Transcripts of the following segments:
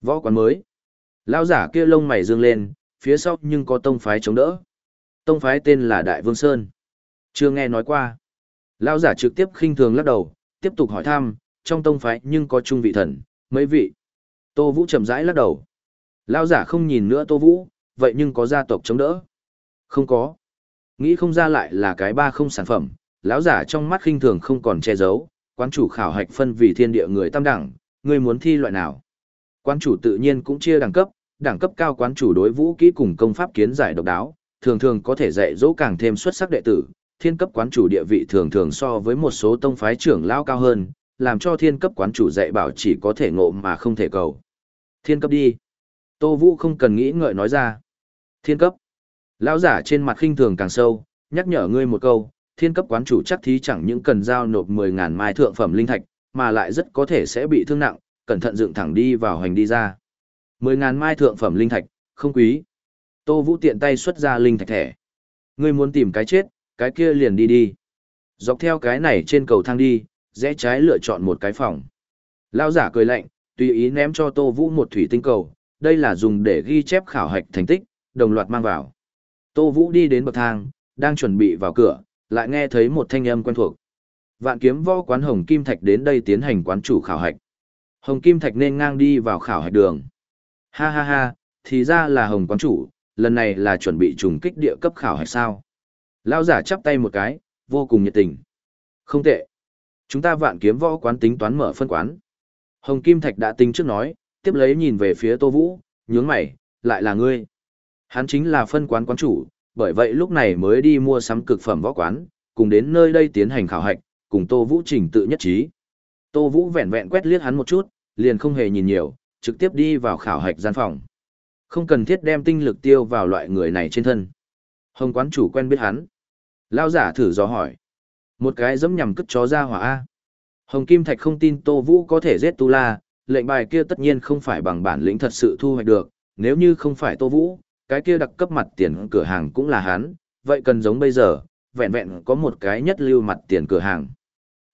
Võ quán mới. Lão giả kia lông mày dương lên, phía sau nhưng có tông phái chống đỡ. Tông phái tên là Đại Vương Sơn. Chưa nghe nói qua. Lão giả trực tiếp khinh thường lắc đầu, tiếp tục hỏi thăm, trong tông phái nhưng có trung vị thần, mấy vị. Tô Vũ chậm rãi lắc đầu. Lão giả không nhìn nữa Tô Vũ, vậy nhưng có gia tộc chống đỡ. Không có. Nghĩ không ra lại là cái ba không sản phẩm, lão giả trong mắt khinh thường không còn che giấu, quán chủ khảo hạch phân vì thiên địa người tam đẳng, người muốn thi loại nào. Quán chủ tự nhiên cũng chia đẳng cấp, đẳng cấp cao quán chủ đối vũ kỹ cùng công pháp kiến giải độc đáo, thường thường có thể dạy dỗ càng thêm xuất sắc đệ tử, thiên cấp quán chủ địa vị thường thường so với một số tông phái trưởng lao cao hơn, làm cho thiên cấp quán chủ dạy bảo chỉ có thể ngộ mà không thể cầu. Thiên cấp đi. Tô Vũ không cần nghĩ ngợi nói ra. Thiên cấp. Lão giả trên mặt khinh thường càng sâu, nhắc nhở ngươi một câu, thiên cấp quán chủ chắc thí chẳng những cần giao nộp 10.000 mai thượng phẩm linh thạch, mà lại rất có thể sẽ bị thương nặng, cẩn thận dựng thẳng đi vào hành đi ra. mười ngàn mai thượng phẩm linh thạch, không quý. Tô Vũ tiện tay xuất ra linh thạch thẻ. Ngươi muốn tìm cái chết, cái kia liền đi đi. Dọc theo cái này trên cầu thang đi, rẽ trái lựa chọn một cái phòng. Lao giả cười lạnh, tùy ý ném cho Tô Vũ một thủy tinh cầu, đây là dùng để ghi chép khảo hạch thành tích, đồng loạt mang vào. Tô Vũ đi đến bậc thang, đang chuẩn bị vào cửa, lại nghe thấy một thanh âm quen thuộc. Vạn kiếm võ quán Hồng Kim Thạch đến đây tiến hành quán chủ khảo hạch. Hồng Kim Thạch nên ngang đi vào khảo hạch đường. Ha ha ha, thì ra là Hồng quán chủ, lần này là chuẩn bị trùng kích địa cấp khảo hạch sao. Lao giả chắp tay một cái, vô cùng nhiệt tình. Không tệ. Chúng ta vạn kiếm võ quán tính toán mở phân quán. Hồng Kim Thạch đã tính trước nói, tiếp lấy nhìn về phía Tô Vũ, nhướng mày, lại là ngươi. Hắn chính là phân quán quán chủ, bởi vậy lúc này mới đi mua sắm cực phẩm võ quán, cùng đến nơi đây tiến hành khảo hạch, cùng Tô Vũ trình tự nhất trí. Tô Vũ vẹn vẹn quét liếc hắn một chút, liền không hề nhìn nhiều, trực tiếp đi vào khảo hạch gian phòng. Không cần thiết đem tinh lực tiêu vào loại người này trên thân. Hồng quán chủ quen biết hắn. Lao giả thử dò hỏi. Một cái dẫm nhằm cất chó ra hỏa A. Hồng Kim Thạch không tin Tô Vũ có thể giết Tu La, lệnh bài kia tất nhiên không phải bằng bản lĩnh thật sự thu hoạch được, nếu như không phải Tô Vũ, cái kia đặc cấp mặt tiền cửa hàng cũng là hắn, vậy cần giống bây giờ, vẹn vẹn có một cái nhất lưu mặt tiền cửa hàng.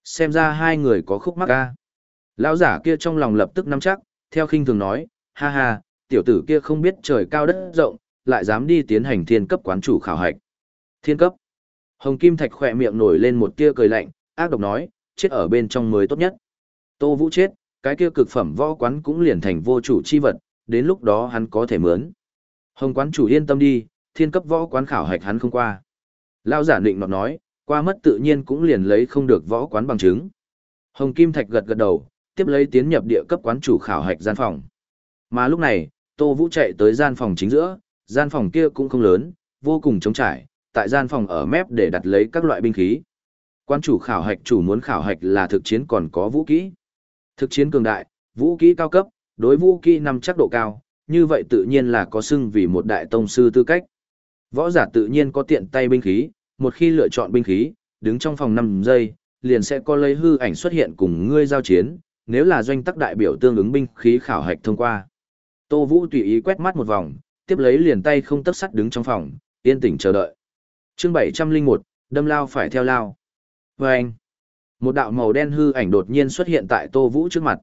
Xem ra hai người có khúc mắc ca. Lão giả kia trong lòng lập tức nắm chắc, theo khinh thường nói, ha ha, tiểu tử kia không biết trời cao đất rộng, lại dám đi tiến hành thiên cấp quán chủ khảo hạch. Thiên cấp. Hồng Kim Thạch khỏe miệng nổi lên một tia cười lạnh, ác độc nói, chết ở bên trong mới tốt nhất. Tô Vũ chết, cái kia cực phẩm võ quán cũng liền thành vô chủ chi vật, đến lúc đó hắn có thể mướn. Hồng quán chủ yên tâm đi, thiên cấp võ quán khảo hạch hắn không qua. Lao giả định nọt nói, qua mất tự nhiên cũng liền lấy không được võ quán bằng chứng. Hồng Kim Thạch gật gật đầu, tiếp lấy tiến nhập địa cấp quán chủ khảo hạch gian phòng. Mà lúc này, Tô Vũ chạy tới gian phòng chính giữa, gian phòng kia cũng không lớn, vô cùng trống trải, tại gian phòng ở mép để đặt lấy các loại binh khí. Quan chủ khảo hạch chủ muốn khảo hạch là thực chiến còn có vũ khí, Thực chiến cường đại, vũ khí cao cấp, đối vũ khí nằm chắc độ cao, như vậy tự nhiên là có xưng vì một đại tông sư tư cách. Võ giả tự nhiên có tiện tay binh khí, một khi lựa chọn binh khí, đứng trong phòng 5 giây, liền sẽ có lấy hư ảnh xuất hiện cùng ngươi giao chiến, nếu là doanh tắc đại biểu tương ứng binh khí khảo hạch thông qua. Tô Vũ tùy ý quét mắt một vòng, tiếp lấy liền tay không tấc sắt đứng trong phòng, yên tĩnh chờ đợi. Chương 701, đâm lao phải theo lao. Và anh, một đạo màu đen hư ảnh đột nhiên xuất hiện tại Tô Vũ trước mặt.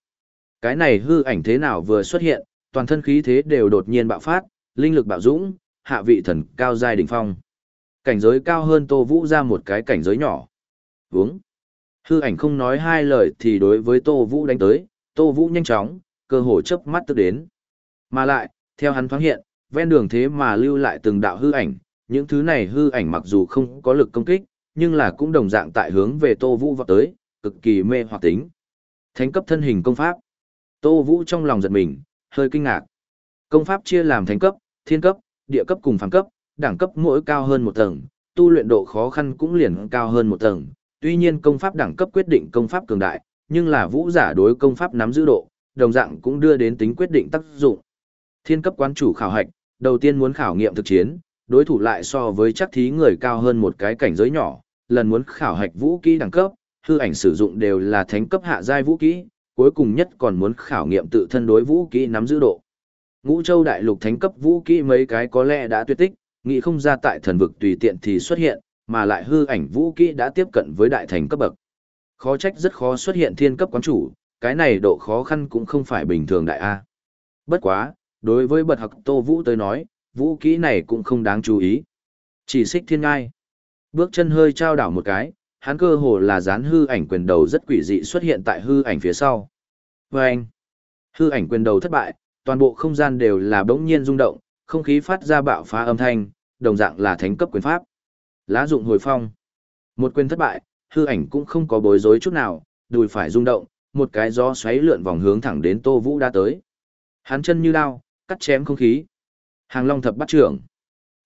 Cái này hư ảnh thế nào vừa xuất hiện, toàn thân khí thế đều đột nhiên bạo phát, linh lực bạo dũng, hạ vị thần cao giai đỉnh phong. Cảnh giới cao hơn Tô Vũ ra một cái cảnh giới nhỏ. Vúng. Hư ảnh không nói hai lời thì đối với Tô Vũ đánh tới, Tô Vũ nhanh chóng, cơ hồ chớp mắt tức đến. Mà lại, theo hắn thoáng hiện, ven đường thế mà lưu lại từng đạo hư ảnh, những thứ này hư ảnh mặc dù không có lực công kích, nhưng là cũng đồng dạng tại hướng về Tô Vũ vọt tới, cực kỳ mê hoặc tính. Thánh cấp thân hình công pháp. Tô Vũ trong lòng giật mình, hơi kinh ngạc. Công pháp chia làm thánh cấp, thiên cấp, địa cấp cùng phàm cấp, đẳng cấp mỗi cao hơn một tầng, tu luyện độ khó khăn cũng liền cao hơn một tầng. Tuy nhiên công pháp đẳng cấp quyết định công pháp cường đại, nhưng là vũ giả đối công pháp nắm giữ độ, đồng dạng cũng đưa đến tính quyết định tác dụng. Thiên cấp quán chủ khảo hạch, đầu tiên muốn khảo nghiệm thực chiến, đối thủ lại so với chắc thí người cao hơn một cái cảnh giới nhỏ, lần muốn khảo hạch vũ kỹ đẳng cấp, hư ảnh sử dụng đều là thánh cấp hạ giai vũ kỹ, cuối cùng nhất còn muốn khảo nghiệm tự thân đối vũ kỹ nắm giữ độ. Ngũ Châu đại lục thánh cấp vũ kỹ mấy cái có lẽ đã tuyệt tích, nghĩ không ra tại thần vực tùy tiện thì xuất hiện, mà lại hư ảnh vũ kỹ đã tiếp cận với đại thành cấp bậc. Khó trách rất khó xuất hiện thiên cấp quán chủ, cái này độ khó khăn cũng không phải bình thường đại A. Bất quá, đối với bật học Tô Vũ tới nói, vũ kỹ này cũng không đáng chú ý. Chỉ xích thiên ngai. Bước chân hơi trao đảo một cái, hắn cơ hồ là dán hư ảnh quyền đầu rất quỷ dị xuất hiện tại hư ảnh phía sau. Vâng! anh, hư ảnh quyền đầu thất bại, toàn bộ không gian đều là bỗng nhiên rung động, không khí phát ra bạo phá âm thanh, đồng dạng là thánh cấp quyền pháp. Lá dụng hồi phong. Một quyền thất bại, hư ảnh cũng không có bối rối chút nào, đùi phải rung động, một cái gió xoáy lượn vòng hướng thẳng đến Tô Vũ đã tới. Hắn chân như đao, cắt chém không khí. Hàng Long thập bắt trưởng.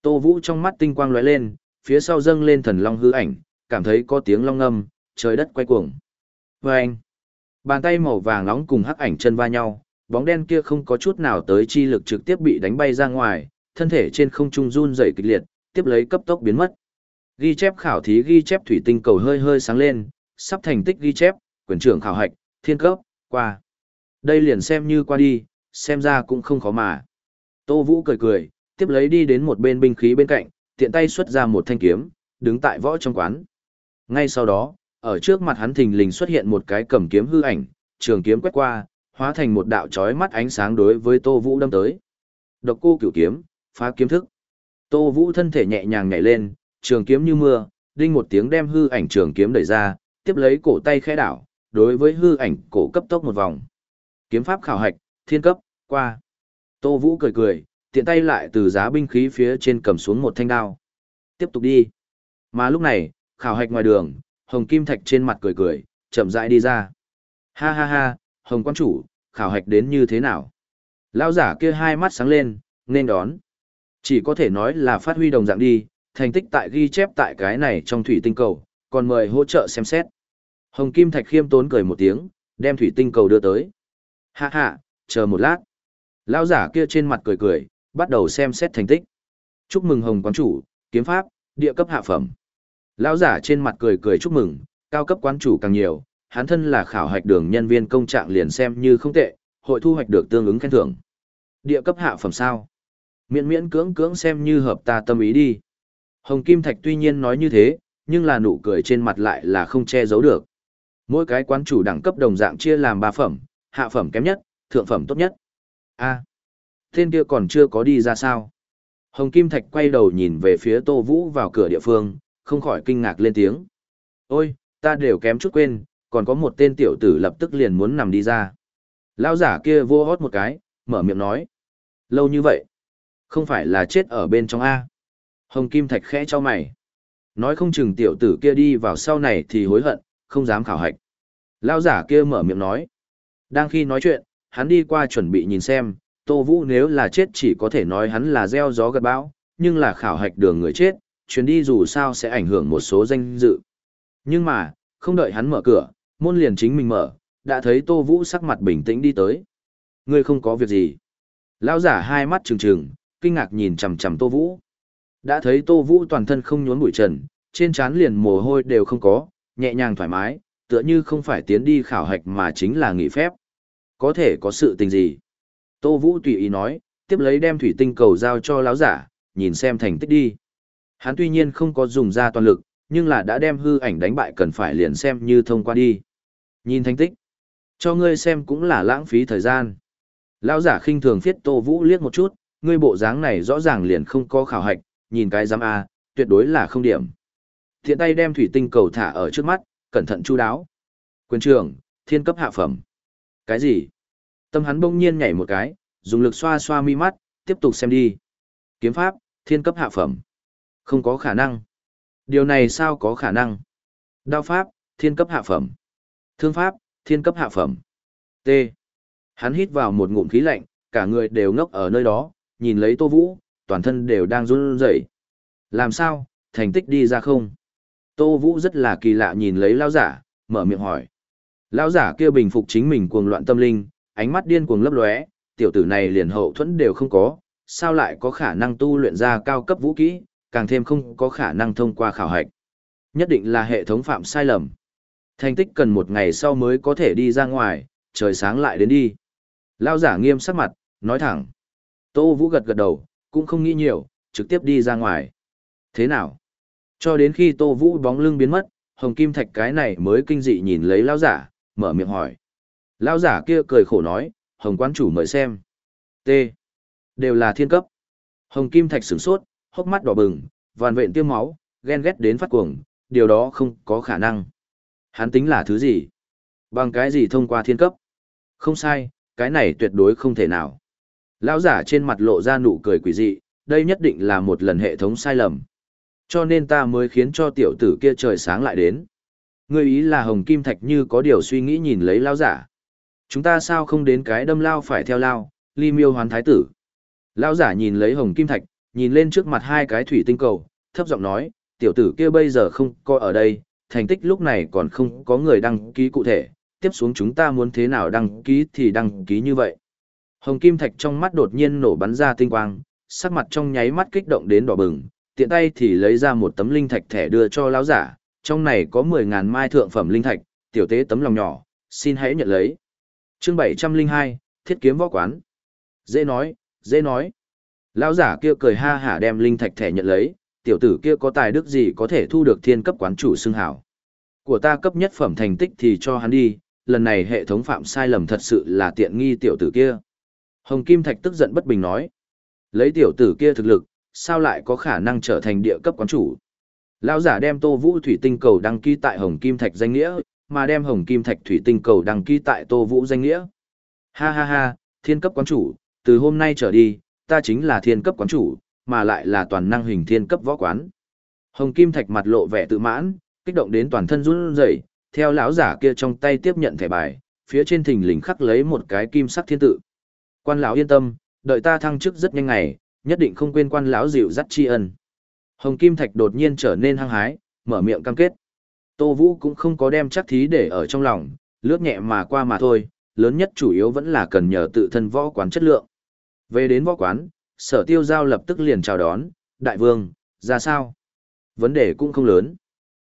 Tô Vũ trong mắt tinh quang lóe lên, phía sau dâng lên thần long hư ảnh, cảm thấy có tiếng long ngâm, trời đất quay cuồng. Và anh, bàn tay màu vàng nóng cùng hắc ảnh chân va nhau, bóng đen kia không có chút nào tới chi lực trực tiếp bị đánh bay ra ngoài, thân thể trên không trung run rẩy kịch liệt, tiếp lấy cấp tốc biến mất. Ghi chép khảo thí ghi chép thủy tinh cầu hơi hơi sáng lên, sắp thành tích ghi chép, quyền trưởng khảo hạch, thiên cấp, qua. Đây liền xem như qua đi, xem ra cũng không khó mà. Tô Vũ cười cười, tiếp lấy đi đến một bên binh khí bên cạnh, tiện tay xuất ra một thanh kiếm, đứng tại võ trong quán. Ngay sau đó, ở trước mặt hắn thình lình xuất hiện một cái cầm kiếm hư ảnh, trường kiếm quét qua, hóa thành một đạo chói mắt ánh sáng đối với Tô Vũ đâm tới. Độc cô cửu kiếm, phá kiếm thức. Tô Vũ thân thể nhẹ nhàng nhảy lên, trường kiếm như mưa, đinh một tiếng đem hư ảnh trường kiếm đẩy ra, tiếp lấy cổ tay khẽ đảo, đối với hư ảnh cổ cấp tốc một vòng. Kiếm pháp khảo hạch, thiên cấp, qua. Tô Vũ cười cười, tiện tay lại từ giá binh khí phía trên cầm xuống một thanh đao. Tiếp tục đi. Mà lúc này, khảo hạch ngoài đường, Hồng Kim Thạch trên mặt cười cười, chậm rãi đi ra. Ha ha ha, Hồng quan chủ, khảo hạch đến như thế nào? Lão giả kia hai mắt sáng lên, nên đón. Chỉ có thể nói là phát huy đồng dạng đi, thành tích tại ghi chép tại cái này trong thủy tinh cầu, còn mời hỗ trợ xem xét. Hồng Kim Thạch khiêm tốn cười một tiếng, đem thủy tinh cầu đưa tới. Hạ hạ, chờ một lát. Lão giả kia trên mặt cười cười, bắt đầu xem xét thành tích. Chúc mừng Hồng quán chủ, kiếm pháp, địa cấp hạ phẩm. Lão giả trên mặt cười cười chúc mừng, cao cấp quán chủ càng nhiều, hắn thân là khảo hạch đường nhân viên công trạng liền xem như không tệ, hội thu hoạch được tương ứng khen thưởng. Địa cấp hạ phẩm sao? Miễn miễn cưỡng cưỡng xem như hợp ta tâm ý đi. Hồng Kim Thạch tuy nhiên nói như thế, nhưng là nụ cười trên mặt lại là không che giấu được. Mỗi cái quán chủ đẳng cấp đồng dạng chia làm ba phẩm, hạ phẩm kém nhất, thượng phẩm tốt nhất. A, tên kia còn chưa có đi ra sao? Hồng Kim Thạch quay đầu nhìn về phía Tô Vũ vào cửa địa phương, không khỏi kinh ngạc lên tiếng. Ôi, ta đều kém chút quên, còn có một tên tiểu tử lập tức liền muốn nằm đi ra. Lão giả kia vô hót một cái, mở miệng nói. Lâu như vậy, không phải là chết ở bên trong A. Hồng Kim Thạch khẽ cho mày. Nói không chừng tiểu tử kia đi vào sau này thì hối hận, không dám khảo hạch. Lão giả kia mở miệng nói. Đang khi nói chuyện, hắn đi qua chuẩn bị nhìn xem, Tô Vũ nếu là chết chỉ có thể nói hắn là gieo gió gật bão, nhưng là khảo hạch đường người chết, chuyến đi dù sao sẽ ảnh hưởng một số danh dự. Nhưng mà, không đợi hắn mở cửa, môn liền chính mình mở, đã thấy Tô Vũ sắc mặt bình tĩnh đi tới. Ngươi không có việc gì. Lão giả hai mắt trừng trừng, kinh ngạc nhìn chằm chằm Tô Vũ. Đã thấy Tô Vũ toàn thân không nhốn bụi trần, trên trán liền mồ hôi đều không có, nhẹ nhàng thoải mái, tựa như không phải tiến đi khảo hạch mà chính là nghỉ phép. Có thể có sự tình gì? Tô Vũ tùy ý nói, tiếp lấy đem thủy tinh cầu giao cho lão giả, nhìn xem thành tích đi. Hắn tuy nhiên không có dùng ra toàn lực, nhưng là đã đem hư ảnh đánh bại cần phải liền xem như thông qua đi. Nhìn thành tích, cho ngươi xem cũng là lãng phí thời gian. Lão giả khinh thường phiết Tô Vũ liếc một chút, ngươi bộ dáng này rõ ràng liền không có khảo hạch, nhìn cái giám A, tuyệt đối là không điểm. Thiện tay đem thủy tinh cầu thả ở trước mắt, cẩn thận chu đáo. Quyền trưởng, thiên cấp hạ phẩm. Cái gì? Tâm hắn bỗng nhiên nhảy một cái, dùng lực xoa xoa mi mắt, tiếp tục xem đi. Kiếm pháp, thiên cấp hạ phẩm. Không có khả năng. Điều này sao có khả năng? Đao pháp, thiên cấp hạ phẩm. Thương pháp, thiên cấp hạ phẩm. T. Hắn hít vào một ngụm khí lạnh, cả người đều ngốc ở nơi đó, nhìn lấy Tô Vũ, toàn thân đều đang run rẩy. Làm sao, thành tích đi ra không? Tô Vũ rất là kỳ lạ nhìn lấy lao giả, mở miệng hỏi. Lao giả kia bình phục chính mình cuồng loạn tâm linh, ánh mắt điên cuồng lấp lóe, tiểu tử này liền hậu thuẫn đều không có, sao lại có khả năng tu luyện ra cao cấp vũ kỹ, càng thêm không có khả năng thông qua khảo hạch. Nhất định là hệ thống phạm sai lầm. Thành tích cần một ngày sau mới có thể đi ra ngoài, trời sáng lại đến đi. Lao giả nghiêm sắc mặt, nói thẳng. Tô Vũ gật gật đầu, cũng không nghĩ nhiều, trực tiếp đi ra ngoài. Thế nào? Cho đến khi Tô Vũ bóng lưng biến mất, Hồng Kim Thạch cái này mới kinh dị nhìn lấy Lao giả, mở miệng hỏi. Lao giả kia cười khổ nói, Hồng quán chủ mời xem. T. Đều là thiên cấp. Hồng Kim Thạch sửng sốt, hốc mắt đỏ bừng, vàn vện tiêu máu, ghen ghét đến phát cuồng, điều đó không có khả năng. Hắn tính là thứ gì? Bằng cái gì thông qua thiên cấp? Không sai, cái này tuyệt đối không thể nào. Lão giả trên mặt lộ ra nụ cười quỷ dị, đây nhất định là một lần hệ thống sai lầm. Cho nên ta mới khiến cho tiểu tử kia trời sáng lại đến. Người ý là Hồng Kim Thạch như có điều suy nghĩ nhìn lấy lão giả. Chúng ta sao không đến cái đâm lao phải theo lao, ly miêu hoán thái tử. Lão giả nhìn lấy Hồng Kim Thạch, nhìn lên trước mặt hai cái thủy tinh cầu, thấp giọng nói, tiểu tử kia bây giờ không có ở đây, thành tích lúc này còn không có người đăng ký cụ thể, tiếp xuống chúng ta muốn thế nào đăng ký thì đăng ký như vậy. Hồng Kim Thạch trong mắt đột nhiên nổ bắn ra tinh quang, sắc mặt trong nháy mắt kích động đến đỏ bừng, tiện tay thì lấy ra một tấm linh thạch thẻ đưa cho lão giả, trong này có 10.000 mai thượng phẩm linh thạch, tiểu tế tấm lòng nhỏ, xin hãy nhận lấy. Chương 702, Thiết kiếm võ quán. Dễ nói, dễ nói. Lão giả kia cười ha hả đem linh thạch thẻ nhận lấy, tiểu tử kia có tài đức gì có thể thu được thiên cấp quán chủ xưng hảo. Của ta cấp nhất phẩm thành tích thì cho hắn đi, lần này hệ thống phạm sai lầm thật sự là tiện nghi tiểu tử kia. Hồng Kim Thạch tức giận bất bình nói. Lấy tiểu tử kia thực lực, sao lại có khả năng trở thành địa cấp quán chủ? Lão giả đem Tô Vũ Thủy Tinh Cầu đăng ký tại Hồng Kim Thạch danh nghĩa, mà đem Hồng Kim Thạch Thủy Tinh Cầu đăng ký tại Tô Vũ danh nghĩa. Ha ha ha, thiên cấp quán chủ, từ hôm nay trở đi, ta chính là thiên cấp quán chủ, mà lại là toàn năng hình thiên cấp võ quán. Hồng Kim Thạch mặt lộ vẻ tự mãn, kích động đến toàn thân run rẩy, theo lão giả kia trong tay tiếp nhận thẻ bài, phía trên thình lình khắc lấy một cái kim sắc thiên tự. Quan lão yên tâm, đợi ta thăng chức rất nhanh ngày, nhất định không quên quan lão dịu dắt tri ân. Hồng Kim Thạch đột nhiên trở nên hăng hái, mở miệng cam kết. Tô Vũ cũng không có đem chắc thí để ở trong lòng, lướt nhẹ mà qua mà thôi, lớn nhất chủ yếu vẫn là cần nhờ tự thân võ quán chất lượng. Về đến võ quán, sở tiêu giao lập tức liền chào đón, đại vương, ra sao? Vấn đề cũng không lớn.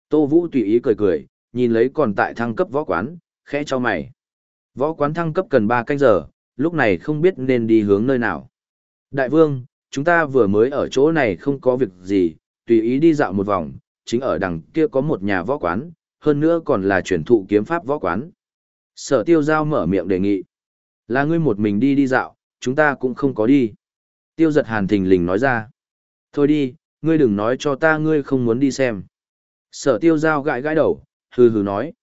Tô Vũ tùy ý cười cười, nhìn lấy còn tại thăng cấp võ quán, khẽ cho mày. Võ quán thăng cấp cần 3 canh giờ, lúc này không biết nên đi hướng nơi nào. Đại vương, chúng ta vừa mới ở chỗ này không có việc gì, tùy ý đi dạo một vòng, chính ở đằng kia có một nhà võ quán, hơn nữa còn là chuyển thụ kiếm pháp võ quán. Sở tiêu giao mở miệng đề nghị. Là ngươi một mình đi đi dạo, chúng ta cũng không có đi. Tiêu giật hàn thình lình nói ra. Thôi đi, ngươi đừng nói cho ta ngươi không muốn đi xem. Sở tiêu giao gãi gãi đầu, hừ hừ nói.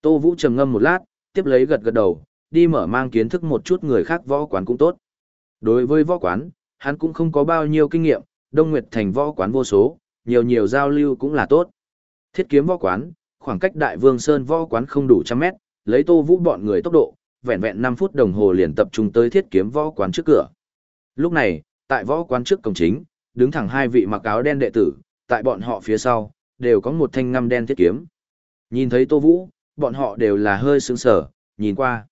Tô Vũ trầm ngâm một lát, tiếp lấy gật gật đầu, đi mở mang kiến thức một chút người khác võ quán cũng tốt. Đối với võ quán, hắn cũng không có bao nhiêu kinh nghiệm, Đông Nguyệt thành võ quán vô số, nhiều nhiều giao lưu cũng là tốt. Thiết kiếm võ quán, khoảng cách Đại Vương Sơn võ quán không đủ trăm mét, lấy Tô Vũ bọn người tốc độ, vẹn vẹn 5 phút đồng hồ liền tập trung tới thiết kiếm võ quán trước cửa. Lúc này, tại võ quán trước cổng chính, đứng thẳng hai vị mặc áo đen đệ tử, tại bọn họ phía sau, đều có một thanh ngăm đen thiết kiếm. Nhìn thấy Tô Vũ, bọn họ đều là hơi sững sở, nhìn qua.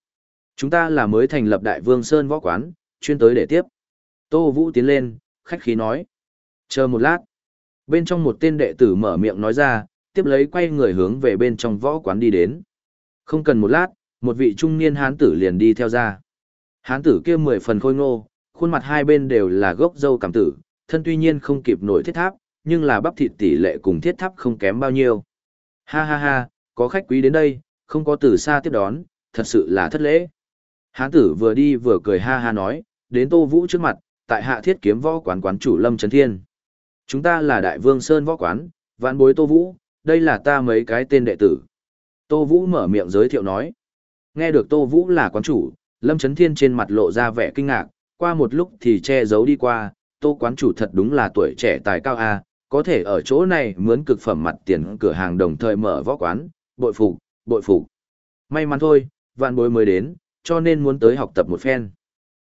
Chúng ta là mới thành lập Đại Vương Sơn võ quán, chuyên tới để tiếp. Tô Vũ tiến lên, khách khí nói. Chờ một lát. Bên trong một tên đệ tử mở miệng nói ra, tiếp lấy quay người hướng về bên trong võ quán đi đến. Không cần một lát, một vị trung niên hán tử liền đi theo ra. Hán tử kia mười phần khôi ngô, khuôn mặt hai bên đều là gốc dâu cảm tử, thân tuy nhiên không kịp nổi thiết tháp, nhưng là bắp thịt tỷ lệ cùng thiết tháp không kém bao nhiêu. Ha ha ha, có khách quý đến đây, không có từ xa tiếp đón, thật sự là thất lễ. Hán tử vừa đi vừa cười ha ha nói, đến Tô Vũ trước mặt, tại hạ thiết kiếm võ quán quán chủ Lâm Trấn Thiên. Chúng ta là Đại Vương Sơn võ quán, vạn bối Tô Vũ, đây là ta mấy cái tên đệ tử. Tô Vũ mở miệng giới thiệu nói. Nghe được Tô Vũ là quán chủ, Lâm Trấn Thiên trên mặt lộ ra vẻ kinh ngạc, qua một lúc thì che giấu đi qua, Tô quán chủ thật đúng là tuổi trẻ tài cao A, có thể ở chỗ này mướn cực phẩm mặt tiền cửa hàng đồng thời mở võ quán, bội phục, bội phục. May mắn thôi, vạn bối mới đến, cho nên muốn tới học tập một phen.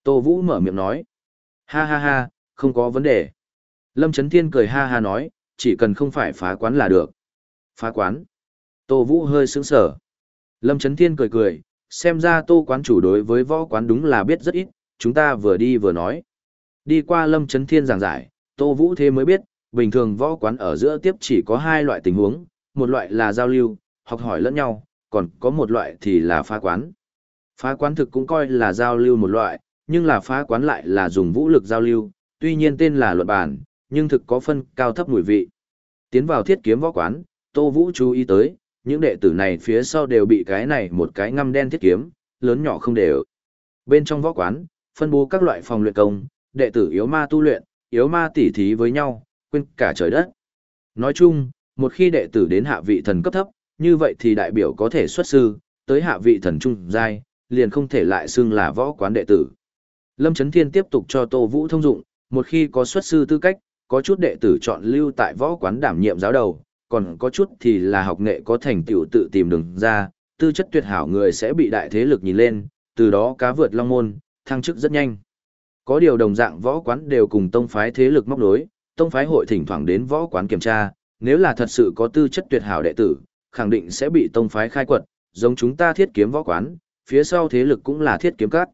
Tô Vũ mở miệng nói. Ha ha ha, không có vấn đề. Lâm Trấn Thiên cười ha ha nói, chỉ cần không phải phá quán là được. Phá quán. Tô Vũ hơi sững sở. Lâm Trấn Thiên cười cười, xem ra tô quán chủ đối với võ quán đúng là biết rất ít, chúng ta vừa đi vừa nói. Đi qua Lâm Trấn Thiên giảng giải, Tô Vũ thế mới biết, bình thường võ quán ở giữa tiếp chỉ có hai loại tình huống, một loại là giao lưu, học hỏi lẫn nhau, còn có một loại thì là phá quán. Phá quán thực cũng coi là giao lưu một loại, nhưng là phá quán lại là dùng vũ lực giao lưu, tuy nhiên tên là luận bản, nhưng thực có phân cao thấp mùi vị. Tiến vào thiết kiếm võ quán, Tô Vũ chú ý tới, những đệ tử này phía sau đều bị cái này một cái ngăm đen thiết kiếm, lớn nhỏ không đều. Bên trong võ quán, phân bố các loại phòng luyện công, đệ tử yếu ma tu luyện, yếu ma tỉ thí với nhau, quên cả trời đất. Nói chung, một khi đệ tử đến hạ vị thần cấp thấp, như vậy thì đại biểu có thể xuất sư, tới hạ vị thần trung giai, liền không thể lại xưng là võ quán đệ tử. Lâm Trấn Thiên tiếp tục cho Tô Vũ thông dụng, một khi có xuất sư tư cách, có chút đệ tử chọn lưu tại võ quán đảm nhiệm giáo đầu, còn có chút thì là học nghệ có thành tựu tự tìm đường ra, tư chất tuyệt hảo người sẽ bị đại thế lực nhìn lên, từ đó cá vượt long môn, thăng chức rất nhanh. Có điều đồng dạng võ quán đều cùng tông phái thế lực móc nối, tông phái hội thỉnh thoảng đến võ quán kiểm tra, nếu là thật sự có tư chất tuyệt hảo đệ tử, khẳng định sẽ bị tông phái khai quật, giống chúng ta thiết kiếm võ quán, phía sau thế lực cũng là thiết kiếm cát.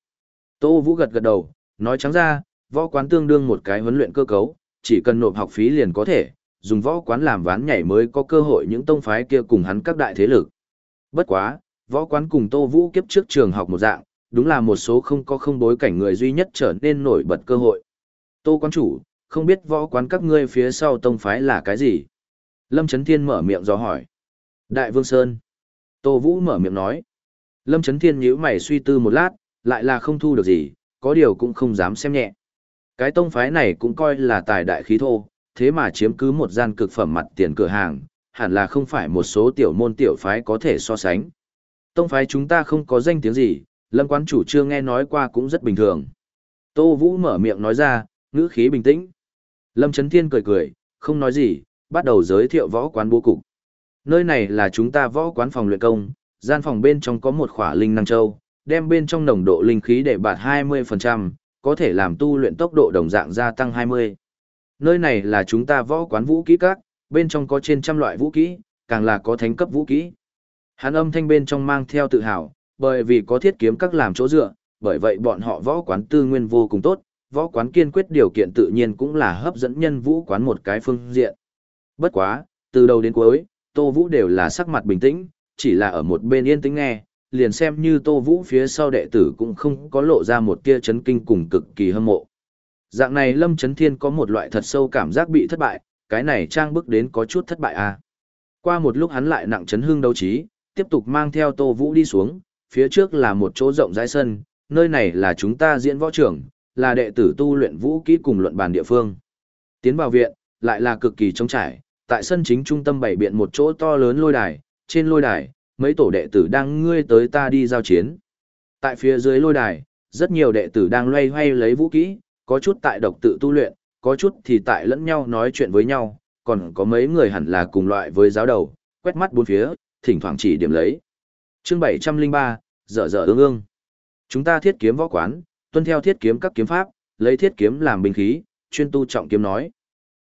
Tô Vũ gật gật đầu, nói trắng ra, võ quán tương đương một cái huấn luyện cơ cấu, chỉ cần nộp học phí liền có thể, dùng võ quán làm ván nhảy mới có cơ hội những tông phái kia cùng hắn các đại thế lực. Bất quá, võ quán cùng Tô Vũ kiếp trước trường học một dạng, đúng là một số không có không bối cảnh người duy nhất trở nên nổi bật cơ hội. Tô quán chủ, không biết võ quán các ngươi phía sau tông phái là cái gì? Lâm Trấn Thiên mở miệng do hỏi. Đại Vương Sơn. Tô Vũ mở miệng nói. Lâm Trấn Thiên nhíu mày suy tư một lát, lại là không thu được gì, có điều cũng không dám xem nhẹ. Cái tông phái này cũng coi là tài đại khí thô, thế mà chiếm cứ một gian cực phẩm mặt tiền cửa hàng, hẳn là không phải một số tiểu môn tiểu phái có thể so sánh. Tông phái chúng ta không có danh tiếng gì, lâm quán chủ chưa nghe nói qua cũng rất bình thường. Tô Vũ mở miệng nói ra, ngữ khí bình tĩnh. Lâm Trấn Thiên cười cười, không nói gì, bắt đầu giới thiệu võ quán bố cục. Nơi này là chúng ta võ quán phòng luyện công, gian phòng bên trong có một khỏa linh năng châu, đem bên trong nồng độ linh khí để bạt 20%, có thể làm tu luyện tốc độ đồng dạng gia tăng 20. Nơi này là chúng ta võ quán vũ kỹ các, bên trong có trên trăm loại vũ kỹ, càng là có thánh cấp vũ kỹ. Hắn âm thanh bên trong mang theo tự hào, bởi vì có thiết kiếm các làm chỗ dựa, bởi vậy bọn họ võ quán tư nguyên vô cùng tốt, võ quán kiên quyết điều kiện tự nhiên cũng là hấp dẫn nhân vũ quán một cái phương diện. Bất quá, từ đầu đến cuối, Tô Vũ đều là sắc mặt bình tĩnh, chỉ là ở một bên yên tĩnh nghe, liền xem như Tô Vũ phía sau đệ tử cũng không có lộ ra một tia chấn kinh cùng cực kỳ hâm mộ. Dạng này Lâm Chấn Thiên có một loại thật sâu cảm giác bị thất bại, cái này trang bức đến có chút thất bại à. Qua một lúc hắn lại nặng chấn hương đấu trí, tiếp tục mang theo Tô Vũ đi xuống, phía trước là một chỗ rộng rãi sân, nơi này là chúng ta diễn võ trưởng, là đệ tử tu luyện vũ kỹ cùng luận bàn địa phương. Tiến vào viện, lại là cực kỳ trống trải, tại sân chính trung tâm bày biện một chỗ to lớn lôi đài, trên lôi đài, mấy tổ đệ tử đang ngươi tới ta đi giao chiến. Tại phía dưới lôi đài, rất nhiều đệ tử đang loay hoay lấy vũ kỹ, có chút tại độc tự tu luyện, có chút thì tại lẫn nhau nói chuyện với nhau, còn có mấy người hẳn là cùng loại với giáo đầu, quét mắt bốn phía, thỉnh thoảng chỉ điểm lấy. Chương 703, dở dở ương ương. Chúng ta thiết kiếm võ quán, tuân theo thiết kiếm các kiếm pháp, lấy thiết kiếm làm binh khí, chuyên tu trọng kiếm nói.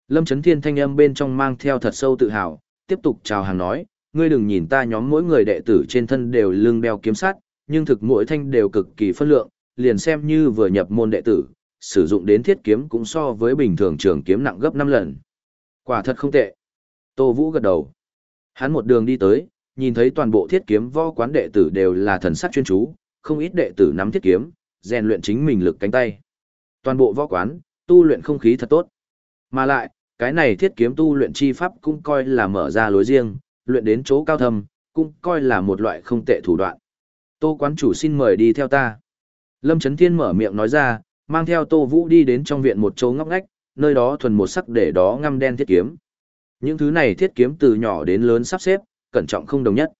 Lâm Chấn Thiên thanh âm bên trong mang theo thật sâu tự hào, tiếp tục chào hàng nói, ngươi đừng nhìn ta nhóm mỗi người đệ tử trên thân đều lưng đeo kiếm sắt, nhưng thực mỗi thanh đều cực kỳ phân lượng, liền xem như vừa nhập môn đệ tử, sử dụng đến thiết kiếm cũng so với bình thường trường kiếm nặng gấp 5 lần. Quả thật không tệ. Tô Vũ gật đầu. Hắn một đường đi tới, nhìn thấy toàn bộ thiết kiếm võ quán đệ tử đều là thần sắc chuyên chú, không ít đệ tử nắm thiết kiếm, rèn luyện chính mình lực cánh tay. Toàn bộ võ quán, tu luyện không khí thật tốt. Mà lại, cái này thiết kiếm tu luyện chi pháp cũng coi là mở ra lối riêng, luyện đến chỗ cao thâm, cũng coi là một loại không tệ thủ đoạn. Tô quán chủ xin mời đi theo ta. Lâm Trấn Thiên mở miệng nói ra, mang theo Tô Vũ đi đến trong viện một chỗ ngóc ngách, nơi đó thuần một sắc để đó ngăm đen thiết kiếm. Những thứ này thiết kiếm từ nhỏ đến lớn sắp xếp, cẩn trọng không đồng nhất.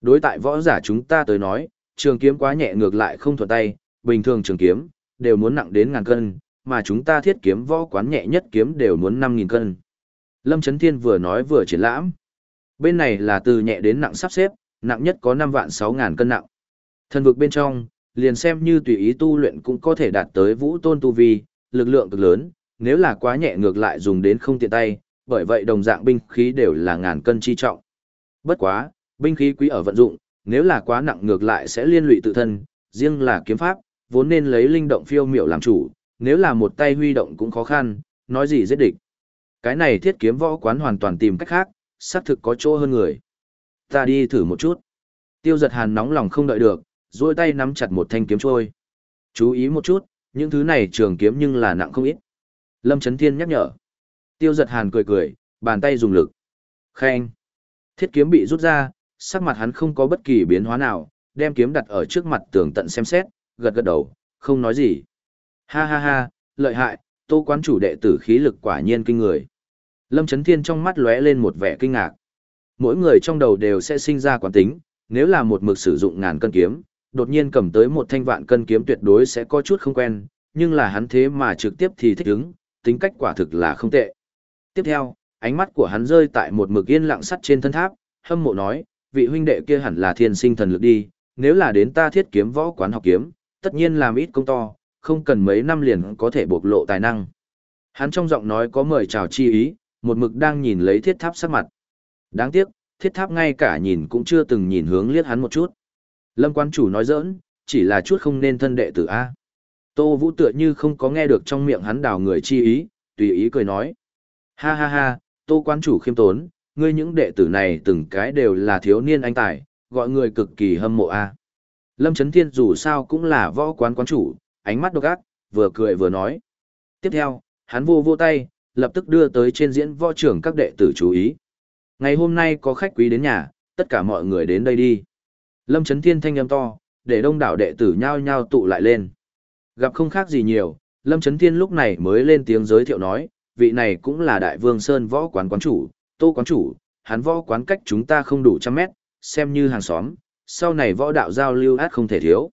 Đối tại võ giả chúng ta tới nói, trường kiếm quá nhẹ ngược lại không thuận tay, bình thường trường kiếm, đều muốn nặng đến ngàn cân, mà chúng ta thiết kiếm võ quán nhẹ nhất kiếm đều muốn 5.000 cân. Lâm Trấn Thiên vừa nói vừa triển lãm. Bên này là từ nhẹ đến nặng sắp xếp, nặng nhất có 5 vạn 6 ngàn cân nặng. Thần vực bên trong, liền xem như tùy ý tu luyện cũng có thể đạt tới vũ tôn tu vi, lực lượng cực lớn, nếu là quá nhẹ ngược lại dùng đến không tiện tay, bởi vậy đồng dạng binh khí đều là ngàn cân chi trọng. Bất quá, binh khí quý ở vận dụng, nếu là quá nặng ngược lại sẽ liên lụy tự thân, riêng là kiếm pháp, vốn nên lấy linh động phiêu miểu làm chủ, nếu là một tay huy động cũng khó khăn, nói gì giết địch. Cái này thiết kiếm võ quán hoàn toàn tìm cách khác, xác thực có chỗ hơn người. Ta đi thử một chút. Tiêu giật hàn nóng lòng không đợi được, duỗi tay nắm chặt một thanh kiếm trôi. Chú ý một chút, những thứ này trường kiếm nhưng là nặng không ít. Lâm Trấn Thiên nhắc nhở. Tiêu giật hàn cười cười, bàn tay dùng lực. Khen. Thiết kiếm bị rút ra, sắc mặt hắn không có bất kỳ biến hóa nào, đem kiếm đặt ở trước mặt tường tận xem xét, gật gật đầu, không nói gì. Ha ha ha, lợi hại, tô quán chủ đệ tử khí lực quả nhiên kinh người. Lâm Trấn Thiên trong mắt lóe lên một vẻ kinh ngạc. Mỗi người trong đầu đều sẽ sinh ra quán tính, nếu là một mực sử dụng ngàn cân kiếm, đột nhiên cầm tới một thanh vạn cân kiếm tuyệt đối sẽ có chút không quen, nhưng là hắn thế mà trực tiếp thì thích ứng, tính cách quả thực là không tệ. Tiếp theo, ánh mắt của hắn rơi tại một mực yên lặng sắt trên thân tháp, hâm mộ nói, vị huynh đệ kia hẳn là thiên sinh thần lực đi, nếu là đến ta thiết kiếm võ quán học kiếm, tất nhiên làm ít công to, không cần mấy năm liền có thể bộc lộ tài năng. Hắn trong giọng nói có mời chào chi ý, một mực đang nhìn lấy thiết tháp sắc mặt. Đáng tiếc, thiết tháp ngay cả nhìn cũng chưa từng nhìn hướng liếc hắn một chút. Lâm quan chủ nói giỡn, chỉ là chút không nên thân đệ tử A. Tô Vũ tựa như không có nghe được trong miệng hắn đào người chi ý, tùy ý cười nói. Ha ha ha, Tô quan chủ khiêm tốn, ngươi những đệ tử này từng cái đều là thiếu niên anh tài, gọi người cực kỳ hâm mộ A. Lâm Trấn Thiên dù sao cũng là võ quán quán chủ, ánh mắt độc ác, vừa cười vừa nói. Tiếp theo, hắn vô vô tay, lập tức đưa tới trên diễn võ trưởng các đệ tử chú ý. Ngày hôm nay có khách quý đến nhà, tất cả mọi người đến đây đi. Lâm Trấn Thiên thanh âm to, để đông đảo đệ tử nhao nhao tụ lại lên. Gặp không khác gì nhiều, Lâm Trấn Thiên lúc này mới lên tiếng giới thiệu nói, vị này cũng là Đại Vương Sơn võ quán quán chủ, tô quán chủ, hắn võ quán cách chúng ta không đủ trăm mét, xem như hàng xóm, sau này võ đạo giao lưu át không thể thiếu.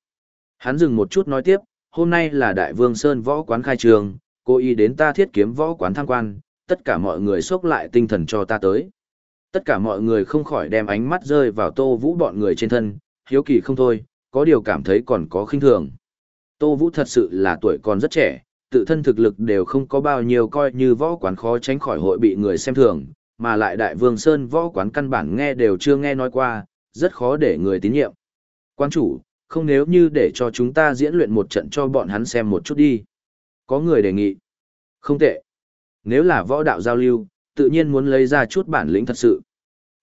Hắn dừng một chút nói tiếp, hôm nay là Đại Vương Sơn võ quán khai trường, cô ý đến ta thiết kiếm võ quán tham quan, tất cả mọi người xốc lại tinh thần cho ta tới. Tất cả mọi người không khỏi đem ánh mắt rơi vào tô vũ bọn người trên thân, hiếu kỳ không thôi, có điều cảm thấy còn có khinh thường. Tô vũ thật sự là tuổi còn rất trẻ, tự thân thực lực đều không có bao nhiêu coi như võ quán khó tránh khỏi hội bị người xem thường, mà lại đại vương Sơn võ quán căn bản nghe đều chưa nghe nói qua, rất khó để người tín nhiệm. Quán chủ, không nếu như để cho chúng ta diễn luyện một trận cho bọn hắn xem một chút đi. Có người đề nghị. Không tệ. Nếu là võ đạo giao lưu, tự nhiên muốn lấy ra chút bản lĩnh thật sự.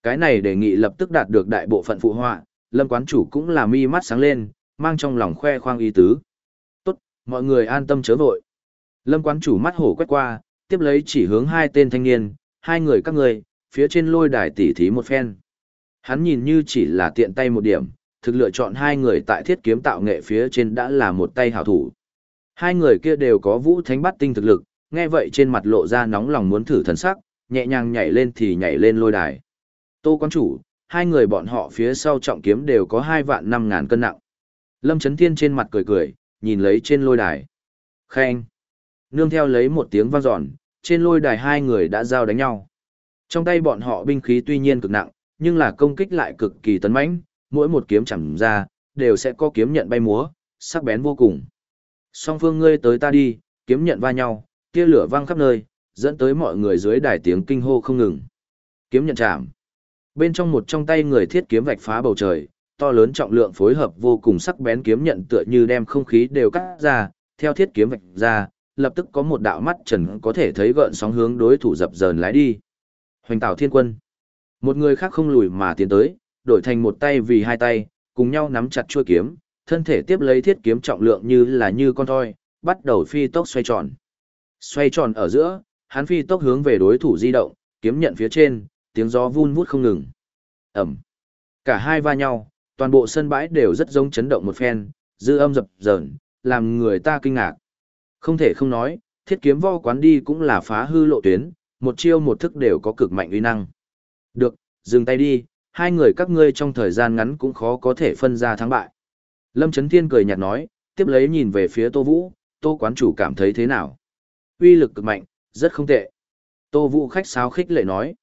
Cái này đề nghị lập tức đạt được đại bộ phận phụ họa, lâm quán chủ cũng là mi mắt sáng lên, mang trong lòng khoe khoang ý tứ. Tốt, mọi người an tâm chớ vội. Lâm quán chủ mắt hổ quét qua, tiếp lấy chỉ hướng hai tên thanh niên, hai người các người, phía trên lôi đài tỉ thí một phen. Hắn nhìn như chỉ là tiện tay một điểm, thực lựa chọn hai người tại thiết kiếm tạo nghệ phía trên đã là một tay hảo thủ. Hai người kia đều có vũ thánh bắt tinh thực lực, nghe vậy trên mặt lộ ra nóng lòng muốn thử thần sắc, nhẹ nhàng nhảy lên thì nhảy lên lôi đài. Tô quán chủ, hai người bọn họ phía sau trọng kiếm đều có hai vạn năm ngàn cân nặng. Lâm Trấn Thiên trên mặt cười cười, nhìn lấy trên lôi đài. Khen. Nương theo lấy một tiếng vang dọn, trên lôi đài hai người đã giao đánh nhau. Trong tay bọn họ binh khí tuy nhiên cực nặng, nhưng là công kích lại cực kỳ tấn mãnh, mỗi một kiếm chẳng ra, đều sẽ có kiếm nhận bay múa, sắc bén vô cùng. Song phương ngươi tới ta đi, kiếm nhận va nhau, tia lửa vang khắp nơi, dẫn tới mọi người dưới đài tiếng kinh hô không ngừng. Kiếm nhận chạm. Bên trong một trong tay người thiết kiếm vạch phá bầu trời, to lớn trọng lượng phối hợp vô cùng sắc bén kiếm nhận tựa như đem không khí đều cắt ra, theo thiết kiếm vạch ra, lập tức có một đạo mắt trần có thể thấy gợn sóng hướng đối thủ dập dờn lái đi. Hoành Tào Thiên Quân. Một người khác không lùi mà tiến tới, đổi thành một tay vì hai tay, cùng nhau nắm chặt chuôi kiếm, thân thể tiếp lấy thiết kiếm trọng lượng như là như con thoi, bắt đầu phi tốc xoay tròn. Xoay tròn ở giữa, hắn phi tốc hướng về đối thủ di động, kiếm nhận phía trên, tiếng gió vun vút không ngừng. Ẩm. Cả hai va nhau, toàn bộ sân bãi đều rất giống chấn động một phen, dư âm dập dờn, làm người ta kinh ngạc. Không thể không nói, thiết kiếm vo quán đi cũng là phá hư lộ tuyến, một chiêu một thức đều có cực mạnh uy năng. Được, dừng tay đi, hai người các ngươi trong thời gian ngắn cũng khó có thể phân ra thắng bại. Lâm Trấn Thiên cười nhạt nói, tiếp lấy nhìn về phía Tô Vũ, Tô quán chủ cảm thấy thế nào? Uy lực cực mạnh, rất không tệ. Tô Vũ khách sáo khích lệ nói.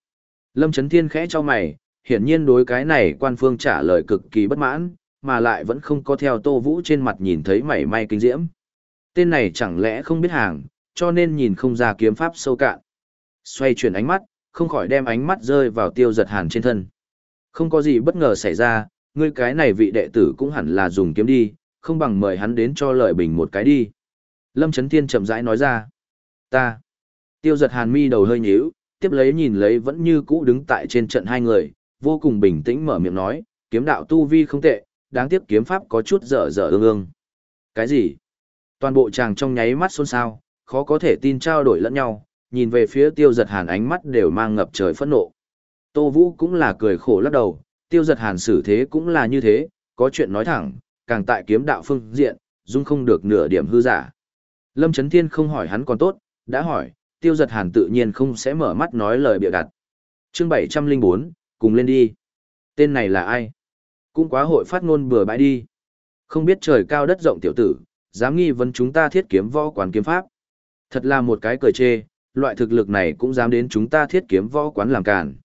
Lâm Trấn Thiên khẽ cho mày, hiển nhiên đối cái này quan phương trả lời cực kỳ bất mãn, mà lại vẫn không có theo Tô Vũ trên mặt nhìn thấy mảy may kinh diễm. Tên này chẳng lẽ không biết hàng, cho nên nhìn không ra kiếm pháp sâu cạn. Xoay chuyển ánh mắt, không khỏi đem ánh mắt rơi vào tiêu giật hàn trên thân. Không có gì bất ngờ xảy ra, ngươi cái này vị đệ tử cũng hẳn là dùng kiếm đi, không bằng mời hắn đến cho lợi bình một cái đi. Lâm Trấn Thiên chậm rãi nói ra. Ta. Tiêu giật hàn mi đầu hơi nhíu, tiếp lấy nhìn lấy vẫn như cũ đứng tại trên trận hai người, vô cùng bình tĩnh mở miệng nói, kiếm đạo tu vi không tệ, đáng tiếc kiếm pháp có chút dở dở ương ương. Cái gì? Toàn bộ chàng trong nháy mắt xôn xao, khó có thể tin trao đổi lẫn nhau, nhìn về phía tiêu giật hàn ánh mắt đều mang ngập trời phẫn nộ. Tô Vũ cũng là cười khổ lắc đầu, tiêu giật hàn xử thế cũng là như thế, có chuyện nói thẳng, càng tại kiếm đạo phương diện, dung không được nửa điểm hư giả. Lâm Trấn Thiên không hỏi hắn còn tốt, đã hỏi, tiêu giật hàn tự nhiên không sẽ mở mắt nói lời bịa đặt. chương 704, cùng lên đi. Tên này là ai? Cũng quá hội phát ngôn bừa bãi đi. Không biết trời cao đất rộng tiểu tử, dám nghi vấn chúng ta thiết kiếm võ quán kiếm pháp. Thật là một cái cười chê, loại thực lực này cũng dám đến chúng ta thiết kiếm võ quán làm cản.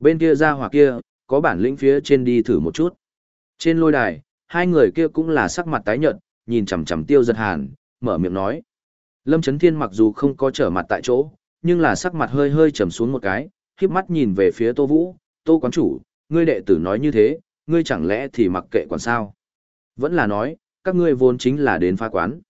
Bên kia ra hoặc kia, có bản lĩnh phía trên đi thử một chút. Trên lôi đài, hai người kia cũng là sắc mặt tái nhợt, nhìn chằm chằm tiêu giật hàn, mở miệng nói. Lâm chấn Thiên mặc dù không có trở mặt tại chỗ, nhưng là sắc mặt hơi hơi trầm xuống một cái, khiếp mắt nhìn về phía Tô Vũ, Tô quán chủ, ngươi đệ tử nói như thế, ngươi chẳng lẽ thì mặc kệ còn sao? Vẫn là nói, các ngươi vốn chính là đến phá quán.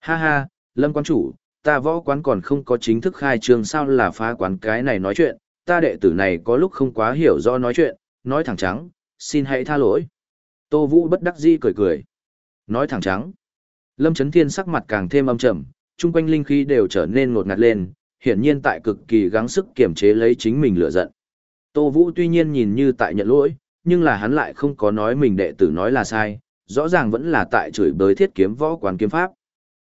Ha ha, Lâm quán chủ, ta võ quán còn không có chính thức khai trương sao là phá quán cái này nói chuyện, ta đệ tử này có lúc không quá hiểu do nói chuyện, nói thẳng trắng, xin hãy tha lỗi. Tô Vũ bất đắc dĩ cười cười. Nói thẳng trắng. Lâm Trấn Thiên sắc mặt càng thêm âm trầm, chung quanh linh khí đều trở nên ngột ngạt lên, hiển nhiên tại cực kỳ gắng sức kiềm chế lấy chính mình lửa giận. Tô Vũ tuy nhiên nhìn như tại nhận lỗi, nhưng là hắn lại không có nói mình đệ tử nói là sai, rõ ràng vẫn là tại chửi bới thiết kiếm võ quán kiếm pháp.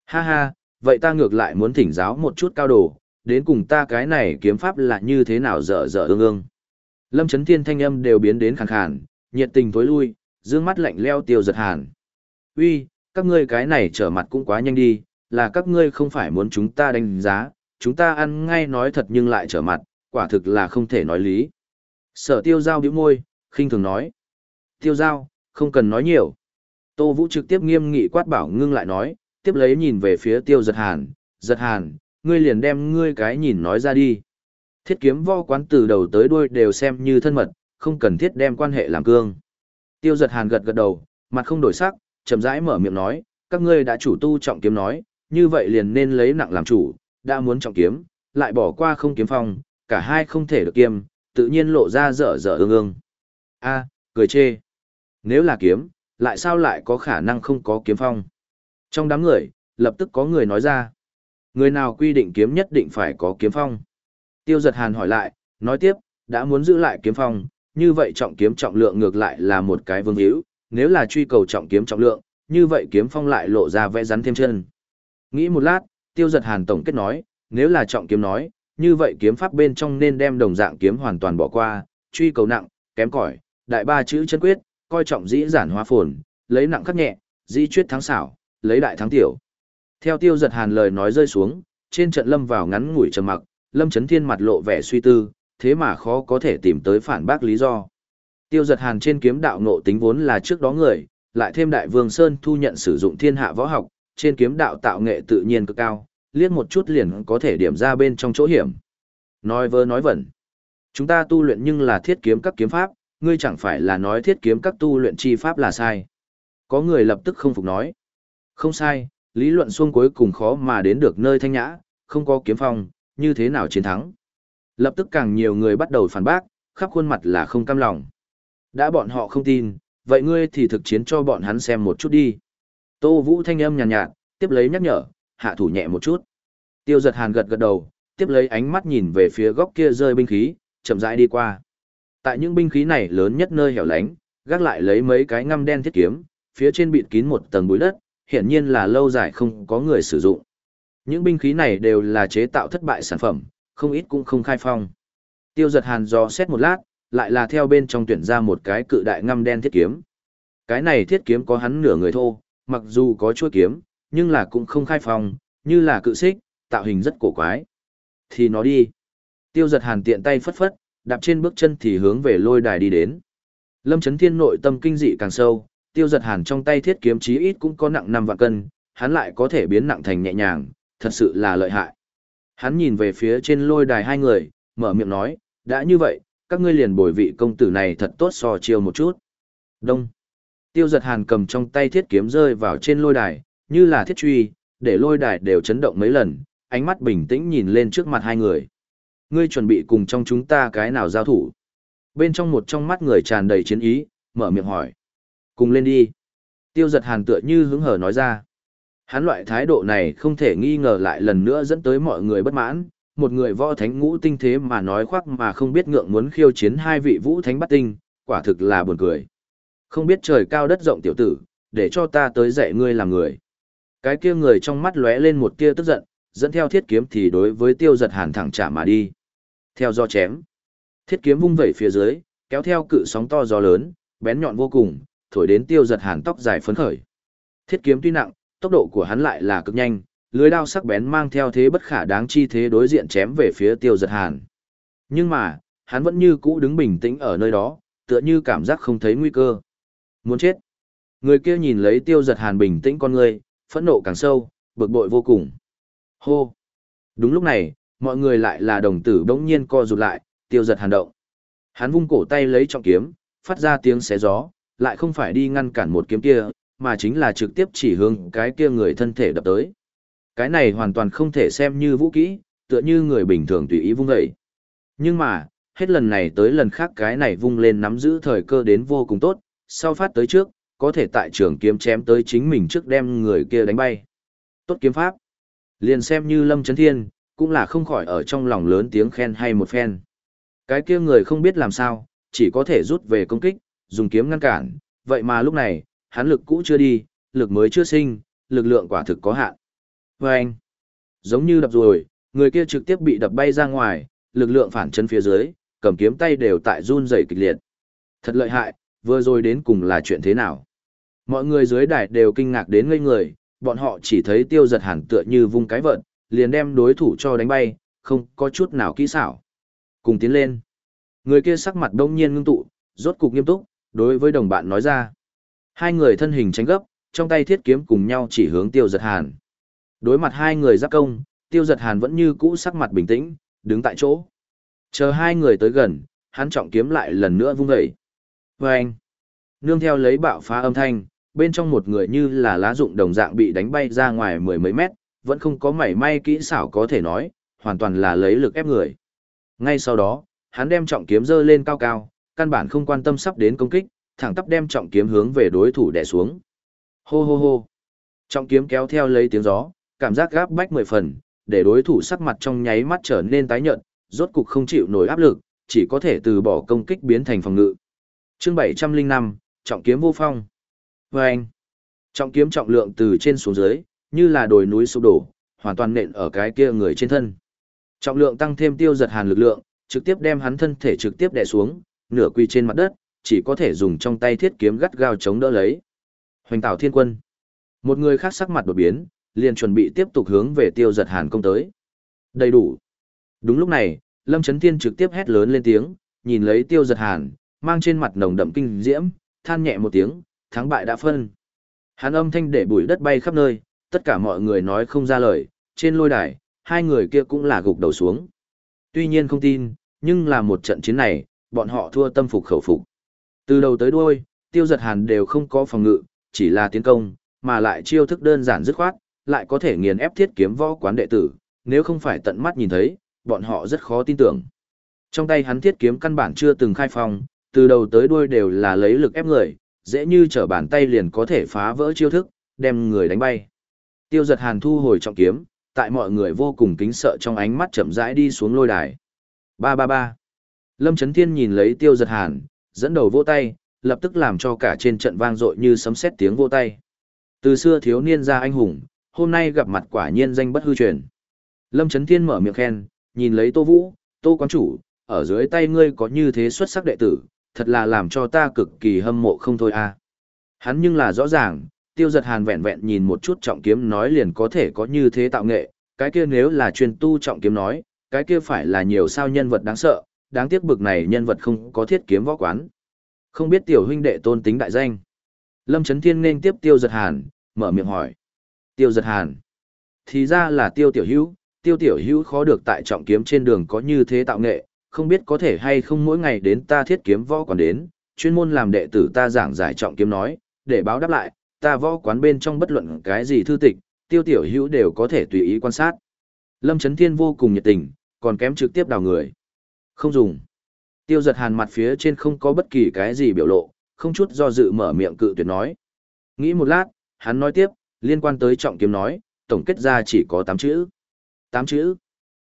Ha ha, vậy ta ngược lại muốn thỉnh giáo một chút cao đồ, đến cùng ta cái này kiếm pháp là như thế nào dở dở ương ương. Lâm Chấn Thiên thanh âm đều biến đến khàn khàn, nhiệt tình tối lui, dương mắt lạnh leo tiêu giật hàn. Uy, các ngươi cái này trở mặt cũng quá nhanh đi, là các ngươi không phải muốn chúng ta đánh giá, chúng ta ăn ngay nói thật nhưng lại trở mặt, quả thực là không thể nói lý. Sở tiêu giao bĩu môi, khinh thường nói. Tiêu giao, không cần nói nhiều. Tô Vũ trực tiếp nghiêm nghị quát bảo ngưng lại nói, tiếp lấy nhìn về phía tiêu giật hàn, giật hàn, ngươi liền đem ngươi cái nhìn nói ra đi. Thiết kiếm võ quán từ đầu tới đuôi đều xem như thân mật, không cần thiết đem quan hệ làm cương. Tiêu giật hàn gật gật đầu, mặt không đổi sắc, chậm rãi mở miệng nói, các ngươi đã chủ tu trọng kiếm nói, như vậy liền nên lấy nặng làm chủ, đã muốn trọng kiếm, lại bỏ qua không kiếm phong, cả hai không thể được kiêm, tự nhiên lộ ra dở dở ương ương. A, cười chê. Nếu là kiếm, lại sao lại có khả năng không có kiếm phong? Trong đám người, lập tức có người nói ra. Người nào quy định kiếm nhất định phải có kiếm phong? Tiêu giật hàn hỏi lại, nói tiếp, đã muốn giữ lại kiếm phong, như vậy trọng kiếm trọng lượng ngược lại là một cái vương hữu, nếu là truy cầu trọng kiếm trọng lượng, như vậy kiếm phong lại lộ ra vẽ rắn thêm chân. Nghĩ một lát, tiêu giật hàn tổng kết nói, nếu là trọng kiếm nói, như vậy kiếm pháp bên trong nên đem đồng dạng kiếm hoàn toàn bỏ qua, truy cầu nặng, kém cỏi, đại ba chữ chân quyết, coi trọng dĩ giản hóa phồn, lấy nặng khắc nhẹ, dĩ chuyết thắng xảo, lấy đại thắng tiểu. Theo tiêu giật hàn lời nói rơi xuống, trên trận lâm vào ngắn ngủi trầm mặc, lâm chấn thiên mặt lộ vẻ suy tư, thế mà khó có thể tìm tới phản bác lý do. Tiêu giật hàn trên kiếm đạo ngộ tính vốn là trước đó người, lại thêm đại vương Sơn thu nhận sử dụng thiên hạ võ học, trên kiếm đạo tạo nghệ tự nhiên cực cao, liếc một chút liền có thể điểm ra bên trong chỗ hiểm. Nói vơ nói vẩn. Chúng ta tu luyện nhưng là thiết kiếm các kiếm pháp, ngươi chẳng phải là nói thiết kiếm các tu luyện chi pháp là sai. Có người lập tức không phục nói. Không sai, lý luận xuông cuối cùng khó mà đến được nơi thanh nhã, không có kiếm phong, như thế nào chiến thắng. Lập tức càng nhiều người bắt đầu phản bác, khắp khuôn mặt là không cam lòng. Đã bọn họ không tin, vậy ngươi thì thực chiến cho bọn hắn xem một chút đi. Tô Vũ thanh âm nhàn nhạt, nhạt, tiếp lấy nhắc nhở, hạ thủ nhẹ một chút. Tiêu giật hàn gật gật đầu, tiếp lấy ánh mắt nhìn về phía góc kia rơi binh khí, chậm rãi đi qua. Tại những binh khí này lớn nhất nơi hẻo lánh, gác lại lấy mấy cái ngăm đen thiết kiếm, phía trên bịt kín một tầng bụi đất, hiển nhiên là lâu dài không có người sử dụng. Những binh khí này đều là chế tạo thất bại sản phẩm, không ít cũng không khai phong. Tiêu giật hàn dò xét một lát, lại là theo bên trong tuyển ra một cái cự đại ngăm đen thiết kiếm. Cái này thiết kiếm có hắn nửa người thô, mặc dù có chuôi kiếm, nhưng là cũng không khai phong, như là cự xích, tạo hình rất cổ quái. Thì nó đi. Tiêu giật hàn tiện tay phất phất, đạp trên bước chân thì hướng về lôi đài đi đến. Lâm Chấn Thiên nội tâm kinh dị càng sâu, tiêu giật hàn trong tay thiết kiếm chí ít cũng có nặng 5 vạn cân, hắn lại có thể biến nặng thành nhẹ nhàng, thật sự là lợi hại. Hắn nhìn về phía trên lôi đài hai người, mở miệng nói, đã như vậy, các ngươi liền bồi vị công tử này thật tốt so chiêu một chút. Đông. Tiêu giật hàn cầm trong tay thiết kiếm rơi vào trên lôi đài, như là thiết truy, để lôi đài đều chấn động mấy lần, ánh mắt bình tĩnh nhìn lên trước mặt hai người. Ngươi chuẩn bị cùng trong chúng ta cái nào giao thủ? Bên trong một trong mắt người tràn đầy chiến ý, mở miệng hỏi. Cùng lên đi. Tiêu giật hàn tựa như hứng hở nói ra. Hắn loại thái độ này không thể nghi ngờ lại lần nữa dẫn tới mọi người bất mãn, một người võ thánh ngũ tinh thế mà nói khoác mà không biết ngượng muốn khiêu chiến hai vị vũ thánh bắt tinh, quả thực là buồn cười. Không biết trời cao đất rộng tiểu tử, để cho ta tới dạy ngươi làm người. Cái kia người trong mắt lóe lên một tia tức giận, dẫn theo thiết kiếm thì đối với tiêu giật hàn thẳng trả mà đi. Theo do chém, thiết kiếm vung vẩy phía dưới, kéo theo cự sóng to gió lớn, bén nhọn vô cùng, thổi đến tiêu giật hàn tóc dài phấn khởi. Thiết kiếm tuy nặng, tốc độ của hắn lại là cực nhanh, lưới đao sắc bén mang theo thế bất khả đáng chi thế đối diện chém về phía tiêu giật hàn. Nhưng mà, hắn vẫn như cũ đứng bình tĩnh ở nơi đó, tựa như cảm giác không thấy nguy cơ. Muốn chết. Người kia nhìn lấy tiêu giật hàn bình tĩnh con người, phẫn nộ càng sâu, bực bội vô cùng. Hô! Đúng lúc này, mọi người lại là đồng tử bỗng nhiên co rụt lại, tiêu giật hàn động. Hắn vung cổ tay lấy trọng kiếm, phát ra tiếng xé gió, lại không phải đi ngăn cản một kiếm kia, mà chính là trực tiếp chỉ hướng cái kia người thân thể đập tới. Cái này hoàn toàn không thể xem như vũ kỹ, tựa như người bình thường tùy ý vung dậy. Nhưng mà, hết lần này tới lần khác cái này vung lên nắm giữ thời cơ đến vô cùng tốt, sau phát tới trước, có thể tại trường kiếm chém tới chính mình trước đem người kia đánh bay. Tốt kiếm pháp. Liền xem như Lâm Chấn Thiên, cũng là không khỏi ở trong lòng lớn tiếng khen hay một phen. Cái kia người không biết làm sao, chỉ có thể rút về công kích, dùng kiếm ngăn cản, vậy mà lúc này, hắn lực cũ chưa đi, lực mới chưa sinh, lực lượng quả thực có hạn. Vâng! anh, giống như đập rồi, người kia trực tiếp bị đập bay ra ngoài, lực lượng phản chân phía dưới, cầm kiếm tay đều tại run rẩy kịch liệt. Thật lợi hại, vừa rồi đến cùng là chuyện thế nào? Mọi người dưới đài đều kinh ngạc đến ngây người, bọn họ chỉ thấy tiêu giật hẳn tựa như vung cái vợt, liền đem đối thủ cho đánh bay, không có chút nào kỹ xảo. Cùng tiến lên. Người kia sắc mặt đông nhiên ngưng tụ, rốt cục nghiêm túc, đối với đồng bạn nói ra. Hai người thân hình tránh gấp, trong tay thiết kiếm cùng nhau chỉ hướng tiêu giật hàn. Đối mặt hai người giáp công, tiêu giật hàn vẫn như cũ sắc mặt bình tĩnh, đứng tại chỗ. Chờ hai người tới gần, hắn trọng kiếm lại lần nữa vung dậy. Vâng! Nương theo lấy bạo phá âm thanh, bên trong một người như là lá dụng đồng dạng bị đánh bay ra ngoài mười mấy mét, vẫn không có mảy may kỹ xảo có thể nói, hoàn toàn là lấy lực ép người. Ngay sau đó, hắn đem trọng kiếm dơ lên cao cao, căn bản không quan tâm sắp đến công kích, thẳng tắp đem trọng kiếm hướng về đối thủ đè xuống. Hô hô hô. Trọng kiếm kéo theo lấy tiếng gió, cảm giác gáp bách mười phần, để đối thủ sắc mặt trong nháy mắt trở nên tái nhợt, rốt cục không chịu nổi áp lực, chỉ có thể từ bỏ công kích biến thành phòng ngự. Chương 705, trọng kiếm vô phong. Và anh, trọng kiếm trọng lượng từ trên xuống dưới, như là đồi núi sụp đổ, hoàn toàn nện ở cái kia người trên thân. Trọng lượng tăng thêm tiêu giật hàn lực lượng, trực tiếp đem hắn thân thể trực tiếp đè xuống, nửa quy trên mặt đất, chỉ có thể dùng trong tay thiết kiếm gắt gao chống đỡ lấy. Hoành Tạo Thiên Quân. Một người khác sắc mặt đột biến, liền chuẩn bị tiếp tục hướng về tiêu giật hàn công tới. Đầy đủ. Đúng lúc này, Lâm Chấn Thiên trực tiếp hét lớn lên tiếng, nhìn lấy tiêu giật hàn, mang trên mặt nồng đậm kinh diễm, than nhẹ một tiếng, thắng bại đã phân. Hàn âm thanh để bụi đất bay khắp nơi, tất cả mọi người nói không ra lời, trên lôi đài, hai người kia cũng là gục đầu xuống. Tuy nhiên không tin, nhưng là một trận chiến này, bọn họ thua tâm phục khẩu phục. Từ đầu tới đuôi, tiêu giật hàn đều không có phòng ngự, chỉ là tiến công, mà lại chiêu thức đơn giản dứt khoát, lại có thể nghiền ép thiết kiếm võ quán đệ tử, nếu không phải tận mắt nhìn thấy, bọn họ rất khó tin tưởng. Trong tay hắn thiết kiếm căn bản chưa từng khai phong, từ đầu tới đuôi đều là lấy lực ép người, dễ như trở bàn tay liền có thể phá vỡ chiêu thức, đem người đánh bay. Tiêu giật hàn thu hồi trọng kiếm, tại mọi người vô cùng kính sợ trong ánh mắt chậm rãi đi xuống lôi đài. Ba ba ba. Lâm Trấn Thiên nhìn lấy tiêu giật hàn, dẫn đầu vỗ tay, lập tức làm cho cả trên trận vang dội như sấm sét tiếng vỗ tay. Từ xưa thiếu niên ra anh hùng, hôm nay gặp mặt quả nhiên danh bất hư truyền. Lâm Trấn Thiên mở miệng khen, nhìn lấy Tô Vũ, Tô quán chủ, ở dưới tay ngươi có như thế xuất sắc đệ tử, thật là làm cho ta cực kỳ hâm mộ không thôi a. Hắn nhưng là rõ ràng, tiêu giật hàn vẹn vẹn nhìn một chút trọng kiếm nói liền có thể có như thế tạo nghệ, cái kia nếu là truyền tu trọng kiếm nói, cái kia phải là nhiều sao nhân vật đáng sợ, đáng tiếc bực này nhân vật không có thiết kiếm võ quán. Không biết tiểu huynh đệ tôn tính đại danh. Lâm Trấn Thiên nên tiếp tiêu giật hàn, mở miệng hỏi. Tiêu giật hàn. Thì ra là tiêu tiểu hữu, tiêu tiểu hữu khó được tại trọng kiếm trên đường có như thế tạo nghệ, không biết có thể hay không mỗi ngày đến ta thiết kiếm võ quán đến, chuyên môn làm đệ tử ta giảng giải trọng kiếm nói, để báo đáp lại, ta võ quán bên trong bất luận cái gì thư tịch, tiêu tiểu hữu đều có thể tùy ý quan sát. Lâm Trấn Thiên vô cùng nhiệt tình, còn kém trực tiếp đào người. Không dùng. Tiêu giật hàn mặt phía trên không có bất kỳ cái gì biểu lộ, không chút do dự mở miệng cự tuyệt nói. Nghĩ một lát, hắn nói tiếp, liên quan tới trọng kiếm nói, tổng kết ra chỉ có 8 chữ. 8 chữ.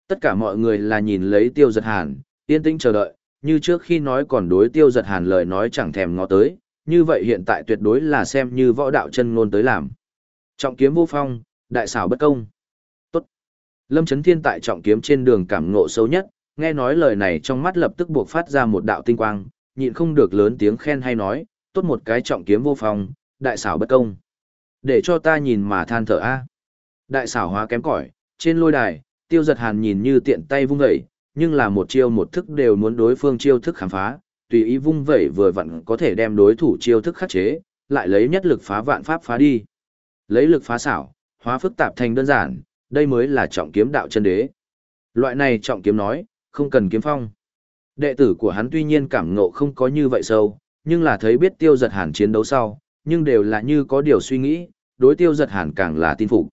Tất cả mọi người là nhìn lấy tiêu giật hàn, yên tĩnh chờ đợi, như trước khi nói còn đối tiêu giật hàn lời nói chẳng thèm ngó tới, như vậy hiện tại tuyệt đối là xem như võ đạo chân ngôn tới làm. Trọng kiếm vô phong, đại xảo bất công. Tốt. Lâm Chấn Thiên tại trọng kiếm trên đường cảm ngộ xấu nhất, nghe nói lời này trong mắt lập tức buộc phát ra một đạo tinh quang, nhịn không được lớn tiếng khen hay nói, tốt một cái trọng kiếm vô phong, đại xảo bất công. Để cho ta nhìn mà than thở a. Đại xảo hóa kém cỏi, trên lôi đài, tiêu giật hàn nhìn như tiện tay vung dậy, nhưng là một chiêu một thức đều muốn đối phương chiêu thức khám phá, tùy ý vung vẩy vừa vặn có thể đem đối thủ chiêu thức khắc chế, lại lấy nhất lực phá vạn pháp phá đi. Lấy lực phá xảo, hóa phức tạp thành đơn giản, đây mới là trọng kiếm đạo chân đế. Loại này trọng kiếm nói, không cần kiếm phong. Đệ tử của hắn tuy nhiên cảm ngộ không có như vậy sâu, nhưng là thấy biết tiêu giật hàn chiến đấu sau, nhưng đều là như có điều suy nghĩ, đối tiêu giật hàn càng là tin phục.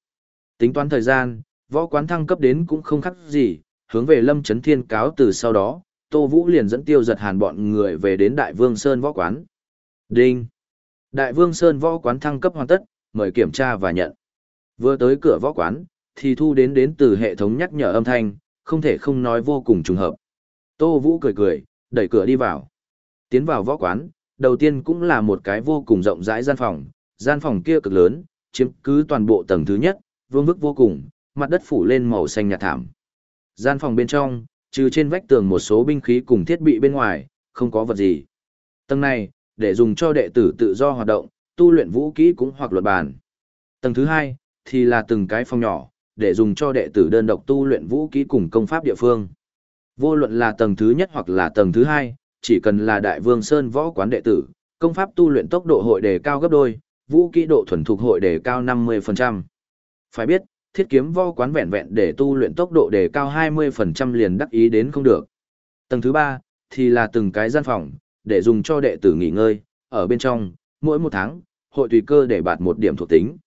Tính toán thời gian, võ quán thăng cấp đến cũng không khác gì, hướng về lâm chấn thiên cáo từ sau đó, Tô Vũ liền dẫn tiêu giật hàn bọn người về đến Đại Vương Sơn võ quán. Đinh! Đại Vương Sơn võ quán thăng cấp hoàn tất, mời kiểm tra và nhận. Vừa tới cửa võ quán, thì thu đến đến từ hệ thống nhắc nhở âm thanh, không thể không nói vô cùng trùng hợp. Tô Vũ cười cười, đẩy cửa đi vào. Tiến vào võ quán, đầu tiên cũng là một cái vô cùng rộng rãi gian phòng, gian phòng kia cực lớn, chiếm cứ toàn bộ tầng thứ nhất, vương vức vô cùng, mặt đất phủ lên màu xanh nhạt thảm. Gian phòng bên trong, trừ trên vách tường một số binh khí cùng thiết bị bên ngoài, không có vật gì. Tầng này, để dùng cho đệ tử tự do hoạt động, tu luyện vũ kỹ cũng hoặc luật bàn. Tầng thứ hai, thì là từng cái phòng nhỏ, để dùng cho đệ tử đơn độc tu luyện vũ kỹ cùng công pháp địa phương. Vô luận là tầng thứ nhất hoặc là tầng thứ hai, chỉ cần là đại vương sơn võ quán đệ tử, công pháp tu luyện tốc độ hội đề cao gấp đôi, vũ kỹ độ thuần thục hội đề cao 50%. Phải biết, thiết kiếm võ quán vẹn vẹn để tu luyện tốc độ đề cao 20% liền đắc ý đến không được. Tầng thứ ba thì là từng cái gian phòng, để dùng cho đệ tử nghỉ ngơi, ở bên trong, mỗi một tháng, hội tùy cơ để bạt một điểm thuộc tính.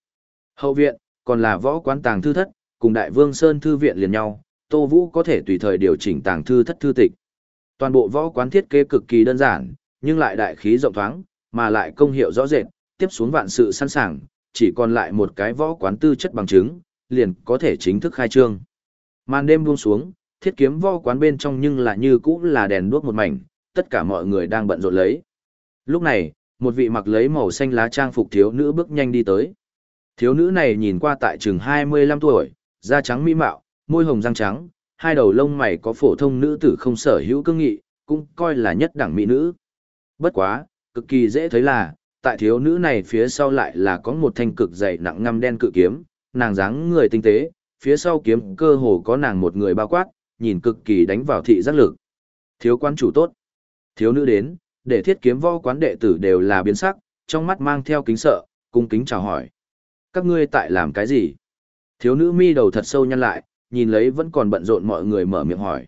Hậu viện, còn là võ quán tàng thư thất, cùng đại vương sơn thư viện liền nhau, Tô Vũ có thể tùy thời điều chỉnh tàng thư thất thư tịch. Toàn bộ võ quán thiết kế cực kỳ đơn giản, nhưng lại đại khí rộng thoáng, mà lại công hiệu rõ rệt, tiếp xuống vạn sự sẵn sàng, chỉ còn lại một cái võ quán tư chất bằng chứng, liền có thể chính thức khai trương. Màn đêm buông xuống, thiết kiếm vo quán bên trong nhưng là như cũ là đèn đuốc một mảnh, tất cả mọi người đang bận rộn lấy. Lúc này, một vị mặc lấy màu xanh lá trang phục thiếu nữ bước nhanh đi tới. Thiếu nữ này nhìn qua tại chừng 25 tuổi, da trắng mỹ mạo, môi hồng răng trắng, hai đầu lông mày có phổ thông nữ tử không sở hữu cương nghị, cũng coi là nhất đẳng mỹ nữ. Bất quá, cực kỳ dễ thấy là, tại thiếu nữ này phía sau lại là có một thanh cực dày nặng ngăm đen cự kiếm, nàng dáng người tinh tế, phía sau kiếm cơ hồ có nàng một người bao quát, nhìn cực kỳ đánh vào thị giác lực. Thiếu quan chủ tốt. Thiếu nữ đến, để thiết kiếm võ quán đệ tử đều là biến sắc, trong mắt mang theo kính sợ, cung kính chào hỏi. Các ngươi tại làm cái gì? Thiếu nữ mi đầu thật sâu nhăn lại, nhìn lấy vẫn còn bận rộn mọi người mở miệng hỏi.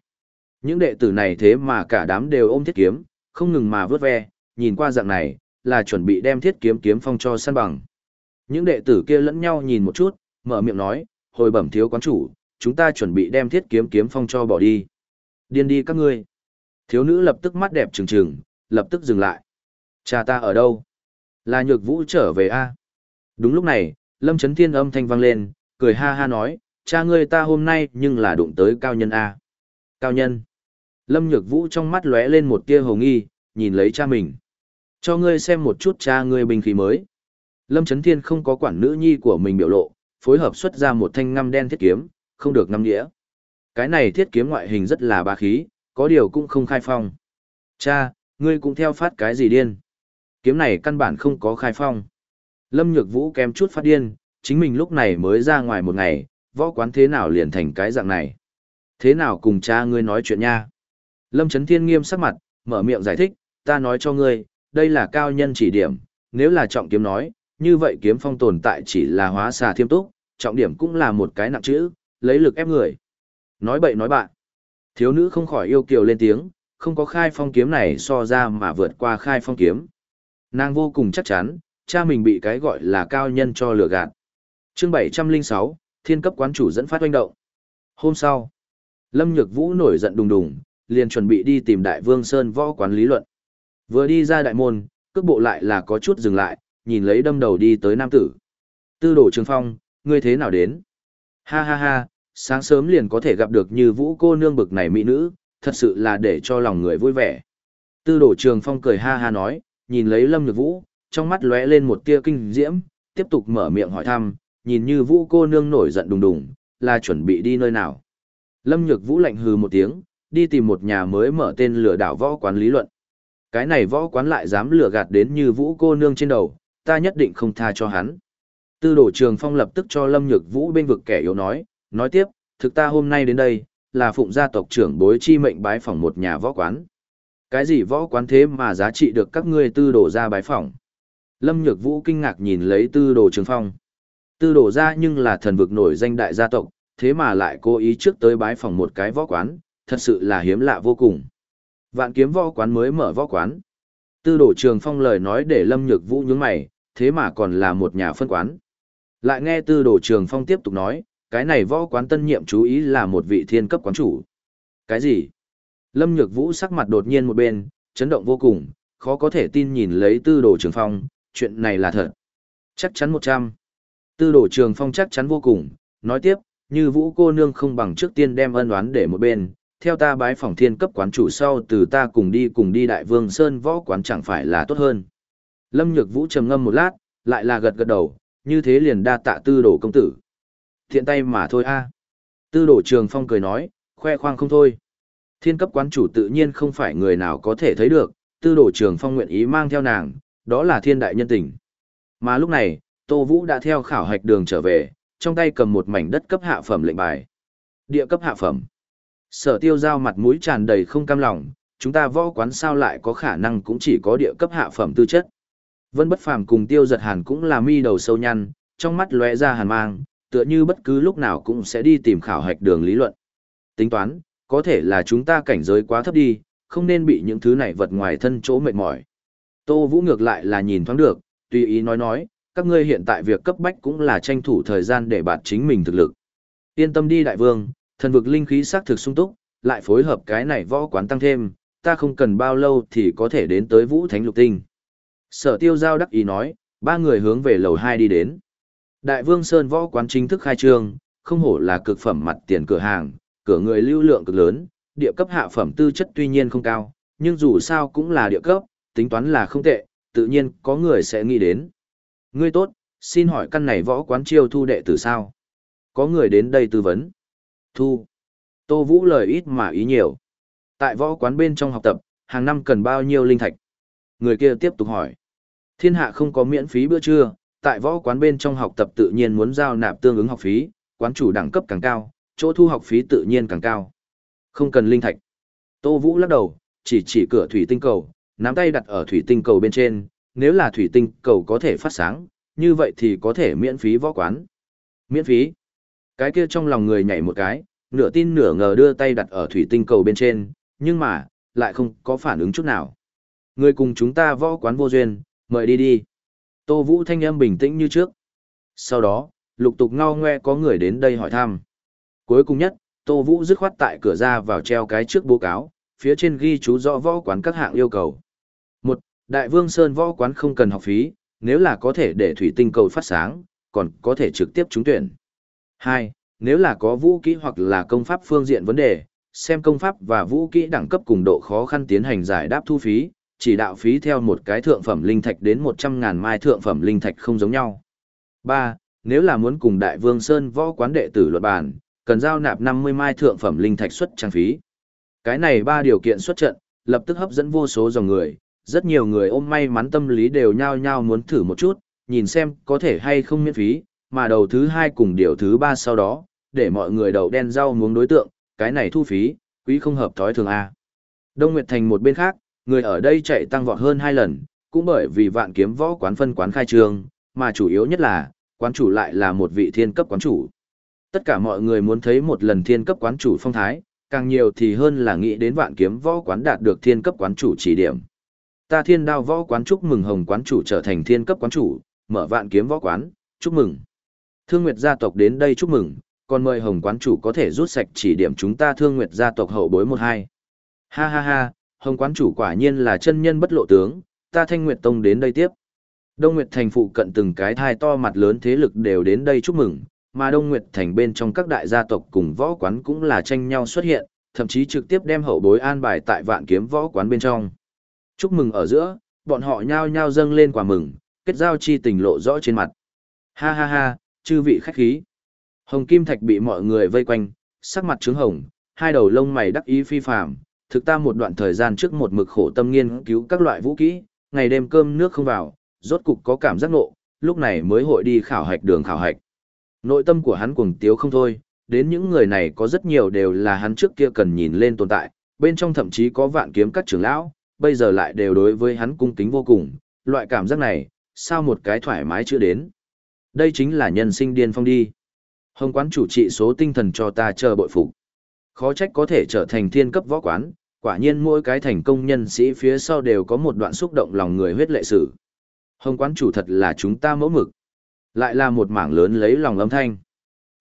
Những đệ tử này thế mà cả đám đều ôm thiết kiếm, không ngừng mà vớt ve, nhìn qua dạng này, là chuẩn bị đem thiết kiếm kiếm phong cho săn bằng. Những đệ tử kia lẫn nhau nhìn một chút, mở miệng nói, hồi bẩm thiếu quán chủ, chúng ta chuẩn bị đem thiết kiếm kiếm phong cho bỏ đi. Điên đi các ngươi. Thiếu nữ lập tức mắt đẹp trừng trừng, lập tức dừng lại. Cha ta ở đâu? Là nhược vũ trở về a Đúng lúc này, Lâm Trấn Thiên âm thanh vang lên, cười ha ha nói, cha ngươi ta hôm nay nhưng là đụng tới cao nhân a Cao nhân. Lâm Nhược Vũ trong mắt lóe lên một tia hồ nghi, nhìn lấy cha mình. Cho ngươi xem một chút cha ngươi bình khí mới. Lâm Trấn Thiên không có quản nữ nhi của mình biểu lộ, phối hợp xuất ra một thanh ngăm đen thiết kiếm, không được ngăm đĩa. Cái này thiết kiếm ngoại hình rất là ba khí, có điều cũng không khai phong. Cha, ngươi cũng theo phát cái gì điên? Kiếm này căn bản không có khai phong. Lâm Nhược Vũ kém chút phát điên, chính mình lúc này mới ra ngoài một ngày, võ quán thế nào liền thành cái dạng này. Thế nào cùng cha ngươi nói chuyện nha? Lâm Trấn Thiên nghiêm sắc mặt, mở miệng giải thích, ta nói cho ngươi, đây là cao nhân chỉ điểm, nếu là trọng kiếm nói, như vậy kiếm phong tồn tại chỉ là hóa xà thiêm túc, trọng điểm cũng là một cái nặng chữ, lấy lực ép người. Nói bậy nói bạn. Thiếu nữ không khỏi yêu kiều lên tiếng, không có khai phong kiếm này so ra mà vượt qua khai phong kiếm. Nàng vô cùng chắc chắn, cha mình bị cái gọi là cao nhân cho lừa gạt. Chương 706, Thiên cấp quán chủ dẫn phát oanh động. Hôm sau, Lâm Nhược Vũ nổi giận đùng đùng, liền chuẩn bị đi tìm Đại Vương Sơn võ quán lý luận. Vừa đi ra đại môn, cước bộ lại là có chút dừng lại, nhìn lấy đâm đầu đi tới nam tử. Tư đổ trường phong, ngươi thế nào đến? Ha ha ha, sáng sớm liền có thể gặp được như vũ cô nương bực này mỹ nữ, thật sự là để cho lòng người vui vẻ. Tư đổ trường phong cười ha ha nói, nhìn lấy lâm nhược vũ, trong mắt lóe lên một tia kinh diễm, tiếp tục mở miệng hỏi thăm, nhìn như vũ cô nương nổi giận đùng đùng, là chuẩn bị đi nơi nào. Lâm Nhược Vũ lạnh hừ một tiếng, đi tìm một nhà mới mở tên lừa đảo võ quán lý luận. Cái này võ quán lại dám lừa gạt đến như vũ cô nương trên đầu, ta nhất định không tha cho hắn. Tư đổ trường phong lập tức cho Lâm Nhược Vũ bên vực kẻ yếu nói, nói tiếp, thực ta hôm nay đến đây, là phụng gia tộc trưởng bối chi mệnh bái phỏng một nhà võ quán. Cái gì võ quán thế mà giá trị được các ngươi tư đổ ra bái phỏng? Lâm Nhược Vũ kinh ngạc nhìn lấy tư đồ trường phong. Tư đổ ra nhưng là thần vực nổi danh đại gia tộc, thế mà lại cố ý trước tới bái phỏng một cái võ quán, thật sự là hiếm lạ vô cùng. Vạn kiếm võ quán mới mở võ quán. Tư đổ trường phong lời nói để Lâm Nhược Vũ nhướng mày, thế mà còn là một nhà phân quán. Lại nghe tư đổ trường phong tiếp tục nói, cái này võ quán tân nhiệm chú ý là một vị thiên cấp quán chủ. Cái gì? Lâm Nhược Vũ sắc mặt đột nhiên một bên, chấn động vô cùng, khó có thể tin nhìn lấy tư đồ trường phong, chuyện này là thật. Chắc chắn một trăm. Tư đồ trường phong chắc chắn vô cùng, nói tiếp, như vũ cô nương không bằng trước tiên đem ân oán để một bên, theo ta bái phỏng thiên cấp quán chủ sau từ ta cùng đi cùng đi đại vương sơn võ quán chẳng phải là tốt hơn. Lâm Nhược Vũ trầm ngâm một lát, lại là gật gật đầu, như thế liền đa tạ tư đồ công tử. Thiện tay mà thôi a. Tư đồ trường phong cười nói, khoe khoang không thôi. Thiên cấp quán chủ tự nhiên không phải người nào có thể thấy được, tư đồ trường phong nguyện ý mang theo nàng, đó là thiên đại nhân tình. Mà lúc này, Tô Vũ đã theo khảo hạch đường trở về, trong tay cầm một mảnh đất cấp hạ phẩm lệnh bài. Địa cấp hạ phẩm. Sở tiêu giao mặt mũi tràn đầy không cam lòng, chúng ta võ quán sao lại có khả năng cũng chỉ có địa cấp hạ phẩm tư chất. Vân bất phàm cùng tiêu giật hàn cũng là mi đầu sâu nhăn, trong mắt lóe ra hàn mang, tựa như bất cứ lúc nào cũng sẽ đi tìm khảo hạch đường lý luận. Tính toán, có thể là chúng ta cảnh giới quá thấp đi, không nên bị những thứ này vật ngoài thân chỗ mệt mỏi. Tô Vũ ngược lại là nhìn thoáng được, tùy ý nói nói, các ngươi hiện tại việc cấp bách cũng là tranh thủ thời gian để bạt chính mình thực lực. Yên tâm đi đại vương, thần vực linh khí xác thực sung túc, lại phối hợp cái này võ quán tăng thêm, ta không cần bao lâu thì có thể đến tới Vũ Thánh Lục Tinh. Sở tiêu giao đắc ý nói, ba người hướng về lầu 2 đi đến. Đại vương Sơn võ quán chính thức khai trương, không hổ là cực phẩm mặt tiền cửa hàng, cửa người lưu lượng cực lớn, địa cấp hạ phẩm tư chất tuy nhiên không cao, nhưng dù sao cũng là địa cấp, tính toán là không tệ, tự nhiên có người sẽ nghĩ đến. Ngươi tốt, xin hỏi căn này võ quán chiêu thu đệ tử sao? Có người đến đây tư vấn. Thu. Tô Vũ lời ít mà ý nhiều. Tại võ quán bên trong học tập, hàng năm cần bao nhiêu linh thạch? Người kia tiếp tục hỏi. Thiên hạ không có miễn phí bữa trưa, tại võ quán bên trong học tập tự nhiên muốn giao nạp tương ứng học phí, quán chủ đẳng cấp càng cao, chỗ thu học phí tự nhiên càng cao. Không cần linh thạch. Tô Vũ lắc đầu, chỉ chỉ cửa thủy tinh cầu, nắm tay đặt ở thủy tinh cầu bên trên, nếu là thủy tinh cầu có thể phát sáng, như vậy thì có thể miễn phí võ quán. Miễn phí. Cái kia trong lòng người nhảy một cái, nửa tin nửa ngờ đưa tay đặt ở thủy tinh cầu bên trên, nhưng mà, lại không có phản ứng chút nào. Người cùng chúng ta võ quán vô duyên, mời đi đi. Tô Vũ thanh âm bình tĩnh như trước. Sau đó, lục tục ngao ngoe có người đến đây hỏi thăm. Cuối cùng nhất, Tô Vũ dứt khoát tại cửa ra vào treo cái trước bố cáo, phía trên ghi chú rõ võ quán các hạng yêu cầu. một Đại Vương Sơn võ quán không cần học phí, nếu là có thể để thủy tinh cầu phát sáng, còn có thể trực tiếp trúng tuyển. 2. Nếu là có vũ kỹ hoặc là công pháp phương diện vấn đề, xem công pháp và vũ kỹ đẳng cấp cùng độ khó khăn tiến hành giải đáp thu phí, chỉ đạo phí theo một cái thượng phẩm linh thạch đến 100.000 mai thượng phẩm linh thạch không giống nhau. 3. Nếu là muốn cùng Đại Vương Sơn võ quán đệ tử luật bản, cần giao nạp 50 mai thượng phẩm linh thạch xuất trang phí. Cái này ba điều kiện xuất trận, lập tức hấp dẫn vô số dòng người, rất nhiều người ôm may mắn tâm lý đều nhao nhao muốn thử một chút, nhìn xem có thể hay không miễn phí, mà đầu thứ hai cùng điều thứ ba sau đó, để mọi người đầu đen rau muống đối tượng, cái này thu phí, quý không hợp thói thường A. Đông Nguyệt Thành một bên khác, người ở đây chạy tăng vọt hơn hai lần, cũng bởi vì vạn kiếm võ quán phân quán khai trương, mà chủ yếu nhất là, quán chủ lại là một vị thiên cấp quán chủ. Tất cả mọi người muốn thấy một lần thiên cấp quán chủ phong thái, càng nhiều thì hơn là nghĩ đến vạn kiếm võ quán đạt được thiên cấp quán chủ chỉ điểm. Ta thiên đao võ quán chúc mừng hồng quán chủ trở thành thiên cấp quán chủ, mở vạn kiếm võ quán, chúc mừng. Thương Nguyệt gia tộc đến đây chúc mừng, còn mời hồng quán chủ có thể rút sạch chỉ điểm chúng ta Thương Nguyệt gia tộc hậu bối một hai. Ha ha ha, hồng quán chủ quả nhiên là chân nhân bất lộ tướng, ta thanh nguyệt tông đến đây tiếp. Đông Nguyệt thành phụ cận từng cái thai to mặt lớn thế lực đều đến đây chúc mừng, mà Đông Nguyệt thành bên trong các đại gia tộc cùng võ quán cũng là tranh nhau xuất hiện, thậm chí trực tiếp đem hậu bối an bài tại vạn kiếm võ quán bên trong. Chúc mừng ở giữa, bọn họ nhao nhao dâng lên quả mừng, kết giao chi tình lộ rõ trên mặt. Ha ha ha, chư vị khách khí. Hồng Kim Thạch bị mọi người vây quanh, sắc mặt trướng hồng, hai đầu lông mày đắc ý phi phàm. Thực ta một đoạn thời gian trước một mực khổ tâm nghiên cứu các loại vũ kỹ, ngày đêm cơm nước không vào, rốt cục có cảm giác nộ, lúc này mới hội đi khảo hạch đường khảo hạch. Nội tâm của hắn cuồng tiếu không thôi, đến những người này có rất nhiều đều là hắn trước kia cần nhìn lên tồn tại, bên trong thậm chí có vạn kiếm các trưởng lão, bây giờ lại đều đối với hắn cung kính vô cùng, loại cảm giác này, sao một cái thoải mái chưa đến. Đây chính là nhân sinh điên phong đi. Hồng quán chủ trị số tinh thần cho ta chờ bội phục. Khó trách có thể trở thành thiên cấp võ quán, quả nhiên mỗi cái thành công nhân sĩ phía sau đều có một đoạn xúc động lòng người huyết lệ sử. Hồng quán chủ thật là chúng ta mẫu mực. Lại là một mảng lớn lấy lòng âm thanh.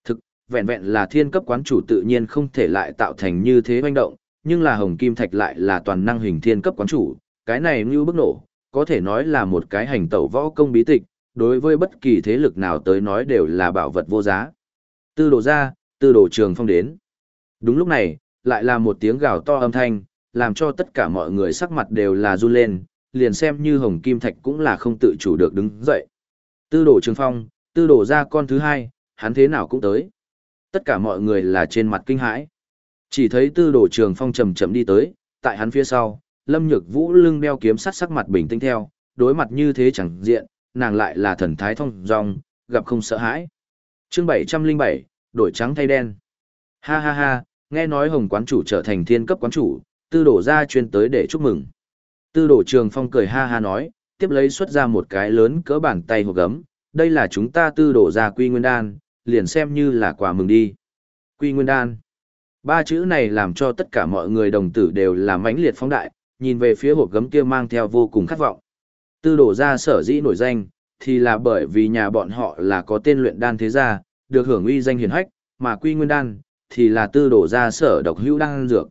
Thực, vẹn vẹn là thiên cấp quán chủ tự nhiên không thể lại tạo thành như thế hoành động, nhưng là hồng kim thạch lại là toàn năng hình thiên cấp quán chủ, cái này như bức nổ, có thể nói là một cái hành tẩu võ công bí tịch, đối với bất kỳ thế lực nào tới nói đều là bảo vật vô giá. Tư đồ ra, tư đồ trường phong đến. Đúng lúc này, lại là một tiếng gào to âm thanh, làm cho tất cả mọi người sắc mặt đều là run lên, liền xem như hồng kim thạch cũng là không tự chủ được đứng dậy. Tư đồ trường phong, tư đồ ra con thứ hai, hắn thế nào cũng tới. Tất cả mọi người là trên mặt kinh hãi. Chỉ thấy tư đồ trường phong chầm chậm đi tới, tại hắn phía sau, lâm nhược vũ lưng đeo kiếm sắt sắc mặt bình tĩnh theo, đối mặt như thế chẳng diện, nàng lại là thần thái thông dong, gặp không sợ hãi. chương 707, đổi trắng thay đen. Ha ha ha, nghe nói hồng quán chủ trở thành thiên cấp quán chủ, tư đổ ra chuyên tới để chúc mừng. Tư đổ trường phong cười ha ha nói, tiếp lấy xuất ra một cái lớn cỡ bàn tay hộp gấm, đây là chúng ta tư đổ ra quy nguyên đan, liền xem như là quà mừng đi. Quy nguyên đan. Ba chữ này làm cho tất cả mọi người đồng tử đều là mãnh liệt phóng đại, nhìn về phía hộp gấm kia mang theo vô cùng khát vọng. Tư đổ ra sở dĩ nổi danh, thì là bởi vì nhà bọn họ là có tên luyện đan thế gia, được hưởng uy danh hiển hách, mà quy nguyên đan, thì là tư đổ ra sở độc hữu đan dược.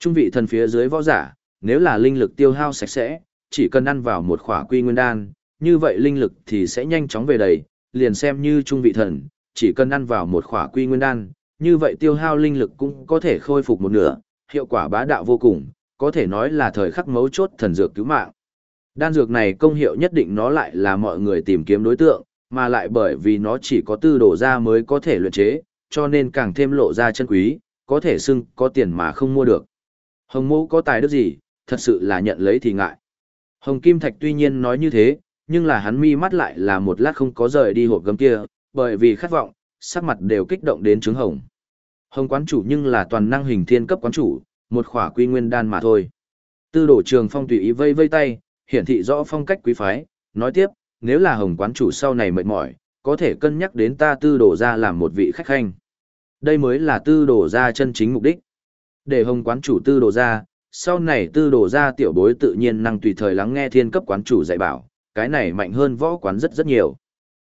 Trung vị thần phía dưới võ giả, nếu là linh lực tiêu hao sạch sẽ, chỉ cần ăn vào một khỏa quy nguyên đan, như vậy linh lực thì sẽ nhanh chóng về đầy, liền xem như trung vị thần, chỉ cần ăn vào một khỏa quy nguyên đan, như vậy tiêu hao linh lực cũng có thể khôi phục một nửa, hiệu quả bá đạo vô cùng, có thể nói là thời khắc mấu chốt thần dược cứu mạng. Đan dược này công hiệu nhất định nó lại là mọi người tìm kiếm đối tượng, mà lại bởi vì nó chỉ có tư đổ ra mới có thể luyện chế, cho nên càng thêm lộ ra chân quý, có thể xưng có tiền mà không mua được. Hồng mẫu có tài đức gì, thật sự là nhận lấy thì ngại. Hồng Kim Thạch tuy nhiên nói như thế, nhưng là hắn mi mắt lại là một lát không có rời đi hộp gấm kia, bởi vì khát vọng, sắc mặt đều kích động đến trứng hồng. Hồng quán chủ nhưng là toàn năng hình thiên cấp quán chủ, một khỏa quy nguyên đan mà thôi. Tư đổ trường phong tùy ý vây vây tay, hiển thị rõ phong cách quý phái, nói tiếp, nếu là hồng quán chủ sau này mệt mỏi, có thể cân nhắc đến ta tư đổ ra làm một vị khách khanh. Đây mới là tư đổ ra chân chính mục đích. Để hồng quán chủ tư đổ ra, sau này tư đổ ra tiểu bối tự nhiên năng tùy thời lắng nghe thiên cấp quán chủ dạy bảo, cái này mạnh hơn võ quán rất rất nhiều.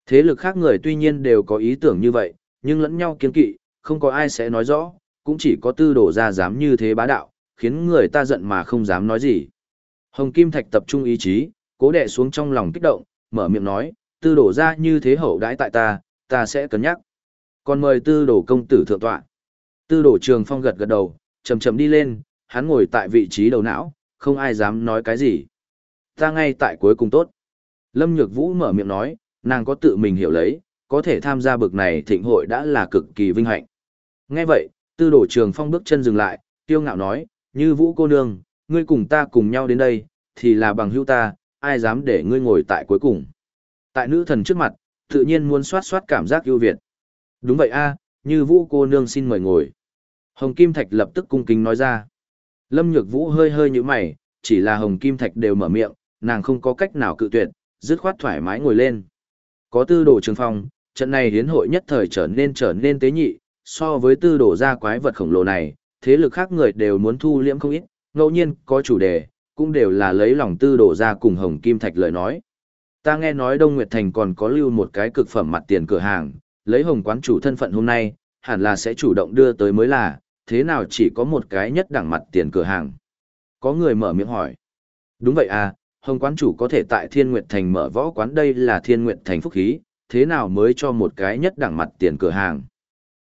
Thế lực khác người tuy nhiên đều có ý tưởng như vậy, nhưng lẫn nhau kiên kỵ, không có ai sẽ nói rõ, cũng chỉ có tư đổ ra dám như thế bá đạo, khiến người ta giận mà không dám nói gì. Hồng Kim Thạch tập trung ý chí, cố đè xuống trong lòng kích động, mở miệng nói, tư đổ ra như thế hậu đãi tại ta, ta sẽ cân nhắc. Còn mời tư đổ công tử thượng tọa. Tư đổ trường phong gật gật đầu, chầm chầm đi lên, hắn ngồi tại vị trí đầu não, không ai dám nói cái gì. Ta ngay tại cuối cùng tốt. Lâm Nhược Vũ mở miệng nói, nàng có tự mình hiểu lấy, có thể tham gia bực này thịnh hội đã là cực kỳ vinh hạnh. Nghe vậy, tư đổ trường phong bước chân dừng lại, tiêu ngạo nói, như Vũ cô nương, ngươi cùng ta cùng nhau đến đây, thì là bằng hữu ta, ai dám để ngươi ngồi tại cuối cùng. Tại nữ thần trước mặt, tự nhiên muốn soát soát cảm giác ưu việt. Đúng vậy a, như Vũ cô nương xin mời ngồi. Hồng Kim Thạch lập tức cung kính nói ra. Lâm Nhược Vũ hơi hơi như mày, chỉ là Hồng Kim Thạch đều mở miệng, nàng không có cách nào cự tuyệt, dứt khoát thoải mái ngồi lên. Có tư đồ trường phong, trận này hiến hội nhất thời trở nên trở nên tế nhị, so với tư đồ ra quái vật khổng lồ này, thế lực khác người đều muốn thu liễm không ít, ngẫu nhiên có chủ đề, cũng đều là lấy lòng tư đổ ra cùng Hồng Kim Thạch lời nói. Ta nghe nói Đông Nguyệt Thành còn có lưu một cái cực phẩm mặt tiền cửa hàng, lấy Hồng quán chủ thân phận hôm nay, hẳn là sẽ chủ động đưa tới mới là, thế nào chỉ có một cái nhất đẳng mặt tiền cửa hàng. Có người mở miệng hỏi. Đúng vậy à, Hồng quán chủ có thể tại Thiên Nguyệt Thành mở võ quán đây là Thiên Nguyệt Thành phúc khí, thế nào mới cho một cái nhất đẳng mặt tiền cửa hàng.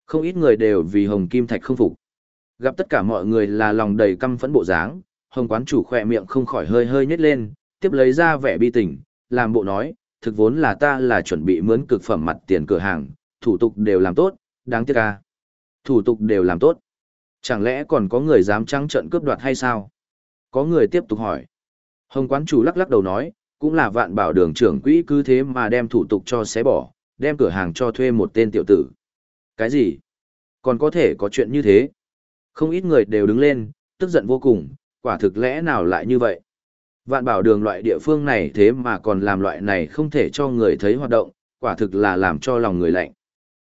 Không ít người đều vì Hồng Kim Thạch không phục. Gặp tất cả mọi người là lòng đầy căm phẫn bộ dáng, Hồng quán chủ khỏe miệng không khỏi hơi hơi nhếch lên, tiếp lấy ra vẻ bi tình, làm bộ nói, thực vốn là ta là chuẩn bị mướn cực phẩm mặt tiền cửa hàng, thủ tục đều làm tốt, đáng tiếc ca. Thủ tục đều làm tốt. Chẳng lẽ còn có người dám trắng trận cướp đoạt hay sao? Có người tiếp tục hỏi. Hồng quán chủ lắc lắc đầu nói, cũng là vạn bảo đường trưởng quỹ cứ thế mà đem thủ tục cho xé bỏ, đem cửa hàng cho thuê một tên tiểu tử. Cái gì? Còn có thể có chuyện như thế? Không ít người đều đứng lên, tức giận vô cùng, quả thực lẽ nào lại như vậy? Vạn bảo đường loại địa phương này thế mà còn làm loại này không thể cho người thấy hoạt động, quả thực là làm cho lòng người lạnh.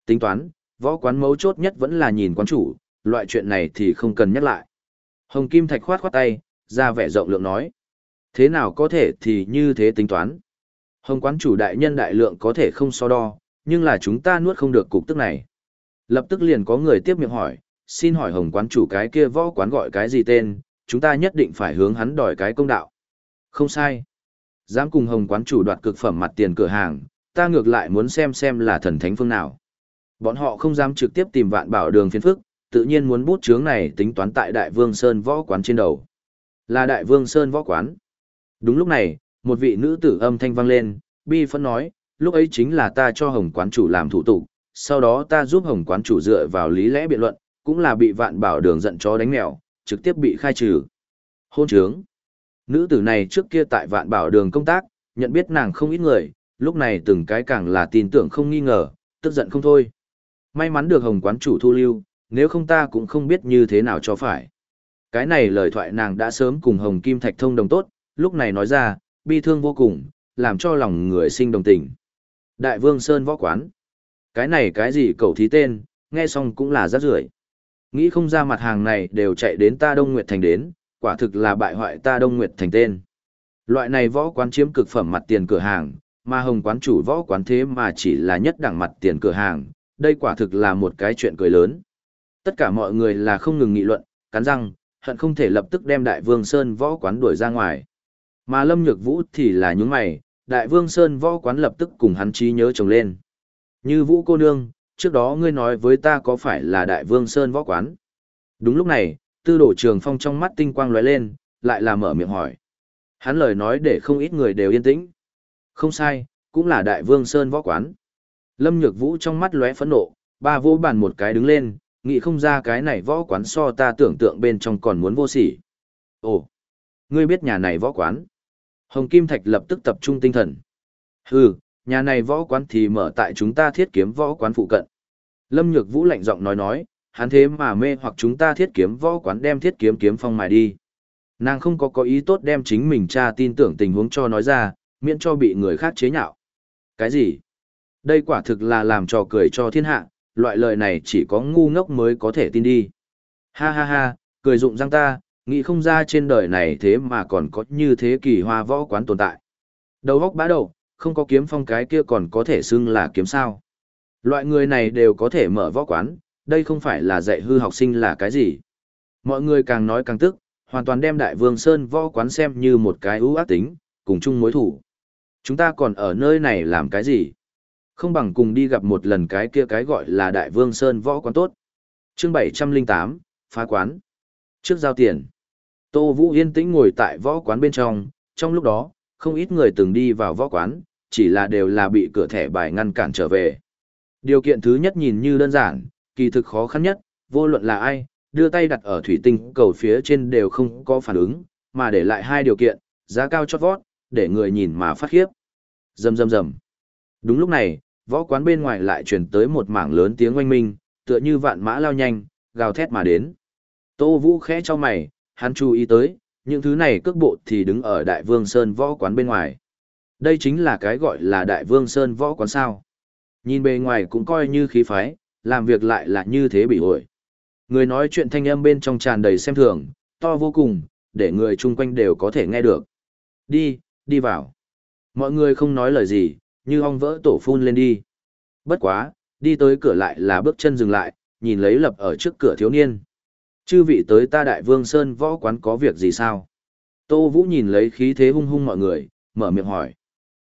Tính toán, võ quán mấu chốt nhất vẫn là nhìn quán chủ, loại chuyện này thì không cần nhắc lại. Hồng Kim Thạch khoát khoát tay, ra vẻ rộng lượng nói. Thế nào có thể thì như thế tính toán. Hồng quán chủ đại nhân đại lượng có thể không so đo, nhưng là chúng ta nuốt không được cục tức này. Lập tức liền có người tiếp miệng hỏi, xin hỏi hồng quán chủ cái kia võ quán gọi cái gì tên, chúng ta nhất định phải hướng hắn đòi cái công đạo. Không sai. Dám cùng hồng quán chủ đoạt cực phẩm mặt tiền cửa hàng, ta ngược lại muốn xem xem là thần thánh phương nào. Bọn họ không dám trực tiếp tìm vạn bảo đường phiên phức, tự nhiên muốn bút chướng này tính toán tại Đại Vương Sơn võ quán trên đầu. Là Đại Vương Sơn võ quán. Đúng lúc này, một vị nữ tử âm thanh vang lên, bi phân nói, lúc ấy chính là ta cho hồng quán chủ làm thủ tục, sau đó ta giúp hồng quán chủ dựa vào lý lẽ biện luận, cũng là bị vạn bảo đường giận chó đánh mèo, trực tiếp bị khai trừ. Hôn trướng. Nữ tử này trước kia tại vạn bảo đường công tác, nhận biết nàng không ít người, lúc này từng cái càng là tin tưởng không nghi ngờ, tức giận không thôi. May mắn được hồng quán chủ thu lưu, nếu không ta cũng không biết như thế nào cho phải. Cái này lời thoại nàng đã sớm cùng hồng kim thạch thông đồng tốt, lúc này nói ra, bi thương vô cùng, làm cho lòng người sinh đồng tình. Đại vương Sơn võ quán. Cái này cái gì cầu thí tên, nghe xong cũng là rác rưởi. Nghĩ không ra mặt hàng này đều chạy đến ta Đông Nguyệt Thành đến, quả thực là bại hoại ta Đông Nguyệt Thành tên. Loại này võ quán chiếm cực phẩm mặt tiền cửa hàng, mà hồng quán chủ võ quán thế mà chỉ là nhất đẳng mặt tiền cửa hàng, đây quả thực là một cái chuyện cười lớn. Tất cả mọi người là không ngừng nghị luận, cắn răng, hận không thể lập tức đem Đại Vương Sơn võ quán đuổi ra ngoài. Mà Lâm Nhược Vũ thì là những mày, Đại Vương Sơn võ quán lập tức cùng hắn trí nhớ chồng lên. Như Vũ cô nương, trước đó ngươi nói với ta có phải là Đại Vương Sơn võ quán? Đúng lúc này, tư đổ trường phong trong mắt tinh quang lóe lên, lại là mở miệng hỏi. Hắn lời nói để không ít người đều yên tĩnh. Không sai, cũng là Đại Vương Sơn võ quán. Lâm Nhược Vũ trong mắt lóe phẫn nộ, ba vỗ bàn một cái đứng lên, nghĩ không ra cái này võ quán so ta tưởng tượng bên trong còn muốn vô sỉ. Ồ, ngươi biết nhà này võ quán. Hồng Kim Thạch lập tức tập trung tinh thần. Hừ, nhà này võ quán thì mở tại chúng ta thiết kiếm võ quán phụ cận. Lâm Nhược Vũ lạnh giọng nói nói, hắn thế mà mê hoặc chúng ta thiết kiếm võ quán đem thiết kiếm kiếm phong mài đi. Nàng không có có ý tốt đem chính mình tra tin tưởng tình huống cho nói ra, miễn cho bị người khác chế nhạo. Cái gì? Đây quả thực là làm trò cười cho thiên hạ, loại lời này chỉ có ngu ngốc mới có thể tin đi. Ha ha ha, cười dụng răng ta, nghĩ không ra trên đời này thế mà còn có như thế kỳ hoa võ quán tồn tại. Đầu góc bá đầu, không có kiếm phong cái kia còn có thể xưng là kiếm sao. Loại người này đều có thể mở võ quán, đây không phải là dạy hư học sinh là cái gì. Mọi người càng nói càng tức, hoàn toàn đem Đại Vương Sơn võ quán xem như một cái ưu ác tính, cùng chung mối thủ. Chúng ta còn ở nơi này làm cái gì? Không bằng cùng đi gặp một lần cái kia cái gọi là Đại Vương Sơn võ quán tốt. chương 708, phá quán. Trước giao tiền, Tô Vũ yên tĩnh ngồi tại võ quán bên trong, trong lúc đó, không ít người từng đi vào võ quán, chỉ là đều là bị cửa thẻ bài ngăn cản trở về. Điều kiện thứ nhất nhìn như đơn giản, kỳ thực khó khăn nhất, vô luận là ai, đưa tay đặt ở thủy tinh cầu phía trên đều không có phản ứng, mà để lại hai điều kiện, giá cao chót vót, để người nhìn mà phát khiếp. Rầm rầm rầm. Đúng lúc này, võ quán bên ngoài lại truyền tới một mảng lớn tiếng oanh minh, tựa như vạn mã lao nhanh, gào thét mà đến. Tô Vũ khẽ cho mày, hắn chú ý tới, những thứ này cước bộ thì đứng ở Đại Vương Sơn võ quán bên ngoài. Đây chính là cái gọi là Đại Vương Sơn võ quán sao. Nhìn bề ngoài cũng coi như khí phái, làm việc lại là như thế bị ổi. Người nói chuyện thanh âm bên trong tràn đầy xem thường, to vô cùng, để người chung quanh đều có thể nghe được. Đi, đi vào. Mọi người không nói lời gì, như ong vỡ tổ phun lên đi. Bất quá, đi tới cửa lại là bước chân dừng lại, nhìn lấy lập ở trước cửa thiếu niên. Chư vị tới ta đại vương Sơn võ quán có việc gì sao? Tô Vũ nhìn lấy khí thế hung hung mọi người, mở miệng hỏi.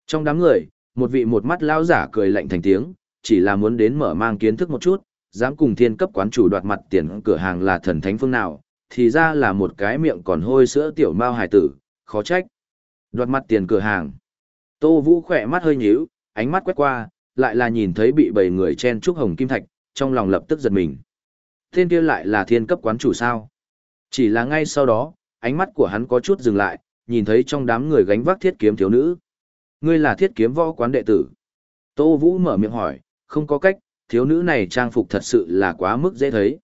Trong đám người, một vị một mắt lao giả cười lạnh thành tiếng, chỉ là muốn đến mở mang kiến thức một chút, dám cùng thiên cấp quán chủ đoạt mặt tiền cửa hàng là thần thánh phương nào, thì ra là một cái miệng còn hôi sữa tiểu mao hài tử, khó trách. Đoạt mặt tiền cửa hàng. Tô Vũ khỏe mắt hơi nhíu, ánh mắt quét qua, lại là nhìn thấy bị bảy người chen trúc hồng kim thạch, trong lòng lập tức giật mình. thiên kia lại là thiên cấp quán chủ sao? Chỉ là ngay sau đó, ánh mắt của hắn có chút dừng lại, nhìn thấy trong đám người gánh vác thiết kiếm thiếu nữ. Ngươi là thiết kiếm võ quán đệ tử. Tô Vũ mở miệng hỏi, không có cách, thiếu nữ này trang phục thật sự là quá mức dễ thấy.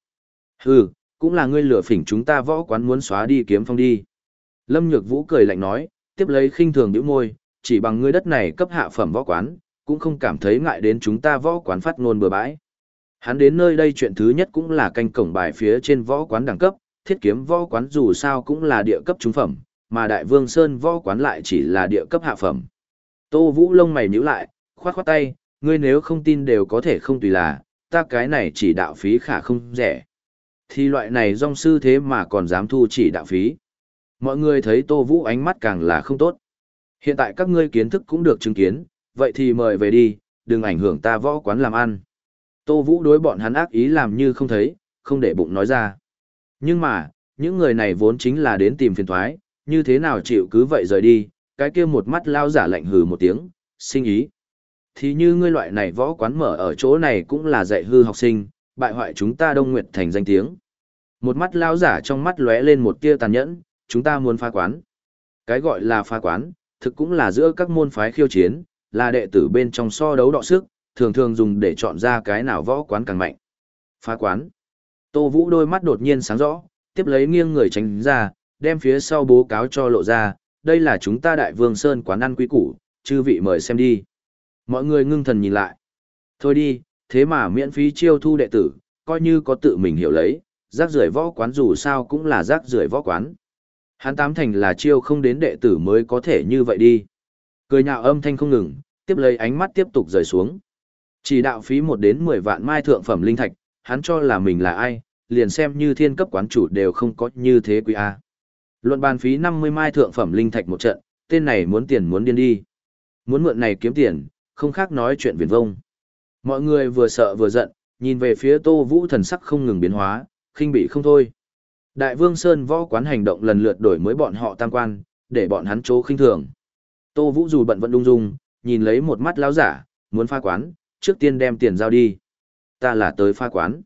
Hừ, cũng là ngươi lừa phỉnh chúng ta võ quán muốn xóa đi kiếm phong đi. Lâm Nhược Vũ cười lạnh nói, tiếp lấy khinh thường nhíu môi, chỉ bằng ngươi đất này cấp hạ phẩm võ quán, cũng không cảm thấy ngại đến chúng ta võ quán phát ngôn bừa bãi. Hắn đến nơi đây chuyện thứ nhất cũng là canh cổng bài phía trên võ quán đẳng cấp, thiết kiếm võ quán dù sao cũng là địa cấp trung phẩm, mà Đại Vương Sơn võ quán lại chỉ là địa cấp hạ phẩm. Tô Vũ lông mày nhíu lại, khoát khoát tay, ngươi nếu không tin đều có thể không tùy là, ta cái này chỉ đạo phí khả không rẻ. Thì loại này dòng sư thế mà còn dám thu chỉ đạo phí. Mọi người thấy Tô Vũ ánh mắt càng là không tốt. Hiện tại các ngươi kiến thức cũng được chứng kiến, vậy thì mời về đi, đừng ảnh hưởng ta võ quán làm ăn. Tô Vũ đối bọn hắn ác ý làm như không thấy, không để bụng nói ra. Nhưng mà, những người này vốn chính là đến tìm phiền thoái, như thế nào chịu cứ vậy rời đi, cái kia một mắt lao giả lạnh hừ một tiếng, sinh ý. Thì như ngươi loại này võ quán mở ở chỗ này cũng là dạy hư học sinh, bại hoại chúng ta đông nguyệt thành danh tiếng. Một mắt lao giả trong mắt lóe lên một tia tàn nhẫn, chúng ta muốn phá quán. Cái gọi là phá quán, thực cũng là giữa các môn phái khiêu chiến, là đệ tử bên trong so đấu đọ sức, thường thường dùng để chọn ra cái nào võ quán càng mạnh. Phá quán. Tô Vũ đôi mắt đột nhiên sáng rõ, tiếp lấy nghiêng người tránh ra, đem phía sau bố cáo cho lộ ra, đây là chúng ta đại vương sơn quán ăn quý củ, chư vị mời xem đi. Mọi người ngưng thần nhìn lại. Thôi đi, thế mà miễn phí chiêu thu đệ tử, coi như có tự mình hiểu lấy, rác rưởi võ quán dù sao cũng là rác rưởi võ quán. Hắn tám thành là chiêu không đến đệ tử mới có thể như vậy đi. Cười nhạo âm thanh không ngừng, tiếp lấy ánh mắt tiếp tục rời xuống. Chỉ đạo phí một đến mười vạn mai thượng phẩm linh thạch, hắn cho là mình là ai, liền xem như thiên cấp quán chủ đều không có như thế quý A. Luận bàn phí năm mươi mai thượng phẩm linh thạch một trận, tên này muốn tiền muốn điên đi. Muốn mượn này kiếm tiền, không khác nói chuyện viển vông. Mọi người vừa sợ vừa giận, nhìn về phía Tô Vũ thần sắc không ngừng biến hóa, khinh bị không thôi. Đại Vương Sơn võ quán hành động lần lượt đổi mới bọn họ tam quan, để bọn hắn chố khinh thường. Tô Vũ dù bận vận đung dung, nhìn lấy một mắt lão giả, muốn pha quán, trước tiên đem tiền giao đi. Ta là tới pha quán.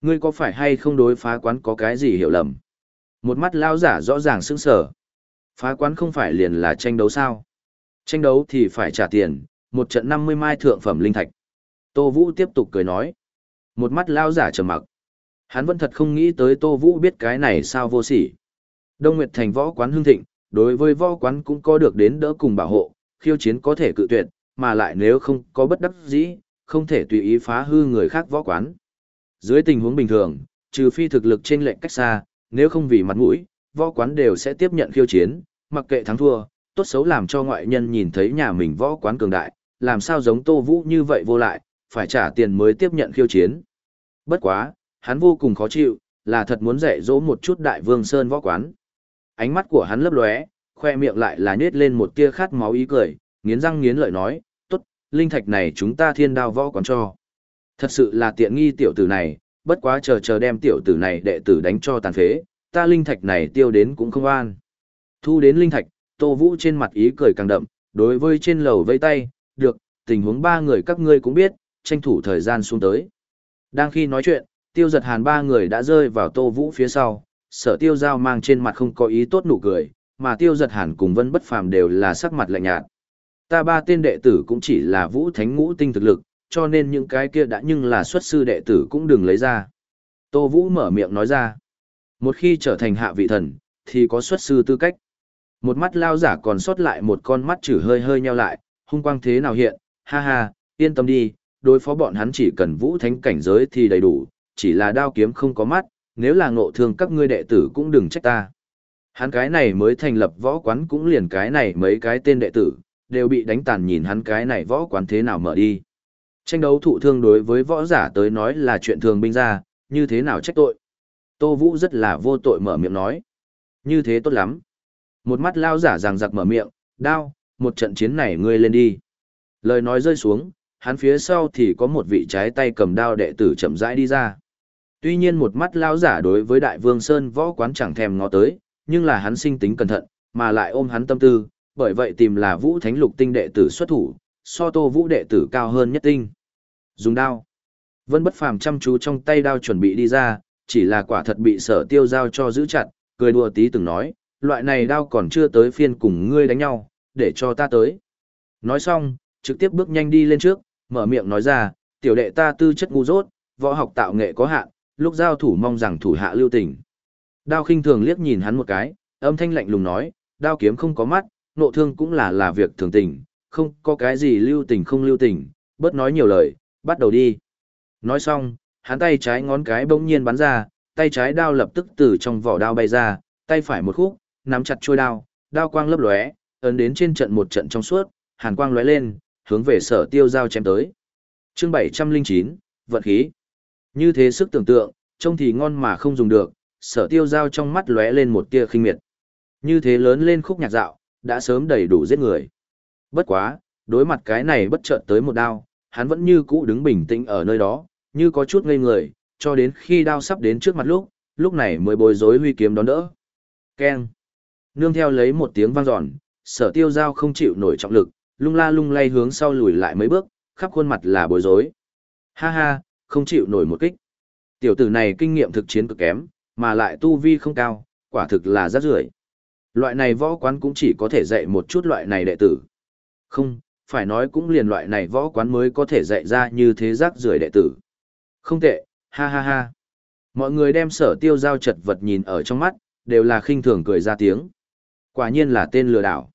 Ngươi có phải hay không đối phá quán có cái gì hiểu lầm? Một mắt lao giả rõ ràng sững sờ. Phá quán không phải liền là tranh đấu sao? Tranh đấu thì phải trả tiền, một trận 50 mai thượng phẩm linh thạch. Tô Vũ tiếp tục cười nói. Một mắt lao giả trầm mặc. Hắn vẫn thật không nghĩ tới Tô Vũ biết cái này sao vô sỉ. Đông Nguyệt Thành võ quán hương thịnh, đối với võ quán cũng có được đến đỡ cùng bảo hộ, khiêu chiến có thể cự tuyệt, mà lại nếu không có bất đắc dĩ, không thể tùy ý phá hư người khác võ quán. Dưới tình huống bình thường, trừ phi thực lực trên lệnh cách xa, nếu không vì mặt mũi, võ quán đều sẽ tiếp nhận khiêu chiến, mặc kệ thắng thua, tốt xấu làm cho ngoại nhân nhìn thấy nhà mình võ quán cường đại, làm sao giống Tô Vũ như vậy vô lại, phải trả tiền mới tiếp nhận khiêu chiến. Bất quá, hắn vô cùng khó chịu, là thật muốn dạy dỗ một chút đại vương sơn võ quán. Ánh mắt của hắn lấp lóe, khoe miệng lại là nhết lên một tia khát máu ý cười, nghiến răng nghiến lợi nói, tốt, linh thạch này chúng ta thiên đao võ quán cho. Thật sự là tiện nghi tiểu tử này, bất quá chờ chờ đem tiểu tử này đệ tử đánh cho tàn phế, ta linh thạch này tiêu đến cũng không an. Thu đến linh thạch, Tô Vũ trên mặt ý cười càng đậm, đối với trên lầu vây tay, được, tình huống ba người các ngươi cũng biết, tranh thủ thời gian xuống tới. Đang khi nói chuyện, tiêu giật hàn ba người đã rơi vào Tô Vũ phía sau, sở tiêu giao mang trên mặt không có ý tốt nụ cười, mà tiêu giật hàn cùng vân bất phàm đều là sắc mặt lạnh nhạt. Ta ba tên đệ tử cũng chỉ là vũ thánh ngũ tinh thực lực, cho nên những cái kia đã nhưng là xuất sư đệ tử cũng đừng lấy ra. Tô Vũ mở miệng nói ra. Một khi trở thành hạ vị thần, thì có xuất sư tư cách. Một mắt lao giả còn sót lại một con mắt chữ hơi hơi nheo lại, hung quang thế nào hiện, ha ha, yên tâm đi, đối phó bọn hắn chỉ cần vũ thánh cảnh giới thì đầy đủ, chỉ là đao kiếm không có mắt, nếu là ngộ thương các ngươi đệ tử cũng đừng trách ta. Hắn cái này mới thành lập võ quán cũng liền cái này mấy cái tên đệ tử, đều bị đánh tàn nhìn hắn cái này võ quán thế nào mở đi. Tranh đấu thụ thương đối với võ giả tới nói là chuyện thường binh ra, như thế nào trách tội. Tô Vũ rất là vô tội mở miệng nói. Như thế tốt lắm. Một mắt lao giả ràng giặc mở miệng, đao, một trận chiến này ngươi lên đi. Lời nói rơi xuống, hắn phía sau thì có một vị trái tay cầm đao đệ tử chậm rãi đi ra. Tuy nhiên một mắt lao giả đối với đại vương Sơn võ quán chẳng thèm ngó tới, nhưng là hắn sinh tính cẩn thận, mà lại ôm hắn tâm tư, bởi vậy tìm là vũ thánh lục tinh đệ tử xuất thủ, so tô vũ đệ tử cao hơn nhất tinh. Dùng đao. Vân bất phàm chăm chú trong tay đao chuẩn bị đi ra, chỉ là quả thật bị sở tiêu giao cho giữ chặt, cười đùa tí từng nói, loại này đao còn chưa tới phiên cùng ngươi đánh nhau, để cho ta tới. Nói xong, trực tiếp bước nhanh đi lên trước, mở miệng nói ra, tiểu đệ ta tư chất ngu dốt, võ học tạo nghệ có hạn, lúc giao thủ mong rằng thủ hạ lưu tình. Đao khinh thường liếc nhìn hắn một cái, âm thanh lạnh lùng nói, đao kiếm không có mắt, nộ thương cũng là là việc thường tình, không có cái gì lưu tình không lưu tình, bớt nói nhiều lời, bắt đầu đi. Nói xong, hắn tay trái ngón cái bỗng nhiên bắn ra, tay trái đao lập tức từ trong vỏ đao bay ra, tay phải một khúc, nắm chặt chuôi đao, đao quang lấp lóe, ấn đến trên trận một trận trong suốt, hàn quang lóe lên, hướng về sở tiêu giao chém tới. Chương 709, vận khí. Như thế sức tưởng tượng, trông thì ngon mà không dùng được, sở tiêu giao trong mắt lóe lên một tia khinh miệt. Như thế lớn lên khúc nhạc dạo, đã sớm đầy đủ giết người. Bất quá, đối mặt cái này bất chợt tới một đao, hắn vẫn như cũ đứng bình tĩnh ở nơi đó, như có chút ngây người, cho đến khi đao sắp đến trước mặt lúc, lúc này mới bối rối huy kiếm đón đỡ. Keng. Nương theo lấy một tiếng vang dọn, sở tiêu giao không chịu nổi trọng lực, lung la lung lay hướng sau lùi lại mấy bước, khắp khuôn mặt là bối rối. Ha ha, không chịu nổi một kích. Tiểu tử này kinh nghiệm thực chiến cực kém, mà lại tu vi không cao, quả thực là rất rưởi. Loại này võ quán cũng chỉ có thể dạy một chút loại này đệ tử. Không, phải nói cũng liền loại này võ quán mới có thể dạy ra như thế rác rưởi đệ tử. Không tệ, ha ha ha. Mọi người đem sở tiêu giao chật vật nhìn ở trong mắt, đều là khinh thường cười ra tiếng. Quả nhiên là tên lừa đảo.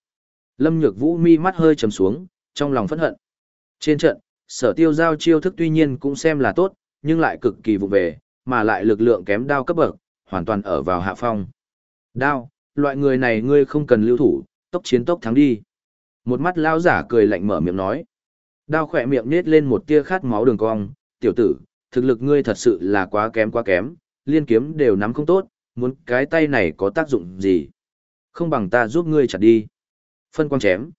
Lâm Nhược Vũ mi mắt hơi trầm xuống, trong lòng phẫn hận. Trên trận, sở tiêu giao chiêu thức tuy nhiên cũng xem là tốt, nhưng lại cực kỳ vụ về, mà lại lực lượng kém đao cấp bậc, hoàn toàn ở vào hạ phong. Đao, loại người này ngươi không cần lưu thủ, tốc chiến tốc thắng đi. Một mắt lao giả cười lạnh mở miệng nói. Đao khỏe miệng nết lên một tia khát máu đường cong, tiểu tử, thực lực ngươi thật sự là quá kém quá kém, liên kiếm đều nắm không tốt, muốn cái tay này có tác dụng gì. Không bằng ta giúp ngươi chặt đi. Phân quang chém.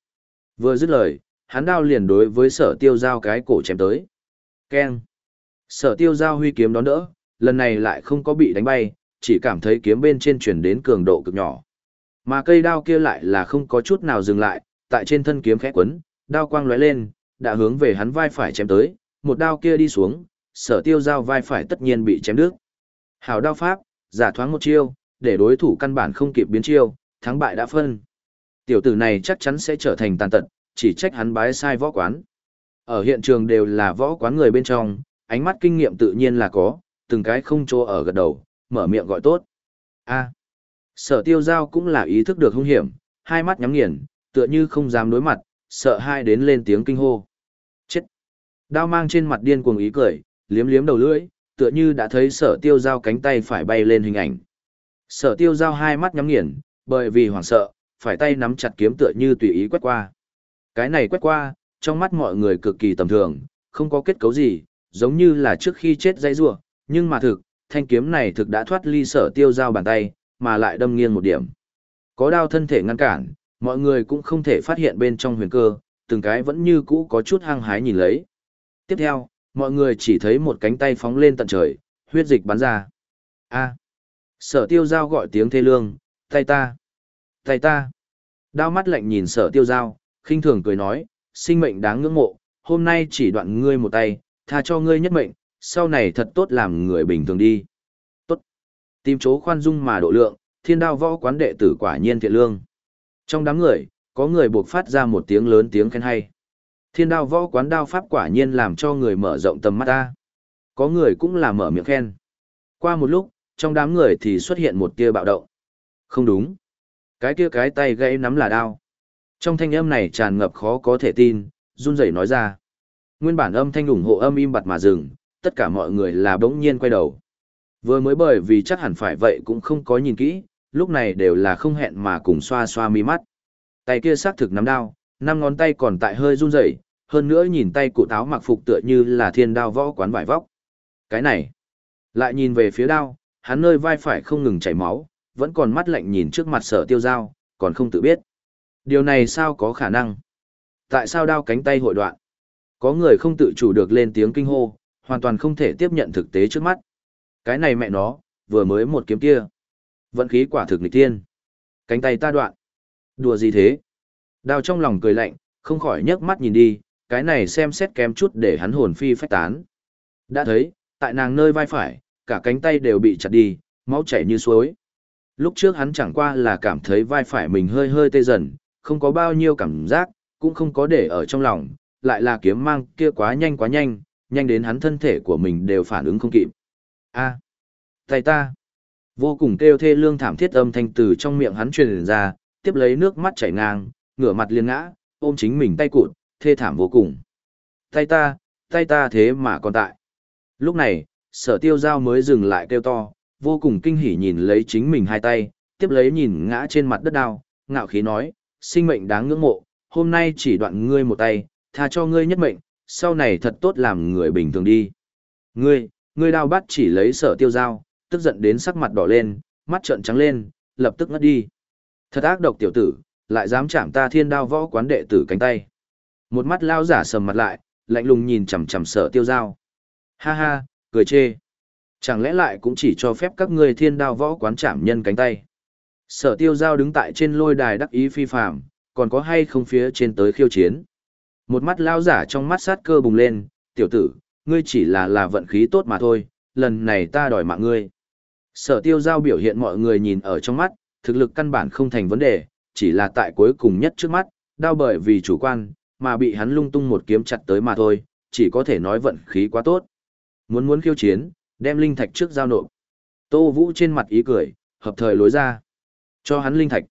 Vừa dứt lời, hắn đao liền đối với sở tiêu giao cái cổ chém tới. Keng. Sở tiêu giao huy kiếm đón đỡ, lần này lại không có bị đánh bay, chỉ cảm thấy kiếm bên trên chuyển đến cường độ cực nhỏ. Mà cây đao kia lại là không có chút nào dừng lại, tại trên thân kiếm khẽ quấn, đao quang lóe lên, đã hướng về hắn vai phải chém tới, một đao kia đi xuống, sở tiêu giao vai phải tất nhiên bị chém đứt. Hảo đao pháp, giả thoáng một chiêu, để đối thủ căn bản không kịp biến chiêu, thắng bại đã phân. Tiểu tử này chắc chắn sẽ trở thành tàn tật, chỉ trách hắn bái sai võ quán. Ở hiện trường đều là võ quán người bên trong, ánh mắt kinh nghiệm tự nhiên là có, từng cái không chỗ ở gật đầu, mở miệng gọi tốt. A. Sở tiêu giao cũng là ý thức được hung hiểm, hai mắt nhắm nghiền, tựa như không dám đối mặt, sợ hai đến lên tiếng kinh hô. Chết! Đao mang trên mặt điên cuồng ý cười, liếm liếm đầu lưỡi, tựa như đã thấy sở tiêu giao cánh tay phải bay lên hình ảnh. Sở tiêu giao hai mắt nhắm nghiền, bởi vì hoảng sợ, phải tay nắm chặt kiếm tựa như tùy ý quét qua. Cái này quét qua, trong mắt mọi người cực kỳ tầm thường, không có kết cấu gì, giống như là trước khi chết dây rua, nhưng mà thực, thanh kiếm này thực đã thoát ly sở tiêu giao bàn tay, mà lại đâm nghiêng một điểm. Có đao thân thể ngăn cản, mọi người cũng không thể phát hiện bên trong huyền cơ, từng cái vẫn như cũ có chút hăng hái nhìn lấy. Tiếp theo, mọi người chỉ thấy một cánh tay phóng lên tận trời, huyết dịch bắn ra. A. Sở tiêu giao gọi tiếng thê lương, tay ta, tay ta. Đao mắt lạnh nhìn sở tiêu giao, khinh thường cười nói, sinh mệnh đáng ngưỡng mộ, hôm nay chỉ đoạn ngươi một tay, tha cho ngươi nhất mệnh, sau này thật tốt làm người bình thường đi. Tốt. Tìm chỗ khoan dung mà độ lượng, thiên đao võ quán đệ tử quả nhiên thiện lương. Trong đám người, có người buộc phát ra một tiếng lớn tiếng khen hay. Thiên đao võ quán đao pháp quả nhiên làm cho người mở rộng tầm mắt ta. Có người cũng là mở miệng khen. Qua một lúc, trong đám người thì xuất hiện một tia bạo động. Không đúng. Cái kia cái tay gãy nắm là đao. Trong thanh âm này tràn ngập khó có thể tin, run rẩy nói ra. Nguyên bản âm thanh ủng hộ âm im bặt mà dừng, tất cả mọi người là bỗng nhiên quay đầu. Vừa mới bởi vì chắc hẳn phải vậy cũng không có nhìn kỹ, lúc này đều là không hẹn mà cùng xoa xoa mi mắt. Tay kia xác thực nắm đao, năm ngón tay còn tại hơi run rẩy, hơn nữa nhìn tay cụ táo mặc phục tựa như là thiên đao võ quán vải vóc. Cái này, lại nhìn về phía đao, hắn nơi vai phải không ngừng chảy máu, vẫn còn mắt lạnh nhìn trước mặt sở tiêu dao, còn không tự biết. Điều này sao có khả năng? Tại sao đao cánh tay hội đoạn? Có người không tự chủ được lên tiếng kinh hô, hoàn toàn không thể tiếp nhận thực tế trước mắt. Cái này mẹ nó, vừa mới một kiếm kia. Vận khí quả thực nghịch tiên. Cánh tay ta đoạn. Đùa gì thế? Đao trong lòng cười lạnh, không khỏi nhấc mắt nhìn đi, cái này xem xét kém chút để hắn hồn phi phách tán. Đã thấy, tại nàng nơi vai phải, cả cánh tay đều bị chặt đi, máu chảy như suối. Lúc trước hắn chẳng qua là cảm thấy vai phải mình hơi hơi tê dần, không có bao nhiêu cảm giác, cũng không có để ở trong lòng, lại là kiếm mang kia quá nhanh quá nhanh, nhanh đến hắn thân thể của mình đều phản ứng không kịp. A, tay ta. Vô cùng kêu thê lương thảm thiết âm thanh từ trong miệng hắn truyền ra, tiếp lấy nước mắt chảy ngang, ngửa mặt liền ngã, ôm chính mình tay cụt, thê thảm vô cùng. Tay ta, tay ta thế mà còn tại. Lúc này, sở tiêu giao mới dừng lại kêu to, vô cùng kinh hỉ nhìn lấy chính mình hai tay, tiếp lấy nhìn ngã trên mặt đất đao, ngạo khí nói, sinh mệnh đáng ngưỡng mộ, hôm nay chỉ đoạn ngươi một tay, tha cho ngươi nhất mệnh, sau này thật tốt làm người bình thường đi. Ngươi, ngươi đao bắt chỉ lấy sở tiêu giao, tức giận đến sắc mặt đỏ lên, mắt trợn trắng lên, lập tức ngất đi. Thật ác độc tiểu tử, lại dám chạm ta thiên đao võ quán đệ tử cánh tay. Một mắt lao giả sầm mặt lại, lạnh lùng nhìn chằm chằm sở tiêu giao. Ha ha, cười chê. Chẳng lẽ lại cũng chỉ cho phép các ngươi thiên đao võ quán chạm nhân cánh tay. Sở tiêu giao đứng tại trên lôi đài đắc ý phi phạm, còn có hay không phía trên tới khiêu chiến. Một mắt lao giả trong mắt sát cơ bùng lên, tiểu tử, ngươi chỉ là là vận khí tốt mà thôi, lần này ta đòi mạng ngươi. Sở tiêu giao biểu hiện mọi người nhìn ở trong mắt, thực lực căn bản không thành vấn đề, chỉ là tại cuối cùng nhất trước mắt, đau bởi vì chủ quan, mà bị hắn lung tung một kiếm chặt tới mà thôi, chỉ có thể nói vận khí quá tốt. Muốn muốn khiêu chiến, đem linh thạch trước giao nộp. Tô Vũ trên mặt ý cười, hợp thời lối ra. Cho hắn linh thạch.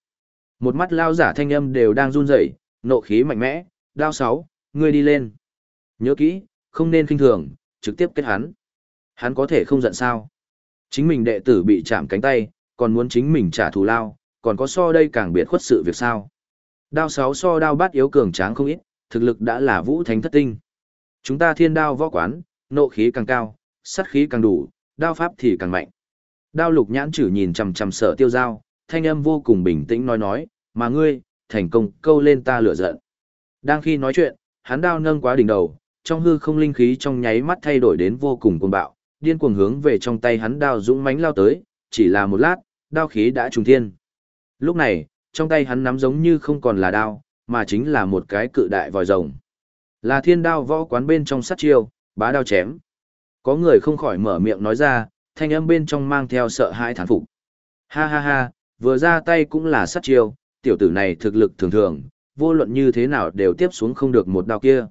Một mắt lao giả thanh âm đều đang run rẩy, nộ khí mạnh mẽ, đao sáu, ngươi đi lên. Nhớ kỹ, không nên kinh thường, trực tiếp kết hắn. Hắn có thể không giận sao. Chính mình đệ tử bị chạm cánh tay, còn muốn chính mình trả thù lao, còn có so đây càng biệt khuất sự việc sao. Đao sáu so đao bát yếu cường tráng không ít, thực lực đã là vũ thánh thất tinh. Chúng ta thiên đao võ quán, nộ khí càng cao, sát khí càng đủ, đao pháp thì càng mạnh. Đao lục nhãn chử nhìn chằm chằm sở tiêu giao, thanh âm vô cùng bình tĩnh nói nói, mà ngươi, thành công câu lên ta lửa giận. Đang khi nói chuyện, hắn đao nâng quá đỉnh đầu, trong hư không linh khí trong nháy mắt thay đổi đến vô cùng cuồng bạo, điên cuồng hướng về trong tay hắn đao dũng mãnh lao tới, chỉ là một lát, đao khí đã trùng thiên. Lúc này, trong tay hắn nắm giống như không còn là đao, mà chính là một cái cự đại vòi rồng. Là thiên đao võ quán bên trong sát chiêu, bá đao chém. Có người không khỏi mở miệng nói ra, thanh âm bên trong mang theo sợ hãi thán phục. Ha ha ha, vừa ra tay cũng là sát chiêu, tiểu tử này thực lực thường thường, vô luận như thế nào đều tiếp xuống không được một đao kia.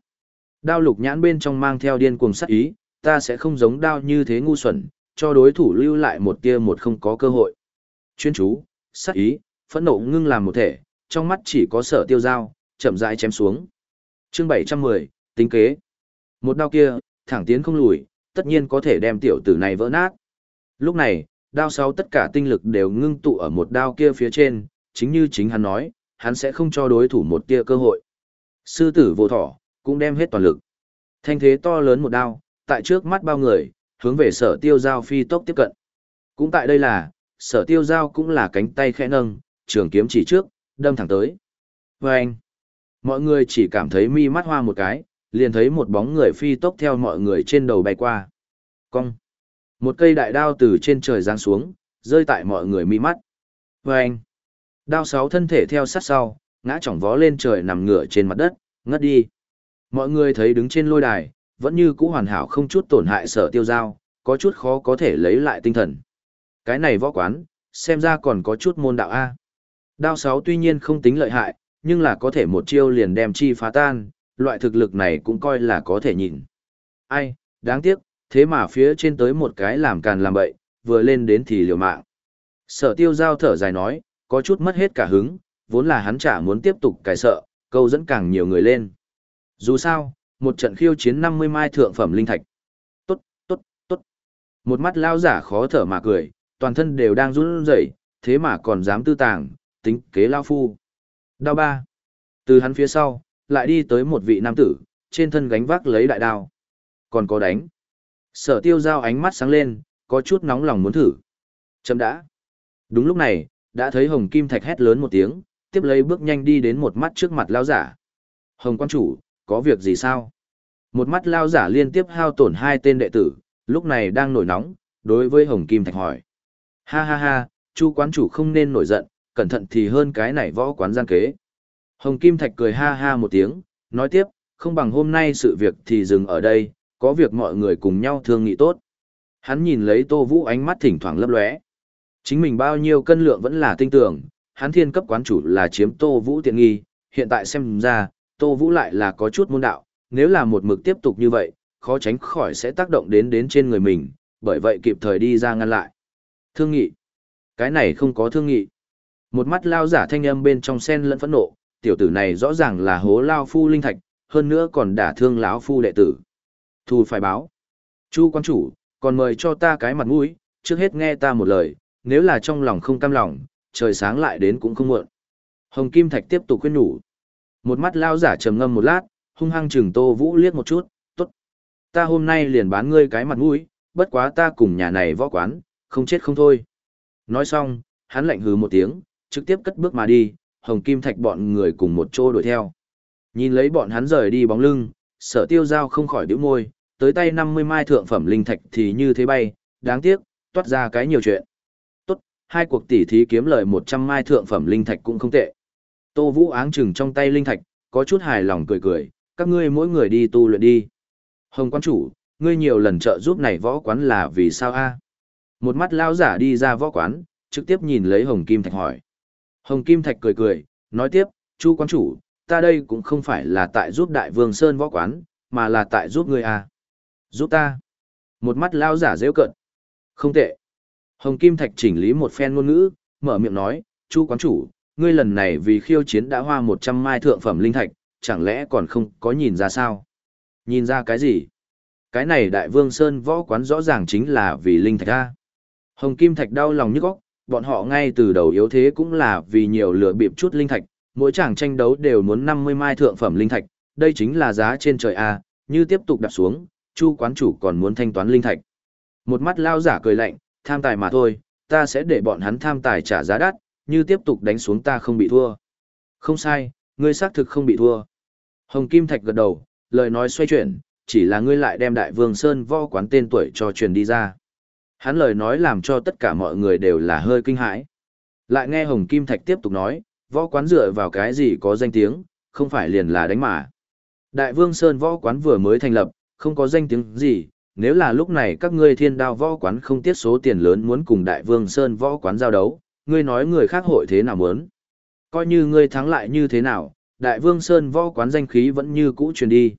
Đao lục nhãn bên trong mang theo điên cuồng sát ý, ta sẽ không giống đao như thế ngu xuẩn, cho đối thủ lưu lại một tia một không có cơ hội. Chuyên chú, sát ý, phẫn nộ ngưng làm một thể, trong mắt chỉ có sở tiêu dao, chậm rãi chém xuống. Chương 710, tính kế. Một đao kia, thẳng tiến không lùi, tất nhiên có thể đem tiểu tử này vỡ nát. Lúc này, đao sáu tất cả tinh lực đều ngưng tụ ở một đao kia phía trên, chính như chính hắn nói, hắn sẽ không cho đối thủ một tia cơ hội. Sư tử vô thỏ, cũng đem hết toàn lực. Thanh thế to lớn một đao, tại trước mắt bao người, hướng về sở tiêu giao phi tốc tiếp cận. Cũng tại đây là, sở tiêu giao cũng là cánh tay khẽ nâng, trường kiếm chỉ trước, đâm thẳng tới. Và anh, mọi người chỉ cảm thấy mi mắt hoa một cái, liền thấy một bóng người phi tốc theo mọi người trên đầu bay qua. Cong. Một cây đại đao từ trên trời giáng xuống, rơi tại mọi người mi mắt. Và anh, đao sáu thân thể theo sát sau, ngã chỏng vó lên trời nằm ngửa trên mặt đất, ngất đi. Mọi người thấy đứng trên lôi đài, vẫn như cũ hoàn hảo không chút tổn hại sở tiêu giao, có chút khó có thể lấy lại tinh thần. Cái này võ quán, xem ra còn có chút môn đạo A. Đao sáu tuy nhiên không tính lợi hại, nhưng là có thể một chiêu liền đem chi phá tan, loại thực lực này cũng coi là có thể nhìn. Ai, đáng tiếc, thế mà phía trên tới một cái làm càn làm bậy, vừa lên đến thì liều mạng. Sở tiêu giao thở dài nói, có chút mất hết cả hứng, vốn là hắn chả muốn tiếp tục cải sợ, câu dẫn càng nhiều người lên. Dù sao, một trận khiêu chiến 50 mai thượng phẩm linh thạch. Tốt, tốt, tốt. Một mắt lao giả khó thở mà cười, toàn thân đều đang run rẩy, thế mà còn dám tư tàng, tính kế lao phu. Đao ba. Từ hắn phía sau, lại đi tới một vị nam tử, trên thân gánh vác lấy đại đao. Còn có đánh. Sở tiêu giao ánh mắt sáng lên, có chút nóng lòng muốn thử. Chấm đã. Đúng lúc này, đã thấy hồng kim thạch hét lớn một tiếng, tiếp lấy bước nhanh đi đến một mắt trước mặt lao giả. Hồng quan chủ, có việc gì sao? Một mắt lao giả liên tiếp hao tổn hai tên đệ tử, lúc này đang nổi nóng, đối với hồng kim thạch hỏi. Ha ha ha, chu quán chủ không nên nổi giận, cẩn thận thì hơn cái này võ quán gian kế. Hồng Kim Thạch cười ha ha một tiếng, nói tiếp, không bằng hôm nay sự việc thì dừng ở đây, có việc mọi người cùng nhau thương nghị tốt. Hắn nhìn lấy Tô Vũ ánh mắt thỉnh thoảng lấp lóe. Chính mình bao nhiêu cân lượng vẫn là tinh tưởng, hắn thiên cấp quán chủ là chiếm Tô Vũ tiện nghi, hiện tại xem ra, Tô Vũ lại là có chút môn đạo, nếu là một mực tiếp tục như vậy, khó tránh khỏi sẽ tác động đến đến trên người mình, bởi vậy kịp thời đi ra ngăn lại. Thương nghị. Cái này không có thương nghị. Một mắt lao giả thanh âm bên trong sen lẫn phẫn nộ, tiểu tử này rõ ràng là hố lao phu linh thạch, hơn nữa còn đả thương lão phu đệ tử. Thù phải báo. Chu quan chủ, còn mời cho ta cái mặt mũi, trước hết nghe ta một lời, nếu là trong lòng không cam lòng, trời sáng lại đến cũng không muộn. Hồng Kim Thạch tiếp tục khuyên nhủ. Một mắt lao giả trầm ngâm một lát, hung hăng chừng Tô Vũ liếc một chút, tốt. Ta hôm nay liền bán ngươi cái mặt mũi, bất quá ta cùng nhà này võ quán, không chết không thôi. Nói xong, hắn lạnh hừ một tiếng, trực tiếp cất bước mà đi, Hồng Kim Thạch bọn người cùng một chỗ đuổi theo. Nhìn lấy bọn hắn rời đi bóng lưng, sở tiêu giao không khỏi đĩu môi, tới tay 50 mai thượng phẩm linh thạch thì như thế bay, đáng tiếc, toát ra cái nhiều chuyện. Tốt, hai cuộc tỉ thí kiếm lời 100 mai thượng phẩm linh thạch cũng không tệ. Tô Vũ áng chừng trong tay linh thạch, có chút hài lòng cười cười, các ngươi mỗi người đi tu luyện đi. Hồng quán chủ, ngươi nhiều lần trợ giúp này võ quán là vì sao a? Một mắt lao giả đi ra võ quán, trực tiếp nhìn lấy Hồng Kim Thạch hỏi. Hồng Kim Thạch cười cười, nói tiếp, chu quán chủ, ta đây cũng không phải là tại giúp đại vương Sơn võ quán, mà là tại giúp ngươi a. Giúp ta. Một mắt lao giả rêu cận. Không tệ. Hồng Kim Thạch chỉnh lý một phen ngôn ngữ, mở miệng nói, chu quán chủ, ngươi lần này vì khiêu chiến đã hoa 100 mai thượng phẩm linh thạch, chẳng lẽ còn không có nhìn ra sao? Nhìn ra cái gì? Cái này đại vương Sơn võ quán rõ ràng chính là vì linh thạch a. Hồng Kim Thạch đau lòng nhức óc, bọn họ ngay từ đầu yếu thế cũng là vì nhiều lửa bịp chút linh thạch, mỗi chàng tranh đấu đều muốn 50 mai thượng phẩm linh thạch, đây chính là giá trên trời a, như tiếp tục đạp xuống, Chu quán chủ còn muốn thanh toán linh thạch. Một mắt lao giả cười lạnh, tham tài mà thôi, ta sẽ để bọn hắn tham tài trả giá đắt, như tiếp tục đánh xuống ta không bị thua. Không sai, ngươi xác thực không bị thua. Hồng Kim Thạch gật đầu, lời nói xoay chuyển, chỉ là ngươi lại đem Đại Vương Sơn võ quán tên tuổi cho truyền đi ra. Hắn lời nói làm cho tất cả mọi người đều là hơi kinh hãi. Lại nghe Hồng Kim Thạch tiếp tục nói, võ quán dựa vào cái gì có danh tiếng, không phải liền là đánh mà. Đại Vương Sơn võ quán vừa mới thành lập, không có danh tiếng gì, nếu là lúc này các ngươi thiên đao võ quán không tiết số tiền lớn muốn cùng Đại Vương Sơn võ quán giao đấu, ngươi nói người khác hội thế nào muốn. Coi như ngươi thắng lại như thế nào, Đại Vương Sơn võ quán danh khí vẫn như cũ truyền đi.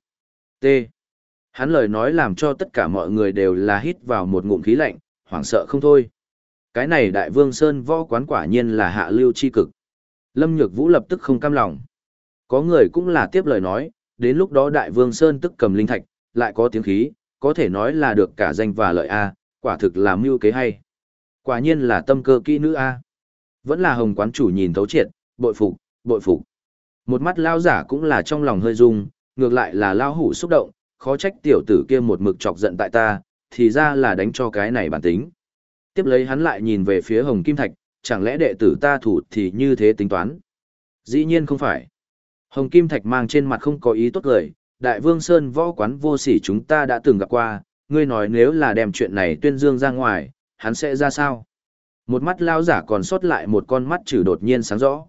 T. Hắn lời nói làm cho tất cả mọi người đều là hít vào một ngụm khí lạnh, hoảng sợ không thôi. Cái này Đại Vương Sơn võ quán quả nhiên là hạ lưu chi cực. Lâm Nhược Vũ lập tức không cam lòng. Có người cũng là tiếp lời nói, đến lúc đó Đại Vương Sơn tức cầm linh thạch, lại có tiếng khí, có thể nói là được cả danh và lợi A, quả thực là mưu kế hay. Quả nhiên là tâm cơ kỹ nữ A. Vẫn là hồng quán chủ nhìn thấu triệt, bội phục, bội phục. Một mắt lao giả cũng là trong lòng hơi rung, ngược lại là lao hủ xúc động, khó trách tiểu tử kia một mực chọc giận tại ta, thì ra là đánh cho cái này bản tính. Tiếp lấy hắn lại nhìn về phía hồng kim thạch, chẳng lẽ đệ tử ta thủ thì như thế tính toán? Dĩ nhiên không phải. Hồng kim thạch mang trên mặt không có ý tốt lời, đại vương Sơn võ quán vô sỉ chúng ta đã từng gặp qua, ngươi nói nếu là đem chuyện này tuyên dương ra ngoài, hắn sẽ ra sao? Một mắt lao giả còn sót lại một con mắt trừ đột nhiên sáng rõ.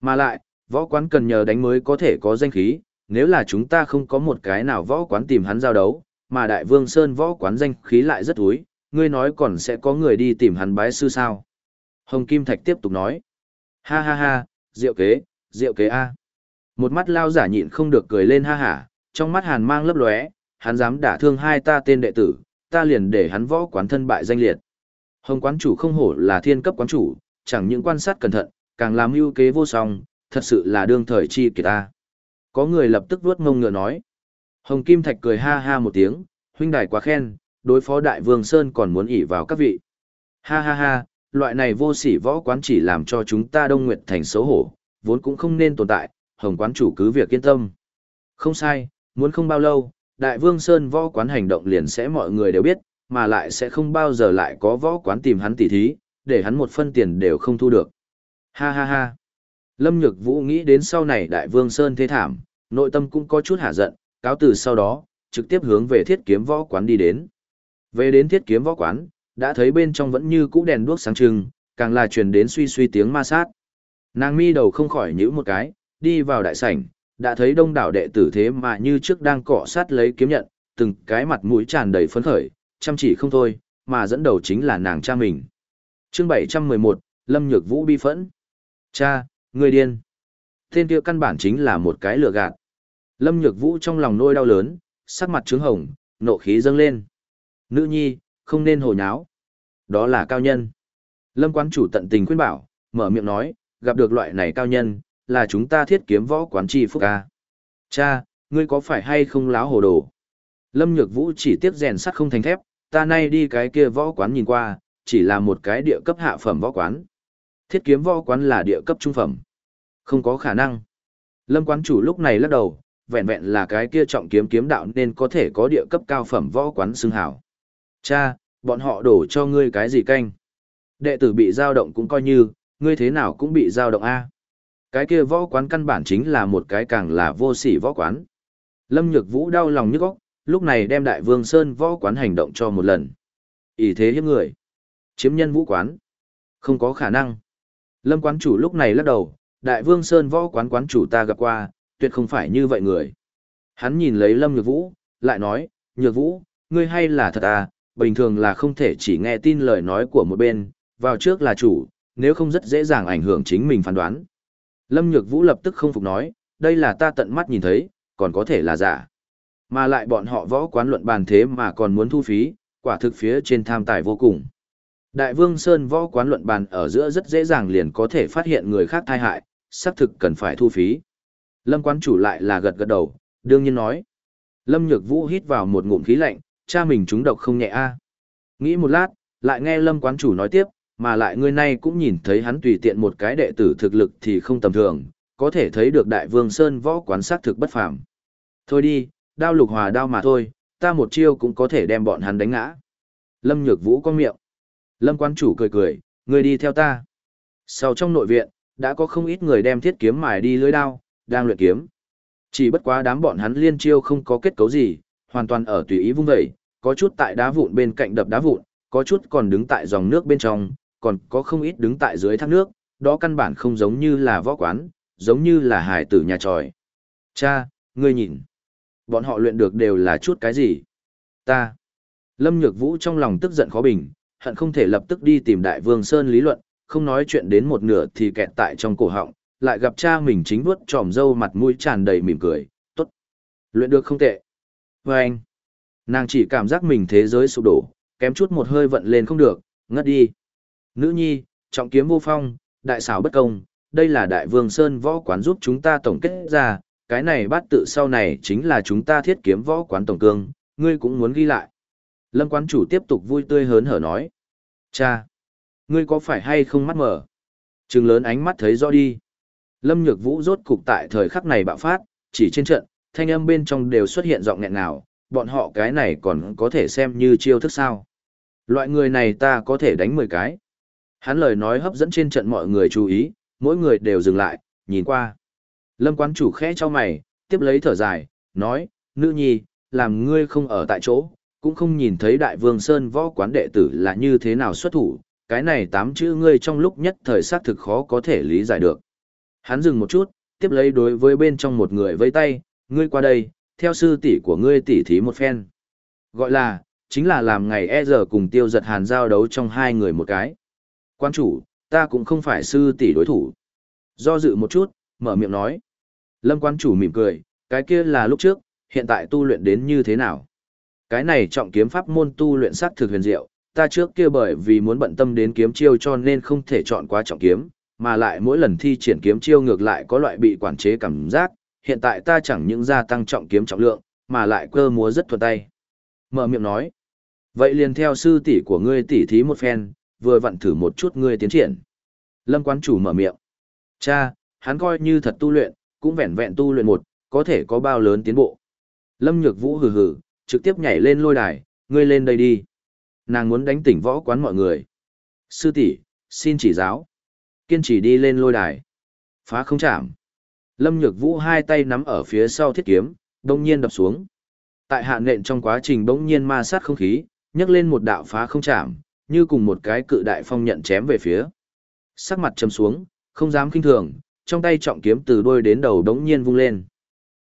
Mà lại, võ quán cần nhờ đánh mới có thể có danh khí, nếu là chúng ta không có một cái nào võ quán tìm hắn giao đấu, mà đại vương Sơn võ quán danh khí lại rất túi, ngươi nói còn sẽ có người đi tìm hắn bái sư sao. Hồng Kim Thạch tiếp tục nói. Ha ha ha, diệu kế, diệu kế A. Một mắt lao giả nhịn không được cười lên ha hả, trong mắt hàn mang lấp lóe, hắn dám đả thương hai ta tên đệ tử, ta liền để hắn võ quán thân bại danh liệt. Hồng quán chủ không hổ là thiên cấp quán chủ, chẳng những quan sát cẩn thận, càng làm ưu kế vô song, thật sự là đương thời chi kỳ ta. Có người lập tức vuốt ngông ngựa nói. Hồng Kim Thạch cười ha ha một tiếng, huynh đài quá khen, đối phó đại vương Sơn còn muốn ỉ vào các vị. Ha ha ha, loại này vô sỉ võ quán chỉ làm cho chúng ta đông nguyệt thành xấu hổ, vốn cũng không nên tồn tại, hồng quán chủ cứ việc yên tâm. Không sai, muốn không bao lâu, đại vương Sơn võ quán hành động liền sẽ mọi người đều biết, mà lại sẽ không bao giờ lại có võ quán tìm hắn tỉ thí, để hắn một phân tiền đều không thu được. Ha ha ha. Lâm Nhược Vũ nghĩ đến sau này Đại Vương Sơn thế thảm, nội tâm cũng có chút hả giận, cáo từ sau đó, trực tiếp hướng về thiết kiếm võ quán đi đến. Về đến thiết kiếm võ quán, đã thấy bên trong vẫn như cũ đèn đuốc sáng trưng, càng là truyền đến suy suy tiếng ma sát. Nàng mi đầu không khỏi nhíu một cái, đi vào đại sảnh, Đã thấy đông đảo đệ tử thế mà như trước đang cọ sát lấy kiếm nhận, từng cái mặt mũi tràn đầy phấn khởi, chăm chỉ không thôi, mà dẫn đầu chính là nàng cha mình. Chương 711, Lâm Nhược Vũ bi phẫn. Cha, người điên. Tên kia căn bản chính là một cái lừa gạt. Lâm Nhược Vũ trong lòng nôi đau lớn, sắc mặt trướng hồng, nộ khí dâng lên. Nữ nhi, không nên hồ nháo. Đó là cao nhân. Lâm quán chủ tận tình khuyên bảo, mở miệng nói, gặp được loại này cao nhân, là chúng ta thiết kiếm võ quán chi phúc ca. Cha, ngươi có phải hay không láo hồ đồ? Lâm Nhược Vũ chỉ tiếc rèn sắt không thành thép, ta nay đi cái kia võ quán nhìn qua, chỉ là một cái địa cấp hạ phẩm võ quán. Thiết kiếm võ quán là địa cấp trung phẩm. Không có khả năng. Lâm quán chủ lúc này lắc đầu, vẹn vẹn là cái kia trọng kiếm kiếm đạo nên có thể có địa cấp cao phẩm võ quán xưng hảo. Cha, bọn họ đổ cho ngươi cái gì canh? Đệ tử bị dao động cũng coi như, ngươi thế nào cũng bị dao động a. Cái kia võ quán căn bản chính là một cái càng là vô sỉ võ quán. Lâm Nhược Vũ đau lòng nhức óc, lúc này đem Đại Vương Sơn võ quán hành động cho một lần. ỷ thế hiếp người. Chiếm nhân vũ quán. Không có khả năng. Lâm quán chủ lúc này lắc đầu, Đại Vương Sơn võ quán quán chủ ta gặp qua, tuyệt không phải như vậy người. Hắn nhìn lấy Lâm Nhược Vũ, lại nói, Nhược Vũ, ngươi hay là thật à, bình thường là không thể chỉ nghe tin lời nói của một bên, vào trước là chủ, nếu không rất dễ dàng ảnh hưởng chính mình phán đoán. Lâm Nhược Vũ lập tức không phục nói, đây là ta tận mắt nhìn thấy, còn có thể là giả. Mà lại bọn họ võ quán luận bàn thế mà còn muốn thu phí, quả thực phía trên tham tài vô cùng. Đại Vương Sơn võ quán luận bàn ở giữa rất dễ dàng liền có thể phát hiện người khác thai hại, xác thực cần phải thu phí. Lâm quán chủ lại là gật gật đầu, đương nhiên nói. Lâm Nhược Vũ hít vào một ngụm khí lạnh, cha mình trúng độc không nhẹ a. Nghĩ một lát, lại nghe Lâm quán chủ nói tiếp, mà lại người này cũng nhìn thấy hắn tùy tiện một cái đệ tử thực lực thì không tầm thường, có thể thấy được Đại Vương Sơn võ quán xác thực bất phàm. Thôi đi, đao lục hòa đao mà thôi, ta một chiêu cũng có thể đem bọn hắn đánh ngã. Lâm Nhược Vũ có miệng. Lâm Quan chủ cười cười, người đi theo ta. Sau trong nội viện, đã có không ít người đem thiết kiếm mài đi lưới đao, đang luyện kiếm. Chỉ bất quá đám bọn hắn liên chiêu không có kết cấu gì, hoàn toàn ở tùy ý vung vẩy, có chút tại đá vụn bên cạnh đập đá vụn, có chút còn đứng tại dòng nước bên trong, còn có không ít đứng tại dưới thác nước, đó căn bản không giống như là võ quán, giống như là hải tử nhà tròi. Cha, ngươi nhìn, bọn họ luyện được đều là chút cái gì? Ta. Lâm Nhược Vũ trong lòng tức giận khó bình, hận không thể lập tức đi tìm Đại Vương Sơn lý luận, không nói chuyện đến một nửa thì kẹt tại trong cổ họng, lại gặp cha mình chính vuốt tròm râu mặt mũi tràn đầy mỉm cười, tốt. Luyện được không tệ. Và anh, nàng chỉ cảm giác mình thế giới sụp đổ, kém chút một hơi vận lên không được, ngất đi. Nữ nhi, trọng kiếm vô phong, đại xảo bất công, đây là đại vương Sơn võ quán giúp chúng ta tổng kết ra, cái này bát tự sau này chính là chúng ta thiết kiếm võ quán tổng cương, ngươi cũng muốn ghi lại. Lâm quán chủ tiếp tục vui tươi hớn hở nói. Cha, ngươi có phải hay không mắt mở? Trừng lớn ánh mắt thấy rõ đi. Lâm Nhược Vũ rốt cục tại thời khắc này bạo phát, chỉ trên trận, thanh âm bên trong đều xuất hiện giọng nghẹn nào, bọn họ cái này còn có thể xem như chiêu thức sao. Loại người này ta có thể đánh 10 cái. Hắn lời nói hấp dẫn trên trận mọi người chú ý, mỗi người đều dừng lại, nhìn qua. Lâm quán chủ khẽ cho mày, tiếp lấy thở dài, nói, nữ nhi, làm ngươi không ở tại chỗ, cũng không nhìn thấy đại vương Sơn võ quán đệ tử là như thế nào xuất thủ, cái này tám chữ ngươi trong lúc nhất thời xác thực khó có thể lý giải được. Hắn dừng một chút, tiếp lấy đối với bên trong một người vây tay, ngươi qua đây, theo sư tỷ của ngươi tỷ thí một phen. Gọi là, chính là làm ngày e giờ cùng tiêu giật hàn giao đấu trong hai người một cái. Quan chủ, ta cũng không phải sư tỷ đối thủ. Do dự một chút, mở miệng nói. Lâm quan chủ mỉm cười, cái kia là lúc trước, hiện tại tu luyện đến như thế nào? Cái này trọng kiếm pháp môn tu luyện sắc thực huyền diệu, ta trước kia bởi vì muốn bận tâm đến kiếm chiêu cho nên không thể chọn quá trọng kiếm, mà lại mỗi lần thi triển kiếm chiêu ngược lại có loại bị quản chế cảm giác, hiện tại ta chẳng những gia tăng trọng kiếm trọng lượng, mà lại cơ múa rất thuận tay. Mở miệng nói, vậy liền theo sư tỷ của ngươi tỷ thí một phen, vừa vặn thử một chút ngươi tiến triển. Lâm quán chủ mở miệng, cha, hắn coi như thật tu luyện, cũng vẹn vẹn tu luyện một, có thể có bao lớn tiến bộ. Lâm nhược vũ hừ hừ, trực tiếp nhảy lên lôi đài, ngươi lên đây đi. Nàng muốn đánh tỉnh võ quán mọi người. Sư tỷ, xin chỉ giáo kiên trì đi lên lôi đài. Phá không chạm. Lâm Nhược Vũ hai tay nắm ở phía sau thiết kiếm, đông nhiên đập xuống. Tại hạ nện trong quá trình bỗng nhiên ma sát không khí, nhấc lên một đạo phá không chạm, như cùng một cái cự đại phong nhận chém về phía. Sắc mặt trầm xuống, không dám kinh thường, trong tay trọng kiếm từ đuôi đến đầu đống nhiên vung lên.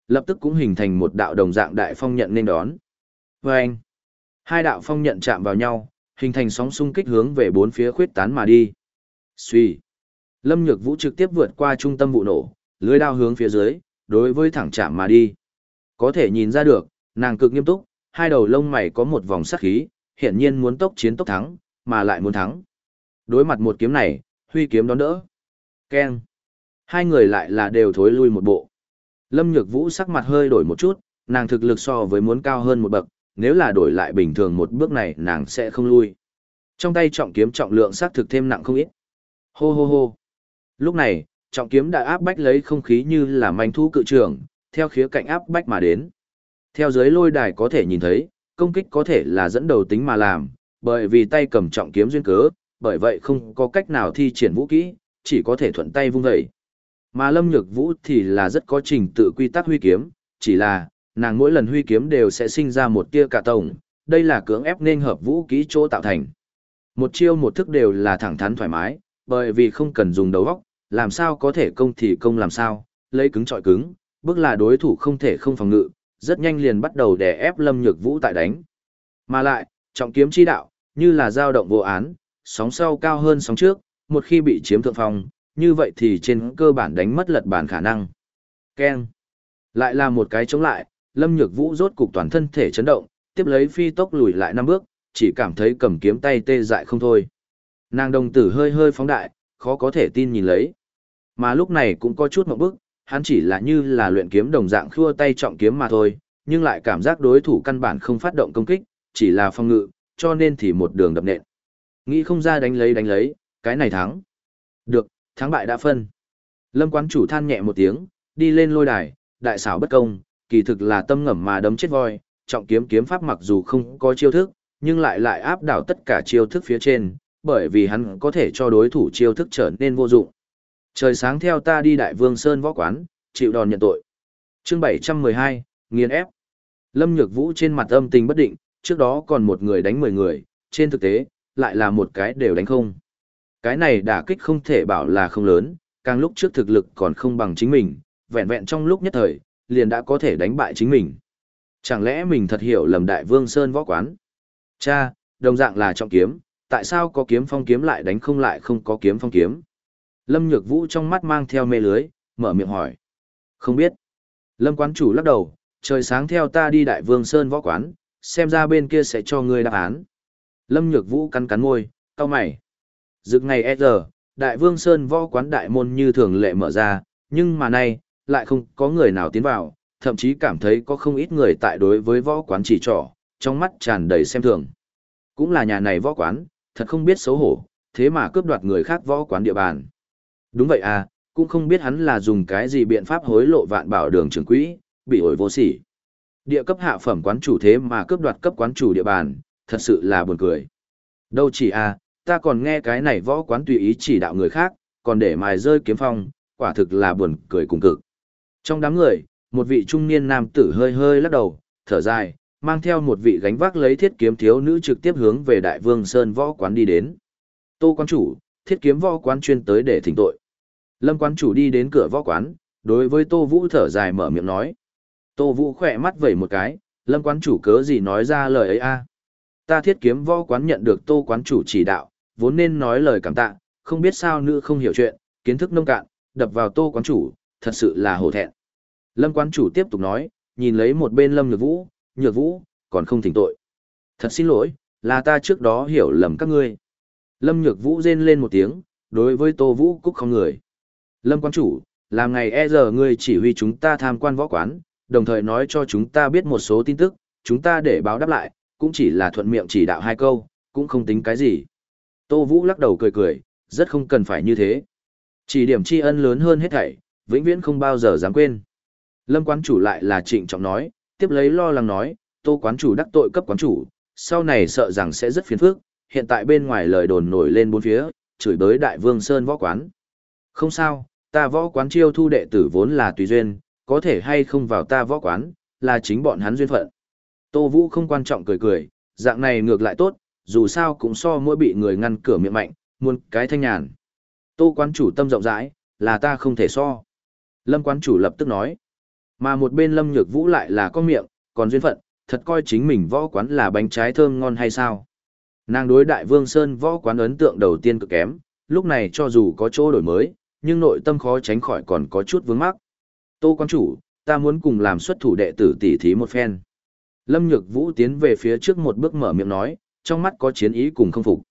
Lập tức cũng hình thành một đạo đồng dạng đại phong nhận nên đón. Vâng! hai đạo phong nhận chạm vào nhau, hình thành sóng xung kích hướng về bốn phía khuyết tán mà đi. Suy. Lâm Nhược Vũ trực tiếp vượt qua trung tâm vụ nổ, lưới đao hướng phía dưới, đối với thẳng chạm mà đi. Có thể nhìn ra được, nàng cực nghiêm túc, hai đầu lông mày có một vòng sắc khí, hiển nhiên muốn tốc chiến tốc thắng, mà lại muốn thắng. Đối mặt một kiếm này, huy kiếm đón đỡ. Keng. Hai người lại là đều thối lui một bộ. Lâm Nhược Vũ sắc mặt hơi đổi một chút, nàng thực lực so với muốn cao hơn một bậc, nếu là đổi lại bình thường một bước này nàng sẽ không lui. Trong tay trọng kiếm trọng lượng xác thực thêm nặng không ít. Hô hô hô. Lúc này, trọng kiếm đã áp bách lấy không khí như là manh thu cự trường, theo khía cạnh áp bách mà đến. Theo dưới lôi đài có thể nhìn thấy, công kích có thể là dẫn đầu tính mà làm, bởi vì tay cầm trọng kiếm duyên cớ, bởi vậy không có cách nào thi triển vũ kỹ, chỉ có thể thuận tay vung dậy. Mà Lâm Nhược Vũ thì là rất có trình tự quy tắc huy kiếm, chỉ là, nàng mỗi lần huy kiếm đều sẽ sinh ra một tia cả tổng, đây là cưỡng ép nên hợp vũ kỹ chỗ tạo thành. Một chiêu một thức đều là thẳng thắn thoải mái, bởi vì không cần dùng đầu óc, làm sao có thể công thì công làm sao, lấy cứng trọi cứng, bước là đối thủ không thể không phòng ngự, rất nhanh liền bắt đầu đè ép Lâm Nhược Vũ tại đánh. Mà lại, trọng kiếm chi đạo, như là dao động vô án, sóng sau cao hơn sóng trước, một khi bị chiếm thượng phong, như vậy thì trên cơ bản đánh mất lật bản khả năng. Keng. Lại là một cái chống lại, Lâm Nhược Vũ rốt cục toàn thân thể chấn động, tiếp lấy phi tốc lùi lại năm bước, chỉ cảm thấy cầm kiếm tay tê dại không thôi. Nàng đồng tử hơi hơi phóng đại, khó có thể tin nhìn lấy. Mà lúc này cũng có chút một bước, hắn chỉ là như là luyện kiếm đồng dạng khua tay trọng kiếm mà thôi, nhưng lại cảm giác đối thủ căn bản không phát động công kích, chỉ là phòng ngự, cho nên thì một đường đập nện. Nghĩ không ra đánh lấy đánh lấy, cái này thắng. Được, thắng bại đã phân. Lâm quán chủ than nhẹ một tiếng, đi lên lôi đài, đại xảo bất công, kỳ thực là tâm ngẩm mà đấm chết voi, trọng kiếm kiếm pháp mặc dù không có chiêu thức, nhưng lại lại áp đảo tất cả chiêu thức phía trên, bởi vì hắn có thể cho đối thủ chiêu thức trở nên vô dụng. Trời sáng theo ta đi Đại Vương Sơn võ quán, chịu đòn nhận tội. Chương 712, nghiền ép. Lâm Nhược Vũ trên mặt âm tình bất định, trước đó còn một người đánh 10 người, trên thực tế, lại là một cái đều đánh không. Cái này đả kích không thể bảo là không lớn, càng lúc trước thực lực còn không bằng chính mình, vẹn vẹn trong lúc nhất thời, liền đã có thể đánh bại chính mình. Chẳng lẽ mình thật hiểu lầm Đại Vương Sơn võ quán? Cha, đồng dạng là trọng kiếm, tại sao có kiếm phong kiếm lại đánh không lại không có kiếm phong kiếm? Lâm Nhược Vũ trong mắt mang theo mê lưới, mở miệng hỏi. Không biết. Lâm quán chủ lắc đầu, trời sáng theo ta đi Đại Vương Sơn võ quán, xem ra bên kia sẽ cho ngươi đáp án. Lâm Nhược Vũ cắn cắn môi, cau mày. Dực ngày e giờ, Đại Vương Sơn võ quán đại môn như thường lệ mở ra, nhưng mà nay, lại không có người nào tiến vào, thậm chí cảm thấy có không ít người tại đối với võ quán chỉ trỏ, trong mắt tràn đầy xem thường. Cũng là nhà này võ quán, thật không biết xấu hổ, thế mà cướp đoạt người khác võ quán địa bàn. Đúng vậy à, cũng không biết hắn là dùng cái gì biện pháp hối lộ vạn bảo đường trưởng quỹ, bị ổi vô sỉ. Địa cấp hạ phẩm quán chủ thế mà cướp đoạt cấp quán chủ địa bàn, thật sự là buồn cười. Đâu chỉ à, ta còn nghe cái này võ quán tùy ý chỉ đạo người khác, còn để mài rơi kiếm phong, quả thực là buồn cười cùng cực. Trong đám người, một vị trung niên nam tử hơi hơi lắc đầu, thở dài, mang theo một vị gánh vác lấy thiết kiếm thiếu nữ trực tiếp hướng về Đại Vương Sơn võ quán đi đến. Tô quán chủ, thiết kiếm võ quán chuyên tới để thỉnh tội. Lâm quán chủ đi đến cửa võ quán, đối với Tô Vũ thở dài mở miệng nói. Tô Vũ khỏe mắt vẩy một cái, Lâm quán chủ cớ gì nói ra lời ấy a Ta thiết kiếm võ quán nhận được Tô quán chủ chỉ đạo, vốn nên nói lời cảm tạ, không biết sao nữ không hiểu chuyện, kiến thức nông cạn, đập vào Tô quán chủ, thật sự là hổ thẹn. Lâm quán chủ tiếp tục nói, nhìn lấy một bên Lâm Nhược Vũ, Nhược Vũ, còn không thỉnh tội. Thật xin lỗi, là ta trước đó hiểu lầm các ngươi. Lâm Nhược Vũ rên lên một tiếng, đối với Tô Vũ Cúc không người. Lâm quán chủ, làm ngày e giờ ngươi chỉ huy chúng ta tham quan võ quán, đồng thời nói cho chúng ta biết một số tin tức, chúng ta để báo đáp lại, cũng chỉ là thuận miệng chỉ đạo hai câu, cũng không tính cái gì. Tô Vũ lắc đầu cười cười, rất không cần phải như thế. Chỉ điểm tri ân lớn hơn hết thảy, vĩnh viễn không bao giờ dám quên. Lâm quán chủ lại là trịnh trọng nói, tiếp lấy lo lắng nói, tô quán chủ đắc tội cấp quán chủ, sau này sợ rằng sẽ rất phiền phức, hiện tại bên ngoài lời đồn nổi lên bốn phía, chửi bới đại vương Sơn võ quán. Không sao, ta võ quán chiêu thu đệ tử vốn là tùy duyên, có thể hay không vào ta võ quán, là chính bọn hắn duyên phận. Tô Vũ không quan trọng cười cười, dạng này ngược lại tốt, dù sao cũng so mỗi bị người ngăn cửa miệng mạnh, muôn cái thanh nhàn. Tô quán chủ tâm rộng rãi, là ta không thể so. Lâm quán chủ lập tức nói. Mà một bên Lâm Nhược Vũ lại là có miệng, còn duyên phận, thật coi chính mình võ quán là bánh trái thơm ngon hay sao. Nàng đối đại vương Sơn võ quán ấn tượng đầu tiên cực kém, lúc này cho dù có chỗ đổi mới, nhưng nội tâm khó tránh khỏi còn có chút vướng mắc. Tô quan chủ, ta muốn cùng làm xuất thủ đệ tử tỷ thí một phen. Lâm Nhược Vũ tiến về phía trước một bước mở miệng nói, trong mắt có chiến ý cùng không phục.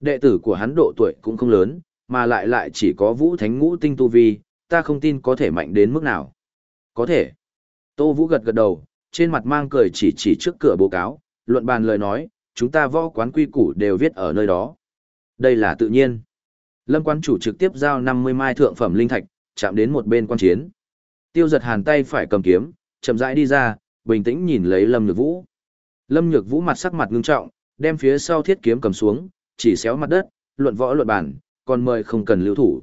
Đệ tử của hắn độ tuổi cũng không lớn, mà lại lại chỉ có Vũ Thánh Ngũ Tinh Tu Vi, ta không tin có thể mạnh đến mức nào. Có thể. Tô Vũ gật gật đầu, trên mặt mang cười chỉ chỉ trước cửa báo cáo, luận bàn lời nói, chúng ta võ quán quy củ đều viết ở nơi đó. Đây là tự nhiên. Lâm quán chủ trực tiếp giao 50 mai thượng phẩm linh thạch, chạm đến một bên quan chiến. Tiêu giật hàn tay phải cầm kiếm, chậm rãi đi ra, bình tĩnh nhìn lấy Lâm Nhược Vũ. Lâm Nhược Vũ mặt sắc mặt ngưng trọng, đem phía sau thiết kiếm cầm xuống, chỉ xéo mặt đất, luận võ luận bản, còn mời không cần lưu thủ.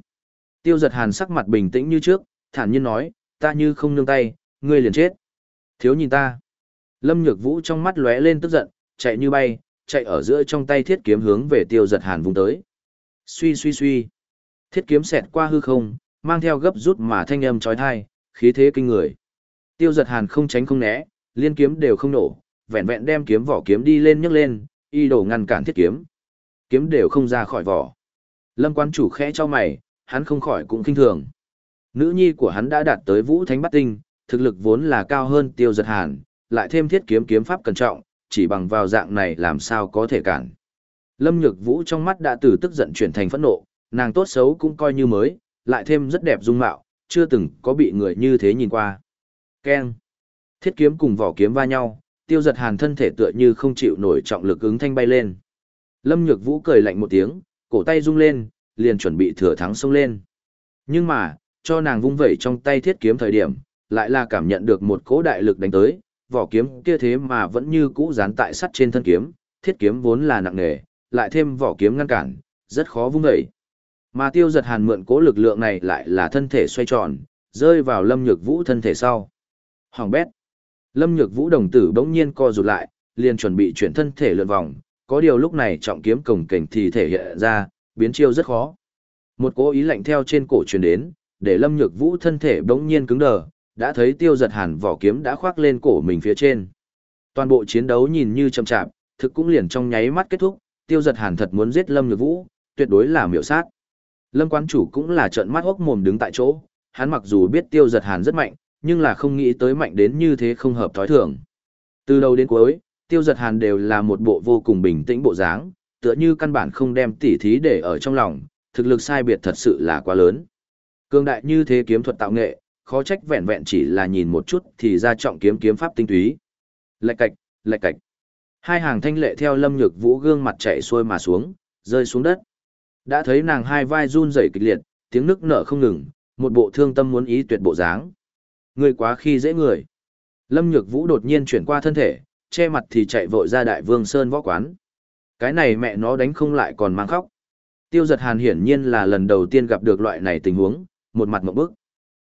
Tiêu giật hàn sắc mặt bình tĩnh như trước, thản nhiên nói, ta như không nương tay, ngươi liền chết. Thiếu nhìn ta. Lâm Nhược Vũ trong mắt lóe lên tức giận, chạy như bay, chạy ở giữa trong tay thiết kiếm hướng về tiêu giật hàn vùng tới. Suy suy suy. Thiết kiếm xẹt qua hư không, mang theo gấp rút mà thanh âm trói thai, khí thế kinh người. Tiêu giật hàn không tránh không né, liên kiếm đều không nổ, vẹn vẹn đem kiếm vỏ kiếm đi lên nhấc lên, y đồ ngăn cản thiết kiếm. Kiếm đều không ra khỏi vỏ. Lâm quan chủ khẽ cho mày, hắn không khỏi cũng kinh thường. Nữ nhi của hắn đã đạt tới vũ thánh bắt tinh, thực lực vốn là cao hơn tiêu giật hàn, lại thêm thiết kiếm kiếm pháp cẩn trọng, chỉ bằng vào dạng này làm sao có thể cản. Lâm Nhược Vũ trong mắt đã từ tức giận chuyển thành phẫn nộ, nàng tốt xấu cũng coi như mới, lại thêm rất đẹp dung mạo, chưa từng có bị người như thế nhìn qua. Keng. Thiết kiếm cùng vỏ kiếm va nhau, tiêu giật hàn thân thể tựa như không chịu nổi trọng lực ứng thanh bay lên. Lâm Nhược Vũ cười lạnh một tiếng, cổ tay rung lên, liền chuẩn bị thừa thắng xông lên. Nhưng mà, cho nàng vung vẩy trong tay thiết kiếm thời điểm, lại là cảm nhận được một cỗ đại lực đánh tới, vỏ kiếm kia thế mà vẫn như cũ dán tại sắt trên thân kiếm, thiết kiếm vốn là nặng nề, lại thêm vỏ kiếm ngăn cản, rất khó vung vẩy. Mà tiêu giật hàn mượn cỗ lực lượng này lại là thân thể xoay tròn, rơi vào lâm nhược vũ thân thể sau. Hoàng bét. Lâm nhược vũ đồng tử bỗng nhiên co rụt lại, liền chuẩn bị chuyển thân thể lượn vòng, có điều lúc này trọng kiếm cổng cảnh thì thể hiện ra, biến chiêu rất khó. Một cố ý lạnh theo trên cổ truyền đến, để lâm nhược vũ thân thể bỗng nhiên cứng đờ, đã thấy tiêu giật hàn vỏ kiếm đã khoác lên cổ mình phía trên. Toàn bộ chiến đấu nhìn như chậm chạp, thực cũng liền trong nháy mắt kết thúc, tiêu giật hàn thật muốn giết lâm nhược vũ, tuyệt đối là miểu sát. Lâm quán chủ cũng là trợn mắt hốc mồm đứng tại chỗ, hắn mặc dù biết tiêu giật hàn rất mạnh, nhưng là không nghĩ tới mạnh đến như thế không hợp thói thường. Từ đầu đến cuối, tiêu giật hàn đều là một bộ vô cùng bình tĩnh bộ dáng, tựa như căn bản không đem tỉ thí để ở trong lòng, thực lực sai biệt thật sự là quá lớn. Cương đại như thế kiếm thuật tạo nghệ, khó trách vẹn vẹn chỉ là nhìn một chút thì ra trọng kiếm kiếm pháp tinh túy. Lạch cạch, lạch cạch. Hai hàng thanh lệ theo lâm nhược vũ gương mặt chạy xuôi mà xuống, rơi xuống đất. Đã thấy nàng hai vai run rẩy kịch liệt, tiếng nức nở không ngừng, một bộ thương tâm muốn ý tuyệt bộ dáng. Người quá khi dễ người. Lâm nhược vũ đột nhiên chuyển qua thân thể, che mặt thì chạy vội ra đại vương sơn võ quán. Cái này mẹ nó đánh không lại còn mang khóc. Tiêu giật hàn hiển nhiên là lần đầu tiên gặp được loại này tình huống, một mặt một bức.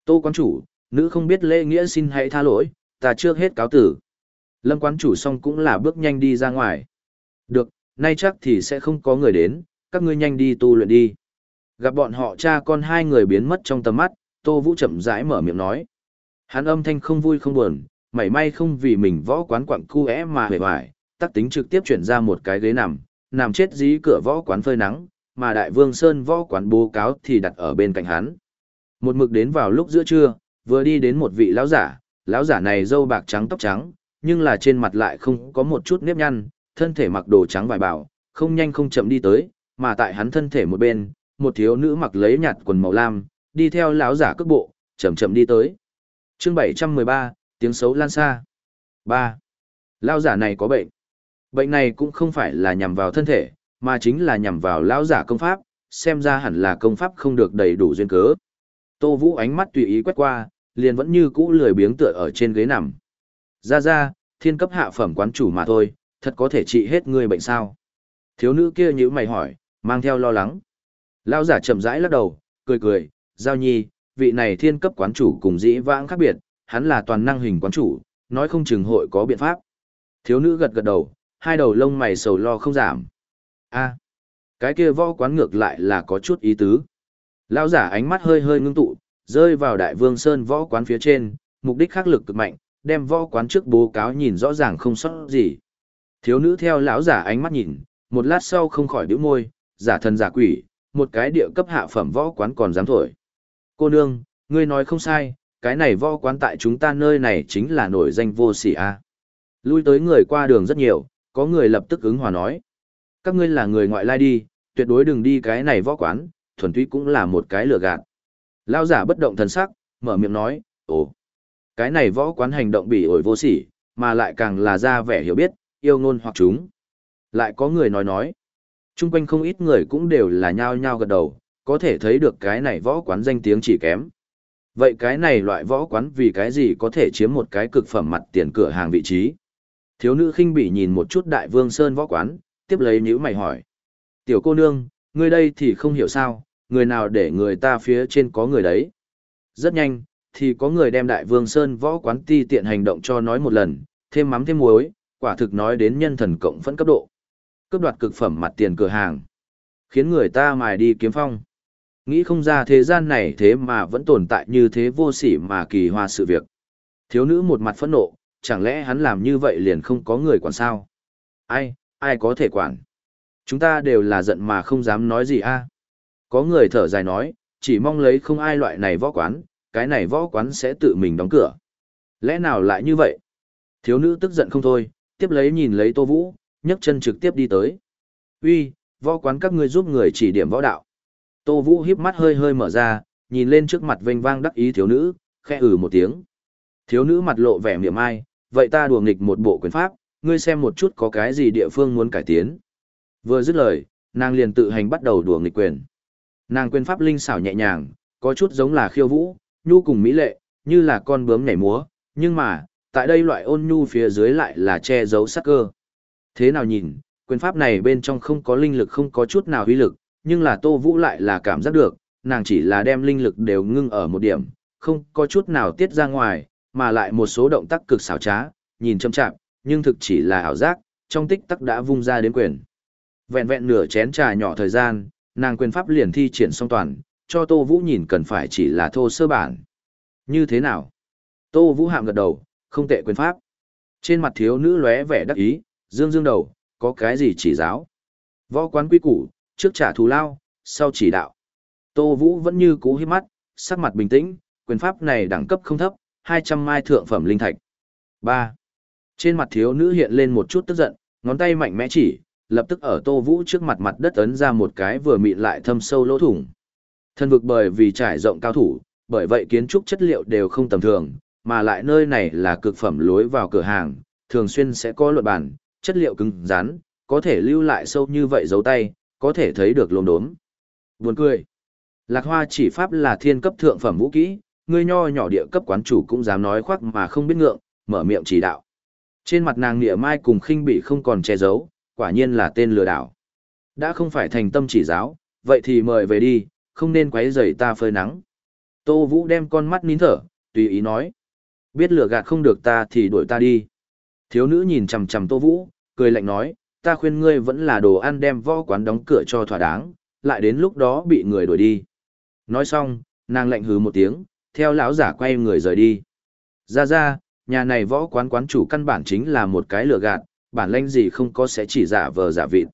Tô quán chủ, nữ không biết lễ nghĩa xin hãy tha lỗi, ta trước hết cáo tử. Lâm quán chủ xong cũng là bước nhanh đi ra ngoài. Được, nay chắc thì sẽ không có người đến, các ngươi nhanh đi tu luyện đi. Gặp bọn họ cha con hai người biến mất trong tầm mắt, Tô Vũ chậm rãi mở miệng nói. Hắn âm thanh không vui không buồn, mảy may không vì mình võ quán quặng cu é mà hề hoài, tắc tính trực tiếp chuyển ra một cái ghế nằm, nằm chết dí cửa võ quán phơi nắng, mà đại vương Sơn võ quán bố cáo thì đặt ở bên cạnh hắn. Một mực đến vào lúc giữa trưa, vừa đi đến một vị lão giả, lão giả này râu bạc trắng tóc trắng, nhưng là trên mặt lại không có một chút nếp nhăn, thân thể mặc đồ trắng vải bảo, không nhanh không chậm đi tới, mà tại hắn thân thể một bên, một thiếu nữ mặc lấy nhạt quần màu lam, đi theo lão giả cước bộ, chậm chậm đi tới. Chương 713, tiếng xấu lan xa. 3. Lão giả này có bệnh. Bệnh này cũng không phải là nhằm vào thân thể, mà chính là nhằm vào lão giả công pháp, xem ra hẳn là công pháp không được đầy đủ duyên cớ. Tô Vũ ánh mắt tùy ý quét qua, liền vẫn như cũ lười biếng tựa ở trên ghế nằm. Ra ra, thiên cấp hạ phẩm quán chủ mà thôi, thật có thể trị hết người bệnh sao? Thiếu nữ kia như mày hỏi, mang theo lo lắng. Lão giả chậm rãi lắc đầu, cười cười, giao nhi, vị này thiên cấp quán chủ cùng dĩ vãng khác biệt, hắn là toàn năng hình quán chủ, nói không chừng hội có biện pháp. Thiếu nữ gật gật đầu, hai đầu lông mày sầu lo không giảm. a cái kia võ quán ngược lại là có chút ý tứ. Lão giả ánh mắt hơi hơi ngưng tụ, rơi vào đại vương sơn võ quán phía trên, mục đích khắc lực cực mạnh, đem võ quán trước bố cáo nhìn rõ ràng không sót gì. Thiếu nữ theo lão giả ánh mắt nhìn, một lát sau không khỏi bĩu môi, giả thần giả quỷ, một cái địa cấp hạ phẩm võ quán còn dám thổi. Cô nương, ngươi nói không sai, cái này võ quán tại chúng ta nơi này chính là nổi danh vô sỉ a. Lui tới người qua đường rất nhiều, có người lập tức ứng hòa nói. Các ngươi là người ngoại lai đi, tuyệt đối đừng đi cái này võ quán, thuần túy cũng là một cái lừa gạt. Lao giả bất động thần sắc, mở miệng nói, ồ, cái này võ quán hành động bỉ ổi vô sỉ, mà lại càng là ra vẻ hiểu biết, yêu ngôn hoặc chúng. Lại có người nói nói, chung quanh không ít người cũng đều là nhao nhao gật đầu, có thể thấy được cái này võ quán danh tiếng chỉ kém. Vậy cái này loại võ quán vì cái gì có thể chiếm một cái cực phẩm mặt tiền cửa hàng vị trí? Thiếu nữ khinh bị nhìn một chút đại vương sơn võ quán, tiếp lấy nhữ mày hỏi. Tiểu cô nương, ngươi đây thì không hiểu sao, người nào để người ta phía trên có người đấy. Rất nhanh, thì có người đem đại vương sơn võ quán ti tiện hành động cho nói một lần, thêm mắm thêm muối, quả thực nói đến nhân thần cộng phẫn cấp độ. Cấp đoạt cực phẩm mặt tiền cửa hàng. Khiến người ta mài đi kiếm phong. Nghĩ không ra thế gian này thế mà vẫn tồn tại như thế vô sỉ mà kỳ hoa sự việc. Thiếu nữ một mặt phẫn nộ, chẳng lẽ hắn làm như vậy liền không có người quản sao? Ai, ai có thể quản? Chúng ta đều là giận mà không dám nói gì a. Có người thở dài nói, chỉ mong lấy không ai loại này võ quán, cái này võ quán sẽ tự mình đóng cửa. Lẽ nào lại như vậy? Thiếu nữ tức giận không thôi, tiếp lấy nhìn lấy Tô Vũ, nhấc chân trực tiếp đi tới. Uy, võ quán các ngươi giúp người chỉ điểm võ đạo. Tô Vũ híp mắt hơi hơi mở ra, nhìn lên trước mặt vênh vang đắc ý thiếu nữ, khẽ ử một tiếng. Thiếu nữ mặt lộ vẻ miệng ai, vậy ta đùa nghịch một bộ quyền pháp, ngươi xem một chút có cái gì địa phương muốn cải tiến. Vừa dứt lời, nàng liền tự hành bắt đầu đùa nghịch quyền. Nàng quyền pháp linh xảo nhẹ nhàng, có chút giống là khiêu vũ, nhu cùng mỹ lệ, như là con bướm nhảy múa, nhưng mà, tại đây loại ôn nhu phía dưới lại là che giấu sắc cơ. Thế nào nhìn, quyền pháp này bên trong không có linh lực không có chút nào uy lực, nhưng là Tô Vũ lại là cảm giác được, nàng chỉ là đem linh lực đều ngưng ở một điểm, không có chút nào tiết ra ngoài, mà lại một số động tác cực xảo trá, nhìn châm chạm, nhưng thực chỉ là ảo giác, trong tích tắc đã vung ra đến quyền. Vẹn vẹn nửa chén trà nhỏ thời gian, nàng quyền pháp liền thi triển xong toàn, cho Tô Vũ nhìn cần phải chỉ là thô sơ bản. Như thế nào? Tô Vũ hạm gật đầu, không tệ quyền pháp. Trên mặt thiếu nữ lóe vẻ đắc ý, dương dương đầu, có cái gì chỉ giáo. Võ quán quy củ, trước trả thù lao, sau chỉ đạo. Tô Vũ vẫn như cú hiếp mắt, sắc mặt bình tĩnh, quyền pháp này đẳng cấp không thấp, 200 mai thượng phẩm linh thạch. 3. Trên mặt thiếu nữ hiện lên một chút tức giận, ngón tay mạnh mẽ chỉ, lập tức ở Tô Vũ trước mặt mặt đất ấn ra một cái vừa mịn lại thâm sâu lỗ thủng. Thân vực bởi vì trải rộng cao thủ, bởi vậy kiến trúc chất liệu đều không tầm thường, mà lại nơi này là cực phẩm lối vào cửa hàng, thường xuyên sẽ có luật bản, chất liệu cứng rắn, có thể lưu lại sâu như vậy dấu tay, có thể thấy được lồn đốm. Buồn cười. Lạc hoa chỉ pháp là thiên cấp thượng phẩm vũ kỹ, người nho nhỏ địa cấp quán chủ cũng dám nói khoác mà không biết ngượng, mở miệng chỉ đạo. Trên mặt nàng nịa mai cùng khinh bị không còn che giấu, quả nhiên là tên lừa đảo. Đã không phải thành tâm chỉ giáo, vậy thì mời về đi, không nên quấy rầy ta phơi nắng. Tô Vũ đem con mắt nín thở, tùy ý nói. Biết lừa gạt không được ta thì đuổi ta đi. Thiếu nữ nhìn chầm chầm Tô Vũ, cười lạnh nói, ta khuyên ngươi vẫn là đồ ăn đem võ quán đóng cửa cho thỏa đáng, lại đến lúc đó bị người đuổi đi. Nói xong, nàng lạnh hứ một tiếng, theo lão giả quay người rời đi. Ra ra, nhà này võ quán quán chủ căn bản chính là một cái lừa gạt, bản lãnh gì không có sẽ chỉ giả vờ giả vịt.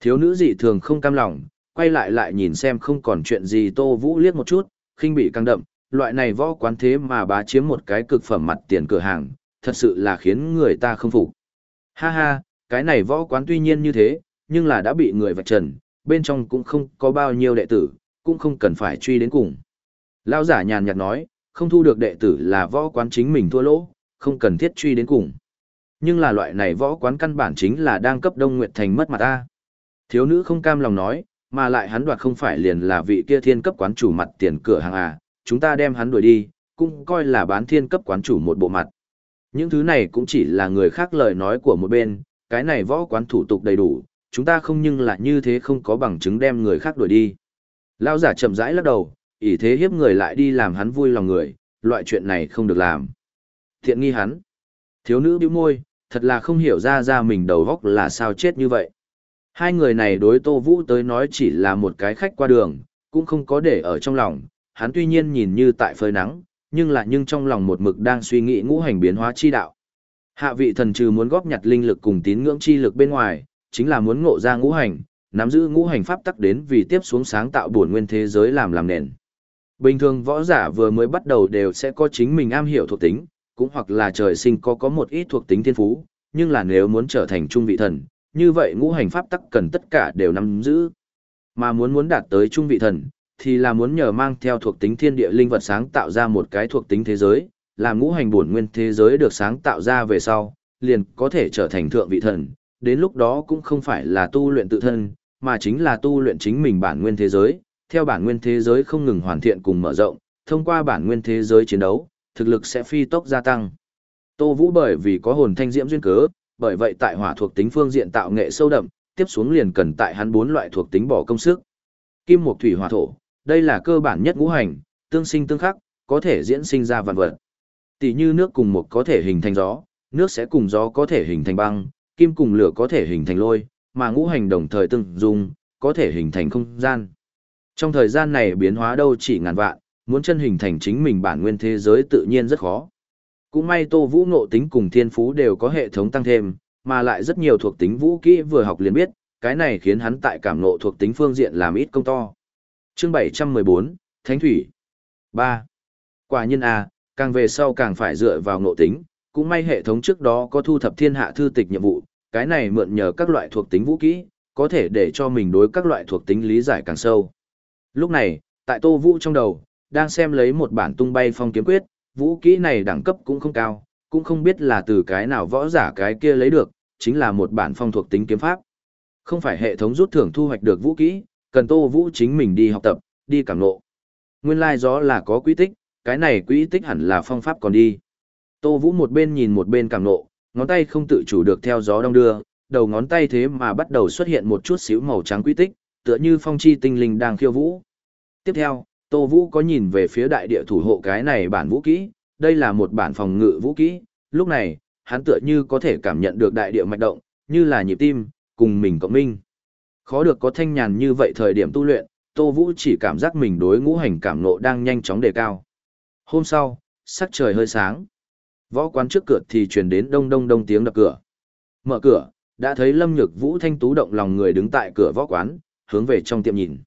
Thiếu nữ dị thường không cam lòng, quay lại lại nhìn xem không còn chuyện gì Tô Vũ liếc một chút, khinh bị căng đậm, loại này võ quán thế mà bá chiếm một cái cực phẩm mặt tiền cửa hàng, thật sự là khiến người ta không phục. Ha ha, cái này võ quán tuy nhiên như thế, nhưng là đã bị người vạch trần, bên trong cũng không có bao nhiêu đệ tử, cũng không cần phải truy đến cùng. Lão giả nhàn nhạt nói, không thu được đệ tử là võ quán chính mình thua lỗ, không cần thiết truy đến cùng. Nhưng là loại này võ quán căn bản chính là đang cấp Đông Nguyệt Thành mất mặt ta. Thiếu nữ không cam lòng nói, mà lại hắn đoạt không phải liền là vị kia thiên cấp quán chủ mặt tiền cửa hàng à, chúng ta đem hắn đuổi đi, cũng coi là bán thiên cấp quán chủ một bộ mặt. Những thứ này cũng chỉ là người khác lời nói của một bên, cái này võ quán thủ tục đầy đủ, chúng ta không nhưng là như thế không có bằng chứng đem người khác đuổi đi. Lao giả chậm rãi lắc đầu, ỷ thế hiếp người lại đi làm hắn vui lòng người, loại chuyện này không được làm. Thiện nghi hắn. Thiếu nữ bĩu môi, thật là không hiểu ra ra mình đầu góc là sao chết như vậy. Hai người này đối Tô Vũ tới nói chỉ là một cái khách qua đường, cũng không có để ở trong lòng, hắn tuy nhiên nhìn như tại phơi nắng, nhưng là nhưng trong lòng một mực đang suy nghĩ ngũ hành biến hóa chi đạo. Hạ vị thần trừ muốn góp nhặt linh lực cùng tín ngưỡng chi lực bên ngoài, chính là muốn ngộ ra ngũ hành, nắm giữ ngũ hành pháp tắc đến vì tiếp xuống sáng tạo bổn nguyên thế giới làm làm nền. Bình thường võ giả vừa mới bắt đầu đều sẽ có chính mình am hiểu thuộc tính, cũng hoặc là trời sinh có có một ít thuộc tính thiên phú, nhưng là nếu muốn trở thành trung vị thần, như vậy ngũ hành pháp tắc cần tất cả đều nắm giữ. Mà muốn muốn đạt tới trung vị thần, thì là muốn nhờ mang theo thuộc tính thiên địa linh vật sáng tạo ra một cái thuộc tính thế giới, làm ngũ hành bổn nguyên thế giới được sáng tạo ra về sau, liền có thể trở thành thượng vị thần, đến lúc đó cũng không phải là tu luyện tự thân, mà chính là tu luyện chính mình bản nguyên thế giới, theo bản nguyên thế giới không ngừng hoàn thiện cùng mở rộng, thông qua bản nguyên thế giới chiến đấu, thực lực sẽ phi tốc gia tăng. Tô Vũ bởi vì có hồn thanh diễm duyên cớ, bởi vậy tại hỏa thuộc tính phương diện tạo nghệ sâu đậm, tiếp xuống liền cần tại hắn bốn loại thuộc tính bỏ công sức. Kim mộc thủy hỏa thổ, đây là cơ bản nhất ngũ hành, tương sinh tương khắc, có thể diễn sinh ra vạn vật. Tỷ như nước cùng một có thể hình thành gió, nước sẽ cùng gió có thể hình thành băng, kim cùng lửa có thể hình thành lôi, mà ngũ hành đồng thời tương dung, có thể hình thành không gian. Trong thời gian này biến hóa đâu chỉ ngàn vạn, muốn chân hình thành chính mình bản nguyên thế giới tự nhiên rất khó. Cũng may Tô Vũ ngộ tính cùng thiên phú đều có hệ thống tăng thêm, mà lại rất nhiều thuộc tính vũ kỹ vừa học liền biết, cái này khiến hắn tại cảm ngộ thuộc tính phương diện làm ít công to. Chương 714, Thánh Thủy 3. Quả nhân a, à, càng về sau càng phải dựa vào ngộ tính, cũng may hệ thống trước đó có thu thập thiên hạ thư tịch nhiệm vụ, cái này mượn nhờ các loại thuộc tính vũ kỹ, có thể để cho mình đối các loại thuộc tính lý giải càng sâu. Lúc này, tại Tô Vũ trong đầu, đang xem lấy một bản tung bay phong kiếm quyết, vũ kỹ này đẳng cấp cũng không cao, cũng không biết là từ cái nào võ giả cái kia lấy được, chính là một bản phong thuộc tính kiếm pháp. Không phải hệ thống rút thưởng thu hoạch được vũ kỹ, cần Tô Vũ chính mình đi học tập, đi cảm ngộ. Nguyên lai gió là có quy tích, cái này quỹ tích hẳn là phong pháp còn đi. Tô Vũ một bên nhìn một bên cảm nộ, ngón tay không tự chủ được theo gió đông đưa, đầu ngón tay thế mà bắt đầu xuất hiện một chút xíu màu trắng quỹ tích, tựa như phong chi tinh linh đang khiêu vũ. Tiếp theo, Tô Vũ có nhìn về phía đại địa thủ hộ cái này bản vũ kỹ, đây là một bản phòng ngự vũ kỹ, lúc này, hắn tựa như có thể cảm nhận được đại địa mạch động, như là nhịp tim, cùng mình cộng minh. Khó được có thanh nhàn như vậy thời điểm tu luyện, Tô Vũ chỉ cảm giác mình đối ngũ hành cảm nộ đang nhanh chóng đề cao. Hôm sau, sắc trời hơi sáng. Võ quán trước cửa thì truyền đến đông đông đông tiếng đập cửa. Mở cửa, đã thấy Lâm Nhược Vũ thanh tú động lòng người đứng tại cửa võ quán, hướng về trong tiệm nhìn.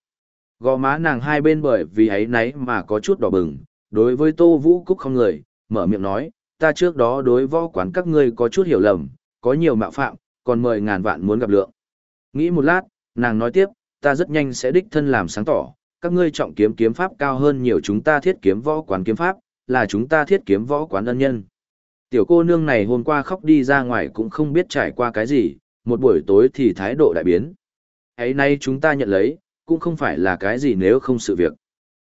Gò má nàng hai bên bởi vì ấy nấy mà có chút đỏ bừng, đối với Tô Vũ Cúc không người, mở miệng nói, ta trước đó đối võ quán các ngươi có chút hiểu lầm, có nhiều mạo phạm, còn mời ngàn vạn muốn gặp lượng. Nghĩ một lát, nàng nói tiếp, ta rất nhanh sẽ đích thân làm sáng tỏ, các ngươi trọng kiếm kiếm pháp cao hơn nhiều chúng ta thiết kiếm võ quán kiếm pháp, là chúng ta thiết kiếm võ quán ân nhân. Tiểu cô nương này hôm qua khóc đi ra ngoài cũng không biết trải qua cái gì, một buổi tối thì thái độ đại biến. ấy nay chúng ta nhận lấy, cũng không phải là cái gì nếu không sự việc.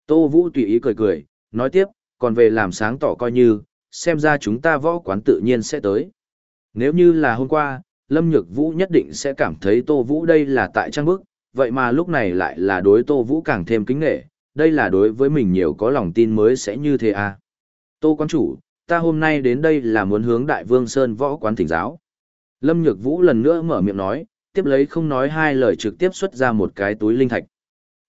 Tô Vũ tùy ý cười cười, nói tiếp, còn về làm sáng tỏ coi như, xem ra chúng ta võ quán tự nhiên sẽ tới. Nếu như là hôm qua, Lâm Nhược Vũ nhất định sẽ cảm thấy Tô Vũ đây là tại trang bức, vậy mà lúc này lại là đối Tô Vũ càng thêm kính nghệ, đây là đối với mình nhiều có lòng tin mới sẽ như thế à. Tô quán chủ, ta hôm nay đến đây là muốn hướng Đại Vương Sơn võ quán thỉnh giáo. Lâm Nhược Vũ lần nữa mở miệng nói, tiếp lấy không nói hai lời trực tiếp xuất ra một cái túi linh thạch.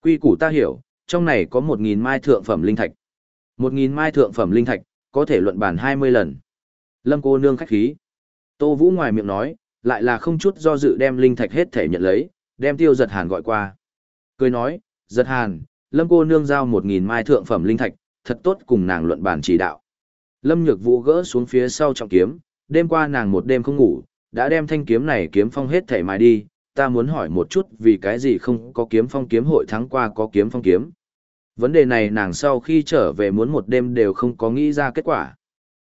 Quy củ ta hiểu, trong này có một nghìn mai thượng phẩm linh thạch. Một nghìn mai thượng phẩm linh thạch, có thể luận bản hai mươi lần. Lâm cô nương khách khí. Tô Vũ ngoài miệng nói, lại là không chút do dự đem linh thạch hết thể nhận lấy, đem tiêu giật hàn gọi qua. Cười nói, giật hàn, lâm cô nương giao một nghìn mai thượng phẩm linh thạch, thật tốt cùng nàng luận bản chỉ đạo. Lâm nhược vũ gỡ xuống phía sau trọng kiếm, đêm qua nàng một đêm không ngủ, đã đem thanh kiếm này kiếm phong hết thể mài đi, ta muốn hỏi một chút vì cái gì không có kiếm phong kiếm hội thắng qua có kiếm phong kiếm. Vấn đề này nàng sau khi trở về muốn một đêm đều không có nghĩ ra kết quả.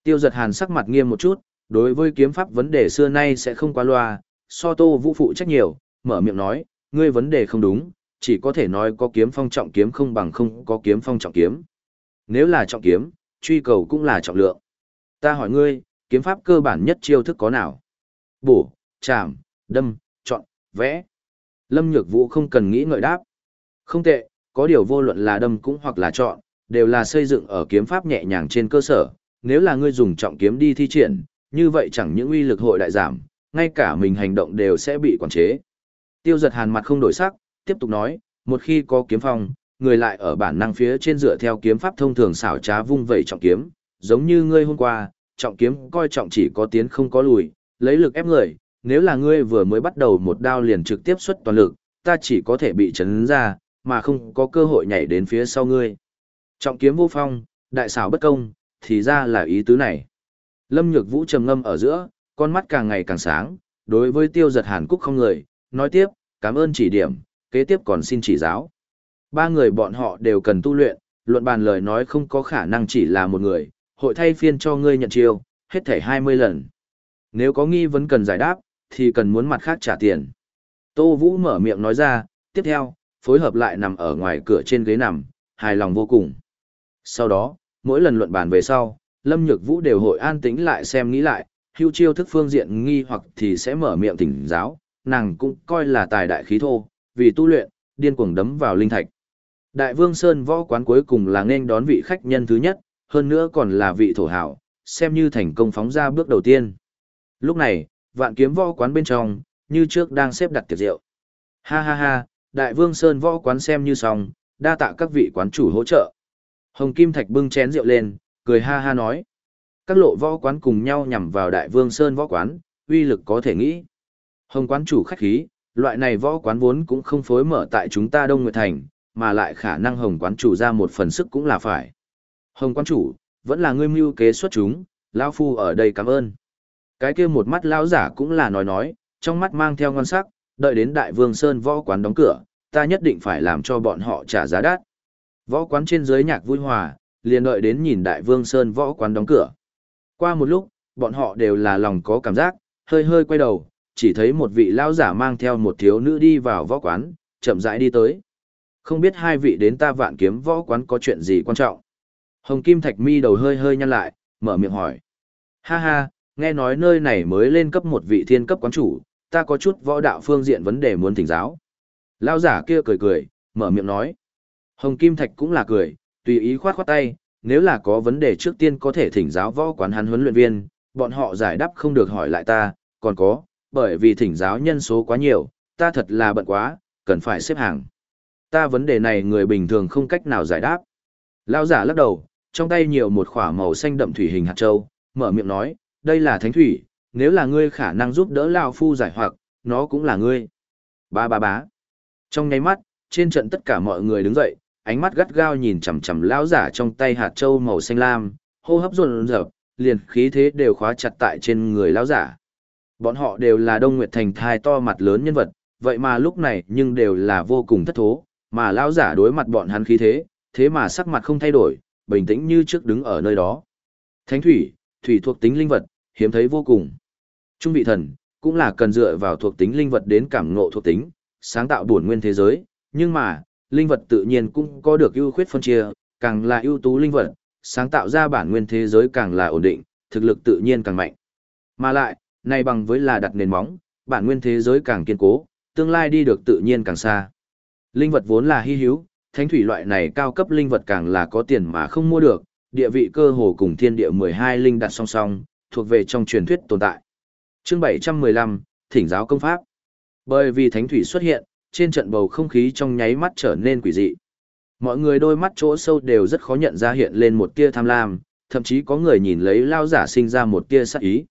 Tiêu giật hàn sắc mặt nghiêm một chút, đối với kiếm pháp vấn đề xưa nay sẽ không qua loa, so tô vũ phụ trách nhiều, mở miệng nói, ngươi vấn đề không đúng, chỉ có thể nói có kiếm phong trọng kiếm không bằng không có kiếm phong trọng kiếm. Nếu là trọng kiếm, truy cầu cũng là trọng lượng. Ta hỏi ngươi, kiếm pháp cơ bản nhất chiêu thức có nào? Bổ, chạm, đâm, chọn, vẽ. Lâm Nhược Vũ không cần nghĩ ngợi đáp. Không tệ, có điều vô luận là đâm cũng hoặc là chọn, đều là xây dựng ở kiếm pháp nhẹ nhàng trên cơ sở. Nếu là ngươi dùng trọng kiếm đi thi triển, như vậy chẳng những uy lực hội đại giảm, ngay cả mình hành động đều sẽ bị quản chế. Tiêu giật hàn mặt không đổi sắc, tiếp tục nói, một khi có kiếm phong, người lại ở bản năng phía trên dựa theo kiếm pháp thông thường xảo trá vung vẩy trọng kiếm, giống như ngươi hôm qua, trọng kiếm coi trọng chỉ có tiến không có lùi, lấy lực ép người, nếu là ngươi vừa mới bắt đầu một đao liền trực tiếp xuất toàn lực, ta chỉ có thể bị chấn ra, mà không có cơ hội nhảy đến phía sau ngươi. Trọng kiếm vô phong, đại xảo bất công, thì ra là ý tứ này. Lâm Nhược Vũ trầm ngâm ở giữa, con mắt càng ngày càng sáng, đối với tiêu giật Hàn Cúc không người, nói tiếp, cảm ơn chỉ điểm, kế tiếp còn xin chỉ giáo. Ba người bọn họ đều cần tu luyện, luận bàn lời nói không có khả năng chỉ là một người, hội thay phiên cho ngươi nhận chiêu, hết thảy 20 lần. Nếu có nghi vấn cần giải đáp, thì cần muốn mặt khác trả tiền. Tô Vũ mở miệng nói ra, tiếp theo, phối hợp lại nằm ở ngoài cửa trên ghế nằm, hài lòng vô cùng. Sau đó, mỗi lần luận bàn về sau, Lâm Nhược Vũ đều hội an tĩnh lại xem nghĩ lại, hưu chiêu thức phương diện nghi hoặc thì sẽ mở miệng tỉnh giáo, nàng cũng coi là tài đại khí thô, vì tu luyện, điên cuồng đấm vào linh thạch. Đại Vương Sơn võ quán cuối cùng là nên đón vị khách nhân thứ nhất, hơn nữa còn là vị thổ hảo, xem như thành công phóng ra bước đầu tiên. Lúc này, vạn kiếm võ quán bên trong, như trước đang xếp đặt tiệc rượu. Ha ha ha, Đại Vương Sơn võ quán xem như xong, đa tạ các vị quán chủ hỗ trợ. Hồng Kim Thạch bưng chén rượu lên, cười ha ha nói. Các lộ võ quán cùng nhau nhằm vào Đại Vương Sơn võ quán, uy lực có thể nghĩ. Hồng quán chủ khách khí, loại này võ quán vốn cũng không phối mở tại chúng ta Đông Nguyệt Thành, mà lại khả năng Hồng quán chủ ra một phần sức cũng là phải. Hồng quán chủ, vẫn là ngươi mưu kế xuất chúng, lão phu ở đây cảm ơn. Cái kia một mắt lão giả cũng là nói nói, trong mắt mang theo ngon sắc, đợi đến Đại Vương Sơn võ quán đóng cửa, ta nhất định phải làm cho bọn họ trả giá đắt. Võ quán trên dưới nhạc vui hòa, liền đợi đến nhìn Đại Vương Sơn võ quán đóng cửa. Qua một lúc, bọn họ đều là lòng có cảm giác, hơi hơi quay đầu, chỉ thấy một vị lão giả mang theo một thiếu nữ đi vào võ quán, chậm rãi đi tới. Không biết hai vị đến ta vạn kiếm võ quán có chuyện gì quan trọng. Hồng Kim Thạch mi đầu hơi hơi nhăn lại, mở miệng hỏi. Ha ha, nghe nói nơi này mới lên cấp một vị thiên cấp quán chủ, ta có chút võ đạo phương diện vấn đề muốn thỉnh giáo. Lão giả kia cười cười, mở miệng nói. Hồng Kim Thạch cũng là cười, tùy ý khoát khoát tay, nếu là có vấn đề trước tiên có thể thỉnh giáo võ quán hắn huấn luyện viên, bọn họ giải đáp không được hỏi lại ta, còn có, bởi vì thỉnh giáo nhân số quá nhiều, ta thật là bận quá, cần phải xếp hàng. Ta vấn đề này người bình thường không cách nào giải đáp. Lão giả lắc đầu, trong tay nhiều một khỏa màu xanh đậm thủy hình hạt châu, mở miệng nói, đây là thánh thủy, nếu là ngươi khả năng giúp đỡ lão phu giải hoặc, nó cũng là ngươi. Ba ba bá. Trong nháy mắt, trên trận tất cả mọi người đứng dậy, ánh mắt gắt gao nhìn chằm chằm lão giả trong tay hạt châu màu xanh lam, hô hấp dồn dập, liền khí thế đều khóa chặt tại trên người lão giả. Bọn họ đều là Đông Nguyệt Thành thai to mặt lớn nhân vật, vậy mà lúc này nhưng đều là vô cùng thất thố, mà lão giả đối mặt bọn hắn khí thế, thế mà sắc mặt không thay đổi, bình tĩnh như trước đứng ở nơi đó. Thánh thủy, thủy thuộc tính linh vật, hiếm thấy vô cùng. Trung vị thần, cũng là cần dựa vào thuộc tính linh vật đến cảm ngộ thuộc tính, sáng tạo bổn nguyên thế giới, nhưng mà, linh vật tự nhiên cũng có được ưu khuyết phân chia, càng là ưu tú linh vật, sáng tạo ra bản nguyên thế giới càng là ổn định, thực lực tự nhiên càng mạnh. Mà lại, nay bằng với là đặt nền móng, bản nguyên thế giới càng kiên cố, tương lai đi được tự nhiên càng xa. Linh vật vốn là hy hữu, thánh thủy loại này cao cấp linh vật càng là có tiền mà không mua được, địa vị cơ hồ cùng thiên địa 12 linh đặt song song, thuộc về trong truyền thuyết tồn tại. Chương 715, Thỉnh giáo công pháp. Bởi vì thánh thủy xuất hiện, trên trận bầu không khí trong nháy mắt trở nên quỷ dị. Mọi người đôi mắt chỗ sâu đều rất khó nhận ra hiện lên một tia tham lam, thậm chí có người nhìn lấy lao giả sinh ra một tia sát ý.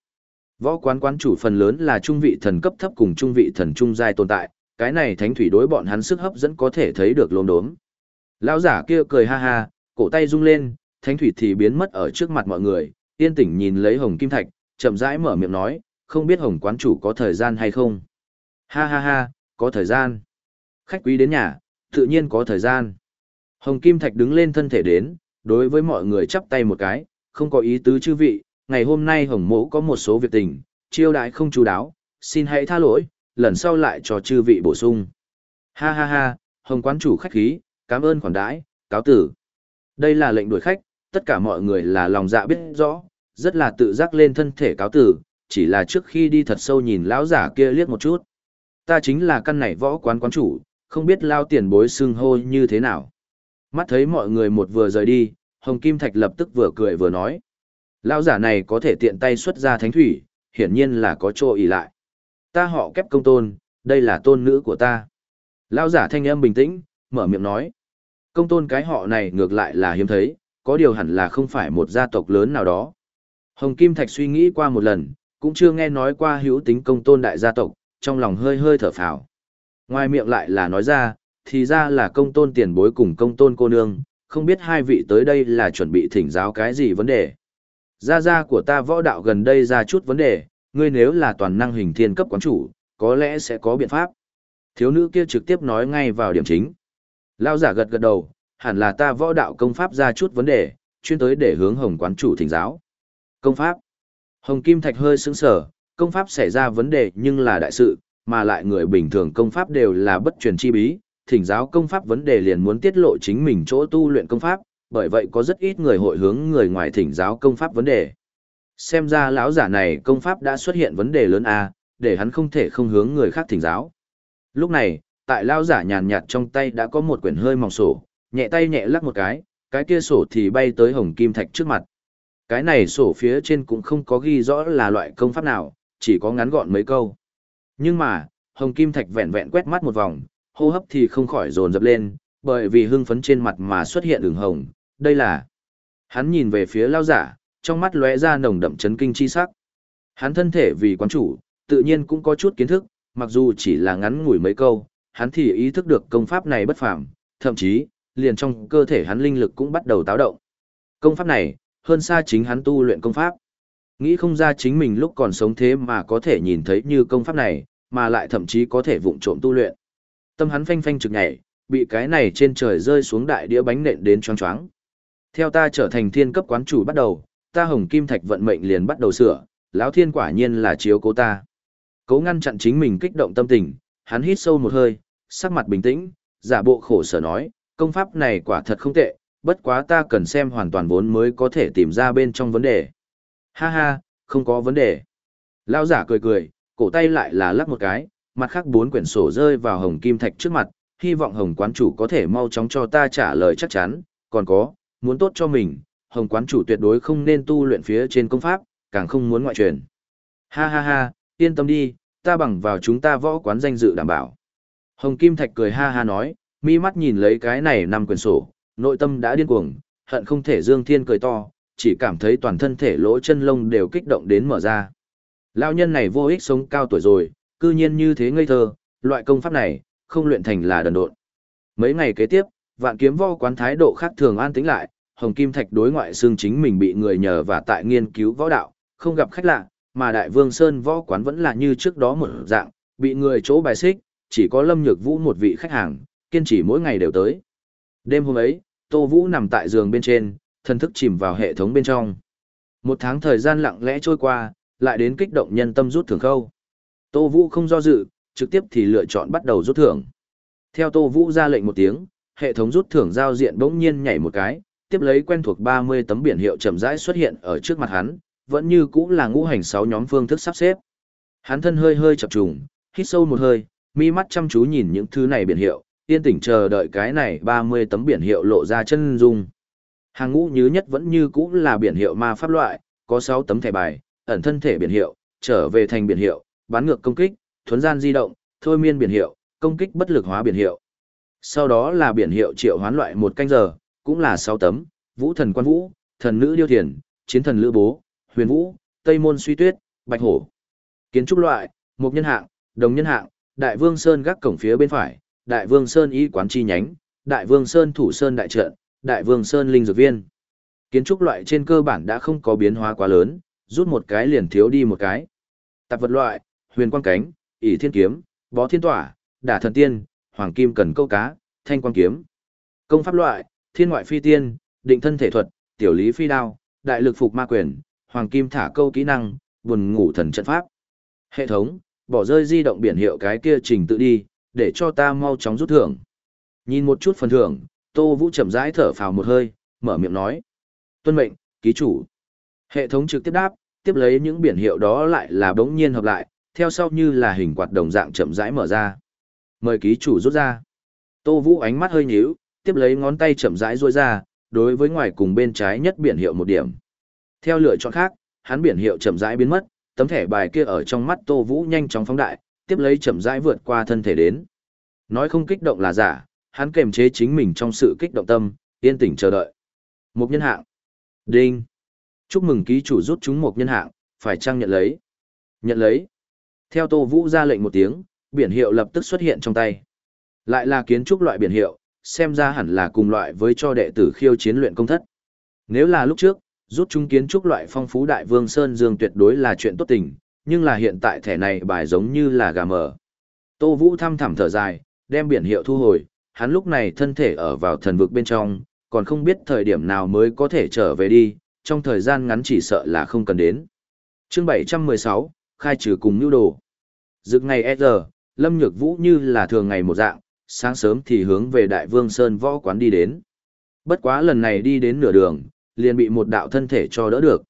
Võ quán quán chủ phần lớn là trung vị thần cấp thấp cùng trung vị thần trung giai tồn tại, cái này thánh thủy đối bọn hắn sức hấp dẫn có thể thấy được lốm đốm. Lão giả kia cười ha ha, cổ tay rung lên, thánh thủy thì biến mất ở trước mặt mọi người, yên tĩnh nhìn lấy hồng kim thạch, chậm rãi mở miệng nói, không biết hồng quán chủ có thời gian hay không. Ha ha ha, có thời gian. Khách quý đến nhà, tự nhiên có thời gian. Hồng kim thạch đứng lên thân thể đến, đối với mọi người chắp tay một cái, không có ý tứ chư vị, ngày hôm nay hồng mẫu có một số việc tình, chiêu đãi không chú đáo, xin hãy tha lỗi, lần sau lại cho chư vị bổ sung. Ha ha ha, hồng quán chủ khách khí, cảm ơn khoản đãi, cáo tử. Đây là lệnh đuổi khách, tất cả mọi người là lòng dạ biết rõ, rất là tự giác lên thân thể cáo tử, chỉ là trước khi đi thật sâu nhìn lão giả kia liếc một chút. Ta chính là căn này võ quán quán chủ, không biết lao tiền bối xưng hô như thế nào. Mắt thấy mọi người một vừa rời đi, Hồng Kim Thạch lập tức vừa cười vừa nói. Lão giả này có thể tiện tay xuất ra thánh thủy, hiển nhiên là có chỗ ỉ lại. Ta họ kép công tôn, đây là tôn nữ của ta. Lão giả thanh âm bình tĩnh, mở miệng nói. Công tôn cái họ này ngược lại là hiếm thấy, có điều hẳn là không phải một gia tộc lớn nào đó. Hồng Kim Thạch suy nghĩ qua một lần, cũng chưa nghe nói qua hữu tính công tôn đại gia tộc, trong lòng hơi hơi thở phào. Ngoài miệng lại là nói ra, thì ra là công tôn tiền bối cùng công tôn cô nương, không biết hai vị tới đây là chuẩn bị thỉnh giáo cái gì vấn đề. Gia gia của ta võ đạo gần đây ra chút vấn đề, ngươi nếu là toàn năng hình thiên cấp quán chủ, có lẽ sẽ có biện pháp. Thiếu nữ kia trực tiếp nói ngay vào điểm chính. Lao giả gật gật đầu, hẳn là ta võ đạo công pháp ra chút vấn đề, chuyên tới để hướng hồng quán chủ thỉnh giáo. Công pháp. Hồng Kim Thạch hơi sững sở, công pháp xảy ra vấn đề nhưng là đại sự, mà lại người bình thường công pháp đều là bất truyền chi bí, thỉnh giáo công pháp vấn đề liền muốn tiết lộ chính mình chỗ tu luyện công pháp, bởi vậy có rất ít người hội hướng người ngoài thỉnh giáo công pháp vấn đề. Xem ra lão giả này công pháp đã xuất hiện vấn đề lớn a, để hắn không thể không hướng người khác thỉnh giáo. Lúc này, tại lão giả nhàn nhạt trong tay đã có một quyển hơi mỏng sổ, nhẹ tay nhẹ lắc một cái, cái kia sổ thì bay tới hồng kim thạch trước mặt. Cái này sổ phía trên cũng không có ghi rõ là loại công pháp nào, chỉ có ngắn gọn mấy câu. Nhưng mà, hồng kim thạch vẹn vẹn quét mắt một vòng, hô hấp thì không khỏi dồn dập lên, bởi vì hưng phấn trên mặt mà xuất hiện đường hồng, đây là... Hắn nhìn về phía lao giả, trong mắt lóe ra nồng đậm chấn kinh chi sắc. Hắn thân thể vì quán chủ, tự nhiên cũng có chút kiến thức, mặc dù chỉ là ngắn ngủi mấy câu, hắn thì ý thức được công pháp này bất phàm, thậm chí, liền trong cơ thể hắn linh lực cũng bắt đầu táo động. Công pháp này, hơn xa chính hắn tu luyện công pháp. Nghĩ không ra chính mình lúc còn sống thế mà có thể nhìn thấy như công pháp này, mà lại thậm chí có thể vụng trộm tu luyện. Tâm hắn phanh phanh trực nhảy, bị cái này trên trời rơi xuống đại đĩa bánh nện đến choáng choáng. Theo ta trở thành thiên cấp quán chủ bắt đầu, ta hồng kim thạch vận mệnh liền bắt đầu sửa, lão thiên quả nhiên là chiếu cố ta. Cố ngăn chặn chính mình kích động tâm tình, hắn hít sâu một hơi, sắc mặt bình tĩnh, giả bộ khổ sở nói, công pháp này quả thật không tệ, bất quá ta cần xem hoàn toàn vốn mới có thể tìm ra bên trong vấn đề. Ha ha, không có vấn đề. Lão giả cười cười, cổ tay lại là lắc một cái, mặt khác bốn quyển sổ rơi vào hồng kim thạch trước mặt, hy vọng hồng quán chủ có thể mau chóng cho ta trả lời chắc chắn, còn có, muốn tốt cho mình, hồng quán chủ tuyệt đối không nên tu luyện phía trên công pháp, càng không muốn ngoại truyền. Ha ha ha, yên tâm đi, ta bằng vào chúng ta võ quán danh dự đảm bảo. Hồng Kim Thạch cười ha ha nói, mi mắt nhìn lấy cái này năm quyển sổ, nội tâm đã điên cuồng, hận không thể dương thiên cười to, chỉ cảm thấy toàn thân thể lỗ chân lông đều kích động đến mở ra. Lão nhân này vô ích sống cao tuổi rồi, cư nhiên như thế ngây thơ, loại công pháp này, không luyện thành là đần độn. Mấy ngày kế tiếp, vạn kiếm võ quán thái độ khác thường an tĩnh lại, Hồng Kim Thạch đối ngoại xương chính mình bị người nhờ và tại nghiên cứu võ đạo, không gặp khách lạ, mà Đại Vương Sơn võ quán vẫn là như trước đó một dạng, bị người chỗ bài xích, chỉ có Lâm Nhược Vũ một vị khách hàng, kiên trì mỗi ngày đều tới. Đêm hôm ấy, Tô Vũ nằm tại giường bên trên, thân thức chìm vào hệ thống bên trong. Một tháng thời gian lặng lẽ trôi qua, lại đến kích động nhân tâm rút thưởng khâu. Tô Vũ không do dự, trực tiếp thì lựa chọn bắt đầu rút thưởng. Theo Tô Vũ ra lệnh một tiếng, hệ thống rút thưởng giao diện bỗng nhiên nhảy một cái, tiếp lấy quen thuộc 30 tấm biển hiệu chậm rãi xuất hiện ở trước mặt hắn, vẫn như cũ là ngũ hành 6 nhóm phương thức sắp xếp. Hắn thân hơi hơi chập trùng, hít sâu một hơi, mi mắt chăm chú nhìn những thứ này biển hiệu, yên tĩnh chờ đợi cái này 30 tấm biển hiệu lộ ra chân dung. Hàng ngũ nhứ nhất vẫn như cũ là biển hiệu ma pháp loại, có 6 tấm thẻ bài, ẩn thân thể biển hiệu, trở về thành biển hiệu, bán ngược công kích, thuấn gian di động, thôi miên biển hiệu, công kích bất lực hóa biển hiệu. Sau đó là biển hiệu triệu hoán loại một canh giờ, cũng là 6 tấm, vũ thần quan vũ, thần nữ điêu thiền, chiến thần lữ bố, huyền vũ, tây môn suy tuyết, bạch hổ. Kiến trúc loại, một nhân hạng, đồng nhân hạng, đại vương sơn gác cổng phía bên phải, đại vương sơn y quán chi nhánh, đại vương sơn thủ sơn đại trận, đại vương sơn linh dược viên. Kiến trúc loại trên cơ bản đã không có biến hóa quá lớn, rút một cái liền thiếu đi một cái. Tạp vật loại, huyền quang cánh, ỷ thiên kiếm, bó thiên tỏa, đả thần tiên, hoàng kim cần câu cá, thanh Quan kiếm. Công pháp loại, thiên ngoại phi tiên, định thân thể thuật, tiểu lý phi đao, đại lực phục ma quyền, hoàng kim thả câu kỹ năng, buồn ngủ thần trận pháp. Hệ thống, bỏ rơi di động biển hiệu cái kia trình tự đi, để cho ta mau chóng rút thưởng. Nhìn một chút phần thưởng, Tô Vũ chậm rãi thở phào một hơi, mở miệng nói. Tuân mệnh, ký chủ. Hệ thống trực tiếp đáp, tiếp lấy những biển hiệu đó lại là bỗng nhiên hợp lại, theo sau như là hình quạt đồng dạng chậm rãi mở ra. Mời ký chủ rút ra. Tô Vũ ánh mắt hơi nhíu, tiếp lấy ngón tay chậm rãi duỗi ra, đối với ngoài cùng bên trái nhất biển hiệu một điểm. Theo lựa chọn khác, hắn biển hiệu chậm rãi biến mất, tấm thẻ bài kia ở trong mắt Tô Vũ nhanh chóng phóng đại, tiếp lấy chậm rãi vượt qua thân thể đến. Nói không kích động là giả, hắn kềm chế chính mình trong sự kích động tâm, yên tĩnh chờ đợi. Một nhân hạng. Đinh. Chúc mừng ký chủ rút chúng một nhân hạng, phải trang nhận lấy. Nhận lấy. Theo Tô Vũ ra lệnh một tiếng, biển hiệu lập tức xuất hiện trong tay. Lại là kiến trúc loại biển hiệu, xem ra hẳn là cùng loại với cho đệ tử khiêu chiến luyện công thất. Nếu là lúc trước, rút chúng kiến trúc loại phong phú đại vương Sơn Dương tuyệt đối là chuyện tốt tình, nhưng là hiện tại thẻ này bài giống như là gà mờ. Tô Vũ thăm thẳm thở dài, đem biển hiệu thu hồi, hắn lúc này thân thể ở vào thần vực bên trong, còn không biết thời điểm nào mới có thể trở về đi, trong thời gian ngắn chỉ sợ là không cần đến. chương 716, khai trừ cùng nhu đồ. Dựng ngày e giờ, Lâm Nhược Vũ như là thường ngày một dạng, sáng sớm thì hướng về Đại Vương Sơn võ quán đi đến. Bất quá lần này đi đến nửa đường, liền bị một đạo thân thể cho đỡ được.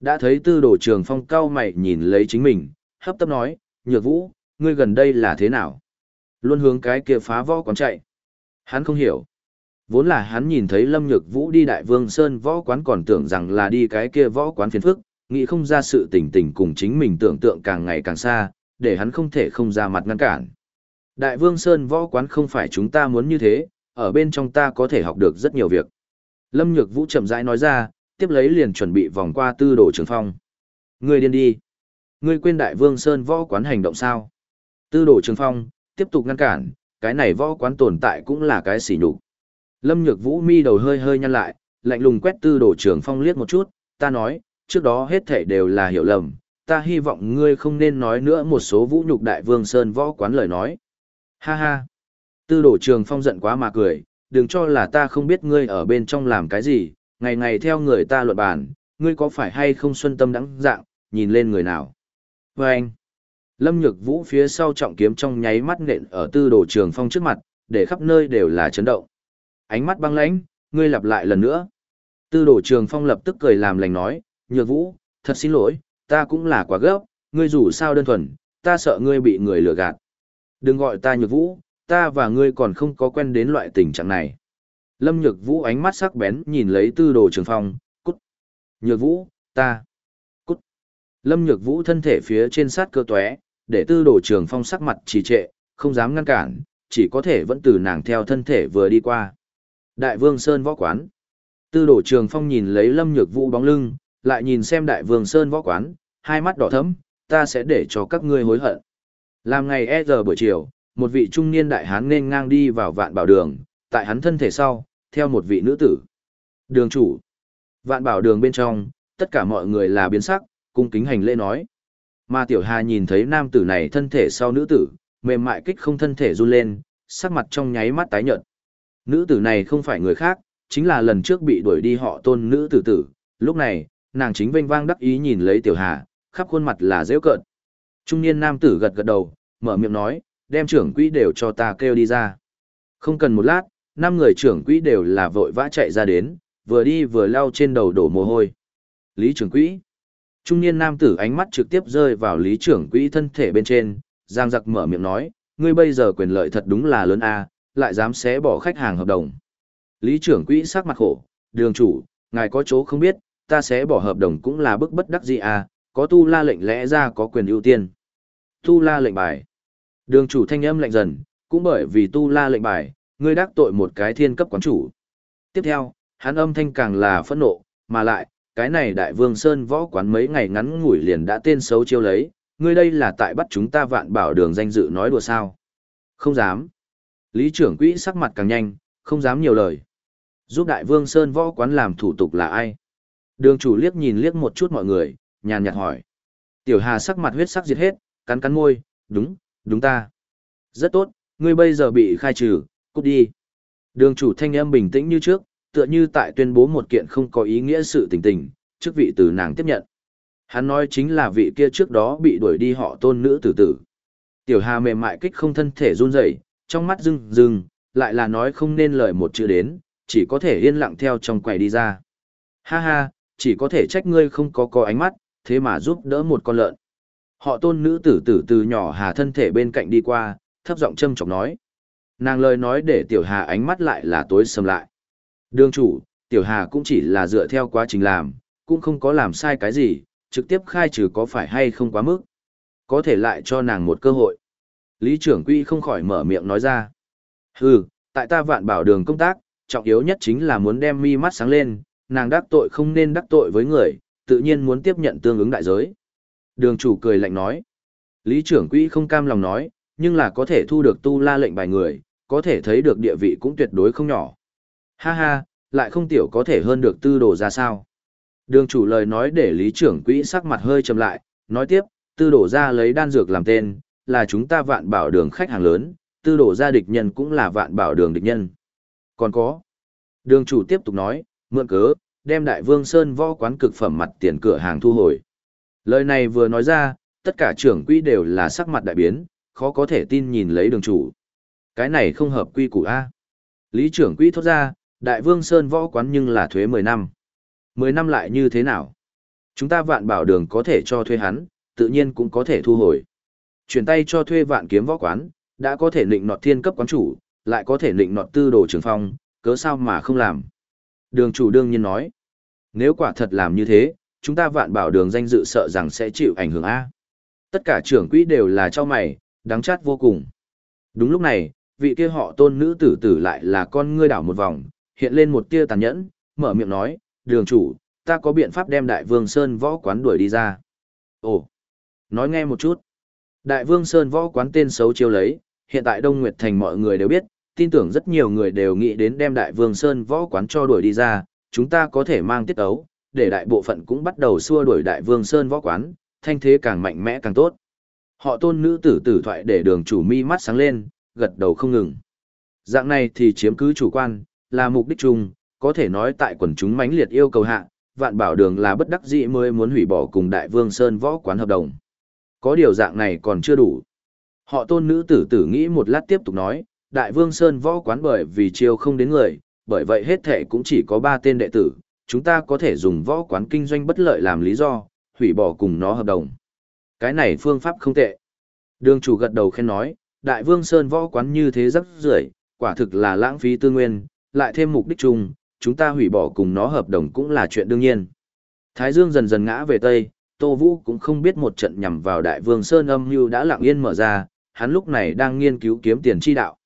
Đã thấy tư đồ trường phong cao mày nhìn lấy chính mình, hấp tấp nói, Nhược Vũ, ngươi gần đây là thế nào? Luôn hướng cái kia phá võ quán chạy. Hắn không hiểu. Vốn là hắn nhìn thấy Lâm Nhược Vũ đi Đại Vương Sơn võ quán còn tưởng rằng là đi cái kia võ quán phiền phức, nghĩ không ra sự tình tình cùng chính mình tưởng tượng càng ngày càng xa, để hắn không thể không ra mặt ngăn cản. Đại Vương Sơn võ quán không phải chúng ta muốn như thế, ở bên trong ta có thể học được rất nhiều việc. Lâm Nhược Vũ chậm rãi nói ra, tiếp lấy liền chuẩn bị vòng qua tư đồ trường phong. Ngươi điên đi. Ngươi quên Đại Vương Sơn võ quán hành động sao? Tư đồ trường phong, tiếp tục ngăn cản, cái này võ quán tồn tại cũng là cái xỉ nhục. Lâm Nhược Vũ mi đầu hơi hơi nhăn lại, lạnh lùng quét tư đồ trường phong liếc một chút, ta nói, trước đó hết thảy đều là hiểu lầm, ta hy vọng ngươi không nên nói nữa một số vũ nhục đại vương Sơn võ quán lời nói. Ha ha. Tư đồ trường phong giận quá mà cười, đừng cho là ta không biết ngươi ở bên trong làm cái gì, ngày ngày theo người ta luận bàn, ngươi có phải hay không xuân tâm đắng dạng, nhìn lên người nào. Và anh, Lâm Nhược Vũ phía sau trọng kiếm trong nháy mắt nện ở tư đồ trường phong trước mặt, để khắp nơi đều là chấn động. Ánh mắt băng lãnh, ngươi lặp lại lần nữa. Tư đồ trường phong lập tức cười làm lành nói, Nhược Vũ, thật xin lỗi, ta cũng là quá gấp, ngươi dù sao đơn thuần, ta sợ ngươi bị người lừa gạt. Đừng gọi ta Nhược Vũ, ta và ngươi còn không có quen đến loại tình trạng này. Lâm Nhược Vũ ánh mắt sắc bén nhìn lấy tư đồ trường phong, cút. Nhược Vũ, ta. Cút. Lâm Nhược Vũ thân thể phía trên sát cơ tóe, để tư đồ trường phong sắc mặt trì trệ, không dám ngăn cản, chỉ có thể vẫn từ nàng theo thân thể vừa đi qua. Đại Vương Sơn võ quán. Tư đồ trường phong nhìn lấy Lâm Nhược Vũ bóng lưng, lại nhìn xem Đại Vương Sơn võ quán, hai mắt đỏ thẫm, ta sẽ để cho các ngươi hối hận. Làm ngày e giờ buổi chiều, một vị trung niên đại hán nên ngang đi vào vạn bảo đường, tại hắn thân thể sau, theo một vị nữ tử. Đường chủ. Vạn bảo đường bên trong, tất cả mọi người là biến sắc, cung kính hành lễ nói. Mà tiểu hà nhìn thấy nam tử này thân thể sau nữ tử, mềm mại kích không thân thể run lên, sắc mặt trong nháy mắt tái nhợt. Nữ tử này không phải người khác, chính là lần trước bị đuổi đi họ tôn nữ tử tử, lúc này, nàng chính vênh vang đắc ý nhìn lấy tiểu hà, khắp khuôn mặt là dễ cợt. Trung niên nam tử gật gật đầu, mở miệng nói, đem trưởng quỹ đều cho ta kêu đi ra. Không cần một lát, năm người trưởng quỹ đều là vội vã chạy ra đến, vừa đi vừa lau trên đầu đổ mồ hôi. Lý trưởng quỹ. Trung niên nam tử ánh mắt trực tiếp rơi vào lý trưởng quỹ thân thể bên trên, giang giặc mở miệng nói, ngươi bây giờ quyền lợi thật đúng là lớn a, lại dám xé bỏ khách hàng hợp đồng. Lý trưởng quỹ sắc mặt khổ, đường chủ, ngài có chỗ không biết, ta sẽ bỏ hợp đồng cũng là bức bất đắc gì à, có tu la lệnh lẽ ra có quyền ưu tiên. Tu la lệnh bài. Đường chủ thanh âm lạnh dần, cũng bởi vì tu la lệnh bài, ngươi đắc tội một cái thiên cấp quán chủ. Tiếp theo, hắn âm thanh càng là phẫn nộ, mà lại, cái này đại vương Sơn võ quán mấy ngày ngắn ngủi liền đã tên xấu chiêu lấy, ngươi đây là tại bắt chúng ta vạn bảo đường danh dự nói đùa sao. Không dám. Lý trưởng quỹ sắc mặt càng nhanh, không dám nhiều lời. Giúp đại vương Sơn võ quán làm thủ tục là ai? Đường chủ liếc nhìn liếc một chút mọi người, nhàn nhạt hỏi. Tiểu Hà sắc mặt huyết sắc diệt hết, cắn cắn môi, đúng, đúng ta. Rất tốt, ngươi bây giờ bị khai trừ, cút đi. Đường chủ thanh âm bình tĩnh như trước, tựa như tại tuyên bố một kiện không có ý nghĩa sự tình tình, chức vị từ nàng tiếp nhận. Hắn nói chính là vị kia trước đó bị đuổi đi họ tôn nữ tử tử. Tiểu Hà mềm mại kích không thân thể run rẩy, trong mắt rưng rưng, lại là nói không nên lời một chữ đến, chỉ có thể yên lặng theo trong quầy đi ra. Ha ha, chỉ có thể trách ngươi không có có ánh mắt, thế mà giúp đỡ một con lợn. Họ tôn nữ tử tử từ nhỏ hà thân thể bên cạnh đi qua, thấp giọng châm chọc nói. Nàng lời nói để tiểu hà ánh mắt lại là tối sầm lại. Đương chủ, tiểu hà cũng chỉ là dựa theo quá trình làm, cũng không có làm sai cái gì, trực tiếp khai trừ có phải hay không quá mức. Có thể lại cho nàng một cơ hội. Lý trưởng quy không khỏi mở miệng nói ra. Hừ, Tại ta vạn bảo đường công tác, trọng yếu nhất chính là muốn đem mi mắt sáng lên, nàng đắc tội không nên đắc tội với người, tự nhiên muốn tiếp nhận tương ứng đại giới. Đường chủ cười lạnh nói. Lý trưởng quỹ không cam lòng nói, nhưng là có thể thu được tu la lệnh bài người, có thể thấy được địa vị cũng tuyệt đối không nhỏ. Ha ha, lại không tiểu có thể hơn được tư đồ ra sao. Đường chủ lời nói để lý trưởng quỹ sắc mặt hơi trầm lại, nói tiếp, tư đổ ra lấy đan dược làm tên, là chúng ta vạn bảo đường khách hàng lớn, tư đổ ra địch nhân cũng là vạn bảo đường địch nhân. Còn có, đường chủ tiếp tục nói, mượn cớ, đem đại vương Sơn võ quán cực phẩm mặt tiền cửa hàng thu hồi. Lời này vừa nói ra, tất cả trưởng quỹ đều là sắc mặt đại biến, khó có thể tin nhìn lấy đường chủ. Cái này không hợp quy củ A. Lý trưởng quỹ thốt ra, đại vương Sơn võ quán nhưng là thuế 10 năm. 10 năm lại như thế nào? Chúng ta vạn bảo đường có thể cho thuê hắn, tự nhiên cũng có thể thu hồi. Chuyển tay cho thuê vạn kiếm võ quán, đã có thể định nọt thiên cấp quán chủ, lại có thể định nọt tư đồ trường phong, cớ sao mà không làm. Đường chủ đương nhiên nói, nếu quả thật làm như thế, chúng ta vạn bảo đường danh dự sợ rằng sẽ chịu ảnh hưởng A. Tất cả trưởng quỹ đều là cho mày, đáng chát vô cùng. Đúng lúc này, vị kia họ tôn nữ tử tử lại là con ngươi đảo một vòng, hiện lên một tia tàn nhẫn, mở miệng nói, đường chủ, ta có biện pháp đem đại vương Sơn võ quán đuổi đi ra. Ồ, nói nghe một chút. Đại vương Sơn võ quán tên xấu chiêu lấy, hiện tại Đông Nguyệt Thành mọi người đều biết, tin tưởng rất nhiều người đều nghĩ đến đem đại vương Sơn võ quán cho đuổi đi ra, chúng ta có thể mang tiết ấu, để đại bộ phận cũng bắt đầu xua đuổi đại vương Sơn võ quán, thanh thế càng mạnh mẽ càng tốt. Họ tôn nữ tử tử thoại để đường chủ mi mắt sáng lên, gật đầu không ngừng. Dạng này thì chiếm cứ chủ quan, là mục đích chung, có thể nói tại quần chúng mãnh liệt yêu cầu hạ, vạn bảo đường là bất đắc dĩ mới muốn hủy bỏ cùng đại vương Sơn võ quán hợp đồng. Có điều dạng này còn chưa đủ. Họ tôn nữ tử tử nghĩ một lát tiếp tục nói, đại vương Sơn võ quán bởi vì chiêu không đến người, bởi vậy hết thệ cũng chỉ có ba tên đệ tử, chúng ta có thể dùng võ quán kinh doanh bất lợi làm lý do, hủy bỏ cùng nó hợp đồng. Cái này phương pháp không tệ. Đường chủ gật đầu khen nói, đại vương Sơn võ quán như thế rất rưởi quả thực là lãng phí tư nguyên, lại thêm mục đích chung, chúng ta hủy bỏ cùng nó hợp đồng cũng là chuyện đương nhiên. Thái Dương dần dần ngã về Tây, Tô Vũ cũng không biết một trận nhằm vào Đại Vương Sơn âm mưu đã lặng yên mở ra, hắn lúc này đang nghiên cứu kiếm tiền chi đạo.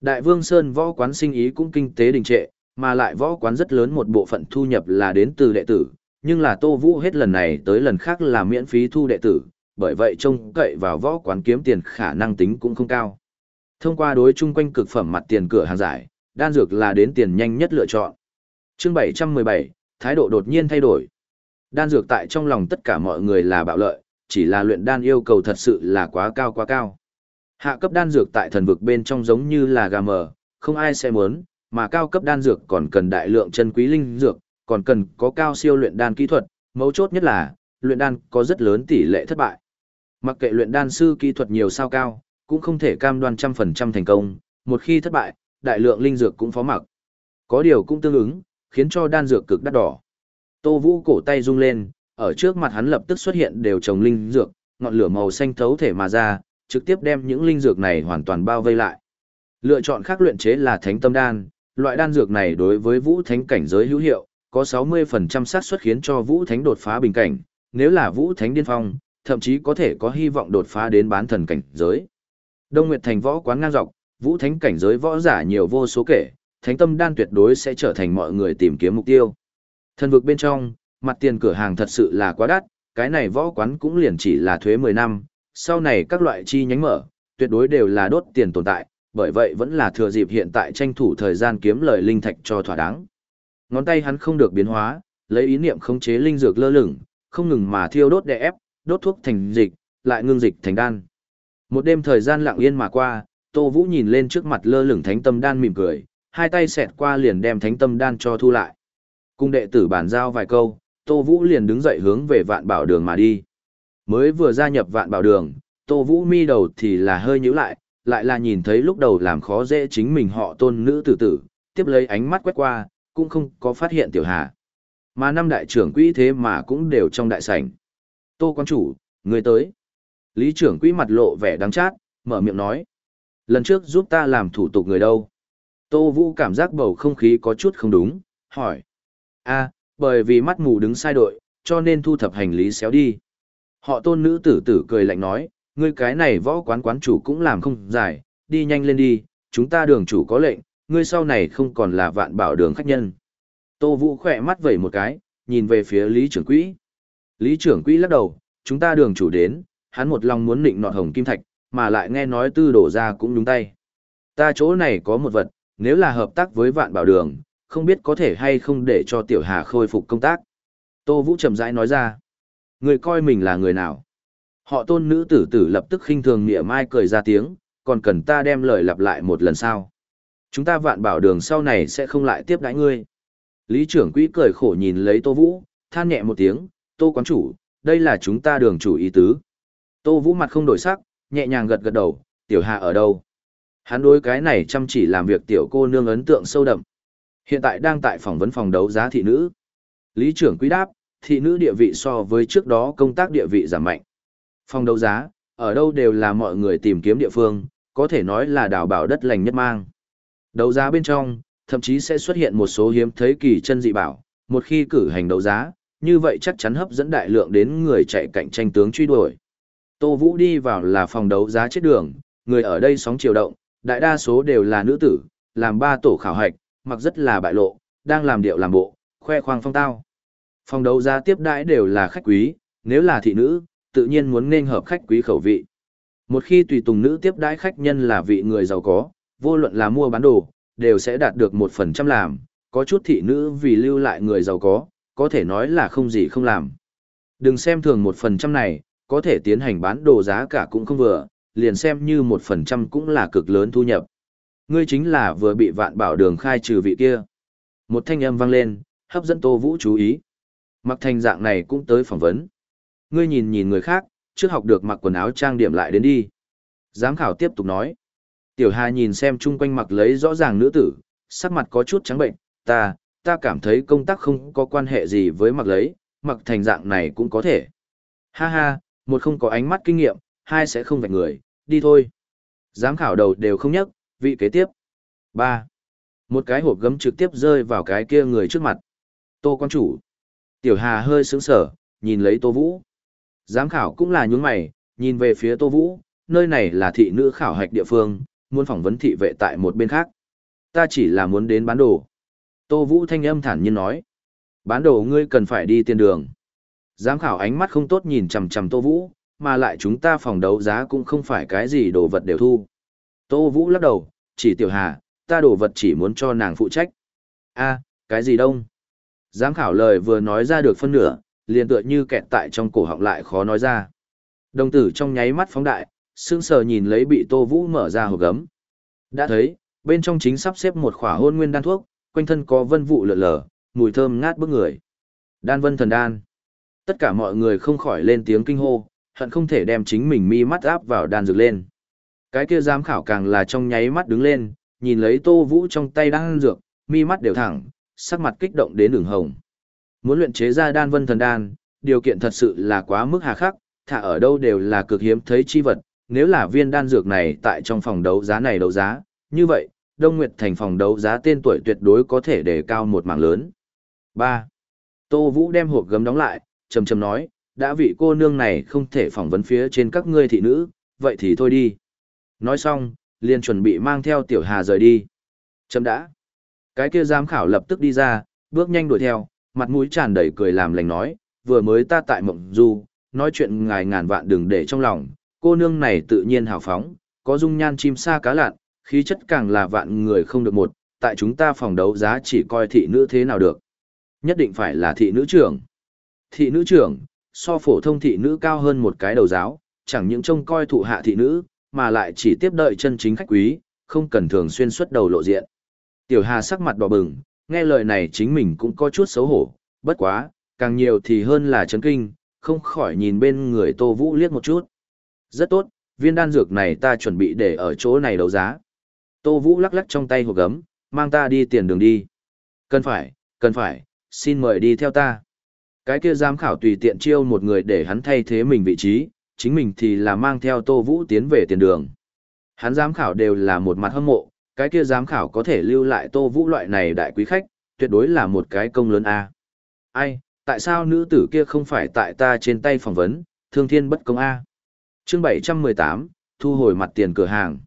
Đại Vương Sơn võ quán sinh ý cũng kinh tế đình trệ, mà lại võ quán rất lớn một bộ phận thu nhập là đến từ đệ tử, nhưng là Tô Vũ hết lần này tới lần khác là miễn phí thu đệ tử, bởi vậy trông cậy vào võ quán kiếm tiền khả năng tính cũng không cao. Thông qua đối chung quanh cực phẩm mặt tiền cửa hàng giải, đan dược là đến tiền nhanh nhất lựa chọn. Chương 717, thái độ đột nhiên thay đổi. Đan dược tại trong lòng tất cả mọi người là bạo lợi, chỉ là luyện đan yêu cầu thật sự là quá cao quá cao. Hạ cấp đan dược tại thần vực bên trong giống như là gà mờ, không ai sẽ muốn, mà cao cấp đan dược còn cần đại lượng chân quý linh dược, còn cần có cao siêu luyện đan kỹ thuật, mấu chốt nhất là, luyện đan có rất lớn tỷ lệ thất bại. Mặc kệ luyện đan sư kỹ thuật nhiều sao cao, cũng không thể cam đoan trăm phần trăm thành công, một khi thất bại, đại lượng linh dược cũng phó mặc. Có điều cũng tương ứng, khiến cho đan dược cực đắt đỏ. Tô Vũ cổ tay rung lên, ở trước mặt hắn lập tức xuất hiện đều trồng linh dược, ngọn lửa màu xanh thấu thể mà ra, trực tiếp đem những linh dược này hoàn toàn bao vây lại. Lựa chọn khác luyện chế là Thánh Tâm đan, loại đan dược này đối với Vũ Thánh cảnh giới hữu hiệu, có 60% xác suất khiến cho Vũ Thánh đột phá bình cảnh, nếu là Vũ Thánh điên phong, thậm chí có thể có hy vọng đột phá đến bán thần cảnh giới. Đông Nguyệt thành võ quán ngang dọc, Vũ Thánh cảnh giới võ giả nhiều vô số kể, Thánh Tâm đan tuyệt đối sẽ trở thành mọi người tìm kiếm mục tiêu. Thần vực bên trong, mặt tiền cửa hàng thật sự là quá đắt, cái này võ quán cũng liền chỉ là thuế 10 năm, sau này các loại chi nhánh mở, tuyệt đối đều là đốt tiền tồn tại, bởi vậy vẫn là thừa dịp hiện tại tranh thủ thời gian kiếm lời linh thạch cho thỏa đáng. Ngón tay hắn không được biến hóa, lấy ý niệm khống chế linh dược lơ lửng, không ngừng mà thiêu đốt đè ép, đốt thuốc thành dịch, lại ngưng dịch thành đan. Một đêm thời gian lặng yên mà qua, Tô Vũ nhìn lên trước mặt lơ lửng thánh tâm đan mỉm cười, hai tay xẹt qua liền đem thánh tâm đan cho thu lại. Cung đệ tử bàn giao vài câu, Tô Vũ liền đứng dậy hướng về vạn bảo đường mà đi. Mới vừa gia nhập vạn bảo đường, Tô Vũ mi đầu thì là hơi nhíu lại, lại là nhìn thấy lúc đầu làm khó dễ chính mình họ tôn nữ tử tử, tiếp lấy ánh mắt quét qua, cũng không có phát hiện tiểu hà. Mà năm đại trưởng quỹ thế mà cũng đều trong đại sảnh. Tô quan chủ, người tới. Lý trưởng quỹ mặt lộ vẻ đắng chát, mở miệng nói. Lần trước giúp ta làm thủ tục người đâu? Tô Vũ cảm giác bầu không khí có chút không đúng, hỏi a bởi vì mắt mù đứng sai đội, cho nên thu thập hành lý xéo đi. Họ tôn nữ tử tử cười lạnh nói, ngươi cái này võ quán quán chủ cũng làm không giải, đi nhanh lên đi, chúng ta đường chủ có lệnh, ngươi sau này không còn là vạn bảo đường khách nhân. Tô Vũ khỏe mắt vẩy một cái, nhìn về phía Lý trưởng quỹ. Lý trưởng quỹ lắc đầu, chúng ta đường chủ đến, hắn một lòng muốn nịnh nọt hồng kim thạch, mà lại nghe nói tư đổ ra cũng đúng tay. Ta chỗ này có một vật, nếu là hợp tác với vạn bảo đường, không biết có thể hay không để cho tiểu hà khôi phục công tác. Tô Vũ chậm rãi nói ra, người coi mình là người nào. Họ tôn nữ tử tử lập tức khinh thường mỉa mai cười ra tiếng, còn cần ta đem lời lặp lại một lần sau. Chúng ta vạn bảo đường sau này sẽ không lại tiếp đãi ngươi. Lý trưởng quỹ cười khổ nhìn lấy Tô Vũ, than nhẹ một tiếng, Tô quán chủ, đây là chúng ta đường chủ ý tứ. Tô Vũ mặt không đổi sắc, nhẹ nhàng gật gật đầu, tiểu hạ ở đâu? Hắn đối cái này chăm chỉ làm việc tiểu cô nương ấn tượng sâu đậm. Hiện tại đang tại phỏng vấn phòng đấu giá thị nữ. Lý trưởng quý đáp, thị nữ địa vị so với trước đó công tác địa vị giảm mạnh. Phòng đấu giá, ở đâu đều là mọi người tìm kiếm địa phương, có thể nói là đảo bảo đất lành nhất mang. Đấu giá bên trong, thậm chí sẽ xuất hiện một số hiếm thấy kỳ chân dị bảo, một khi cử hành đấu giá, như vậy chắc chắn hấp dẫn đại lượng đến người chạy cạnh tranh tướng truy đuổi. Tô Vũ đi vào là phòng đấu giá chết đường, người ở đây sóng chiều động, đại đa số đều là nữ tử, làm ba tổ khảo hạch, mặc rất là bại lộ, đang làm điệu làm bộ, khoe khoang phong tao. Phòng đấu giá tiếp đãi đều là khách quý, nếu là thị nữ, tự nhiên muốn nên hợp khách quý khẩu vị. Một khi tùy tùng nữ tiếp đãi khách nhân là vị người giàu có, vô luận là mua bán đồ, đều sẽ đạt được một phần trăm làm, có chút thị nữ vì lưu lại người giàu có, có thể nói là không gì không làm. Đừng xem thường một phần trăm này, có thể tiến hành bán đồ giá cả cũng không vừa, liền xem như một phần trăm cũng là cực lớn thu nhập. Ngươi chính là vừa bị vạn bảo đường khai trừ vị kia. Một thanh âm vang lên, hấp dẫn Tô Vũ chú ý. Mặc thành dạng này cũng tới phỏng vấn. Ngươi nhìn nhìn người khác, trước học được mặc quần áo trang điểm lại đến đi. Giám khảo tiếp tục nói. Tiểu Hà nhìn xem chung quanh mặc lấy rõ ràng nữ tử, sắc mặt có chút trắng bệnh, ta, ta cảm thấy công tác không có quan hệ gì với mặc lấy, mặc thành dạng này cũng có thể. Ha ha, một không có ánh mắt kinh nghiệm, hai sẽ không vạch người, đi thôi. Giám khảo đầu đều không nhắc, vị kế tiếp. ba Một cái hộp gấm trực tiếp rơi vào cái kia người trước mặt. Tô quan chủ. Tiểu Hà hơi sững sờ, nhìn lấy Tô Vũ. Giám khảo cũng là nhướng mày, nhìn về phía Tô Vũ, nơi này là thị nữ khảo hạch địa phương, muốn phỏng vấn thị vệ tại một bên khác. Ta chỉ là muốn đến bán đồ. Tô Vũ thanh âm thản nhiên nói. Bán đồ ngươi cần phải đi tiền đường. Giám khảo ánh mắt không tốt nhìn chầm chầm Tô Vũ, mà lại chúng ta phòng đấu giá cũng không phải cái gì đồ vật đều thu. Tô Vũ lắc đầu, chỉ tiểu hà, ta đồ vật chỉ muốn cho nàng phụ trách. a cái gì đông? Giám khảo lời vừa nói ra được phân nửa, liền tựa như kẹt tại trong cổ họng lại khó nói ra. Đồng tử trong nháy mắt phóng đại, sững sờ nhìn lấy bị Tô Vũ mở ra hộp gấm. Đã thấy, bên trong chính sắp xếp một khỏa hôn nguyên đan thuốc, quanh thân có vân vụ lượn lờ, mùi thơm ngát bức người. Đan vân thần đan. Tất cả mọi người không khỏi lên tiếng kinh hô, hận không thể đem chính mình mi mắt áp vào đan dược lên. Cái kia giám khảo càng là trong nháy mắt đứng lên, nhìn lấy Tô Vũ trong tay đan dược, mi mắt đều thẳng, sắc mặt kích động đến đường hồng. Muốn luyện chế ra đan vân thần đan, điều kiện thật sự là quá mức hà khắc, thả ở đâu đều là cực hiếm thấy chi vật, nếu là viên đan dược này tại trong phòng đấu giá này đấu giá, như vậy, Đông Nguyệt thành phòng đấu giá tên tuổi tuyệt đối có thể đề cao một mảng lớn. 3. Tô Vũ đem hộp gấm đóng lại, trầm trầm nói, đã vị cô nương này không thể phỏng vấn phía trên các ngươi thị nữ, vậy thì thôi đi. Nói xong, liền chuẩn bị mang theo tiểu hà rời đi. Chấm đã. Cái kia giám khảo lập tức đi ra, bước nhanh đuổi theo, mặt mũi tràn đầy cười làm lành nói, vừa mới ta tại mộng du, nói chuyện ngài ngàn vạn đừng để trong lòng, cô nương này tự nhiên hào phóng, có dung nhan chim sa cá lạn, khí chất càng là vạn người không được một, tại chúng ta phòng đấu giá chỉ coi thị nữ thế nào được. Nhất định phải là thị nữ trưởng. Thị nữ trưởng, so phổ thông thị nữ cao hơn một cái đầu giáo, chẳng những trông coi thụ hạ thị nữ, mà lại chỉ tiếp đợi chân chính khách quý, không cần thường xuyên xuất đầu lộ diện. Tiểu Hà sắc mặt đỏ bừng, nghe lời này chính mình cũng có chút xấu hổ, bất quá, càng nhiều thì hơn là chấn kinh, không khỏi nhìn bên người Tô Vũ liếc một chút. Rất tốt, viên đan dược này ta chuẩn bị để ở chỗ này đấu giá. Tô Vũ lắc lắc trong tay hộp gấm, mang ta đi tiền đường đi. Cần phải, cần phải, xin mời đi theo ta. Cái kia giám khảo tùy tiện chiêu một người để hắn thay thế mình vị trí, chính mình thì là mang theo Tô Vũ tiến về tiền đường. Hắn giám khảo đều là một mặt hâm mộ, cái kia giám khảo có thể lưu lại Tô Vũ loại này đại quý khách, tuyệt đối là một cái công lớn A. Ai, tại sao nữ tử kia không phải tại ta trên tay phỏng vấn, thương thiên bất công A. chương 718, thu hồi mặt tiền cửa hàng.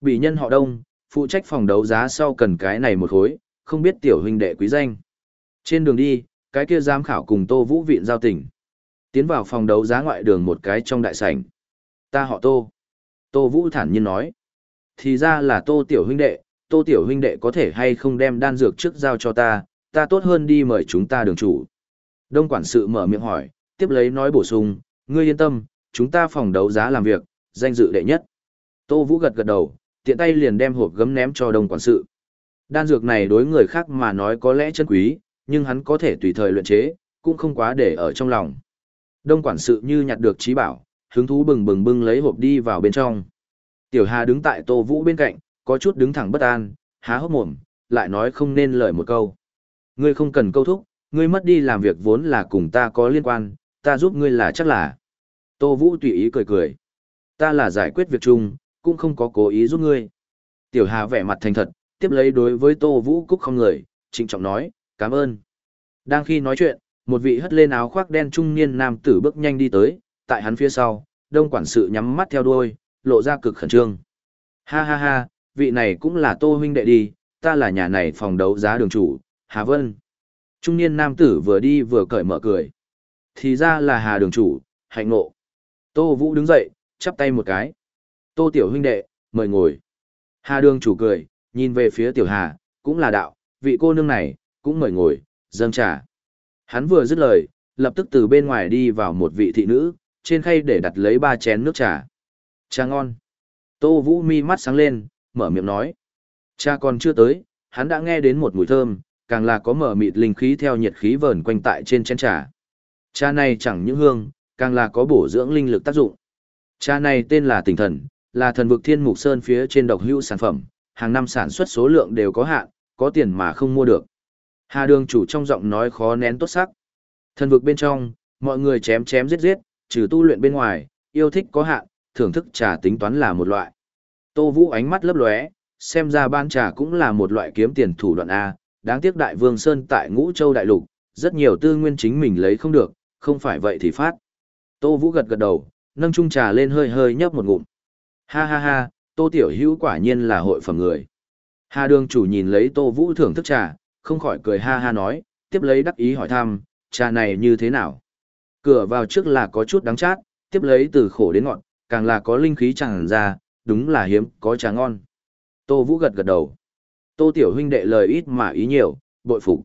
Bị nhân họ đông, phụ trách phòng đấu giá sau cần cái này một khối, không biết tiểu huynh đệ quý danh. Trên đường đi, cái kia giám khảo cùng Tô Vũ viện giao tình. Tiến vào phòng đấu giá ngoại đường một cái trong đại sảnh. Ta họ Tô. Tô Vũ thản nhiên nói. Thì ra là Tô tiểu huynh đệ, Tô tiểu huynh đệ có thể hay không đem đan dược trước giao cho ta, ta tốt hơn đi mời chúng ta đường chủ. Đông quản sự mở miệng hỏi, tiếp lấy nói bổ sung, ngươi yên tâm, chúng ta phòng đấu giá làm việc, danh dự đệ nhất. Tô Vũ gật gật đầu, tiện tay liền đem hộp gấm ném cho đông quản sự. Đan dược này đối người khác mà nói có lẽ chân quý, nhưng hắn có thể tùy thời luyện chế, cũng không quá để ở trong lòng. Đông quản sự như nhặt được trí bảo, hứng thú bừng bừng bưng lấy hộp đi vào bên trong. Tiểu Hà đứng tại Tô Vũ bên cạnh, có chút đứng thẳng bất an, há hốc mồm, lại nói không nên lời một câu. Ngươi không cần câu thúc, ngươi mất đi làm việc vốn là cùng ta có liên quan, ta giúp ngươi là chắc là. Tô Vũ tùy ý cười cười. Ta là giải quyết việc chung, cũng không có cố ý giúp ngươi. Tiểu Hà vẻ mặt thành thật, tiếp lấy đối với Tô Vũ Cúc không người, trịnh trọng nói, cảm ơn. Đang khi nói chuyện, một vị hất lên áo khoác đen trung niên nam tử bước nhanh đi tới, tại hắn phía sau, đông quản sự nhắm mắt theo đuôi, lộ ra cực khẩn trương. Ha ha ha, vị này cũng là Tô huynh đệ đi, ta là nhà này phòng đấu giá đường chủ, Hà Vân. Trung niên nam tử vừa đi vừa cởi mở cười. Thì ra là Hà đường chủ, hạnh ngộ. Tô Vũ đứng dậy, chắp tay một cái. Tô tiểu huynh đệ, mời ngồi. Hà đường chủ cười, nhìn về phía tiểu Hà, cũng là đạo, vị cô nương này, cũng mời ngồi, dâng trà. Hắn vừa dứt lời, lập tức từ bên ngoài đi vào một vị thị nữ, trên khay để đặt lấy ba chén nước trà. Cha ngon. Tô Vũ mi mắt sáng lên, mở miệng nói. Cha còn chưa tới, hắn đã nghe đến một mùi thơm, càng là có mở mịt linh khí theo nhiệt khí vờn quanh tại trên chén trà. Trà này chẳng những hương, càng là có bổ dưỡng linh lực tác dụng. Trà này tên là Tỉnh Thần, là thần vực Thiên Mục Sơn phía trên độc hữu sản phẩm, hàng năm sản xuất số lượng đều có hạn, có tiền mà không mua được. Hà Đường chủ trong giọng nói khó nén tốt sắc. Thần vực bên trong, mọi người chém chém giết giết, trừ tu luyện bên ngoài, yêu thích có hạn, thưởng thức trà tính toán là một loại. Tô Vũ ánh mắt lấp lóe, xem ra ban trà cũng là một loại kiếm tiền thủ đoạn A, đáng tiếc Đại Vương Sơn tại Ngũ Châu Đại Lục, rất nhiều tư nguyên chính mình lấy không được, không phải vậy thì phát. Tô Vũ gật gật đầu, nâng chung trà lên hơi hơi nhấp một ngụm. Ha ha ha, Tô Tiểu Hữu quả nhiên là hội phẩm người. Hà Đường chủ nhìn lấy Tô Vũ thưởng thức trà, không khỏi cười ha ha nói, tiếp lấy đắc ý hỏi thăm, trà này như thế nào? Cửa vào trước là có chút đắng chát, tiếp lấy từ khổ đến ngọt càng là có linh khí chẳng ra, đúng là hiếm, có trà ngon. Tô Vũ gật gật đầu. Tô Tiểu huynh đệ lời ít mà ý nhiều, bội phục.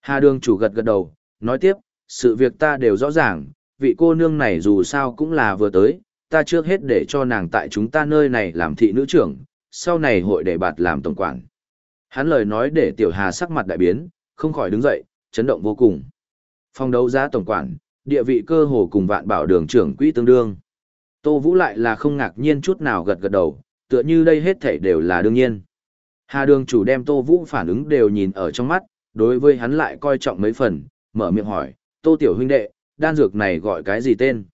Hà Đường chủ gật gật đầu, nói tiếp, sự việc ta đều rõ ràng, vị cô nương này dù sao cũng là vừa tới, ta trước hết để cho nàng tại chúng ta nơi này làm thị nữ trưởng, sau này hội để bạt làm tổng quản. Hắn lời nói để Tiểu Hà sắc mặt đại biến, không khỏi đứng dậy, chấn động vô cùng. Phong đấu giá tổng quản, địa vị cơ hồ cùng vạn bảo đường trưởng quỹ tương đương. Tô Vũ lại là không ngạc nhiên chút nào gật gật đầu, tựa như đây hết thảy đều là đương nhiên. Hà đường chủ đem Tô Vũ phản ứng đều nhìn ở trong mắt, đối với hắn lại coi trọng mấy phần, mở miệng hỏi, Tô Tiểu huynh đệ, đan dược này gọi cái gì tên?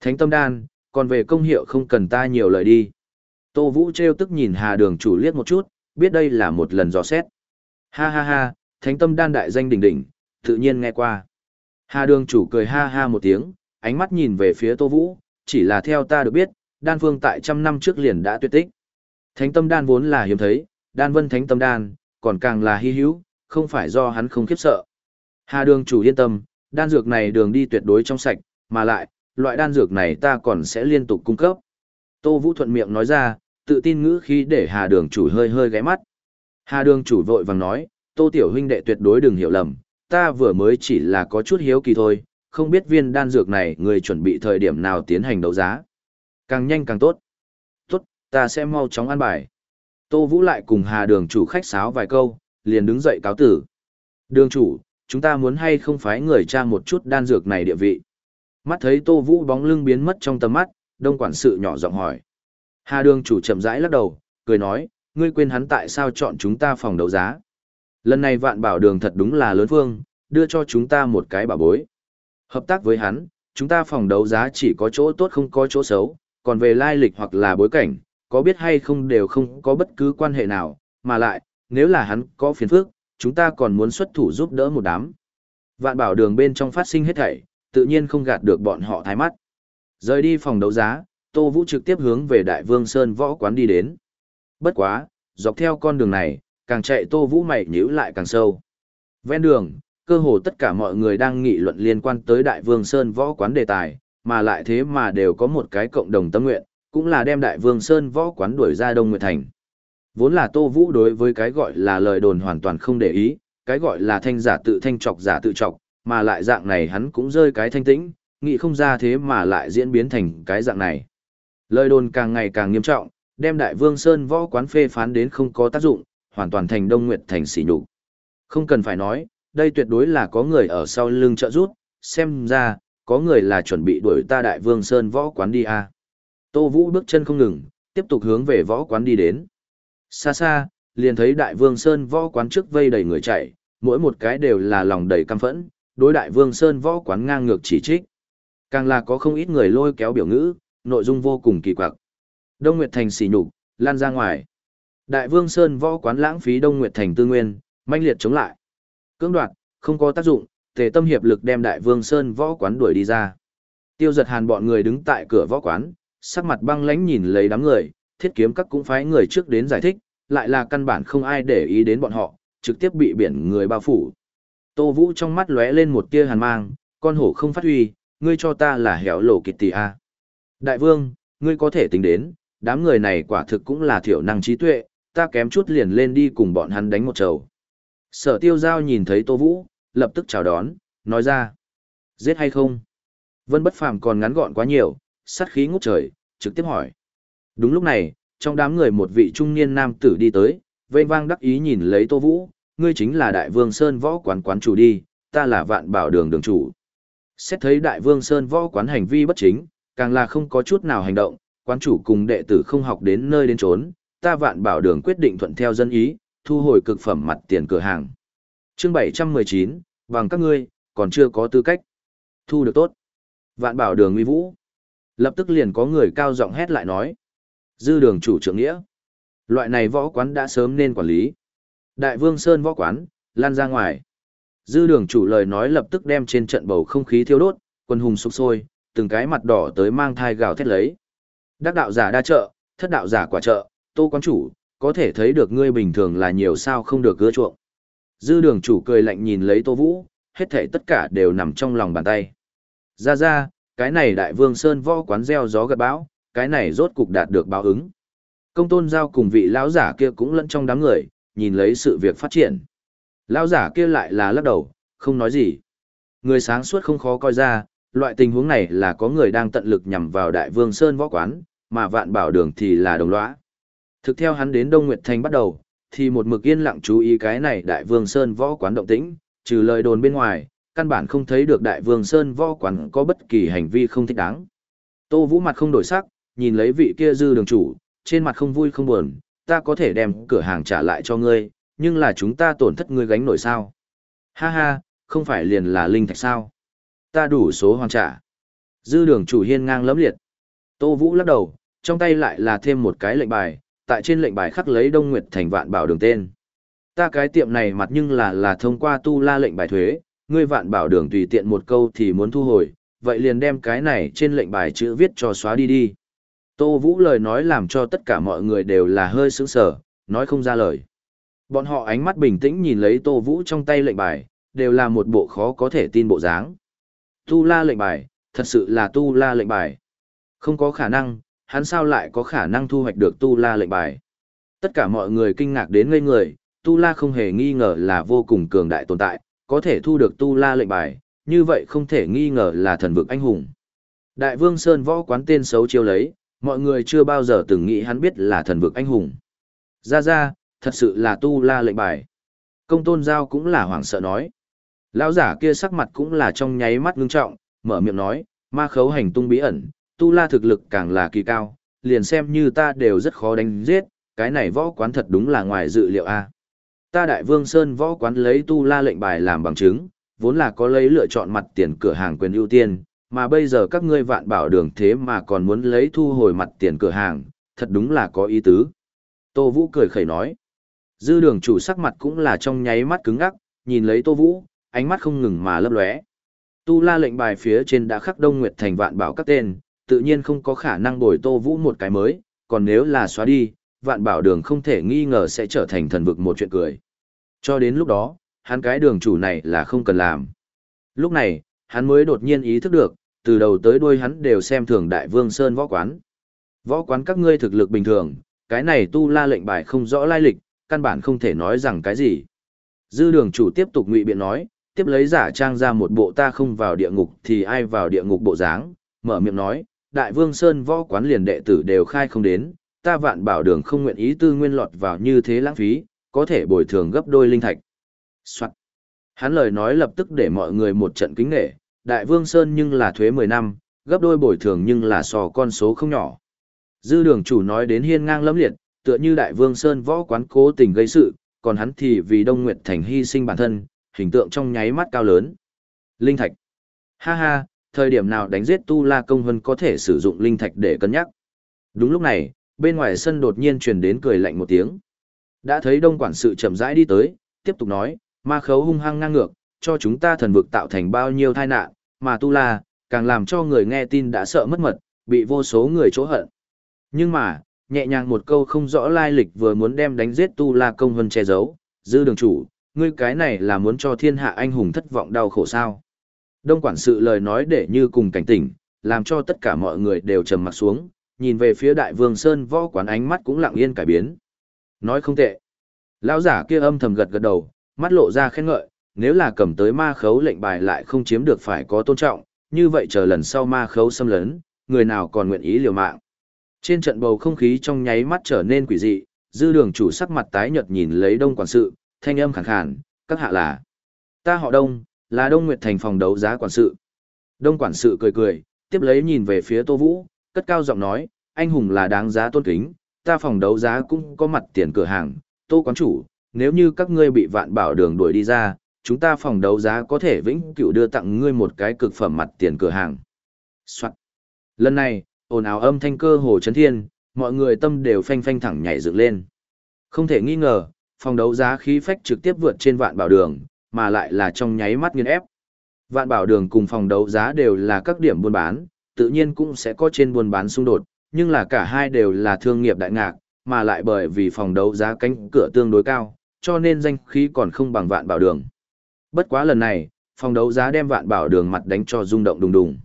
Thánh tâm đan, còn về công hiệu không cần ta nhiều lời đi. Tô Vũ treo tức nhìn Hà đường chủ liếc một chút, biết đây là một lần dò xét. Ha ha ha, thánh tâm đan đại danh đỉnh đỉnh, tự nhiên nghe qua. Hà đường chủ cười ha ha một tiếng, ánh mắt nhìn về phía Tô Vũ, chỉ là theo ta được biết, đan phương tại trăm năm trước liền đã tuyệt tích. Thánh tâm đan vốn là hiếm thấy, đan vân thánh tâm đan, còn càng là hy hữu, không phải do hắn không khiếp sợ. Hà đường chủ yên tâm, đan dược này đường đi tuyệt đối trong sạch, mà lại, loại đan dược này ta còn sẽ liên tục cung cấp. Tô Vũ thuận miệng nói ra, tự tin ngữ khi để Hà đường chủ hơi hơi ghé mắt. Hà đường chủ vội vàng nói, Tô tiểu huynh đệ tuyệt đối đừng hiểu lầm, ta vừa mới chỉ là có chút hiếu kỳ thôi, không biết viên đan dược này người chuẩn bị thời điểm nào tiến hành đấu giá. Càng nhanh càng tốt. Tốt, ta sẽ mau chóng ăn bài. Tô Vũ lại cùng Hà đường chủ khách sáo vài câu, liền đứng dậy cáo tử. Đường chủ, chúng ta muốn hay không phái người tra một chút đan dược này địa vị. Mắt thấy Tô Vũ bóng lưng biến mất trong tầm mắt, đông quản sự nhỏ giọng hỏi. Hà đường chủ chậm rãi lắc đầu, cười nói, ngươi quên hắn tại sao chọn chúng ta phòng đấu giá. Lần này vạn bảo đường thật đúng là lớn phương, đưa cho chúng ta một cái bảo bối. Hợp tác với hắn, chúng ta phòng đấu giá chỉ có chỗ tốt không có chỗ xấu, còn về lai lịch hoặc là bối cảnh, có biết hay không đều không có bất cứ quan hệ nào, mà lại, nếu là hắn có phiền phức, chúng ta còn muốn xuất thủ giúp đỡ một đám. Vạn bảo đường bên trong phát sinh hết thảy, tự nhiên không gạt được bọn họ thái mắt. Rời đi phòng đấu giá, Tô Vũ trực tiếp hướng về Đại Vương Sơn võ quán đi đến. Bất quá, dọc theo con đường này, càng chạy Tô Vũ mày nhíu lại càng sâu. Ven đường, cơ hồ tất cả mọi người đang nghị luận liên quan tới Đại Vương Sơn võ quán đề tài, mà lại thế mà đều có một cái cộng đồng tâm nguyện, cũng là đem Đại Vương Sơn võ quán đuổi ra Đông Nguyệt Thành. Vốn là Tô Vũ đối với cái gọi là lời đồn hoàn toàn không để ý, cái gọi là thanh giả tự thanh trọc giả tự trọc, mà lại dạng này hắn cũng rơi cái thanh tĩnh, nghĩ không ra thế mà lại diễn biến thành cái dạng này. Lời đồn càng ngày càng nghiêm trọng, đem Đại Vương Sơn võ quán phê phán đến không có tác dụng, hoàn toàn thành Đông Nguyệt thành xỉ nhục. Không cần phải nói, đây tuyệt đối là có người ở sau lưng trợ rút, xem ra, có người là chuẩn bị đuổi ta Đại Vương Sơn võ quán đi à. Tô Vũ bước chân không ngừng, tiếp tục hướng về võ quán đi đến. Xa xa, liền thấy Đại Vương Sơn võ quán trước vây đầy người chạy, mỗi một cái đều là lòng đầy căm phẫn, đối Đại Vương Sơn võ quán ngang ngược chỉ trích. Càng là có không ít người lôi kéo biểu ngữ, nội dung vô cùng kỳ quặc. Đông Nguyệt Thành xỉ nhục, lan ra ngoài. Đại Vương Sơn võ quán lãng phí Đông Nguyệt Thành tư nguyên, manh liệt chống lại. Cưỡng đoạt, không có tác dụng, Tề Tâm hiệp lực đem Đại Vương Sơn võ quán đuổi đi ra. Tiêu giật hàn bọn người đứng tại cửa võ quán, sắc mặt băng lãnh nhìn lấy đám người, thiết kiếm các cũng phái người trước đến giải thích, lại là căn bản không ai để ý đến bọn họ, trực tiếp bị biển người bao phủ. Tô Vũ trong mắt lóe lên một tia hàn mang, con hổ không phát huy, ngươi cho ta là hẻo lộ kịch tỷ a. Đại vương, ngươi có thể tính đến, đám người này quả thực cũng là thiểu năng trí tuệ, ta kém chút liền lên đi cùng bọn hắn đánh một trầu. Sở tiêu giao nhìn thấy Tô Vũ, lập tức chào đón, nói ra. Giết hay không? Vân bất phàm còn ngắn gọn quá nhiều, sát khí ngút trời, trực tiếp hỏi. Đúng lúc này, trong đám người một vị trung niên nam tử đi tới, vênh vang đắc ý nhìn lấy Tô Vũ, ngươi chính là Đại Vương Sơn võ quán quán chủ đi, ta là vạn bảo đường đường chủ. Xét thấy Đại Vương Sơn võ quán hành vi bất chính, càng là không có chút nào hành động, quán chủ cùng đệ tử không học đến nơi đến trốn, ta vạn bảo đường quyết định thuận theo dân ý, thu hồi cực phẩm mặt tiền cửa hàng. Chương 719, bằng các ngươi, còn chưa có tư cách. Thu được tốt. Vạn bảo đường uy vũ. Lập tức liền có người cao giọng hét lại nói. Dư đường chủ trưởng nghĩa. Loại này võ quán đã sớm nên quản lý. Đại vương Sơn võ quán, lan ra ngoài. Dư đường chủ lời nói lập tức đem trên trận bầu không khí thiêu đốt, quân hùng sục sôi, từng cái mặt đỏ tới mang thai gào thét lấy. Đắc đạo giả đa trợ, thất đạo giả quả trợ, tô quán chủ, có thể thấy được ngươi bình thường là nhiều sao không được gỡ chuộng. Dư đường chủ cười lạnh nhìn lấy tô vũ, hết thể tất cả đều nằm trong lòng bàn tay. Ra ra, cái này đại vương sơn võ quán gieo gió gật bão, cái này rốt cục đạt được báo ứng. Công tôn giao cùng vị lão giả kia cũng lẫn trong đám người, nhìn lấy sự việc phát triển. Lão giả kia lại là lắc đầu, không nói gì. Người sáng suốt không khó coi ra, loại tình huống này là có người đang tận lực nhằm vào đại vương Sơn võ quán, mà vạn bảo đường thì là đồng lõa. Thực theo hắn đến Đông Nguyệt Thành bắt đầu, thì một mực yên lặng chú ý cái này đại vương Sơn võ quán động tĩnh, trừ lời đồn bên ngoài, căn bản không thấy được đại vương Sơn võ quán có bất kỳ hành vi không thích đáng. Tô Vũ mặt không đổi sắc, nhìn lấy vị kia dư đường chủ, trên mặt không vui không buồn, ta có thể đem cửa hàng trả lại cho ngươi, nhưng là chúng ta tổn thất ngươi gánh nổi sao. Ha ha, không phải liền là linh thạch sao. Ta đủ số hoàn trả. Dư đường chủ hiên ngang lấm liệt. Tô Vũ lắc đầu, trong tay lại là thêm một cái lệnh bài, tại trên lệnh bài khắc lấy Đông Nguyệt thành vạn bảo đường tên. Ta cái tiệm này mặt nhưng là là thông qua tu la lệnh bài thuế, ngươi vạn bảo đường tùy tiện một câu thì muốn thu hồi, vậy liền đem cái này trên lệnh bài chữ viết cho xóa đi đi. Tô Vũ lời nói làm cho tất cả mọi người đều là hơi sững sở, nói không ra lời. Bọn họ ánh mắt bình tĩnh nhìn lấy Tô Vũ trong tay lệnh bài, đều là một bộ khó có thể tin bộ dáng. Tu la lệnh bài, thật sự là tu la lệnh bài. Không có khả năng, hắn sao lại có khả năng thu hoạch được tu la lệnh bài. Tất cả mọi người kinh ngạc đến ngây người, tu la không hề nghi ngờ là vô cùng cường đại tồn tại, có thể thu được tu la lệnh bài, như vậy không thể nghi ngờ là thần vực anh hùng. Đại vương Sơn võ quán tên xấu chiêu lấy, mọi người chưa bao giờ từng nghĩ hắn biết là thần vực anh hùng. Ra ra, thật sự là tu la lệnh bài. Công tôn giao cũng là hoảng sợ nói. Lão giả kia sắc mặt cũng là trong nháy mắt ngưng trọng, mở miệng nói, ma khấu hành tung bí ẩn, tu la thực lực càng là kỳ cao, liền xem như ta đều rất khó đánh giết, cái này võ quán thật đúng là ngoài dự liệu a. À. Ta đại vương Sơn võ quán lấy tu la lệnh bài làm bằng chứng, vốn là có lấy lựa chọn mặt tiền cửa hàng quyền ưu tiên, mà bây giờ các ngươi vạn bảo đường thế mà còn muốn lấy thu hồi mặt tiền cửa hàng, thật đúng là có ý tứ. Tô Vũ cười khẩy nói. Dư đường chủ sắc mặt cũng là trong nháy mắt cứng ngắc, nhìn lấy Tô Vũ, ánh mắt không ngừng mà lấp lóe. Tu la lệnh bài phía trên đã khắc Đông Nguyệt thành vạn bảo các tên, tự nhiên không có khả năng bồi Tô Vũ một cái mới, còn nếu là xóa đi, vạn bảo đường không thể nghi ngờ sẽ trở thành thần vực một chuyện cười. Cho đến lúc đó, hắn cái đường chủ này là không cần làm. Lúc này, hắn mới đột nhiên ý thức được, từ đầu tới đuôi hắn đều xem thường đại vương Sơn võ quán. Võ quán các ngươi thực lực bình thường, cái này tu la lệnh bài không rõ lai lịch, căn bản không thể nói rằng cái gì. Dư đường chủ tiếp tục ngụy biện nói, tiếp lấy giả trang ra một bộ ta không vào địa ngục thì ai vào địa ngục bộ dáng, mở miệng nói, đại vương Sơn võ quán liền đệ tử đều khai không đến, ta vạn bảo đường không nguyện ý tư nguyên lọt vào như thế lãng phí, có thể bồi thường gấp đôi linh thạch. Soạn. Hắn lời nói lập tức để mọi người một trận kính nghệ, đại vương Sơn nhưng là thuế 10 năm, gấp đôi bồi thường nhưng là sò con số không nhỏ. Dư đường chủ nói đến hiên ngang lẫm liệt, tựa như đại vương Sơn võ quán cố tình gây sự, còn hắn thì vì Đông Nguyệt Thành hy sinh bản thân, hình tượng trong nháy mắt cao lớn. Linh thạch. Ha ha, thời điểm nào đánh giết Tu La Công Hân có thể sử dụng linh thạch để cân nhắc. Đúng lúc này, bên ngoài sân đột nhiên truyền đến cười lạnh một tiếng. Đã thấy đông quản sự chậm rãi đi tới, tiếp tục nói, ma khấu hung hăng ngang ngược, cho chúng ta thần vực tạo thành bao nhiêu tai nạn, mà Tu La, càng làm cho người nghe tin đã sợ mất mật, bị vô số người chỗ hận. Nhưng mà, nhẹ nhàng một câu không rõ lai lịch vừa muốn đem đánh giết Tu La công Hân che giấu, dư đường chủ, ngươi cái này là muốn cho thiên hạ anh hùng thất vọng đau khổ sao. Đông quản sự lời nói để như cùng cảnh tỉnh, làm cho tất cả mọi người đều trầm mặt xuống, nhìn về phía đại vương Sơn võ quán ánh mắt cũng lặng yên cải biến. Nói không tệ. Lão giả kia âm thầm gật gật đầu, mắt lộ ra khen ngợi, nếu là cầm tới ma khấu lệnh bài lại không chiếm được phải có tôn trọng, như vậy chờ lần sau ma khấu xâm lấn, người nào còn nguyện ý liều mạng. Trên trận bầu không khí trong nháy mắt trở nên quỷ dị, dư đường chủ sắc mặt tái nhợt nhìn lấy đông quản sự, thanh âm khàn khàn, các hạ là. Ta họ đông, là đông nguyệt thành phòng đấu giá quản sự. Đông quản sự cười cười, tiếp lấy nhìn về phía tô vũ, cất cao giọng nói, anh hùng là đáng giá tôn kính, ta phòng đấu giá cũng có mặt tiền cửa hàng, tô quán chủ, nếu như các ngươi bị vạn bảo đường đuổi đi ra, chúng ta phòng đấu giá có thể vĩnh cửu đưa tặng ngươi một cái cực phẩm mặt tiền cửa hàng. Soạn. Lần này, ồn ào âm thanh cơ hồ chấn thiên, mọi người tâm đều phanh phanh thẳng nhảy dựng lên. Không thể nghi ngờ, phòng đấu giá khí phách trực tiếp vượt trên vạn bảo đường, mà lại là trong nháy mắt nghiên ép. Vạn bảo đường cùng phòng đấu giá đều là các điểm buôn bán, tự nhiên cũng sẽ có trên buôn bán xung đột, nhưng là cả hai đều là thương nghiệp đại ngạc, mà lại bởi vì phòng đấu giá cánh cửa tương đối cao, cho nên danh khí còn không bằng vạn bảo đường. Bất quá lần này, phòng đấu giá đem vạn bảo đường mặt đánh cho rung động đùng đùng.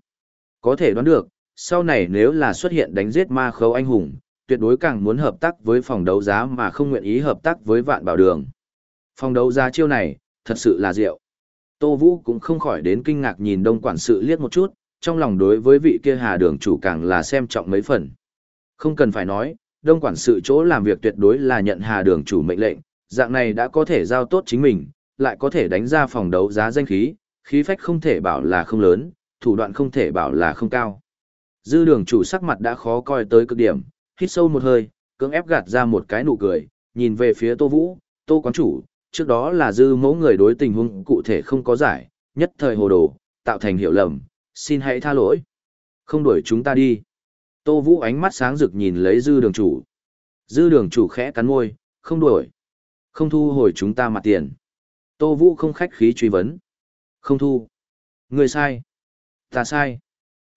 Có thể đoán được, sau này nếu là xuất hiện đánh giết ma khấu anh hùng, tuyệt đối càng muốn hợp tác với phòng đấu giá mà không nguyện ý hợp tác với vạn bảo đường. Phòng đấu giá chiêu này, thật sự là rượu. Tô Vũ cũng không khỏi đến kinh ngạc nhìn đông quản sự liếc một chút, trong lòng đối với vị kia hà đường chủ càng là xem trọng mấy phần. Không cần phải nói, đông quản sự chỗ làm việc tuyệt đối là nhận hà đường chủ mệnh lệnh, dạng này đã có thể giao tốt chính mình, lại có thể đánh ra phòng đấu giá danh khí, khí phách không thể bảo là không lớn, thủ đoạn không thể bảo là không cao. Dư đường chủ sắc mặt đã khó coi tới cực điểm, hít sâu một hơi, cưỡng ép gạt ra một cái nụ cười, nhìn về phía Tô Vũ, Tô quán chủ, trước đó là dư mẫu người đối tình huống cụ thể không có giải, nhất thời hồ đồ, tạo thành hiểu lầm, xin hãy tha lỗi. Không đuổi chúng ta đi. Tô Vũ ánh mắt sáng rực nhìn lấy dư đường chủ. Dư đường chủ khẽ cắn môi, không đuổi. Không thu hồi chúng ta mặt tiền. Tô Vũ không khách khí truy vấn. Không thu. Người sai. Ta sai.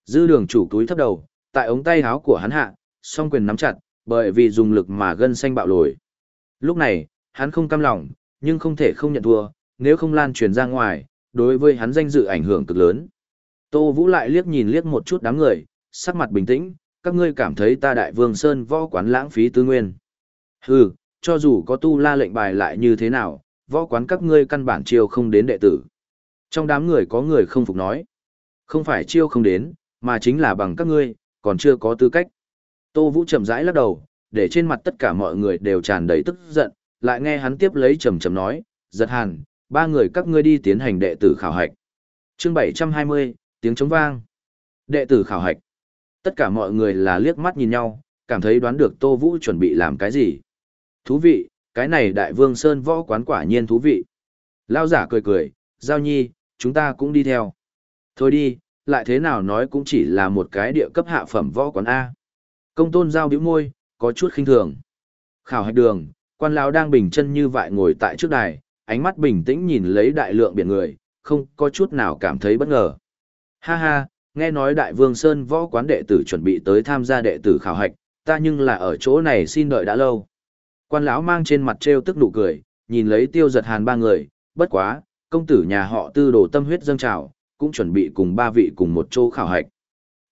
Dư đường chủ túi thấp đầu, tại ống tay áo của hắn hạ, song quyền nắm chặt, bởi vì dùng lực mà gân xanh bạo lồi. Lúc này, hắn không cam lòng, nhưng không thể không nhận thua, nếu không lan truyền ra ngoài, đối với hắn danh dự ảnh hưởng cực lớn. Tô Vũ lại liếc nhìn liếc một chút đám người, sắc mặt bình tĩnh, các ngươi cảm thấy ta đại vương Sơn võ quán lãng phí tư nguyên. Hừ, cho dù có tu la lệnh bài lại như thế nào, võ quán các ngươi căn bản chiêu không đến đệ tử. Trong đám người có người không phục nói. Không phải chiêu không đến, mà chính là bằng các ngươi, còn chưa có tư cách. Tô Vũ chậm rãi lắc đầu, để trên mặt tất cả mọi người đều tràn đầy tức giận, lại nghe hắn tiếp lấy trầm trầm nói, giật hàn, ba người các ngươi đi tiến hành đệ tử khảo hạch. chương 720, tiếng trống vang. Đệ tử khảo hạch. Tất cả mọi người là liếc mắt nhìn nhau, cảm thấy đoán được Tô Vũ chuẩn bị làm cái gì. Thú vị, cái này đại vương Sơn võ quán quả nhiên thú vị. Lao giả cười cười, giao nhi, chúng ta cũng đi theo. Thôi đi, lại thế nào nói cũng chỉ là một cái địa cấp hạ phẩm võ quán A. Công tôn giao biểu môi, có chút khinh thường. Khảo hạch đường, quan lão đang bình chân như vậy ngồi tại trước đài, ánh mắt bình tĩnh nhìn lấy đại lượng biển người, không có chút nào cảm thấy bất ngờ. Ha ha, nghe nói đại vương Sơn võ quán đệ tử chuẩn bị tới tham gia đệ tử khảo hạch, ta nhưng là ở chỗ này xin đợi đã lâu. Quan lão mang trên mặt trêu tức nụ cười, nhìn lấy tiêu giật hàn ba người, bất quá, công tử nhà họ tư đồ tâm huyết dâng trào, cũng chuẩn bị cùng ba vị cùng một chỗ khảo hạch.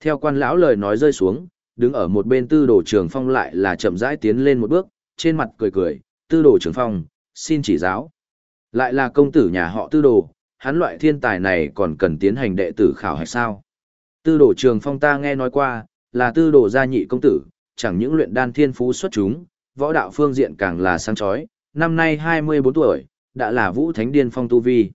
Theo quan lão lời nói rơi xuống, đứng ở một bên tư đồ trường phong lại là chậm rãi tiến lên một bước, trên mặt cười cười, tư đồ trường phong, xin chỉ giáo. Lại là công tử nhà họ tư đồ, hắn loại thiên tài này còn cần tiến hành đệ tử khảo hạch sao. Tư đồ trường phong ta nghe nói qua, là tư đồ gia nhị công tử, chẳng những luyện đan thiên phú xuất chúng, võ đạo phương diện càng là sáng chói, năm nay 24 tuổi, đã là vũ thánh điên phong tu vi.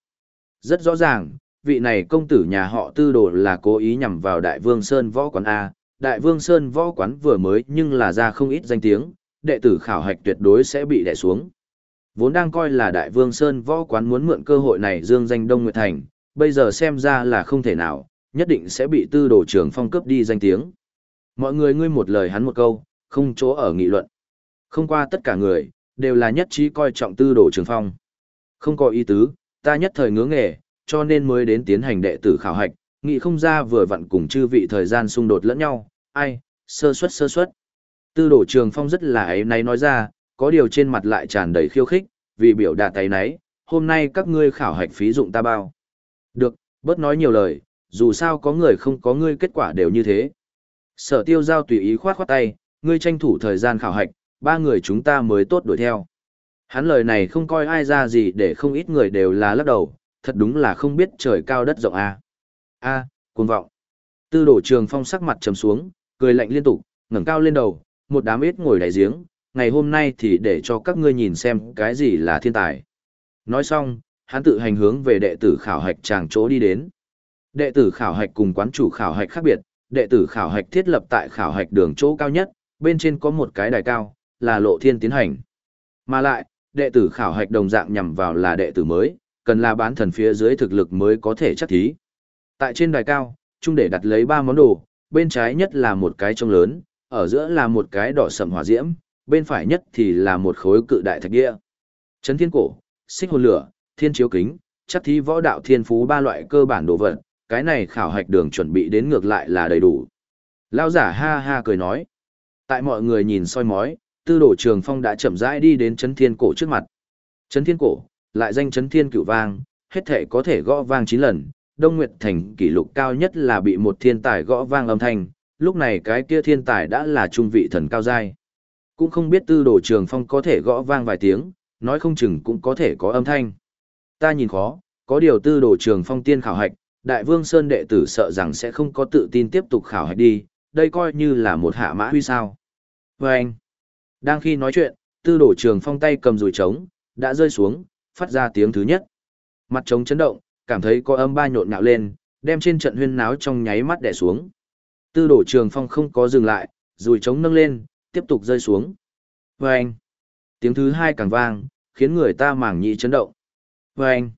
Rất rõ ràng, vị này công tử nhà họ tư đồ là cố ý nhằm vào đại vương Sơn võ quán A, đại vương Sơn võ quán vừa mới nhưng là ra không ít danh tiếng, đệ tử khảo hạch tuyệt đối sẽ bị đè xuống. Vốn đang coi là đại vương Sơn võ quán muốn mượn cơ hội này dương danh Đông Nguyệt Thành, bây giờ xem ra là không thể nào, nhất định sẽ bị tư đồ trưởng phong cấp đi danh tiếng. Mọi người ngươi một lời hắn một câu, không chỗ ở nghị luận. Không qua tất cả người, đều là nhất trí coi trọng tư đồ trưởng phong. Không có ý tứ, ta nhất thời ngưỡng nghề, cho nên mới đến tiến hành đệ tử khảo hạch, nghị không ra vừa vặn cùng chư vị thời gian xung đột lẫn nhau, ai, sơ suất sơ suất. Tư Đổ trường phong rất là ấy náy nói ra, có điều trên mặt lại tràn đầy khiêu khích, vì biểu đạt tay náy, hôm nay các ngươi khảo hạch phí dụng ta bao. Được, bớt nói nhiều lời, dù sao có người không có ngươi kết quả đều như thế. Sở tiêu giao tùy ý khoát khoát tay, ngươi tranh thủ thời gian khảo hạch, ba người chúng ta mới tốt đuổi theo. Hắn lời này không coi ai ra gì để không ít người đều là lắc đầu, thật đúng là không biết trời cao đất rộng a. À. A, à, cuồng vọng. Tư đổ trường phong sắc mặt trầm xuống, cười lạnh liên tục, ngẩng cao lên đầu, một đám ít ngồi đáy giếng, ngày hôm nay thì để cho các ngươi nhìn xem cái gì là thiên tài. Nói xong, hắn tự hành hướng về đệ tử khảo hạch tràng chỗ đi đến. Đệ tử khảo hạch cùng quán chủ khảo hạch khác biệt, đệ tử khảo hạch thiết lập tại khảo hạch đường chỗ cao nhất, bên trên có một cái đài cao, là lộ thiên tiến hành. Mà lại, đệ tử khảo hạch đồng dạng nhằm vào là đệ tử mới, cần là bán thần phía dưới thực lực mới có thể chắc thí. Tại trên đài cao, chung để đặt lấy ba món đồ, bên trái nhất là một cái trông lớn, ở giữa là một cái đỏ sầm hỏa diễm, bên phải nhất thì là một khối cự đại thạch địa. Chấn thiên cổ, xích hồn lửa, thiên chiếu kính, chắc thí võ đạo thiên phú ba loại cơ bản đồ vật, cái này khảo hạch đường chuẩn bị đến ngược lại là đầy đủ. Lao giả ha ha cười nói. Tại mọi người nhìn soi mói, tư đổ trường phong đã chậm rãi đi đến chấn thiên cổ trước mặt. Chấn thiên cổ, lại danh chấn thiên cửu vang, hết thể có thể gõ vang 9 lần, Đông Nguyệt Thành kỷ lục cao nhất là bị một thiên tài gõ vang âm thanh, lúc này cái kia thiên tài đã là trung vị thần cao giai. Cũng không biết tư đồ trường phong có thể gõ vang vài tiếng, nói không chừng cũng có thể có âm thanh. Ta nhìn khó, có điều tư đồ trường phong tiên khảo hạch, Đại Vương Sơn đệ tử sợ rằng sẽ không có tự tin tiếp tục khảo hạch đi, đây coi như là một hạ mã huy sao. Và anh, đang khi nói chuyện, tư đồ trường phong tay cầm rùi trống, đã rơi xuống, phát ra tiếng thứ nhất. Mặt trống chấn động, cảm thấy có âm ba nhộn nhạo lên, đem trên trận huyên náo trong nháy mắt đè xuống. Tư đổ trường phong không có dừng lại, rùi trống nâng lên, tiếp tục rơi xuống. Và anh, tiếng thứ hai càng vang, khiến người ta mảng nhị chấn động. Và anh,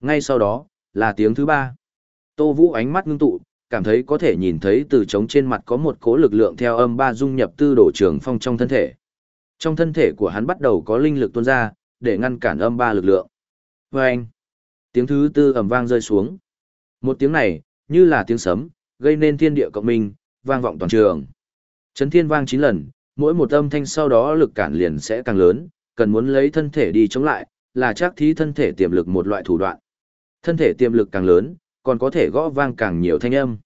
ngay sau đó, là tiếng thứ ba. Tô Vũ ánh mắt ngưng tụ, cảm thấy có thể nhìn thấy từ trống trên mặt có một cỗ lực lượng theo âm ba dung nhập tư đổ trường phong trong thân thể. Trong thân thể của hắn bắt đầu có linh lực tuôn ra, để ngăn cản âm ba lực lượng. Và anh, tiếng thứ tư ầm vang rơi xuống. Một tiếng này, như là tiếng sấm, gây nên thiên địa cộng minh, vang vọng toàn trường. Chấn thiên vang chín lần, mỗi một âm thanh sau đó lực cản liền sẽ càng lớn, cần muốn lấy thân thể đi chống lại, là chắc thí thân thể tiềm lực một loại thủ đoạn. Thân thể tiềm lực càng lớn, còn có thể gõ vang càng nhiều thanh âm.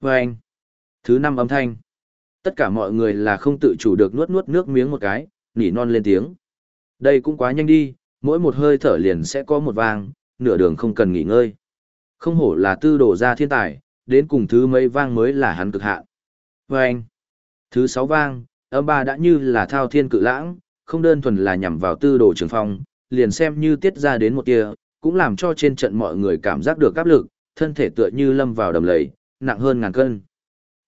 Và anh, thứ năm âm thanh. Tất cả mọi người là không tự chủ được nuốt nuốt nước miếng một cái, nỉ non lên tiếng. Đây cũng quá nhanh đi, mỗi một hơi thở liền sẽ có một vang, nửa đường không cần nghỉ ngơi. Không hổ là tư đồ ra thiên tài, đến cùng thứ mấy vang mới là hắn cực hạn. Và anh, thứ sáu vang, âm ba đã như là thao thiên cự lãng, không đơn thuần là nhằm vào tư đồ trường phong, liền xem như tiết ra đến một tia, cũng làm cho trên trận mọi người cảm giác được áp lực, thân thể tựa như lâm vào đầm lầy, nặng hơn ngàn cân.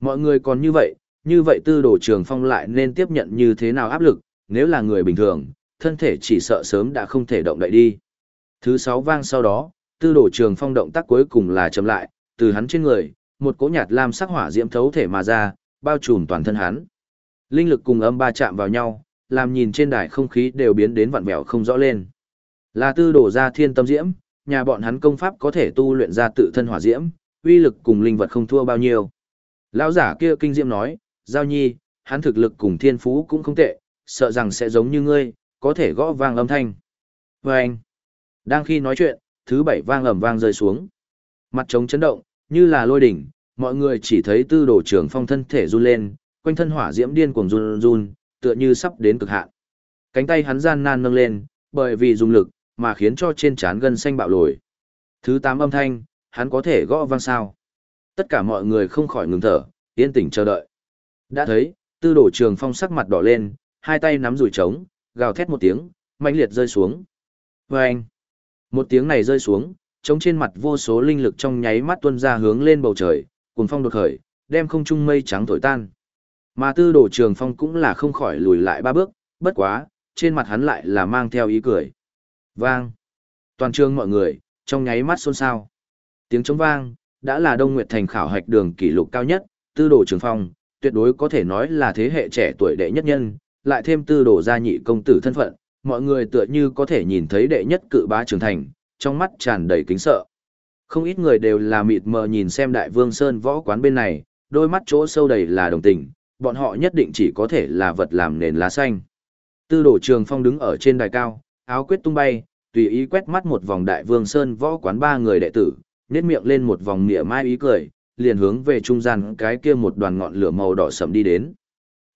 Mọi người còn như vậy, như vậy tư đồ trường phong lại nên tiếp nhận như thế nào áp lực, nếu là người bình thường, thân thể chỉ sợ sớm đã không thể động đậy đi. Thứ sáu vang sau đó, tư đồ trường phong động tác cuối cùng là chậm lại, từ hắn trên người, một cỗ nhạt lam sắc hỏa diễm thấu thể mà ra, bao trùm toàn thân hắn. Linh lực cùng âm ba chạm vào nhau, làm nhìn trên đài không khí đều biến đến vặn vẹo không rõ lên. Là tư đổ ra thiên tâm diễm, nhà bọn hắn công pháp có thể tu luyện ra tự thân hỏa diễm, uy lực cùng linh vật không thua bao nhiêu. Lão giả kia kinh diễm nói, Giao Nhi, hắn thực lực cùng thiên phú cũng không tệ, sợ rằng sẽ giống như ngươi, có thể gõ vang âm thanh. Và anh, đang khi nói chuyện, thứ bảy vang ầm vang rơi xuống. Mặt trống chấn động, như là lôi đỉnh, mọi người chỉ thấy tư đồ trưởng phong thân thể run lên, quanh thân hỏa diễm điên cuồng run run, tựa như sắp đến cực hạn. Cánh tay hắn gian nan nâng lên, bởi vì dùng lực, mà khiến cho trên trán gân xanh bạo lồi. Thứ tám âm thanh, hắn có thể gõ vang sao. Tất cả mọi người không khỏi ngừng thở, yên tĩnh chờ đợi. Đã thấy, tư Đồ trường phong sắc mặt đỏ lên, hai tay nắm rùi trống, gào thét một tiếng, mạnh liệt rơi xuống. Và một tiếng này rơi xuống, trống trên mặt vô số linh lực trong nháy mắt tuôn ra hướng lên bầu trời, cuồng phong đột khởi, đem không trung mây trắng thổi tan. Mà tư đổ trường phong cũng là không khỏi lùi lại ba bước, bất quá, trên mặt hắn lại là mang theo ý cười. Vang. Toàn trường mọi người, trong nháy mắt xôn xao. Tiếng trống vang, đã là Đông Nguyệt Thành khảo hạch đường kỷ lục cao nhất, tư đồ trường phong, tuyệt đối có thể nói là thế hệ trẻ tuổi đệ nhất nhân, lại thêm tư đồ gia nhị công tử thân phận, mọi người tựa như có thể nhìn thấy đệ nhất cự bá trưởng thành, trong mắt tràn đầy kính sợ. Không ít người đều là mịt mờ nhìn xem đại vương Sơn võ quán bên này, đôi mắt chỗ sâu đầy là đồng tình, bọn họ nhất định chỉ có thể là vật làm nền lá xanh. Tư đồ trường phong đứng ở trên đài cao, áo quyết tung bay, tùy ý quét mắt một vòng đại vương Sơn võ quán ba người đệ tử, nhét miệng lên một vòng mỉa mai ý cười, liền hướng về trung gian cái kia một đoàn ngọn lửa màu đỏ sẫm đi đến.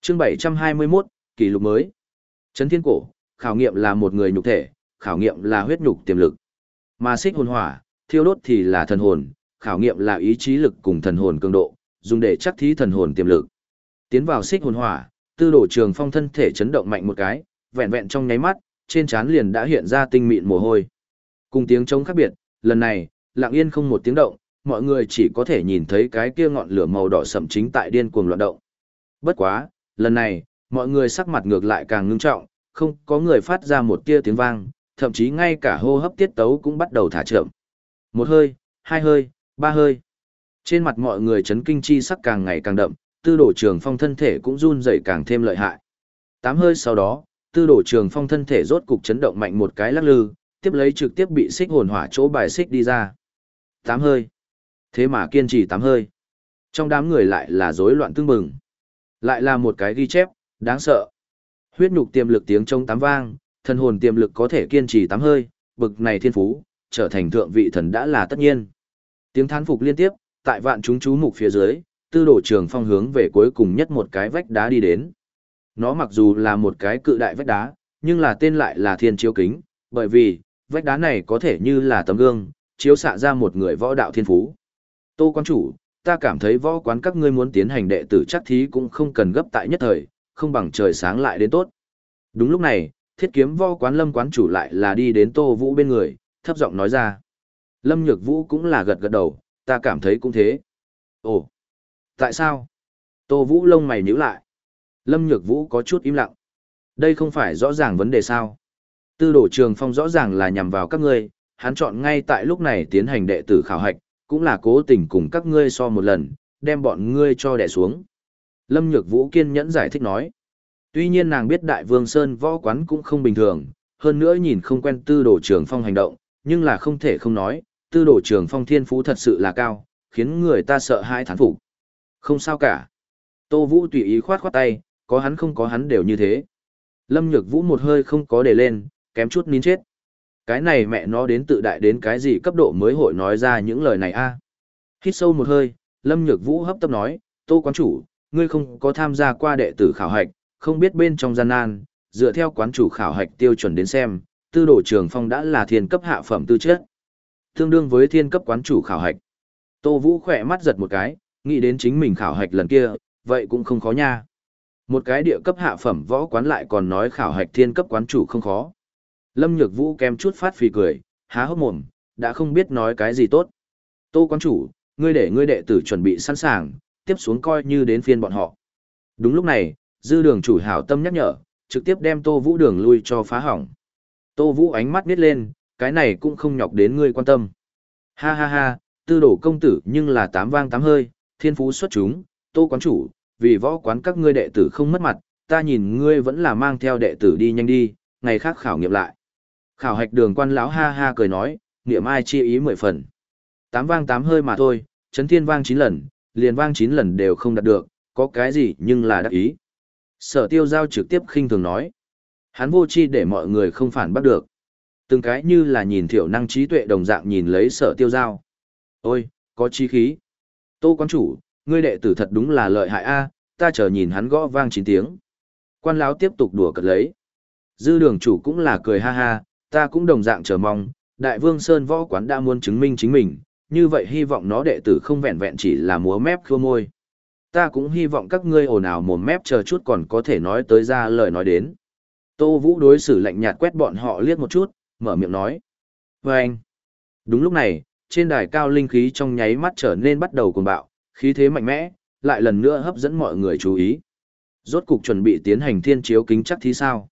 Chương 721, kỷ lục mới. Chấn thiên cổ, khảo nghiệm là một người nhục thể, khảo nghiệm là huyết nhục tiềm lực. Mà xích hồn hỏa, thiêu đốt thì là thần hồn, khảo nghiệm là ý chí lực cùng thần hồn cường độ, dùng để chắc thí thần hồn tiềm lực. Tiến vào xích hồn hỏa, tư đổ trường phong thân thể chấn động mạnh một cái, vẹn vẹn trong nháy mắt, trên trán liền đã hiện ra tinh mịn mồ hôi. Cùng tiếng trống khác biệt, lần này, lặng yên không một tiếng động, mọi người chỉ có thể nhìn thấy cái kia ngọn lửa màu đỏ sậm chính tại điên cuồng loạn động. Bất quá, lần này, mọi người sắc mặt ngược lại càng ngưng trọng, không có người phát ra một tia tiếng vang, thậm chí ngay cả hô hấp tiết tấu cũng bắt đầu thả chậm. Một hơi, hai hơi, ba hơi. Trên mặt mọi người chấn kinh chi sắc càng ngày càng đậm, tư đổ trường phong thân thể cũng run rẩy càng thêm lợi hại. Tám hơi sau đó, tư đổ trường phong thân thể rốt cục chấn động mạnh một cái lắc lư, tiếp lấy trực tiếp bị xích hồn hỏa chỗ bài xích đi ra. Tám hơi. Thế mà kiên trì tám hơi. Trong đám người lại là rối loạn tương mừng Lại là một cái ghi chép, đáng sợ. Huyết nhục tiềm lực tiếng trong tám vang, thần hồn tiềm lực có thể kiên trì tám hơi, bực này thiên phú, trở thành thượng vị thần đã là tất nhiên. Tiếng thán phục liên tiếp, tại vạn chúng chú mục phía dưới, tư đổ trường phong hướng về cuối cùng nhất một cái vách đá đi đến. Nó mặc dù là một cái cự đại vách đá, nhưng là tên lại là thiên chiếu kính, bởi vì, vách đá này có thể như là tấm gương, chiếu xạ ra một người võ đạo thiên phú. Tô quan chủ, ta cảm thấy võ quán các ngươi muốn tiến hành đệ tử chắc thí cũng không cần gấp tại nhất thời, không bằng trời sáng lại đến tốt. Đúng lúc này, thiết kiếm vo quán lâm quán chủ lại là đi đến Tô Vũ bên người, thấp giọng nói ra. Lâm Nhược Vũ cũng là gật gật đầu, ta cảm thấy cũng thế. Ồ, tại sao? Tô Vũ lông mày nhíu lại. Lâm Nhược Vũ có chút im lặng. Đây không phải rõ ràng vấn đề sao? Tư đổ trường phong rõ ràng là nhằm vào các ngươi, hắn chọn ngay tại lúc này tiến hành đệ tử khảo hạch, cũng là cố tình cùng các ngươi so một lần, đem bọn ngươi cho đẻ xuống. Lâm Nhược Vũ kiên nhẫn giải thích nói. Tuy nhiên nàng biết Đại Vương Sơn võ quán cũng không bình thường, hơn nữa nhìn không quen tư đồ trường phong hành động, nhưng là không thể không nói, tư đồ trường phong thiên phú thật sự là cao, khiến người ta sợ hãi thán phục. Không sao cả. Tô Vũ tùy ý khoát khoát tay, có hắn không có hắn đều như thế. Lâm Nhược Vũ một hơi không có để lên, kém chút nín chết. Cái này mẹ nó đến tự đại đến cái gì cấp độ mới hội nói ra những lời này a Hít sâu một hơi, Lâm Nhược Vũ hấp tấp nói, Tô quán chủ, ngươi không có tham gia qua đệ tử khảo hạch, không biết bên trong gian nan, dựa theo quán chủ khảo hạch tiêu chuẩn đến xem, tư đồ trường phong đã là thiên cấp hạ phẩm tư chất. Tương đương với thiên cấp quán chủ khảo hạch. Tô Vũ khỏe mắt giật một cái, nghĩ đến chính mình khảo hạch lần kia, vậy cũng không khó nha. Một cái địa cấp hạ phẩm võ quán lại còn nói khảo hạch thiên cấp quán chủ không khó. Lâm Nhược Vũ kém chút phát phì cười, há hốc mồm, đã không biết nói cái gì tốt. Tô quán chủ, ngươi để ngươi đệ tử chuẩn bị sẵn sàng, tiếp xuống coi như đến phiên bọn họ. Đúng lúc này, dư đường chủ hảo tâm nhắc nhở, trực tiếp đem Tô Vũ đường lui cho phá hỏng. Tô Vũ ánh mắt nít lên, cái này cũng không nhọc đến ngươi quan tâm. Ha ha ha, tư đổ công tử nhưng là tám vang tám hơi, thiên phú xuất chúng, Tô quán chủ, vì võ quán các ngươi đệ tử không mất mặt, ta nhìn ngươi vẫn là mang theo đệ tử đi nhanh đi, ngày khác khảo nghiệm lại. Khảo hạch đường quan lão ha ha cười nói, niệm ai chi ý mười phần. Tám vang tám hơi mà thôi, chấn thiên vang chín lần, liền vang chín lần đều không đạt được, có cái gì nhưng là đắc ý. Sở tiêu giao trực tiếp khinh thường nói. Hắn vô chi để mọi người không phản bắt được. Từng cái như là nhìn thiểu năng trí tuệ đồng dạng nhìn lấy sở tiêu giao. Ôi, có chi khí. Tô quán chủ, ngươi đệ tử thật đúng là lợi hại a, ta chờ nhìn hắn gõ vang chín tiếng. Quan lão tiếp tục đùa cợt lấy. Dư đường chủ cũng là cười ha ha, ta cũng đồng dạng chờ mong, đại vương Sơn võ quán đã muốn chứng minh chính mình, như vậy hy vọng nó đệ tử không vẹn vẹn chỉ là múa mép khua môi. Ta cũng hy vọng các ngươi ồn ào mồm mép chờ chút còn có thể nói tới ra lời nói đến. Tô Vũ đối xử lạnh nhạt quét bọn họ liếc một chút, mở miệng nói. Và anh. Đúng lúc này, trên đài cao linh khí trong nháy mắt trở nên bắt đầu cuồng bạo, khí thế mạnh mẽ, lại lần nữa hấp dẫn mọi người chú ý. Rốt cục chuẩn bị tiến hành thiên chiếu kính chắc thì sao?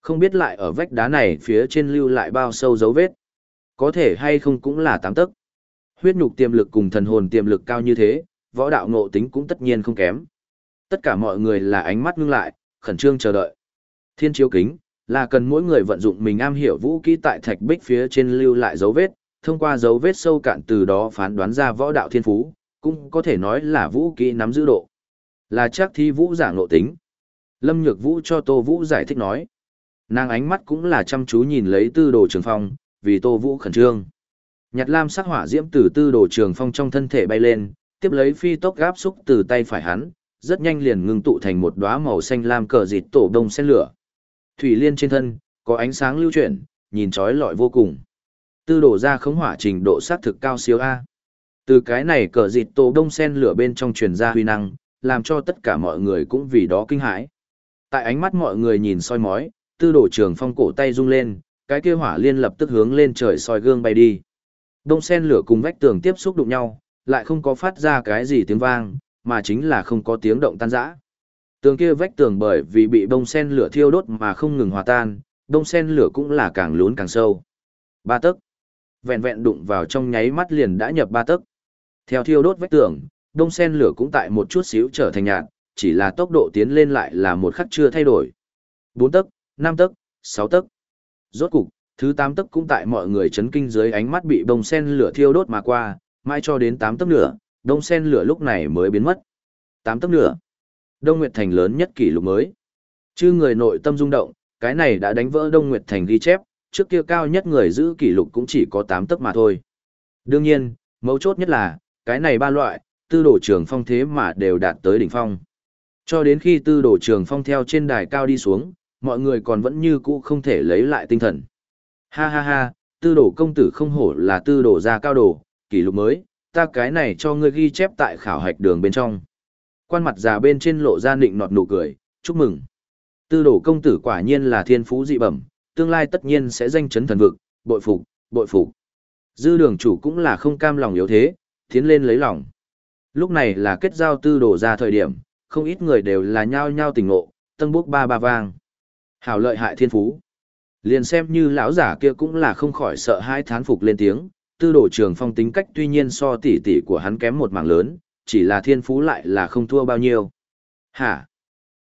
Không biết lại ở vách đá này phía trên lưu lại bao sâu dấu vết. Có thể hay không cũng là tám tấc. Huyết nhục tiềm lực cùng thần hồn tiềm lực cao như thế, võ đạo ngộ tính cũng tất nhiên không kém. Tất cả mọi người là ánh mắt ngưng lại, khẩn trương chờ đợi. Thiên chiếu kính, là cần mỗi người vận dụng mình am hiểu vũ kỹ tại thạch bích phía trên lưu lại dấu vết, thông qua dấu vết sâu cạn từ đó phán đoán ra võ đạo thiên phú, cũng có thể nói là vũ kỹ nắm giữ độ. Là chắc thi vũ giả ngộ tính. Lâm Nhược Vũ cho Tô Vũ giải thích nói. Nàng ánh mắt cũng là chăm chú nhìn lấy tư đồ trường phong, vì Tô Vũ khẩn trương. nhạt lam sắc hỏa diễm từ tư đồ trường phong trong thân thể bay lên, tiếp lấy phi tốc gáp xúc từ tay phải hắn, rất nhanh liền ngưng tụ thành một đóa màu xanh lam cờ dịt tổ đông sen lửa. Thủy liên trên thân, có ánh sáng lưu chuyển, nhìn trói lọi vô cùng. Tư đổ ra khống hỏa trình độ sát thực cao siêu A. Từ cái này cờ dịt tổ đông sen lửa bên trong truyền ra huy năng, làm cho tất cả mọi người cũng vì đó kinh hãi. Tại ánh mắt mọi người nhìn soi mói, tư đổ trường phong cổ tay rung lên, cái kia hỏa liên lập tức hướng lên trời soi gương bay đi. Đông sen lửa cùng vách tường tiếp xúc đụng nhau, lại không có phát ra cái gì tiếng vang, mà chính là không có tiếng động tan rã. Tường kia vách tường bởi vì bị bông sen lửa thiêu đốt mà không ngừng hòa tan, bông sen lửa cũng là càng lún càng sâu. Ba tấc. Vẹn vẹn đụng vào trong nháy mắt liền đã nhập ba tấc. Theo thiêu đốt vách tường, bông sen lửa cũng tại một chút xíu trở thành nhạt, chỉ là tốc độ tiến lên lại là một khắc chưa thay đổi. Bốn tấc, năm tấc, sáu tấc. Rốt cục, thứ tám tấc cũng tại mọi người chấn kinh dưới ánh mắt bị bông sen lửa thiêu đốt mà qua, mãi cho đến tám tấc nữa, đông sen lửa lúc này mới biến mất. Tám tấc nữa. Đông Nguyệt Thành lớn nhất kỷ lục mới. Chư người nội tâm rung động, cái này đã đánh vỡ Đông Nguyệt Thành ghi chép, trước kia cao nhất người giữ kỷ lục cũng chỉ có 8 tấc mà thôi. Đương nhiên, mấu chốt nhất là, cái này ba loại, tư đồ trường phong thế mà đều đạt tới đỉnh phong. Cho đến khi tư đồ trường phong theo trên đài cao đi xuống, mọi người còn vẫn như cũ không thể lấy lại tinh thần. Ha ha ha, tư đồ công tử không hổ là tư đồ ra cao đồ, kỷ lục mới, ta cái này cho ngươi ghi chép tại khảo hạch đường bên trong. Quan mặt già bên trên lộ ra nịnh nọt nụ cười, chúc mừng. Tư đổ công tử quả nhiên là thiên phú dị bẩm, tương lai tất nhiên sẽ danh chấn thần vực, bội phục, bội phục. Dư đường chủ cũng là không cam lòng yếu thế, tiến lên lấy lòng. Lúc này là kết giao tư đổ ra thời điểm, không ít người đều là nhao nhao tình ngộ, tân bốc ba ba vang. Hảo lợi hại thiên phú. Liền xem như lão giả kia cũng là không khỏi sợ hai thán phục lên tiếng, tư đổ trường phong tính cách tuy nhiên so tỷ tỷ của hắn kém một mảng lớn, chỉ là thiên phú lại là không thua bao nhiêu. Hả?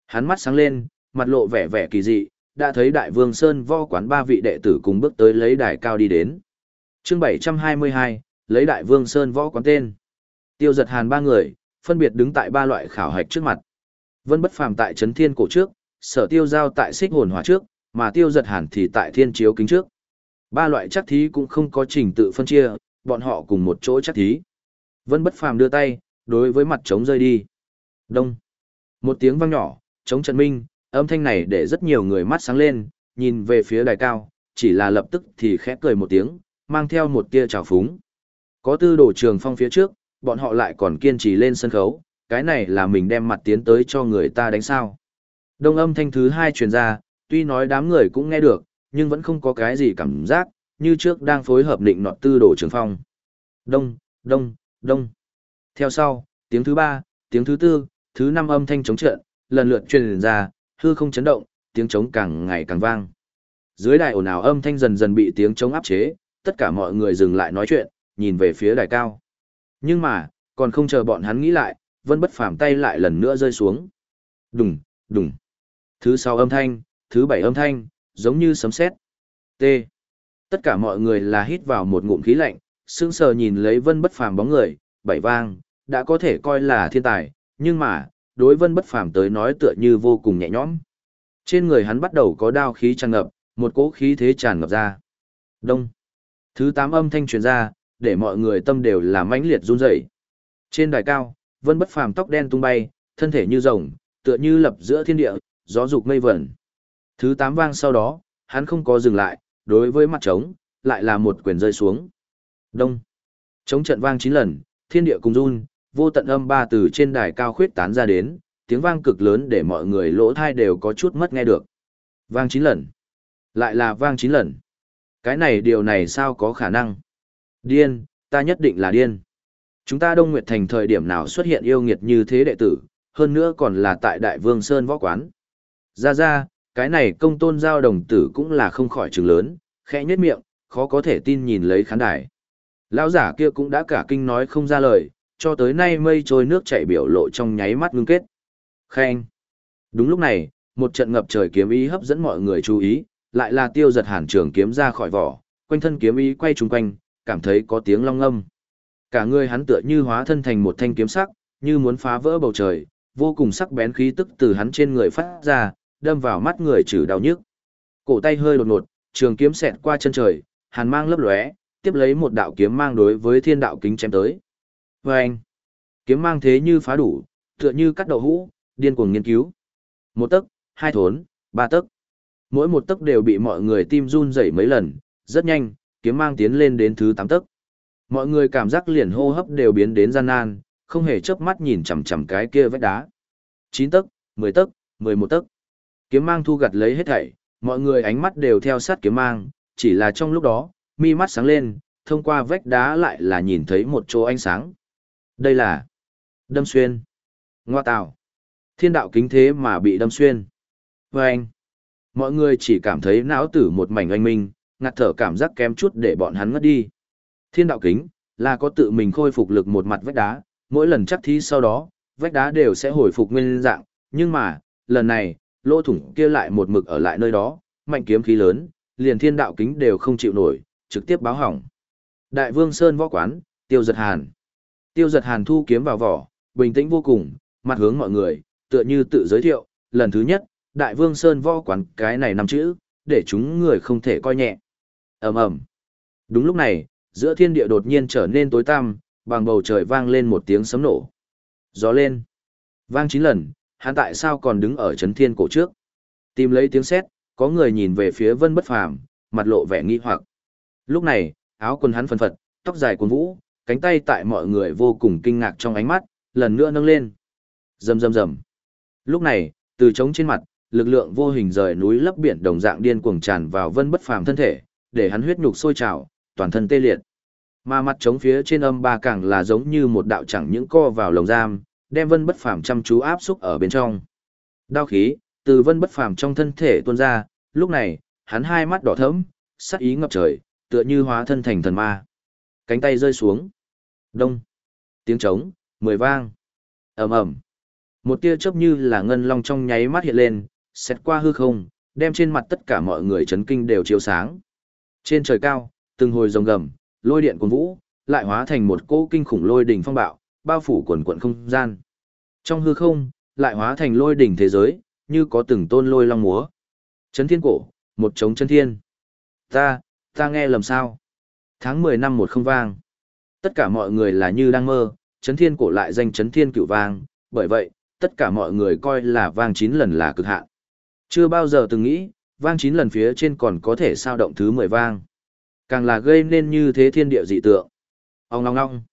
Hắn mắt sáng lên, mặt lộ vẻ vẻ kỳ dị, đã thấy đại vương Sơn vo quán ba vị đệ tử cùng bước tới lấy đài cao đi đến. chương 722, lấy đại vương Sơn võ quán tên. Tiêu giật hàn ba người, phân biệt đứng tại ba loại khảo hạch trước mặt. Vân bất phàm tại trấn thiên cổ trước, sở tiêu giao tại xích hồn hỏa trước, mà tiêu giật hàn thì tại thiên chiếu kính trước. Ba loại chắc thí cũng không có trình tự phân chia, bọn họ cùng một chỗ chắc thí. Vân bất phàm đưa tay, đối với mặt trống rơi đi. Đông. Một tiếng vang nhỏ, trống trận minh, âm thanh này để rất nhiều người mắt sáng lên, nhìn về phía đài cao, chỉ là lập tức thì khẽ cười một tiếng, mang theo một tia trào phúng. Có tư đồ trường phong phía trước, bọn họ lại còn kiên trì lên sân khấu, cái này là mình đem mặt tiến tới cho người ta đánh sao. Đông âm thanh thứ hai truyền ra, tuy nói đám người cũng nghe được, nhưng vẫn không có cái gì cảm giác, như trước đang phối hợp định nọt tư đồ trường phong. Đông, đông, đông. Theo sau, tiếng thứ ba, tiếng thứ tư, thứ năm âm thanh chống trận, lần lượt truyền ra, hư không chấn động, tiếng trống càng ngày càng vang. Dưới đài ồn ào âm thanh dần dần bị tiếng trống áp chế, tất cả mọi người dừng lại nói chuyện, nhìn về phía đài cao. Nhưng mà, còn không chờ bọn hắn nghĩ lại, Vân Bất Phàm tay lại lần nữa rơi xuống. Đùng, đùng. Thứ sáu âm thanh, thứ bảy âm thanh, giống như sấm sét. T. Tất cả mọi người là hít vào một ngụm khí lạnh, sững sờ nhìn lấy Vân Bất Phàm bóng người, bảy vang, đã có thể coi là thiên tài, nhưng mà, đối vân bất phàm tới nói tựa như vô cùng nhẹ nhõm. Trên người hắn bắt đầu có đao khí tràn ngập, một cỗ khí thế tràn ngập ra. Đông. Thứ tám âm thanh truyền ra, để mọi người tâm đều là mãnh liệt run rẩy. Trên đài cao, vân bất phàm tóc đen tung bay, thân thể như rồng, tựa như lập giữa thiên địa, gió dục mây vẩn. Thứ tám vang sau đó, hắn không có dừng lại, đối với mặt trống, lại là một quyền rơi xuống. Đông. Trống trận vang chín lần, thiên địa cùng run, vô tận âm ba từ trên đài cao khuyết tán ra đến, tiếng vang cực lớn để mọi người lỗ thai đều có chút mất nghe được. Vang chín lần. Lại là vang chín lần. Cái này điều này sao có khả năng? Điên, ta nhất định là điên. Chúng ta Đông Nguyệt Thành thời điểm nào xuất hiện yêu nghiệt như thế đệ tử, hơn nữa còn là tại Đại Vương Sơn Võ Quán. Ra ra, cái này công tôn giao đồng tử cũng là không khỏi trường lớn, khẽ nhất miệng, khó có thể tin nhìn lấy khán đài. Lão giả kia cũng đã cả kinh nói không ra lời, cho tới nay mây trôi nước chảy biểu lộ trong nháy mắt ngưng kết. Khen. Đúng lúc này, một trận ngập trời kiếm ý hấp dẫn mọi người chú ý, lại là tiêu giật hàn trường kiếm ra khỏi vỏ, quanh thân kiếm ý quay trùng quanh, cảm thấy có tiếng long âm. Cả người hắn tựa như hóa thân thành một thanh kiếm sắc, như muốn phá vỡ bầu trời, vô cùng sắc bén khí tức từ hắn trên người phát ra, đâm vào mắt người trừ đau nhức. Cổ tay hơi đột ngột, trường kiếm xẹt qua chân trời, hàn mang lấp lóe, tiếp lấy một đạo kiếm mang đối với thiên đạo kính chém tới. Và anh, kiếm mang thế như phá đủ, tựa như cắt đậu hũ, điên cuồng nghiên cứu. Một tấc, hai thốn, ba tấc. Mỗi một tấc đều bị mọi người tim run rẩy mấy lần, rất nhanh, kiếm mang tiến lên đến thứ tám tấc. Mọi người cảm giác liền hô hấp đều biến đến gian nan, không hề chớp mắt nhìn chằm chằm cái kia vách đá. Chín tấc, mười tấc, mười một tấc. Kiếm mang thu gặt lấy hết thảy, mọi người ánh mắt đều theo sát kiếm mang, chỉ là trong lúc đó, mi mắt sáng lên, thông qua vách đá lại là nhìn thấy một chỗ ánh sáng. Đây là đâm xuyên. Ngoa tạo. Thiên đạo kính thế mà bị đâm xuyên. Và anh. Mọi người chỉ cảm thấy não tử một mảnh anh minh, ngạt thở cảm giác kém chút để bọn hắn ngất đi. Thiên đạo kính, là có tự mình khôi phục lực một mặt vách đá, mỗi lần chắc thí sau đó, vách đá đều sẽ hồi phục nguyên dạng, nhưng mà, lần này, lỗ thủng kia lại một mực ở lại nơi đó, mạnh kiếm khí lớn, liền thiên đạo kính đều không chịu nổi, trực tiếp báo hỏng. Đại Vương Sơn võ quán, Tiêu Giật Hàn. Tiêu Giật Hàn thu kiếm vào vỏ, bình tĩnh vô cùng, mặt hướng mọi người, tựa như tự giới thiệu, lần thứ nhất, Đại Vương Sơn võ quán cái này nằm chữ, để chúng người không thể coi nhẹ. Ầm ầm. Đúng lúc này, giữa thiên địa đột nhiên trở nên tối tăm, bằng bầu trời vang lên một tiếng sấm nổ. Gió lên. Vang chín lần, hắn tại sao còn đứng ở chấn thiên cổ trước? Tìm lấy tiếng sét, có người nhìn về phía Vân Bất Phàm, mặt lộ vẻ nghi hoặc. Lúc này, áo quần hắn phân phật, tóc dài cuốn vũ, cánh tay tại mọi người vô cùng kinh ngạc trong ánh mắt, lần nữa nâng lên. Rầm rầm rầm. Lúc này, từ trống trên mặt, lực lượng vô hình rời núi lấp biển đồng dạng điên cuồng tràn vào Vân Bất Phàm thân thể, để hắn huyết nhục sôi trào, toàn thân tê liệt. Mà mặt trống phía trên âm ba càng là giống như một đạo chẳng những co vào lồng giam, đem Vân Bất Phàm chăm chú áp xúc ở bên trong. Đao khí từ Vân Bất Phàm trong thân thể tuôn ra, lúc này, hắn hai mắt đỏ thẫm, sắc ý ngập trời, tựa như hóa thân thành thần ma. Cánh tay rơi xuống. Đông. Tiếng trống, mười vang. ầm ầm. Một tia chớp như là ngân long trong nháy mắt hiện lên, xét qua hư không, đem trên mặt tất cả mọi người chấn kinh đều chiếu sáng. Trên trời cao, từng hồi rồng gầm, lôi điện cuồn vũ, lại hóa thành một cỗ kinh khủng lôi đỉnh phong bạo, bao phủ quần quận không gian. Trong hư không, lại hóa thành lôi đỉnh thế giới, như có từng tôn lôi long múa. Chấn thiên cổ, một trống chân thiên. Ta, ta nghe lầm sao? Tháng 10 năm một không vang. Tất cả mọi người là như đang mơ, chấn thiên cổ lại danh chấn thiên cựu vang, bởi vậy, tất cả mọi người coi là vang 9 lần là cực hạn. Chưa bao giờ từng nghĩ, vang 9 lần phía trên còn có thể sao động thứ 10 vang. Càng là gây nên như thế thiên địa dị tượng. Ông ngong ngong.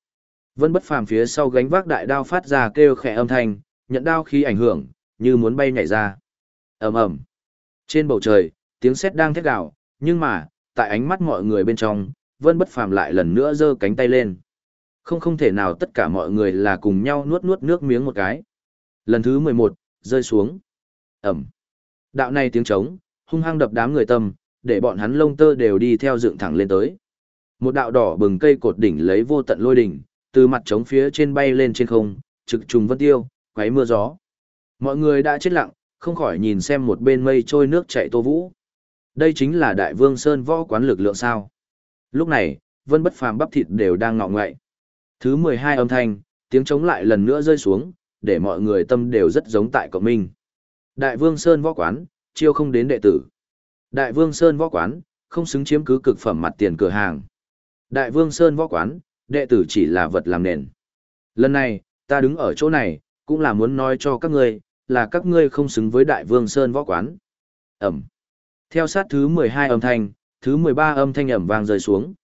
Vân bất phàm phía sau gánh vác đại đao phát ra kêu khẽ âm thanh, nhận đao khí ảnh hưởng, như muốn bay nhảy ra. ầm ầm. Trên bầu trời, tiếng sét đang thét gào, nhưng mà, tại ánh mắt mọi người bên trong, Vân bất phàm lại lần nữa giơ cánh tay lên. Không không thể nào tất cả mọi người là cùng nhau nuốt nuốt nước miếng một cái. Lần thứ 11, rơi xuống. Ẩm. Đạo này tiếng trống, hung hăng đập đám người tâm, để bọn hắn lông tơ đều đi theo dựng thẳng lên tới. Một đạo đỏ bừng cây cột đỉnh lấy vô tận lôi đỉnh, từ mặt trống phía trên bay lên trên không, trực trùng vân tiêu, quấy mưa gió. Mọi người đã chết lặng, không khỏi nhìn xem một bên mây trôi nước chảy tô vũ. Đây chính là đại vương Sơn võ quán lực lượng sao. Lúc này, vân bất phàm bắp thịt đều đang ngọ ngoại. Thứ 12 âm thanh, tiếng trống lại lần nữa rơi xuống, để mọi người tâm đều rất giống tại cộng minh. Đại Vương Sơn võ quán, chiêu không đến đệ tử. Đại Vương Sơn võ quán, không xứng chiếm cứ cực phẩm mặt tiền cửa hàng. Đại Vương Sơn võ quán, đệ tử chỉ là vật làm nền. Lần này, ta đứng ở chỗ này, cũng là muốn nói cho các ngươi, là các ngươi không xứng với Đại Vương Sơn võ quán. Ẩm. Theo sát thứ 12 âm thanh, thứ 13 âm thanh ẩm vang rơi xuống.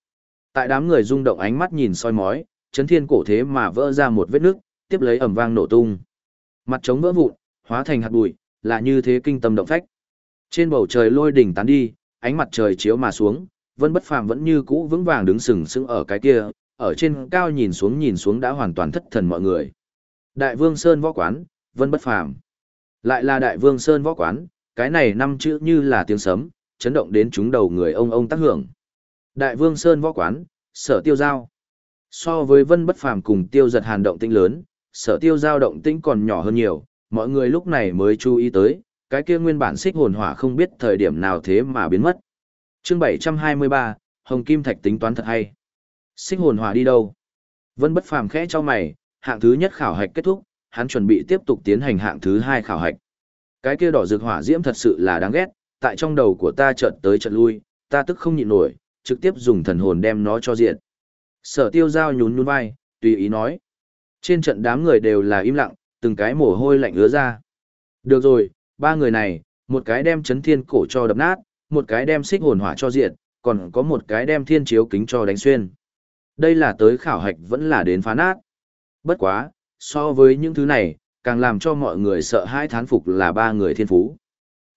Tại đám người rung động ánh mắt nhìn soi mói, chấn thiên cổ thế mà vỡ ra một vết nước, tiếp lấy ẩm vang nổ tung. Mặt trống vỡ vụn, hóa thành hạt bụi, là như thế kinh tâm động phách. Trên bầu trời lôi đỉnh tán đi, ánh mặt trời chiếu mà xuống, Vân Bất Phàm vẫn như cũ vững vàng đứng sừng sững ở cái kia, ở trên cao nhìn xuống nhìn xuống đã hoàn toàn thất thần mọi người. Đại Vương Sơn võ quán, Vân Bất Phàm. Lại là Đại Vương Sơn võ quán, cái này năm chữ như là tiếng sấm, chấn động đến chúng đầu người ông ông tác hưởng. Đại Vương Sơn võ quán, Sở Tiêu Giao. So với Vân Bất Phàm cùng Tiêu Giật Hàn động tĩnh lớn, Sở Tiêu Giao động tĩnh còn nhỏ hơn nhiều, mọi người lúc này mới chú ý tới, cái kia nguyên bản xích hồn hỏa không biết thời điểm nào thế mà biến mất. Chương 723, Hồng Kim Thạch tính toán thật hay sinh hồn hỏa đi đâu? Vân Bất Phàm khẽ cho mày, hạng thứ nhất khảo hạch kết thúc, hắn chuẩn bị tiếp tục tiến hành hạng thứ hai khảo hạch. Cái kia đỏ rực hỏa diễm thật sự là đáng ghét, tại trong đầu của ta chợt tới chợt lui, ta tức không nhịn nổi, trực tiếp dùng thần hồn đem nó cho diện. Sở Tiêu Giao nhún nhún vai, tùy ý nói. Trên trận đám người đều là im lặng, từng cái mồ hôi lạnh ứa ra. Được rồi, ba người này, một cái đem chấn thiên cổ cho đập nát, một cái đem xích hồn hỏa cho diệt, còn có một cái đem thiên chiếu kính cho đánh xuyên. Đây là tới khảo hạch vẫn là đến phá nát. Bất quá, so với những thứ này, càng làm cho mọi người sợ hãi thán phục là ba người thiên phú.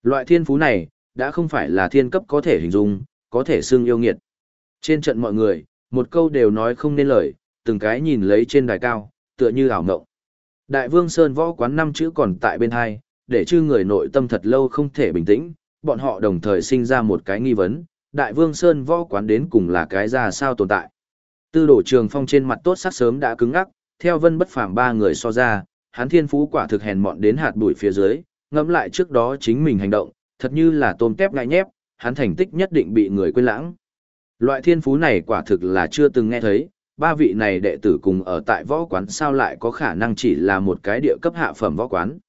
Loại thiên phú này, đã không phải là thiên cấp có thể hình dung, có thể xưng yêu nghiệt. Trên trận mọi người, một câu đều nói không nên lời, từng cái nhìn lấy trên đài cao, tựa như ảo ngộng. Đại vương Sơn võ quán năm chữ còn tại bên hai, để chư người nội tâm thật lâu không thể bình tĩnh, bọn họ đồng thời sinh ra một cái nghi vấn, Đại vương Sơn võ quán đến cùng là cái ra sao tồn tại. Tư đổ trường phong trên mặt tốt sắc sớm đã cứng ngắc, theo vân bất phàm ba người so ra, hắn thiên phú quả thực hèn mọn đến hạt bụi phía dưới, ngẫm lại trước đó chính mình hành động, thật như là tôm tép ngại nhép, hắn thành tích nhất định bị người quên lãng. Loại thiên phú này quả thực là chưa từng nghe thấy, ba vị này đệ tử cùng ở tại võ quán sao lại có khả năng chỉ là một cái địa cấp hạ phẩm võ quán.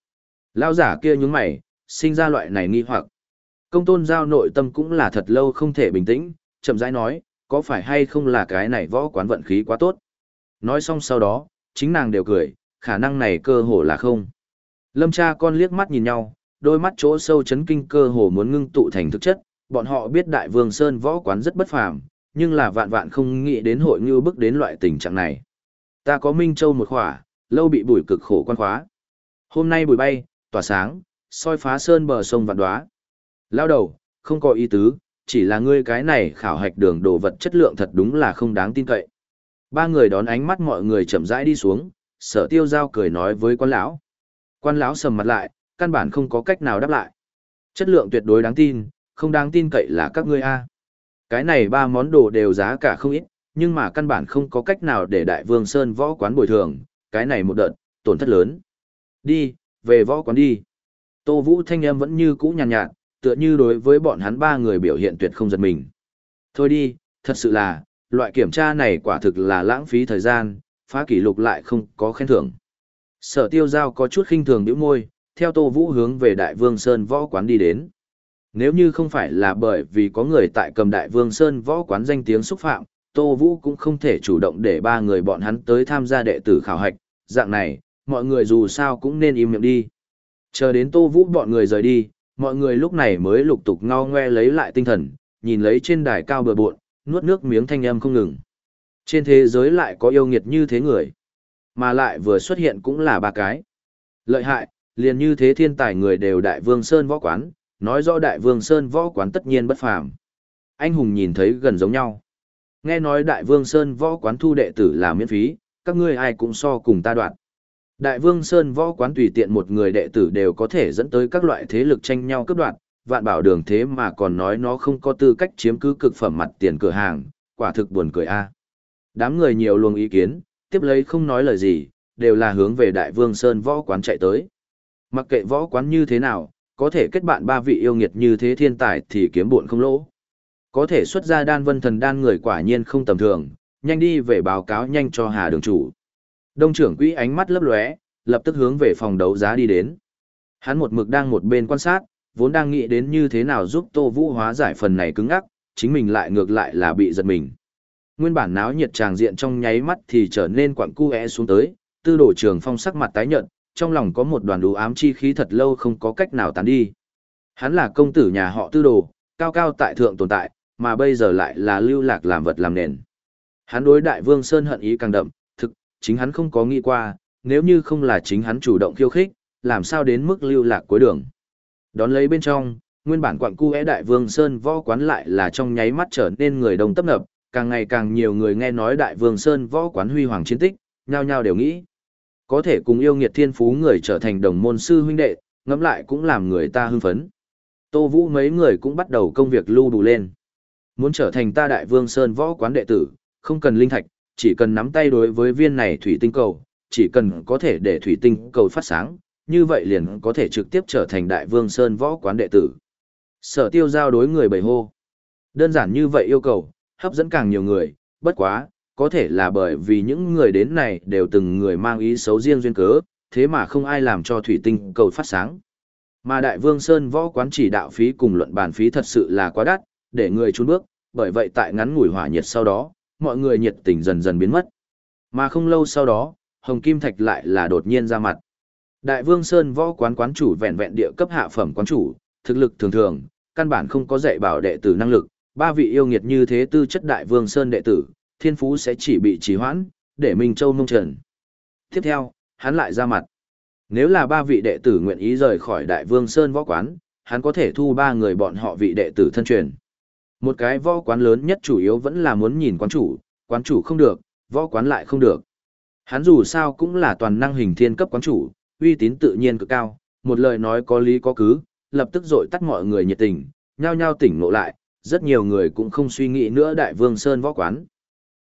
Lao giả kia nhướng mày, sinh ra loại này nghi hoặc. Công tôn giao nội tâm cũng là thật lâu không thể bình tĩnh, chậm rãi nói, có phải hay không là cái này võ quán vận khí quá tốt. Nói xong sau đó, chính nàng đều cười, khả năng này cơ hồ là không. Lâm cha con liếc mắt nhìn nhau, đôi mắt chỗ sâu chấn kinh cơ hồ muốn ngưng tụ thành thực chất, bọn họ biết đại vương Sơn võ quán rất bất phàm, nhưng là vạn vạn không nghĩ đến hội như bước đến loại tình trạng này. Ta có Minh Châu một khỏa, lâu bị bùi cực khổ quan khóa. Hôm nay bùi bay, tỏa sáng, soi phá sơn bờ sông vạn đoá. Lao đầu, không có ý tứ, chỉ là ngươi cái này khảo hạch đường đồ vật chất lượng thật đúng là không đáng tin cậy. Ba người đón ánh mắt mọi người chậm rãi đi xuống, sở tiêu giao cười nói với quan lão. Quan lão sầm mặt lại, căn bản không có cách nào đáp lại. Chất lượng tuyệt đối đáng tin, không đáng tin cậy là các ngươi a. Cái này ba món đồ đều giá cả không ít, nhưng mà căn bản không có cách nào để đại vương Sơn võ quán bồi thường, cái này một đợt, tổn thất lớn. Đi, về võ quán đi. Tô Vũ thanh em vẫn như cũ nhàn nhạt, nhạt, tựa như đối với bọn hắn ba người biểu hiện tuyệt không giật mình. Thôi đi, thật sự là, loại kiểm tra này quả thực là lãng phí thời gian, phá kỷ lục lại không có khen thưởng. Sở tiêu giao có chút khinh thường nhíu môi, theo Tô Vũ hướng về Đại Vương Sơn võ quán đi đến. Nếu như không phải là bởi vì có người tại cầm Đại Vương Sơn võ quán danh tiếng xúc phạm, Tô Vũ cũng không thể chủ động để ba người bọn hắn tới tham gia đệ tử khảo hạch, dạng này, mọi người dù sao cũng nên im miệng đi. Chờ đến Tô Vũ bọn người rời đi, mọi người lúc này mới lục tục ngao ngoe lấy lại tinh thần, nhìn lấy trên đài cao bờ bộn, nuốt nước miếng thanh âm không ngừng. Trên thế giới lại có yêu nghiệt như thế người, mà lại vừa xuất hiện cũng là ba cái. Lợi hại, liền như thế thiên tài người đều đại vương Sơn võ quán, nói rõ đại vương Sơn võ quán tất nhiên bất phàm. Anh hùng nhìn thấy gần giống nhau. Nghe nói đại vương Sơn võ quán thu đệ tử là miễn phí, các ngươi ai cũng so cùng ta đoạn. Đại vương Sơn võ quán tùy tiện một người đệ tử đều có thể dẫn tới các loại thế lực tranh nhau cấp đoạn, vạn bảo đường thế mà còn nói nó không có tư cách chiếm cứ cực phẩm mặt tiền cửa hàng, quả thực buồn cười a. Đám người nhiều luồng ý kiến, tiếp lấy không nói lời gì, đều là hướng về Đại Vương Sơn võ quán chạy tới. Mặc kệ võ quán như thế nào, có thể kết bạn ba vị yêu nghiệt như thế thiên tài thì kiếm buồn không lỗ. Có thể xuất ra đan vân thần đan người quả nhiên không tầm thường, nhanh đi về báo cáo nhanh cho Hà đường chủ. Đông trưởng quỹ ánh mắt lấp lóe, lập tức hướng về phòng đấu giá đi đến. Hắn một mực đang một bên quan sát, vốn đang nghĩ đến như thế nào giúp Tô Vũ hóa giải phần này cứng ngắc, chính mình lại ngược lại là bị giật mình. Nguyên bản náo nhiệt tràng diện trong nháy mắt thì trở nên quặng cu é xuống tới, tư đổ trường phong sắc mặt tái nhợt, trong lòng có một đoàn đủ ám chi khí thật lâu không có cách nào tán đi. Hắn là công tử nhà họ tư đồ, cao cao tại thượng tồn tại, mà bây giờ lại là lưu lạc làm vật làm nền. Hắn đối đại vương Sơn hận ý càng đậm, chính hắn không có nghĩ qua, nếu như không là chính hắn chủ động khiêu khích, làm sao đến mức lưu lạc cuối đường. Đón lấy bên trong, nguyên bản quặng cu é đại vương Sơn võ quán lại là trong nháy mắt trở nên người đông tấp nập, càng ngày càng nhiều người nghe nói đại vương Sơn võ quán huy hoàng chiến tích, nhao nhao đều nghĩ. Có thể cùng yêu nghiệt thiên phú người trở thành đồng môn sư huynh đệ, ngẫm lại cũng làm người ta hưng phấn. Tô Vũ mấy người cũng bắt đầu công việc lưu đủ lên. Muốn trở thành ta đại vương Sơn võ quán đệ tử, không cần linh thạch, chỉ cần nắm tay đối với viên này thủy tinh cầu, chỉ cần có thể để thủy tinh cầu phát sáng, như vậy liền có thể trực tiếp trở thành đại vương Sơn võ quán đệ tử. Sở tiêu giao đối người bầy hô. Đơn giản như vậy yêu cầu, hấp dẫn càng nhiều người, bất quá, có thể là bởi vì những người đến này đều từng người mang ý xấu riêng duyên cớ, thế mà không ai làm cho thủy tinh cầu phát sáng. Mà Đại Vương Sơn võ quán chỉ đạo phí cùng luận bàn phí thật sự là quá đắt, để người trốn bước, bởi vậy tại ngắn ngủi hỏa nhiệt sau đó, mọi người nhiệt tình dần dần biến mất. Mà không lâu sau đó, Hồng Kim Thạch lại là đột nhiên ra mặt. Đại Vương Sơn võ quán quán chủ vẹn vẹn địa cấp hạ phẩm quán chủ, thực lực thường thường, căn bản không có dạy bảo đệ tử năng lực, ba vị yêu nghiệt như thế tư chất Đại Vương Sơn đệ tử, thiên phú sẽ chỉ bị trì hoãn, để Minh Châu mông trần. Tiếp theo, hắn lại ra mặt. Nếu là ba vị đệ tử nguyện ý rời khỏi Đại Vương Sơn võ quán, hắn có thể thu ba người bọn họ vị đệ tử thân truyền. Một cái võ quán lớn nhất chủ yếu vẫn là muốn nhìn quán chủ, quán chủ không được, võ quán lại không được. Hắn dù sao cũng là toàn năng hình thiên cấp quán chủ, uy tín tự nhiên cực cao, một lời nói có lý có cứ, lập tức dội tắt mọi người nhiệt tình, nhao nhao tỉnh ngộ lại, rất nhiều người cũng không suy nghĩ nữa Đại Vương Sơn võ quán.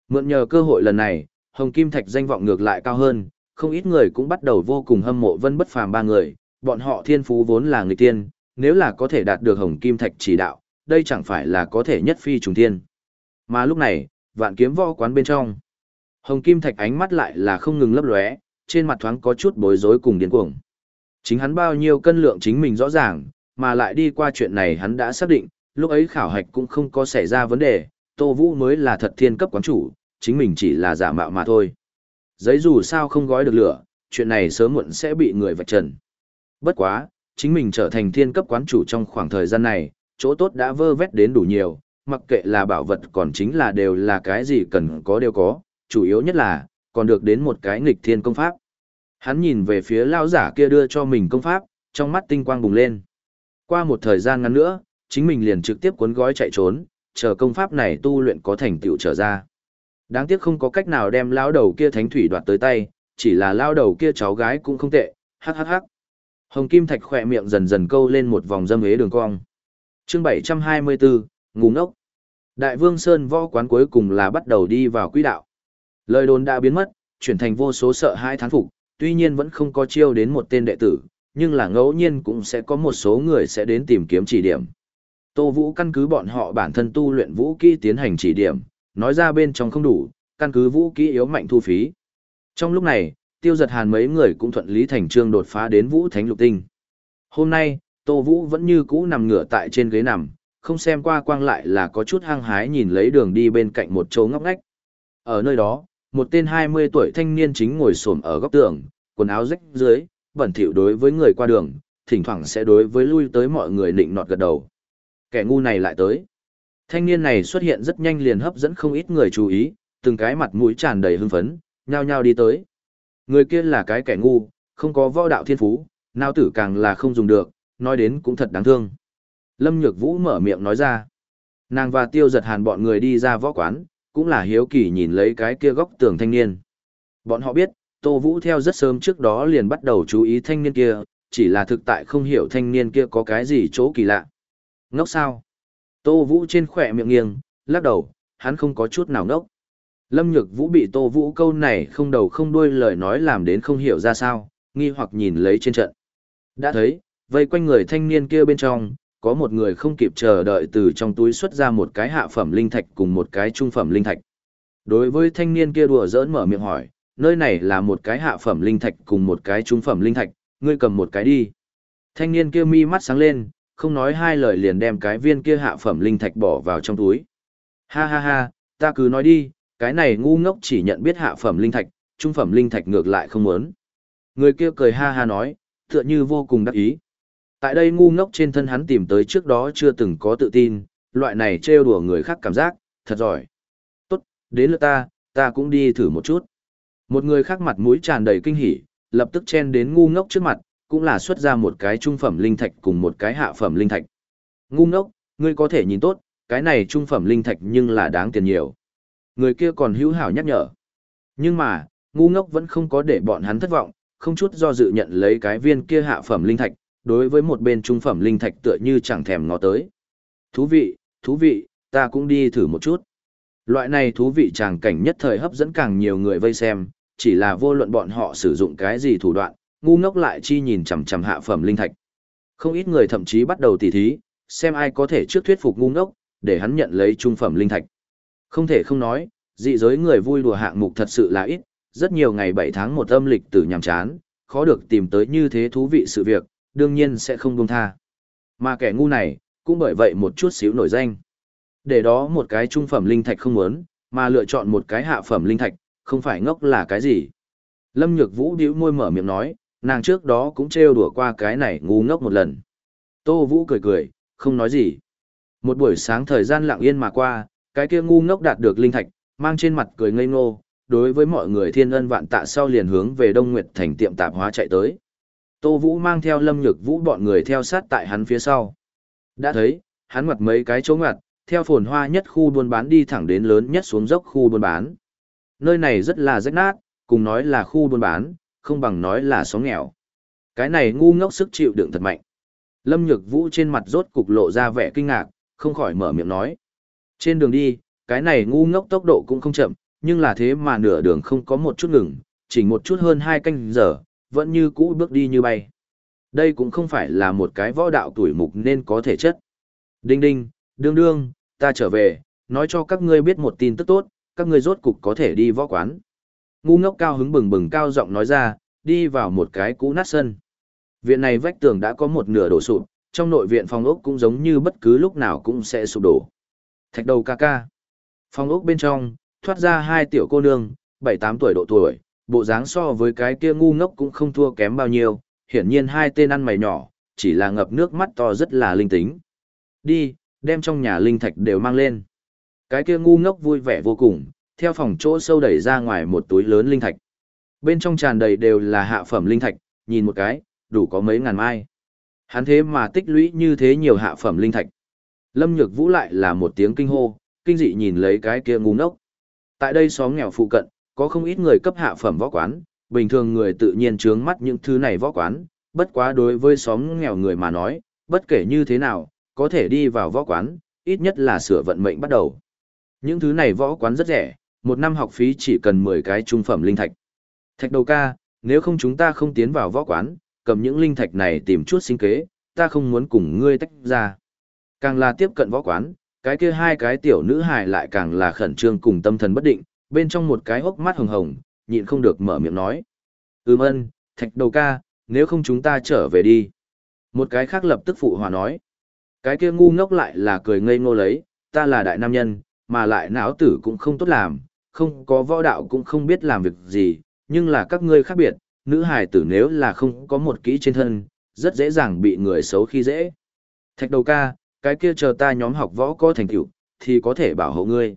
Mượn nhờ cơ hội lần này, Hồng Kim Thạch danh vọng ngược lại cao hơn, không ít người cũng bắt đầu vô cùng hâm mộ Vân Bất Phàm ba người, bọn họ thiên phú vốn là người tiên, nếu là có thể đạt được Hồng Kim Thạch chỉ đạo, đây chẳng phải là có thể nhất phi trùng thiên. Mà lúc này, vạn kiếm võ quán bên trong, Hồng Kim Thạch ánh mắt lại là không ngừng lấp lóe, trên mặt thoáng có chút bối rối cùng điên cuồng. Chính hắn bao nhiêu cân lượng chính mình rõ ràng, mà lại đi qua chuyện này hắn đã xác định, lúc ấy khảo hạch cũng không có xảy ra vấn đề, Tô Vũ mới là thật thiên cấp quán chủ, chính mình chỉ là giả mạo mà thôi. Giấy dù sao không gói được lửa, chuyện này sớm muộn sẽ bị người vạch trần. Bất quá, chính mình trở thành thiên cấp quán chủ trong khoảng thời gian này, chỗ tốt đã vơ vét đến đủ nhiều, mặc kệ là bảo vật còn chính là đều là cái gì cần có đều có, chủ yếu nhất là, còn được đến một cái nghịch thiên công pháp. Hắn nhìn về phía lao giả kia đưa cho mình công pháp, trong mắt tinh quang bùng lên. Qua một thời gian ngắn nữa, chính mình liền trực tiếp cuốn gói chạy trốn, chờ công pháp này tu luyện có thành tựu trở ra. Đáng tiếc không có cách nào đem lao đầu kia thánh thủy đoạt tới tay, chỉ là lao đầu kia cháu gái cũng không tệ, hắc hắc hắc. Hồng Kim Thạch khỏe miệng dần dần câu lên một vòng dâm hế đường cong chương 724, ngủ ngốc. Đại Vương Sơn võ quán cuối cùng là bắt đầu đi vào quỹ đạo. Lời đồn đã biến mất, chuyển thành vô số sợ hai thán phục, tuy nhiên vẫn không có chiêu đến một tên đệ tử, nhưng là ngẫu nhiên cũng sẽ có một số người sẽ đến tìm kiếm chỉ điểm. Tô Vũ căn cứ bọn họ bản thân tu luyện vũ kỹ tiến hành chỉ điểm, nói ra bên trong không đủ, căn cứ vũ kỹ yếu mạnh thu phí. Trong lúc này, tiêu giật hàn mấy người cũng thuận lý thành trương đột phá đến vũ thánh lục tinh. Hôm nay, Tô Vũ vẫn như cũ nằm ngửa tại trên ghế nằm, không xem qua quang lại là có chút hăng hái nhìn lấy đường đi bên cạnh một chỗ ngóc ngách. Ở nơi đó, một tên 20 tuổi thanh niên chính ngồi xổm ở góc tường, quần áo rách dưới, bẩn thỉu đối với người qua đường, thỉnh thoảng sẽ đối với lui tới mọi người nịnh nọt gật đầu. Kẻ ngu này lại tới. Thanh niên này xuất hiện rất nhanh liền hấp dẫn không ít người chú ý, từng cái mặt mũi tràn đầy hưng phấn, nhao nhao đi tới. Người kia là cái kẻ ngu, không có võ đạo thiên phú, nào tử càng là không dùng được, nói đến cũng thật đáng thương. Lâm Nhược Vũ mở miệng nói ra. Nàng và tiêu giật hàn bọn người đi ra võ quán, cũng là hiếu kỳ nhìn lấy cái kia góc tường thanh niên. Bọn họ biết, Tô Vũ theo rất sớm trước đó liền bắt đầu chú ý thanh niên kia, chỉ là thực tại không hiểu thanh niên kia có cái gì chỗ kỳ lạ. Ngốc sao? Tô Vũ trên khỏe miệng nghiêng, lắc đầu, hắn không có chút nào ngốc. Lâm Nhược Vũ bị Tô Vũ câu này không đầu không đuôi lời nói làm đến không hiểu ra sao, nghi hoặc nhìn lấy trên trận. Đã thấy, vây quanh người thanh niên kia bên trong, có một người không kịp chờ đợi từ trong túi xuất ra một cái hạ phẩm linh thạch cùng một cái trung phẩm linh thạch. Đối với thanh niên kia đùa giỡn mở miệng hỏi, nơi này là một cái hạ phẩm linh thạch cùng một cái trung phẩm linh thạch, ngươi cầm một cái đi. Thanh niên kia mi mắt sáng lên, không nói hai lời liền đem cái viên kia hạ phẩm linh thạch bỏ vào trong túi. Ha ha ha, ta cứ nói đi, cái này ngu ngốc chỉ nhận biết hạ phẩm linh thạch, trung phẩm linh thạch ngược lại không muốn. Người kia cười ha ha nói, tựa như vô cùng đắc ý. Tại đây ngu ngốc trên thân hắn tìm tới trước đó chưa từng có tự tin, loại này trêu đùa người khác cảm giác, thật giỏi. Tốt, đến lượt ta, ta cũng đi thử một chút. Một người khác mặt mũi tràn đầy kinh hỉ, lập tức chen đến ngu ngốc trước mặt, cũng là xuất ra một cái trung phẩm linh thạch cùng một cái hạ phẩm linh thạch. Ngu ngốc, ngươi có thể nhìn tốt, cái này trung phẩm linh thạch nhưng là đáng tiền nhiều. Người kia còn hữu hảo nhắc nhở. Nhưng mà, ngu ngốc vẫn không có để bọn hắn thất vọng, không chút do dự nhận lấy cái viên kia hạ phẩm linh thạch, đối với một bên trung phẩm linh thạch tựa như chẳng thèm ngó tới. Thú vị, thú vị, ta cũng đi thử một chút. Loại này thú vị tràng cảnh nhất thời hấp dẫn càng nhiều người vây xem, chỉ là vô luận bọn họ sử dụng cái gì thủ đoạn, ngu ngốc lại chi nhìn chằm chằm hạ phẩm linh thạch. Không ít người thậm chí bắt đầu tỉ thí, xem ai có thể trước thuyết phục ngu ngốc, để hắn nhận lấy trung phẩm linh thạch. Không thể không nói, dị giới người vui đùa hạng mục thật sự là ít, rất nhiều ngày 7 tháng một âm lịch tử nhàm chán, khó được tìm tới như thế thú vị sự việc, đương nhiên sẽ không buông tha. Mà kẻ ngu này, cũng bởi vậy một chút xíu nổi danh. Để đó một cái trung phẩm linh thạch không muốn, mà lựa chọn một cái hạ phẩm linh thạch, không phải ngốc là cái gì. Lâm Nhược Vũ điếu môi mở miệng nói, nàng trước đó cũng trêu đùa qua cái này ngu ngốc một lần. Tô Vũ cười cười, không nói gì. Một buổi sáng thời gian lặng yên mà qua, cái kia ngu ngốc đạt được linh thạch, mang trên mặt cười ngây ngô, đối với mọi người thiên ân vạn tạ sau liền hướng về Đông Nguyệt thành tiệm tạp hóa chạy tới. Tô Vũ mang theo Lâm Nhược Vũ bọn người theo sát tại hắn phía sau. Đã thấy, hắn ngoặt mấy cái chỗ ngoặt, theo phồn hoa nhất khu buôn bán đi thẳng đến lớn nhất xuống dốc khu buôn bán. Nơi này rất là rách nát, cùng nói là khu buôn bán, không bằng nói là xóm nghèo. Cái này ngu ngốc sức chịu đựng thật mạnh. Lâm Nhược Vũ trên mặt rốt cục lộ ra vẻ kinh ngạc, không khỏi mở miệng nói. Trên đường đi, cái này ngu ngốc tốc độ cũng không chậm, nhưng là thế mà nửa đường không có một chút ngừng, chỉ một chút hơn hai canh giờ, vẫn như cũ bước đi như bay. Đây cũng không phải là một cái võ đạo tuổi mục nên có thể chất. Đinh đinh, đương đương, ta trở về, nói cho các ngươi biết một tin tức tốt, các ngươi rốt cục có thể đi võ quán. Ngu ngốc cao hứng bừng bừng cao giọng nói ra, đi vào một cái cũ nát sân. Viện này vách tường đã có một nửa đổ sụp, trong nội viện phòng ốc cũng giống như bất cứ lúc nào cũng sẽ sụp đổ. Thạch đầu ca ca. Phòng ốc bên trong, thoát ra hai tiểu cô nương, 7-8 tuổi độ tuổi, bộ dáng so với cái kia ngu ngốc cũng không thua kém bao nhiêu, hiển nhiên hai tên ăn mày nhỏ, chỉ là ngập nước mắt to rất là linh tính. Đi, đem trong nhà linh thạch đều mang lên. Cái kia ngu ngốc vui vẻ vô cùng, theo phòng chỗ sâu đẩy ra ngoài một túi lớn linh thạch. Bên trong tràn đầy đều là hạ phẩm linh thạch, nhìn một cái, đủ có mấy ngàn mai. Hắn thế mà tích lũy như thế nhiều hạ phẩm linh thạch. Lâm Nhược Vũ lại là một tiếng kinh hô, kinh dị nhìn lấy cái kia ngu ngốc. Tại đây xóm nghèo phụ cận, có không ít người cấp hạ phẩm võ quán, bình thường người tự nhiên trướng mắt những thứ này võ quán, bất quá đối với xóm nghèo người mà nói, bất kể như thế nào, có thể đi vào võ quán, ít nhất là sửa vận mệnh bắt đầu. Những thứ này võ quán rất rẻ, một năm học phí chỉ cần 10 cái trung phẩm linh thạch. Thạch đầu ca, nếu không chúng ta không tiến vào võ quán, cầm những linh thạch này tìm chút sinh kế, ta không muốn cùng ngươi tách ra. Càng là tiếp cận võ quán, cái kia hai cái tiểu nữ hài lại càng là khẩn trương cùng tâm thần bất định, bên trong một cái hốc mắt hồng hồng, nhịn không được mở miệng nói. Ừm ân, thạch đầu ca, nếu không chúng ta trở về đi. Một cái khác lập tức phụ hòa nói. Cái kia ngu ngốc lại là cười ngây ngô lấy, ta là đại nam nhân, mà lại não tử cũng không tốt làm, không có võ đạo cũng không biết làm việc gì, nhưng là các ngươi khác biệt, nữ hài tử nếu là không có một kỹ trên thân, rất dễ dàng bị người xấu khi dễ. Thạch đầu ca, cái kia chờ ta nhóm học võ có thành tựu thì có thể bảo hộ ngươi.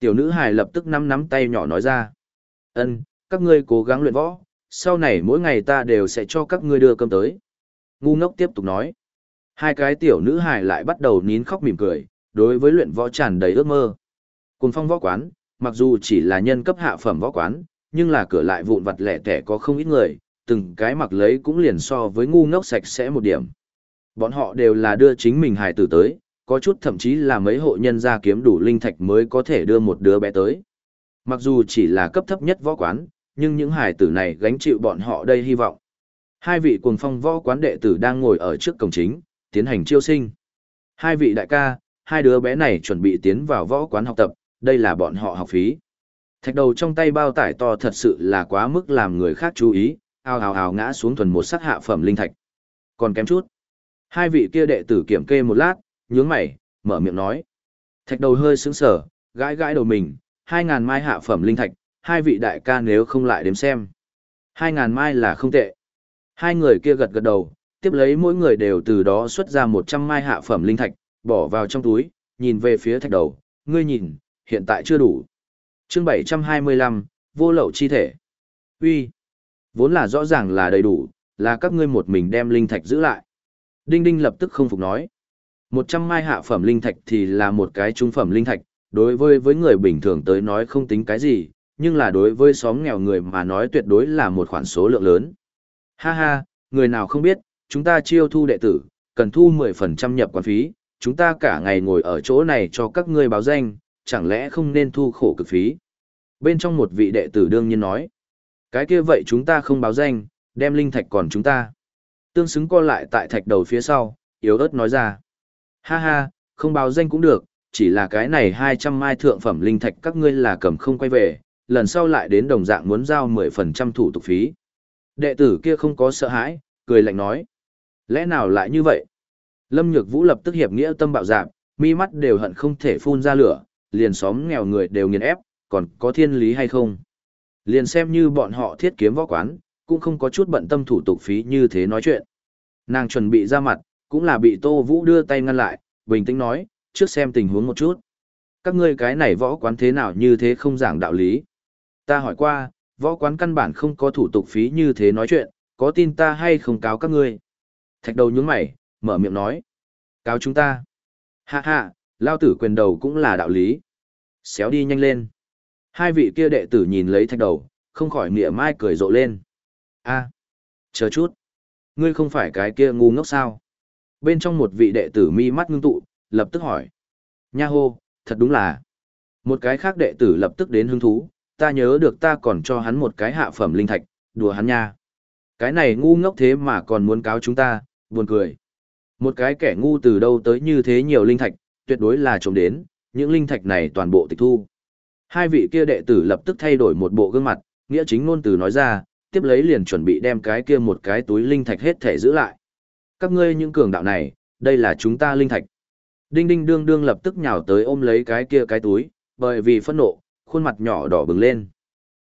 Tiểu nữ hài lập tức nắm nắm tay nhỏ nói ra. ân các ngươi cố gắng luyện võ, sau này mỗi ngày ta đều sẽ cho các ngươi đưa cơm tới. Ngu ngốc tiếp tục nói. Hai cái tiểu nữ hài lại bắt đầu nín khóc mỉm cười, đối với luyện võ tràn đầy ước mơ. Cùng phong võ quán, mặc dù chỉ là nhân cấp hạ phẩm võ quán, nhưng là cửa lại vụn vặt lẻ tẻ có không ít người, từng cái mặc lấy cũng liền so với ngu ngốc sạch sẽ một điểm. Bọn họ đều là đưa chính mình hài tử tới, có chút thậm chí là mấy hộ nhân gia kiếm đủ linh thạch mới có thể đưa một đứa bé tới. Mặc dù chỉ là cấp thấp nhất võ quán, nhưng những hài tử này gánh chịu bọn họ đây hy vọng. Hai vị cuồng phong võ quán đệ tử đang ngồi ở trước cổng chính, tiến hành chiêu sinh. Hai vị đại ca, hai đứa bé này chuẩn bị tiến vào võ quán học tập, đây là bọn họ học phí. Thạch đầu trong tay bao tải to thật sự là quá mức làm người khác chú ý, ao ào ào ngã xuống thuần một sắc hạ phẩm linh thạch. Còn kém chút. Hai vị kia đệ tử kiểm kê một lát, nhướng mày, mở miệng nói. Thạch đầu hơi sững sờ, gãi gãi đầu mình, hai ngàn mai hạ phẩm linh thạch, hai vị đại ca nếu không lại đếm xem. Hai ngàn mai là không tệ. Hai người kia gật gật đầu, tiếp lấy mỗi người đều từ đó xuất ra một trăm mai hạ phẩm linh thạch, bỏ vào trong túi, nhìn về phía thạch đầu, ngươi nhìn, hiện tại chưa đủ. chương bảy trăm hai mươi lăm, vô lậu chi thể. Uy, vốn là rõ ràng là đầy đủ, là các ngươi một mình đem linh thạch giữ lại. Đinh Đinh lập tức không phục nói. Một trăm mai hạ phẩm linh thạch thì là một cái trung phẩm linh thạch, đối với với người bình thường tới nói không tính cái gì, nhưng là đối với xóm nghèo người mà nói tuyệt đối là một khoản số lượng lớn. Ha ha, người nào không biết, chúng ta chiêu thu đệ tử, cần thu 10% nhập quản phí, chúng ta cả ngày ngồi ở chỗ này cho các ngươi báo danh, chẳng lẽ không nên thu khổ cực phí. Bên trong một vị đệ tử đương nhiên nói, cái kia vậy chúng ta không báo danh, đem linh thạch còn chúng ta. Tương xứng co lại tại thạch đầu phía sau, yếu ớt nói ra. Ha ha, không báo danh cũng được, chỉ là cái này 200 mai thượng phẩm linh thạch các ngươi là cầm không quay về, lần sau lại đến đồng dạng muốn giao 10% thủ tục phí. Đệ tử kia không có sợ hãi, cười lạnh nói. Lẽ nào lại như vậy? Lâm Nhược Vũ lập tức hiệp nghĩa tâm bạo giảm, mi mắt đều hận không thể phun ra lửa, liền xóm nghèo người đều nghiền ép, còn có thiên lý hay không? Liền xem như bọn họ thiết kiếm võ quán, cũng không có chút bận tâm thủ tục phí như thế nói chuyện. Nàng chuẩn bị ra mặt, cũng là bị Tô Vũ đưa tay ngăn lại, bình tĩnh nói, trước xem tình huống một chút. Các ngươi cái này võ quán thế nào như thế không giảng đạo lý. Ta hỏi qua, võ quán căn bản không có thủ tục phí như thế nói chuyện, có tin ta hay không cáo các ngươi? Thạch đầu nhướng mày, mở miệng nói. Cáo chúng ta. Hạ hạ, lao tử quyền đầu cũng là đạo lý. Xéo đi nhanh lên. Hai vị kia đệ tử nhìn lấy thạch đầu, không khỏi mỉa mai cười rộ lên. a chờ chút. Ngươi không phải cái kia ngu ngốc sao? Bên trong một vị đệ tử mi mắt ngưng tụ, lập tức hỏi. Nha hô, thật đúng là. Một cái khác đệ tử lập tức đến hứng thú, ta nhớ được ta còn cho hắn một cái hạ phẩm linh thạch, đùa hắn nha. Cái này ngu ngốc thế mà còn muốn cáo chúng ta, buồn cười. Một cái kẻ ngu từ đâu tới như thế nhiều linh thạch, tuyệt đối là trộm đến, những linh thạch này toàn bộ tịch thu. Hai vị kia đệ tử lập tức thay đổi một bộ gương mặt, nghĩa chính ngôn từ nói ra, tiếp lấy liền chuẩn bị đem cái kia một cái túi linh thạch hết thể giữ lại. Các ngươi những cường đạo này, đây là chúng ta linh thạch. Đinh đinh đương đương lập tức nhào tới ôm lấy cái kia cái túi, bởi vì phẫn nộ, khuôn mặt nhỏ đỏ bừng lên.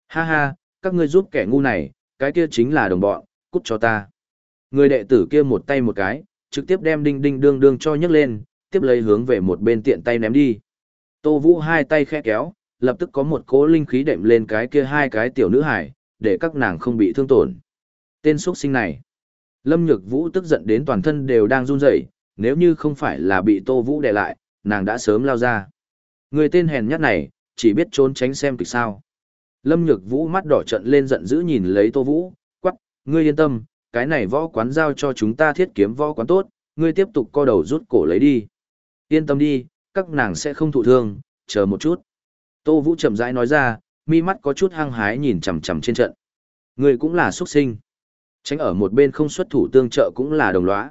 Ha ha, các ngươi giúp kẻ ngu này, cái kia chính là đồng bọn, cút cho ta. Người đệ tử kia một tay một cái, trực tiếp đem đinh đinh đương đương cho nhấc lên, tiếp lấy hướng về một bên tiện tay ném đi. Tô Vũ hai tay khẽ kéo, lập tức có một cỗ linh khí đệm lên cái kia hai cái tiểu nữ hải, để các nàng không bị thương tổn. Tên xuất sinh này. Lâm Nhược Vũ tức giận đến toàn thân đều đang run rẩy, nếu như không phải là bị Tô Vũ đè lại, nàng đã sớm lao ra. Người tên hèn nhát này, chỉ biết trốn tránh xem kịch sao. Lâm Nhược Vũ mắt đỏ trận lên giận dữ nhìn lấy Tô Vũ, quắc, ngươi yên tâm, cái này võ quán giao cho chúng ta thiết kiếm võ quán tốt, ngươi tiếp tục co đầu rút cổ lấy đi. Yên tâm đi, các nàng sẽ không thụ thương, chờ một chút. Tô Vũ chậm rãi nói ra, mi mắt có chút hăng hái nhìn chằm chằm trên trận. Ngươi cũng là xuất sinh. Tránh ở một bên không xuất thủ tương trợ cũng là đồng lõa.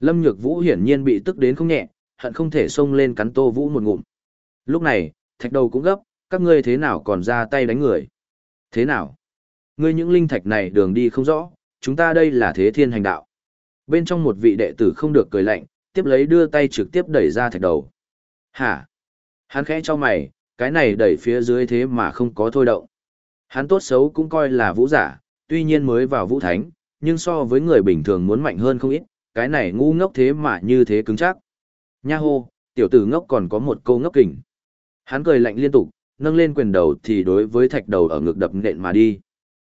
Lâm Nhược Vũ hiển nhiên bị tức đến không nhẹ, hận không thể xông lên cắn Tô Vũ một ngụm. Lúc này, thạch đầu cũng gấp, các ngươi thế nào còn ra tay đánh người? Thế nào? Ngươi những linh thạch này đường đi không rõ, chúng ta đây là thế thiên hành đạo. Bên trong một vị đệ tử không được cười lạnh, tiếp lấy đưa tay trực tiếp đẩy ra thạch đầu. Hả? Hắn khẽ cho mày, cái này đẩy phía dưới thế mà không có thôi động. Hắn tốt xấu cũng coi là vũ giả, tuy nhiên mới vào vũ thánh, nhưng so với người bình thường muốn mạnh hơn không ít, cái này ngu ngốc thế mà như thế cứng chắc. Nha hô, tiểu tử ngốc còn có một câu ngốc kình. Hắn cười lạnh liên tục, nâng lên quyền đầu thì đối với thạch đầu ở ngực đập nện mà đi.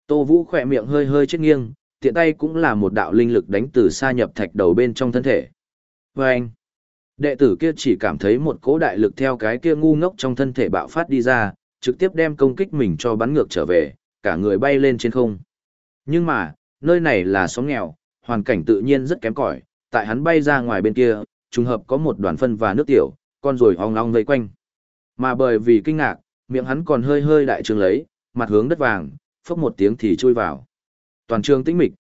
Tô Vũ khỏe miệng hơi hơi chết nghiêng, tiện tay cũng là một đạo linh lực đánh từ xa nhập thạch đầu bên trong thân thể. Và anh, đệ tử kia chỉ cảm thấy một cỗ đại lực theo cái kia ngu ngốc trong thân thể bạo phát đi ra, trực tiếp đem công kích mình cho bắn ngược trở về, cả người bay lên trên không. Nhưng mà, nơi này là xóm nghèo, hoàn cảnh tự nhiên rất kém cỏi, tại hắn bay ra ngoài bên kia, trùng hợp có một đoàn phân và nước tiểu, con rồi ong ong vây quanh. Mà bởi vì kinh ngạc, miệng hắn còn hơi hơi đại trường lấy, mặt hướng đất vàng, phốc một tiếng thì chui vào. Toàn trường tĩnh mịch.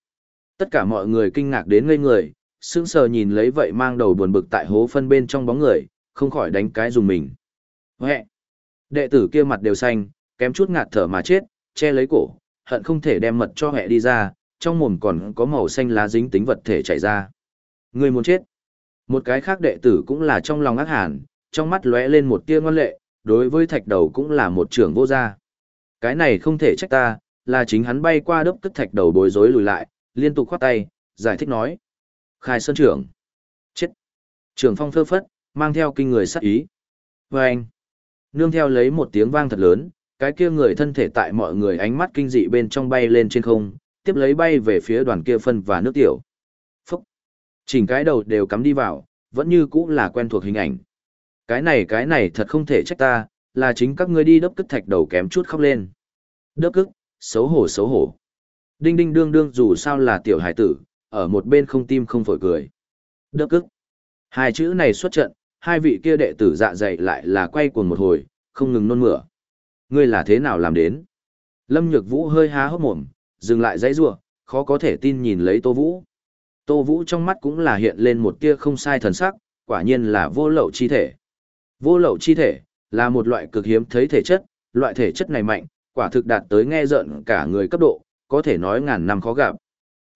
Tất cả mọi người kinh ngạc đến ngây người, sững sờ nhìn lấy vậy mang đầu buồn bực tại hố phân bên trong bóng người, không khỏi đánh cái dùng mình. Huệ! Đệ tử kia mặt đều xanh, Kém chút ngạt thở mà chết, che lấy cổ, hận không thể đem mật cho hẹ đi ra, trong mồm còn có màu xanh lá dính tính vật thể chảy ra. Người muốn chết. Một cái khác đệ tử cũng là trong lòng ác hàn, trong mắt lóe lên một tia ngoan lệ, đối với thạch đầu cũng là một trưởng vô gia. Cái này không thể trách ta, là chính hắn bay qua đốc tức thạch đầu bối rối lùi lại, liên tục khoát tay, giải thích nói. Khai sơn trưởng. Chết. Trưởng phong phơ phất, mang theo kinh người sát ý. Vâng. anh. Nương theo lấy một tiếng vang thật lớn, cái kia người thân thể tại mọi người ánh mắt kinh dị bên trong bay lên trên không, tiếp lấy bay về phía đoàn kia phân và nước tiểu. Phúc! Chỉnh cái đầu đều cắm đi vào, vẫn như cũ là quen thuộc hình ảnh. Cái này cái này thật không thể trách ta, là chính các ngươi đi đớp cức thạch đầu kém chút khóc lên. Đớp cức, xấu hổ xấu hổ. Đinh đinh đương đương dù sao là tiểu hải tử, ở một bên không tim không phổi cười. Đớp cức. Hai chữ này xuất trận, hai vị kia đệ tử dạ dày lại là quay cuồng một hồi, không ngừng nôn mửa. Ngươi là thế nào làm đến? Lâm Nhược Vũ hơi há hốc mồm, dừng lại dãy rủa, khó có thể tin nhìn lấy Tô Vũ. Tô Vũ trong mắt cũng là hiện lên một tia không sai thần sắc, quả nhiên là vô lậu chi thể. Vô lậu chi thể là một loại cực hiếm thấy thể chất, loại thể chất này mạnh, quả thực đạt tới nghe giận cả người cấp độ, có thể nói ngàn năm khó gặp.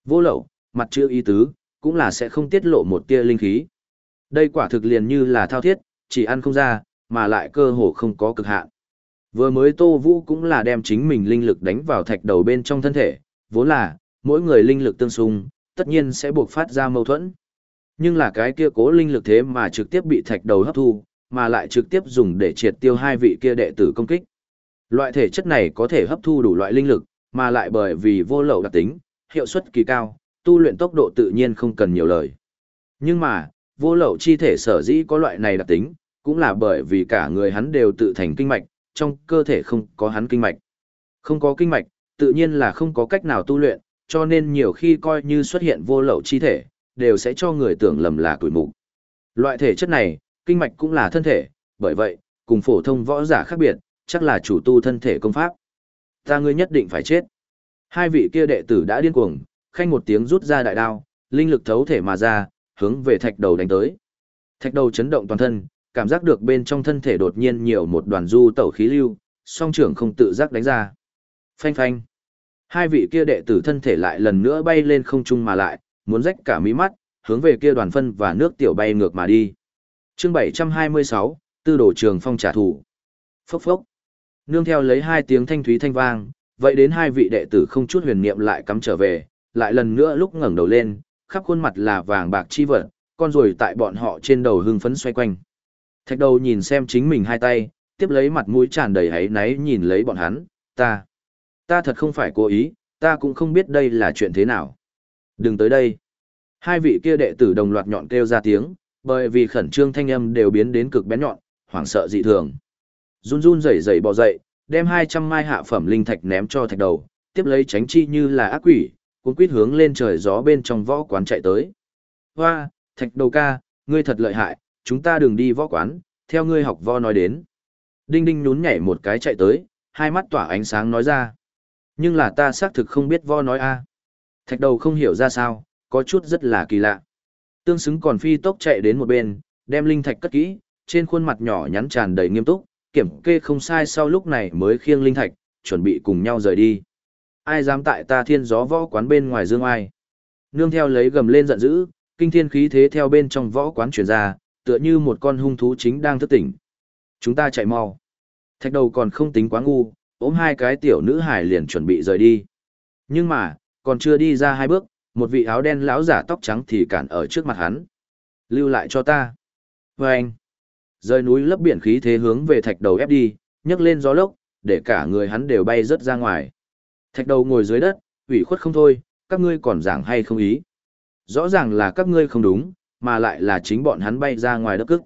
Vô lậu, mặt chữ ý tứ, cũng là sẽ không tiết lộ một tia linh khí. Đây quả thực liền như là thao thiết, chỉ ăn không ra, mà lại cơ hồ không có cực hạn. Vừa mới Tô Vũ cũng là đem chính mình linh lực đánh vào thạch đầu bên trong thân thể, vốn là, mỗi người linh lực tương xung, tất nhiên sẽ buộc phát ra mâu thuẫn. Nhưng là cái kia cố linh lực thế mà trực tiếp bị thạch đầu hấp thu, mà lại trực tiếp dùng để triệt tiêu hai vị kia đệ tử công kích. Loại thể chất này có thể hấp thu đủ loại linh lực, mà lại bởi vì vô lậu đặc tính, hiệu suất kỳ cao, tu luyện tốc độ tự nhiên không cần nhiều lời. Nhưng mà, vô lậu chi thể sở dĩ có loại này đặc tính, cũng là bởi vì cả người hắn đều tự thành kinh mạch, trong cơ thể không có hắn kinh mạch. Không có kinh mạch, tự nhiên là không có cách nào tu luyện, cho nên nhiều khi coi như xuất hiện vô lậu chi thể, đều sẽ cho người tưởng lầm là tuổi mục. Loại thể chất này, kinh mạch cũng là thân thể, bởi vậy, cùng phổ thông võ giả khác biệt, chắc là chủ tu thân thể công pháp. Ta ngươi nhất định phải chết. Hai vị kia đệ tử đã điên cuồng, khanh một tiếng rút ra đại đao, linh lực thấu thể mà ra, hướng về thạch đầu đánh tới. Thạch đầu chấn động toàn thân, cảm giác được bên trong thân thể đột nhiên nhiều một đoàn du tẩu khí lưu, song trưởng không tự giác đánh ra. Phanh phanh. Hai vị kia đệ tử thân thể lại lần nữa bay lên không trung mà lại, muốn rách cả mí mắt, hướng về kia đoàn phân và nước tiểu bay ngược mà đi. Chương 726, Tư đồ trường phong trả thù. Phốc phốc. Nương theo lấy hai tiếng thanh thúy thanh vang, vậy đến hai vị đệ tử không chút huyền niệm lại cắm trở về, lại lần nữa lúc ngẩng đầu lên, khắp khuôn mặt là vàng bạc chi vật, con rồi tại bọn họ trên đầu hưng phấn xoay quanh. Thạch đầu nhìn xem chính mình hai tay, tiếp lấy mặt mũi tràn đầy hấy náy nhìn lấy bọn hắn, ta. Ta thật không phải cố ý, ta cũng không biết đây là chuyện thế nào. Đừng tới đây. Hai vị kia đệ tử đồng loạt nhọn kêu ra tiếng, bởi vì khẩn trương thanh âm đều biến đến cực bén nhọn, hoảng sợ dị thường. Run run rẩy rẩy bò dậy, đem 200 mai hạ phẩm linh thạch ném cho thạch đầu, tiếp lấy tránh chi như là ác quỷ, cuốn quýt hướng lên trời gió bên trong võ quán chạy tới. Hoa, thạch đầu ca, ngươi thật lợi hại, chúng ta đừng đi võ quán, theo ngươi học võ nói đến. Đinh đinh nhún nhảy một cái chạy tới, hai mắt tỏa ánh sáng nói ra. Nhưng là ta xác thực không biết võ nói a. Thạch đầu không hiểu ra sao, có chút rất là kỳ lạ. Tương xứng còn phi tốc chạy đến một bên, đem linh thạch cất kỹ, trên khuôn mặt nhỏ nhắn tràn đầy nghiêm túc, kiểm kê không sai sau lúc này mới khiêng linh thạch, chuẩn bị cùng nhau rời đi. Ai dám tại ta thiên gió võ quán bên ngoài dương ai? Nương theo lấy gầm lên giận dữ, kinh thiên khí thế theo bên trong võ quán truyền ra, tựa như một con hung thú chính đang thức tỉnh. Chúng ta chạy mau. Thạch đầu còn không tính quá ngu, ôm hai cái tiểu nữ hải liền chuẩn bị rời đi. Nhưng mà, còn chưa đi ra hai bước, một vị áo đen lão giả tóc trắng thì cản ở trước mặt hắn. Lưu lại cho ta. Và anh. Rơi núi lấp biển khí thế hướng về thạch đầu ép đi, nhấc lên gió lốc, để cả người hắn đều bay rớt ra ngoài. Thạch đầu ngồi dưới đất, ủy khuất không thôi, các ngươi còn giảng hay không ý. Rõ ràng là các ngươi không đúng, mà lại là chính bọn hắn bay ra ngoài đất cức.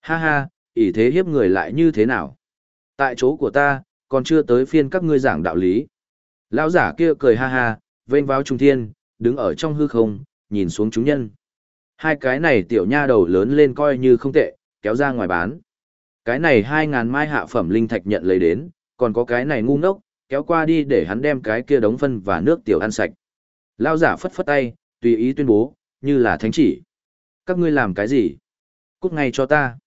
Ha ha, ỷ thế hiếp người lại như thế nào? Tại chỗ của ta, còn chưa tới phiên các ngươi giảng đạo lý. Lão giả kia cười ha ha, vênh vào trung thiên, đứng ở trong hư không, nhìn xuống chúng nhân. Hai cái này tiểu nha đầu lớn lên coi như không tệ, kéo ra ngoài bán. Cái này hai ngàn mai hạ phẩm linh thạch nhận lấy đến, còn có cái này ngu ngốc, kéo qua đi để hắn đem cái kia đống phân và nước tiểu ăn sạch. Lao giả phất phất tay, tùy ý tuyên bố, như là thánh chỉ. Các ngươi làm cái gì? Cút ngay cho ta.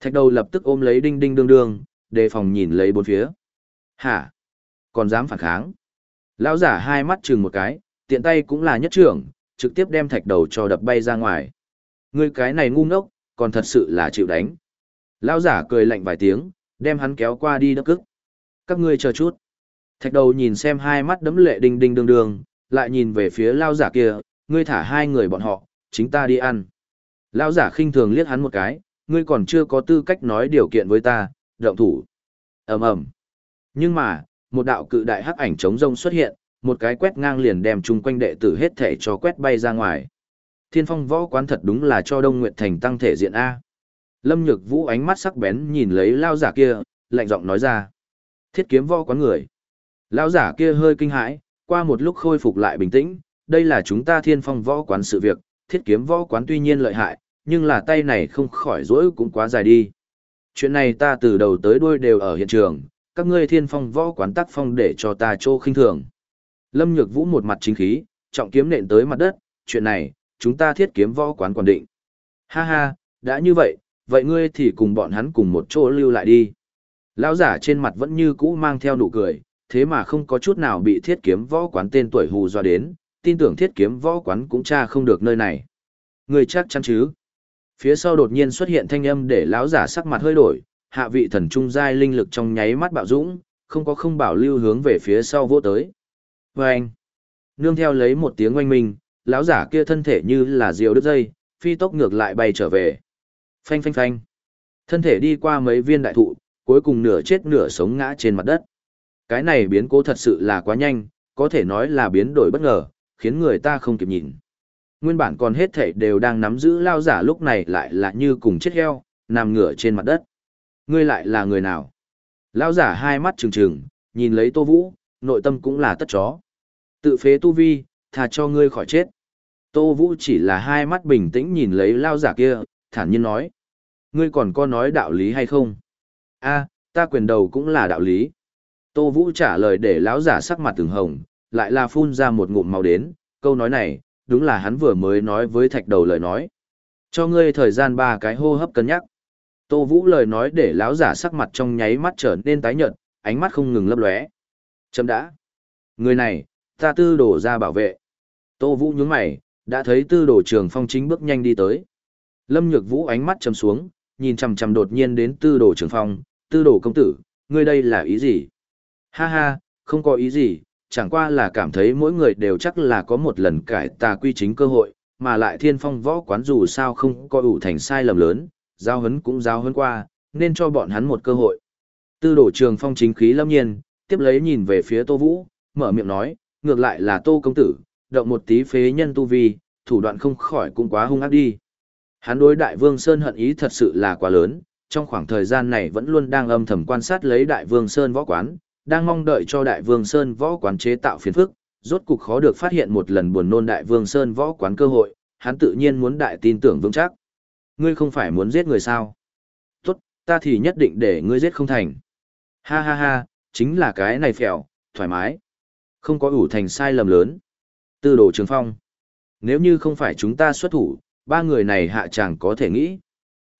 Thạch đầu lập tức ôm lấy đinh đinh đương đương, đề phòng nhìn lấy bốn phía. Hả? Còn dám phản kháng? Lão giả hai mắt chừng một cái, tiện tay cũng là nhất trưởng, trực tiếp đem thạch đầu cho đập bay ra ngoài. Ngươi cái này ngu ngốc, còn thật sự là chịu đánh. Lão giả cười lạnh vài tiếng, đem hắn kéo qua đi đỡ cức. Các ngươi chờ chút. Thạch đầu nhìn xem hai mắt đấm lệ đinh đinh đường đường, lại nhìn về phía lão giả kia, ngươi thả hai người bọn họ, chính ta đi ăn. Lão giả khinh thường liếc hắn một cái, ngươi còn chưa có tư cách nói điều kiện với ta, động thủ. ầm ầm. Nhưng mà, một đạo cự đại hắc ảnh chống rông xuất hiện, một cái quét ngang liền đem chung quanh đệ tử hết thể cho quét bay ra ngoài. Thiên phong võ quán thật đúng là cho Đông Nguyệt Thành tăng thể diện A. Lâm Nhược Vũ ánh mắt sắc bén nhìn lấy lao giả kia, lạnh giọng nói ra. Thiết kiếm võ quán người. Lao giả kia hơi kinh hãi, qua một lúc khôi phục lại bình tĩnh, đây là chúng ta thiên phong võ quán sự việc, thiết kiếm võ quán tuy nhiên lợi hại, nhưng là tay này không khỏi rỗi cũng quá dài đi. Chuyện này ta từ đầu tới đuôi đều ở hiện trường, các ngươi thiên phong võ quán tác phong để cho ta trô khinh thường. Lâm Nhược Vũ một mặt chính khí, trọng kiếm nện tới mặt đất, chuyện này, chúng ta thiết kiếm võ quán quản định. Ha ha, đã như vậy, vậy ngươi thì cùng bọn hắn cùng một chỗ lưu lại đi. Lão giả trên mặt vẫn như cũ mang theo nụ cười, thế mà không có chút nào bị thiết kiếm võ quán tên tuổi hù dọa đến, tin tưởng thiết kiếm võ quán cũng tra không được nơi này. Ngươi chắc chắn chứ? Phía sau đột nhiên xuất hiện thanh âm để lão giả sắc mặt hơi đổi, hạ vị thần trung giai linh lực trong nháy mắt bạo dũng, không có không bảo lưu hướng về phía sau vô tới. Và nương theo lấy một tiếng oanh minh, lão giả kia thân thể như là diều đứt dây, phi tốc ngược lại bay trở về. Phanh phanh phanh. Thân thể đi qua mấy viên đại thụ, cuối cùng nửa chết nửa sống ngã trên mặt đất. Cái này biến cố thật sự là quá nhanh, có thể nói là biến đổi bất ngờ, khiến người ta không kịp nhìn. Nguyên bản còn hết thảy đều đang nắm giữ lao giả lúc này lại là như cùng chết heo, nằm ngửa trên mặt đất. Ngươi lại là người nào? Lao giả hai mắt trừng trừng, nhìn lấy Tô Vũ, nội tâm cũng là tất chó. Tự phế tu vi, thà cho ngươi khỏi chết. Tô Vũ chỉ là hai mắt bình tĩnh nhìn lấy lao giả kia, thản nhiên nói. Ngươi còn có nói đạo lý hay không? a ta quyền đầu cũng là đạo lý. Tô Vũ trả lời để lão giả sắc mặt từng hồng, lại là phun ra một ngụm màu đến, câu nói này, đúng là hắn vừa mới nói với thạch đầu lời nói. Cho ngươi thời gian ba cái hô hấp cân nhắc. Tô Vũ lời nói để lão giả sắc mặt trong nháy mắt trở nên tái nhợt, ánh mắt không ngừng lấp lóe. Chấm đã. Người này, ta tư đổ ra bảo vệ. Tô Vũ nhướng mày, đã thấy tư đổ trường phong chính bước nhanh đi tới. Lâm Nhược Vũ ánh mắt trầm xuống, nhìn chằm chằm đột nhiên đến tư đổ trường phong, tư đổ công tử, ngươi đây là ý gì? Ha ha, không có ý gì, chẳng qua là cảm thấy mỗi người đều chắc là có một lần cải tà quy chính cơ hội, mà lại thiên phong võ quán dù sao không có ủ thành sai lầm lớn, giao hấn cũng giao hấn qua, nên cho bọn hắn một cơ hội. Tư đổ trường phong chính khí lâm nhiên, tiếp lấy nhìn về phía Tô Vũ, mở miệng nói, ngược lại là Tô Công Tử, động một tí phế nhân tu vi, thủ đoạn không khỏi cũng quá hung ác đi. Hắn đối Đại Vương Sơn hận ý thật sự là quá lớn, trong khoảng thời gian này vẫn luôn đang âm thầm quan sát lấy Đại Vương Sơn võ quán, đang mong đợi cho Đại Vương Sơn võ quán chế tạo phiền phức, rốt cục khó được phát hiện một lần buồn nôn Đại Vương Sơn võ quán cơ hội, hắn tự nhiên muốn đại tin tưởng vững chắc. Ngươi không phải muốn giết người sao? Tốt, ta thì nhất định để ngươi giết không thành. Ha ha ha, chính là cái này phèo, thoải mái. Không có ủ thành sai lầm lớn. Tư đồ trường phong. Nếu như không phải chúng ta xuất thủ, ba người này hạ chẳng có thể nghĩ.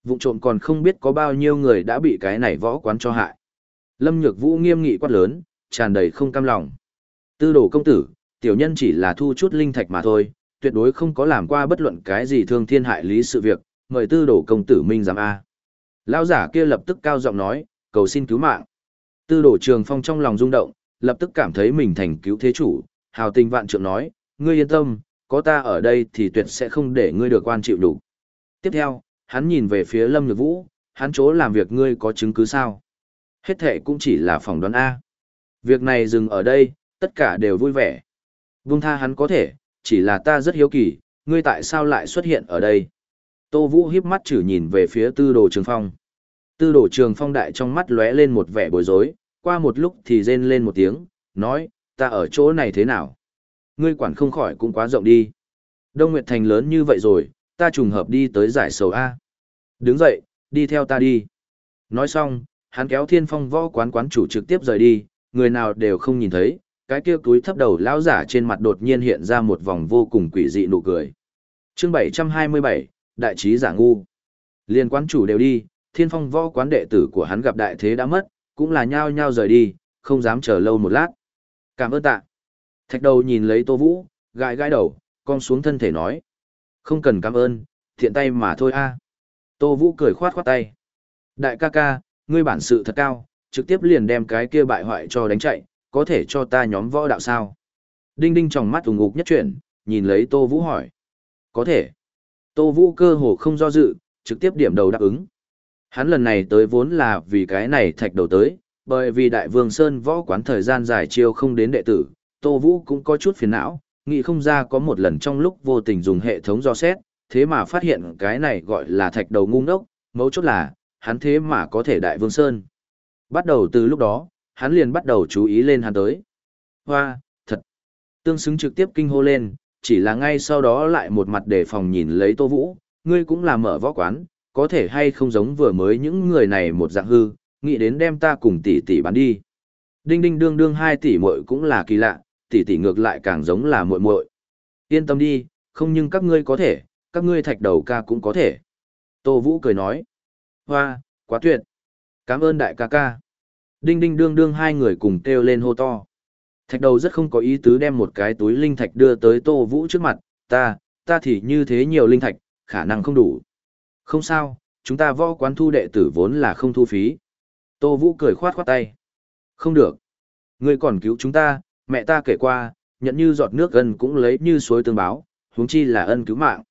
Vụ trộm còn không biết có bao nhiêu người đã bị cái này võ quán cho hại. Lâm Nhược Vũ nghiêm nghị quát lớn, tràn đầy không cam lòng. Tư đồ công tử, tiểu nhân chỉ là thu chút linh thạch mà thôi, tuyệt đối không có làm qua bất luận cái gì thương thiên hại lý sự việc, mời tư đồ công tử minh giám A. Lão giả kia lập tức cao giọng nói, cầu xin cứu mạng. Tư đồ trường phong trong lòng rung động, lập tức cảm thấy mình thành cứu thế chủ, hào tình vạn trượng nói, ngươi yên tâm, có ta ở đây thì tuyệt sẽ không để ngươi được quan chịu đủ. Tiếp theo, hắn nhìn về phía Lâm Nhược Vũ, hắn chỗ làm việc ngươi có chứng cứ sao? Hết thệ cũng chỉ là phỏng đoán A. Việc này dừng ở đây, tất cả đều vui vẻ. Vung tha hắn có thể, chỉ là ta rất hiếu kỳ, ngươi tại sao lại xuất hiện ở đây? Tô Vũ hiếp mắt chử nhìn về phía tư đồ trường phong. Tư đồ trường phong đại trong mắt lóe lên một vẻ bối rối, qua một lúc thì rên lên một tiếng, nói, ta ở chỗ này thế nào? Ngươi quản không khỏi cũng quá rộng đi. Đông Nguyệt Thành lớn như vậy rồi, ta trùng hợp đi tới giải sầu A. Đứng dậy, đi theo ta đi. Nói xong, hắn kéo thiên phong võ quán quán chủ trực tiếp rời đi, người nào đều không nhìn thấy, cái kia túi thấp đầu lão giả trên mặt đột nhiên hiện ra một vòng vô cùng quỷ dị nụ cười. Chương 727, Đại trí giả ngu. Liên quán chủ đều đi, thiên phong võ quán đệ tử của hắn gặp đại thế đã mất, cũng là nhao nhao rời đi, không dám chờ lâu một lát. Cảm ơn tạ. Thạch đầu nhìn lấy Tô Vũ, gãi gãi đầu, con xuống thân thể nói. Không cần cảm ơn, thiện tay mà thôi a. Tô Vũ cười khoát khoát tay. Đại ca ca, ngươi bản sự thật cao, trực tiếp liền đem cái kia bại hoại cho đánh chạy, có thể cho ta nhóm võ đạo sao? Đinh đinh trong mắt ủng ục nhất chuyển, nhìn lấy Tô Vũ hỏi. Có thể. Tô Vũ cơ hồ không do dự, trực tiếp điểm đầu đáp ứng. Hắn lần này tới vốn là vì cái này thạch đầu tới, bởi vì Đại Vương Sơn võ quán thời gian dài chiêu không đến đệ tử, Tô Vũ cũng có chút phiền não, nghĩ không ra có một lần trong lúc vô tình dùng hệ thống do xét, thế mà phát hiện cái này gọi là thạch đầu ngu ngốc, mấu chốt là, hắn thế mà có thể Đại Vương Sơn. Bắt đầu từ lúc đó, hắn liền bắt đầu chú ý lên hắn tới. Hoa, thật. Tương xứng trực tiếp kinh hô lên, chỉ là ngay sau đó lại một mặt đề phòng nhìn lấy Tô Vũ, ngươi cũng là mở võ quán, có thể hay không giống vừa mới những người này một dạng hư, nghĩ đến đem ta cùng tỷ tỷ bán đi. Đinh đinh đương đương hai tỷ muội cũng là kỳ lạ, tỷ tỷ ngược lại càng giống là muội muội. Yên tâm đi, không nhưng các ngươi có thể, các ngươi thạch đầu ca cũng có thể. Tô Vũ cười nói. Hoa, quá tuyệt. Cảm ơn đại ca ca. Đinh đinh đương đương hai người cùng kêu lên hô to. Thạch đầu rất không có ý tứ đem một cái túi linh thạch đưa tới Tô Vũ trước mặt, ta, ta thì như thế nhiều linh thạch, khả năng không đủ. Không sao, chúng ta võ quán thu đệ tử vốn là không thu phí. Tô Vũ cười khoát khoát tay. Không được. Ngươi còn cứu chúng ta, mẹ ta kể qua, nhận như giọt nước gần cũng lấy như suối tương báo, huống chi là ân cứu mạng.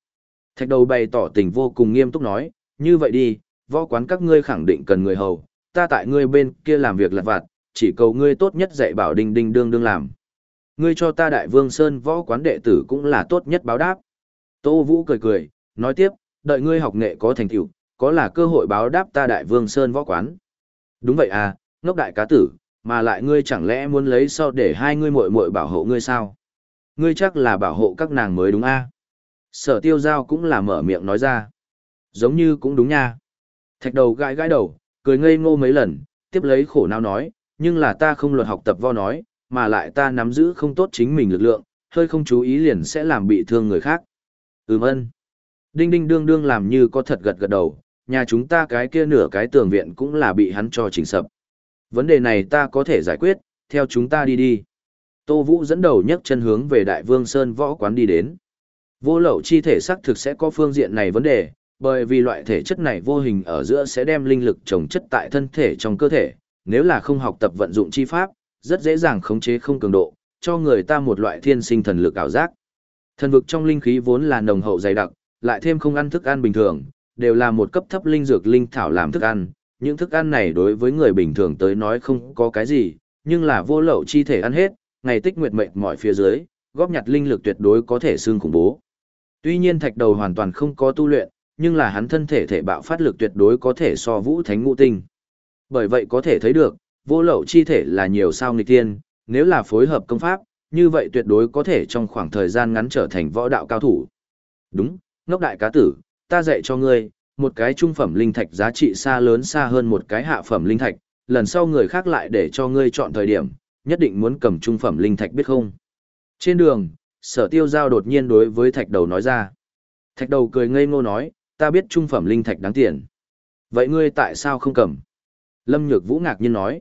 Thạch đầu bày tỏ tình vô cùng nghiêm túc nói, như vậy đi, võ quán các ngươi khẳng định cần người hầu, ta tại ngươi bên kia làm việc lặt vặt, chỉ cầu ngươi tốt nhất dạy bảo đinh đinh đương đương làm. Ngươi cho ta đại vương Sơn võ quán đệ tử cũng là tốt nhất báo đáp. Tô Vũ cười cười, nói tiếp, đợi ngươi học nghệ có thành tựu, có là cơ hội báo đáp ta đại vương Sơn võ quán. Đúng vậy à, ngốc đại cá tử, mà lại ngươi chẳng lẽ muốn lấy sau để hai ngươi muội muội bảo hộ ngươi sao? Ngươi chắc là bảo hộ các nàng mới đúng a à? Sở tiêu giao cũng là mở miệng nói ra. Giống như cũng đúng nha. Thạch đầu gãi gãi đầu, cười ngây ngô mấy lần, tiếp lấy khổ não nói, nhưng là ta không luật học tập vo nói, mà lại ta nắm giữ không tốt chính mình lực lượng, hơi không chú ý liền sẽ làm bị thương người khác. Ừm ân. Đinh đinh đương đương làm như có thật gật gật đầu, nhà chúng ta cái kia nửa cái tường viện cũng là bị hắn cho chỉnh sập. Vấn đề này ta có thể giải quyết, theo chúng ta đi đi. Tô Vũ dẫn đầu nhấc chân hướng về Đại Vương Sơn võ quán đi đến. Vô lậu chi thể xác thực sẽ có phương diện này vấn đề, bởi vì loại thể chất này vô hình ở giữa sẽ đem linh lực trồng chất tại thân thể trong cơ thể, nếu là không học tập vận dụng chi pháp, rất dễ dàng khống chế không cường độ, cho người ta một loại thiên sinh thần lực ảo giác. Thần vực trong linh khí vốn là nồng hậu dày đặc, lại thêm không ăn thức ăn bình thường, đều là một cấp thấp linh dược linh thảo làm thức ăn. Những thức ăn này đối với người bình thường tới nói không có cái gì, nhưng là vô lậu chi thể ăn hết, ngày tích nguyệt mệnh mọi phía dưới, góp nhặt linh lực tuyệt đối có thể xương khủng bố. Tuy nhiên thạch đầu hoàn toàn không có tu luyện, nhưng là hắn thân thể thể bạo phát lực tuyệt đối có thể so vũ thánh ngũ tinh. Bởi vậy có thể thấy được, vô lậu chi thể là nhiều sao nghịch tiên, nếu là phối hợp công pháp, như vậy tuyệt đối có thể trong khoảng thời gian ngắn trở thành võ đạo cao thủ. Đúng, ngốc đại cá tử, ta dạy cho ngươi, một cái trung phẩm linh thạch giá trị xa lớn xa hơn một cái hạ phẩm linh thạch, lần sau người khác lại để cho ngươi chọn thời điểm, nhất định muốn cầm trung phẩm linh thạch biết không. Trên đường, sở tiêu giao đột nhiên đối với thạch đầu nói ra. Thạch đầu cười ngây ngô nói, ta biết trung phẩm linh thạch đáng tiền. Vậy ngươi tại sao không cầm? Lâm Nhược Vũ ngạc nhiên nói.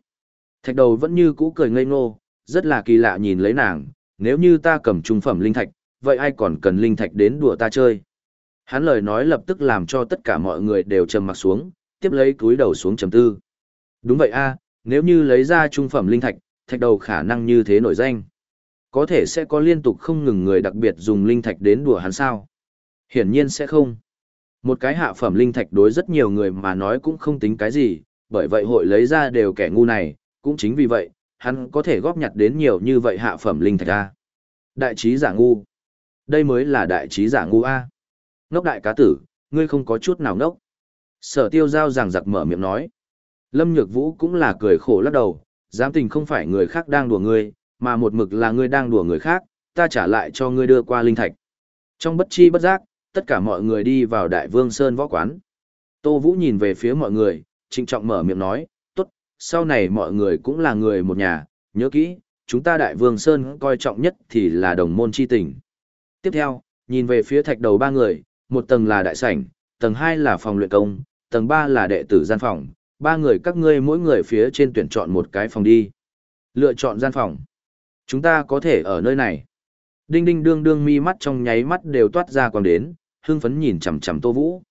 Thạch đầu vẫn như cũ cười ngây ngô, rất là kỳ lạ nhìn lấy nàng, nếu như ta cầm trung phẩm linh thạch, vậy ai còn cần linh thạch đến đùa ta chơi? Hắn lời nói lập tức làm cho tất cả mọi người đều trầm mặt xuống, tiếp lấy cúi đầu xuống trầm tư. Đúng vậy a, nếu như lấy ra trung phẩm linh thạch, thạch đầu khả năng như thế nổi danh. Có thể sẽ có liên tục không ngừng người đặc biệt dùng linh thạch đến đùa hắn sao? Hiển nhiên sẽ không. Một cái hạ phẩm linh thạch đối rất nhiều người mà nói cũng không tính cái gì, bởi vậy hội lấy ra đều kẻ ngu này, cũng chính vì vậy, hắn có thể góp nhặt đến nhiều như vậy hạ phẩm linh thạch A. Đại trí giả ngu. Đây mới là đại trí giả ngu A. Ngốc đại cá tử, ngươi không có chút nào ngốc. Sở tiêu giao ràng giặc mở miệng nói. Lâm Nhược Vũ cũng là cười khổ lắc đầu, giám tình không phải người khác đang đùa ngươi, mà một mực là ngươi đang đùa người khác, ta trả lại cho ngươi đưa qua linh thạch. Trong bất chi bất giác, tất cả mọi người đi vào Đại Vương Sơn võ quán. Tô Vũ nhìn về phía mọi người, trịnh trọng mở miệng nói, tốt, sau này mọi người cũng là người một nhà, nhớ kỹ, chúng ta Đại Vương Sơn coi trọng nhất thì là đồng môn chi tình. Tiếp theo, nhìn về phía thạch đầu ba người, một tầng là đại sảnh, tầng hai là phòng luyện công, tầng ba là đệ tử gian phòng, ba người các ngươi mỗi người phía trên tuyển chọn một cái phòng đi. Lựa chọn gian phòng. Chúng ta có thể ở nơi này. Đinh đinh đương đương mi mắt trong nháy mắt đều toát ra quang đến, hương phấn nhìn chằm chằm Tô Vũ.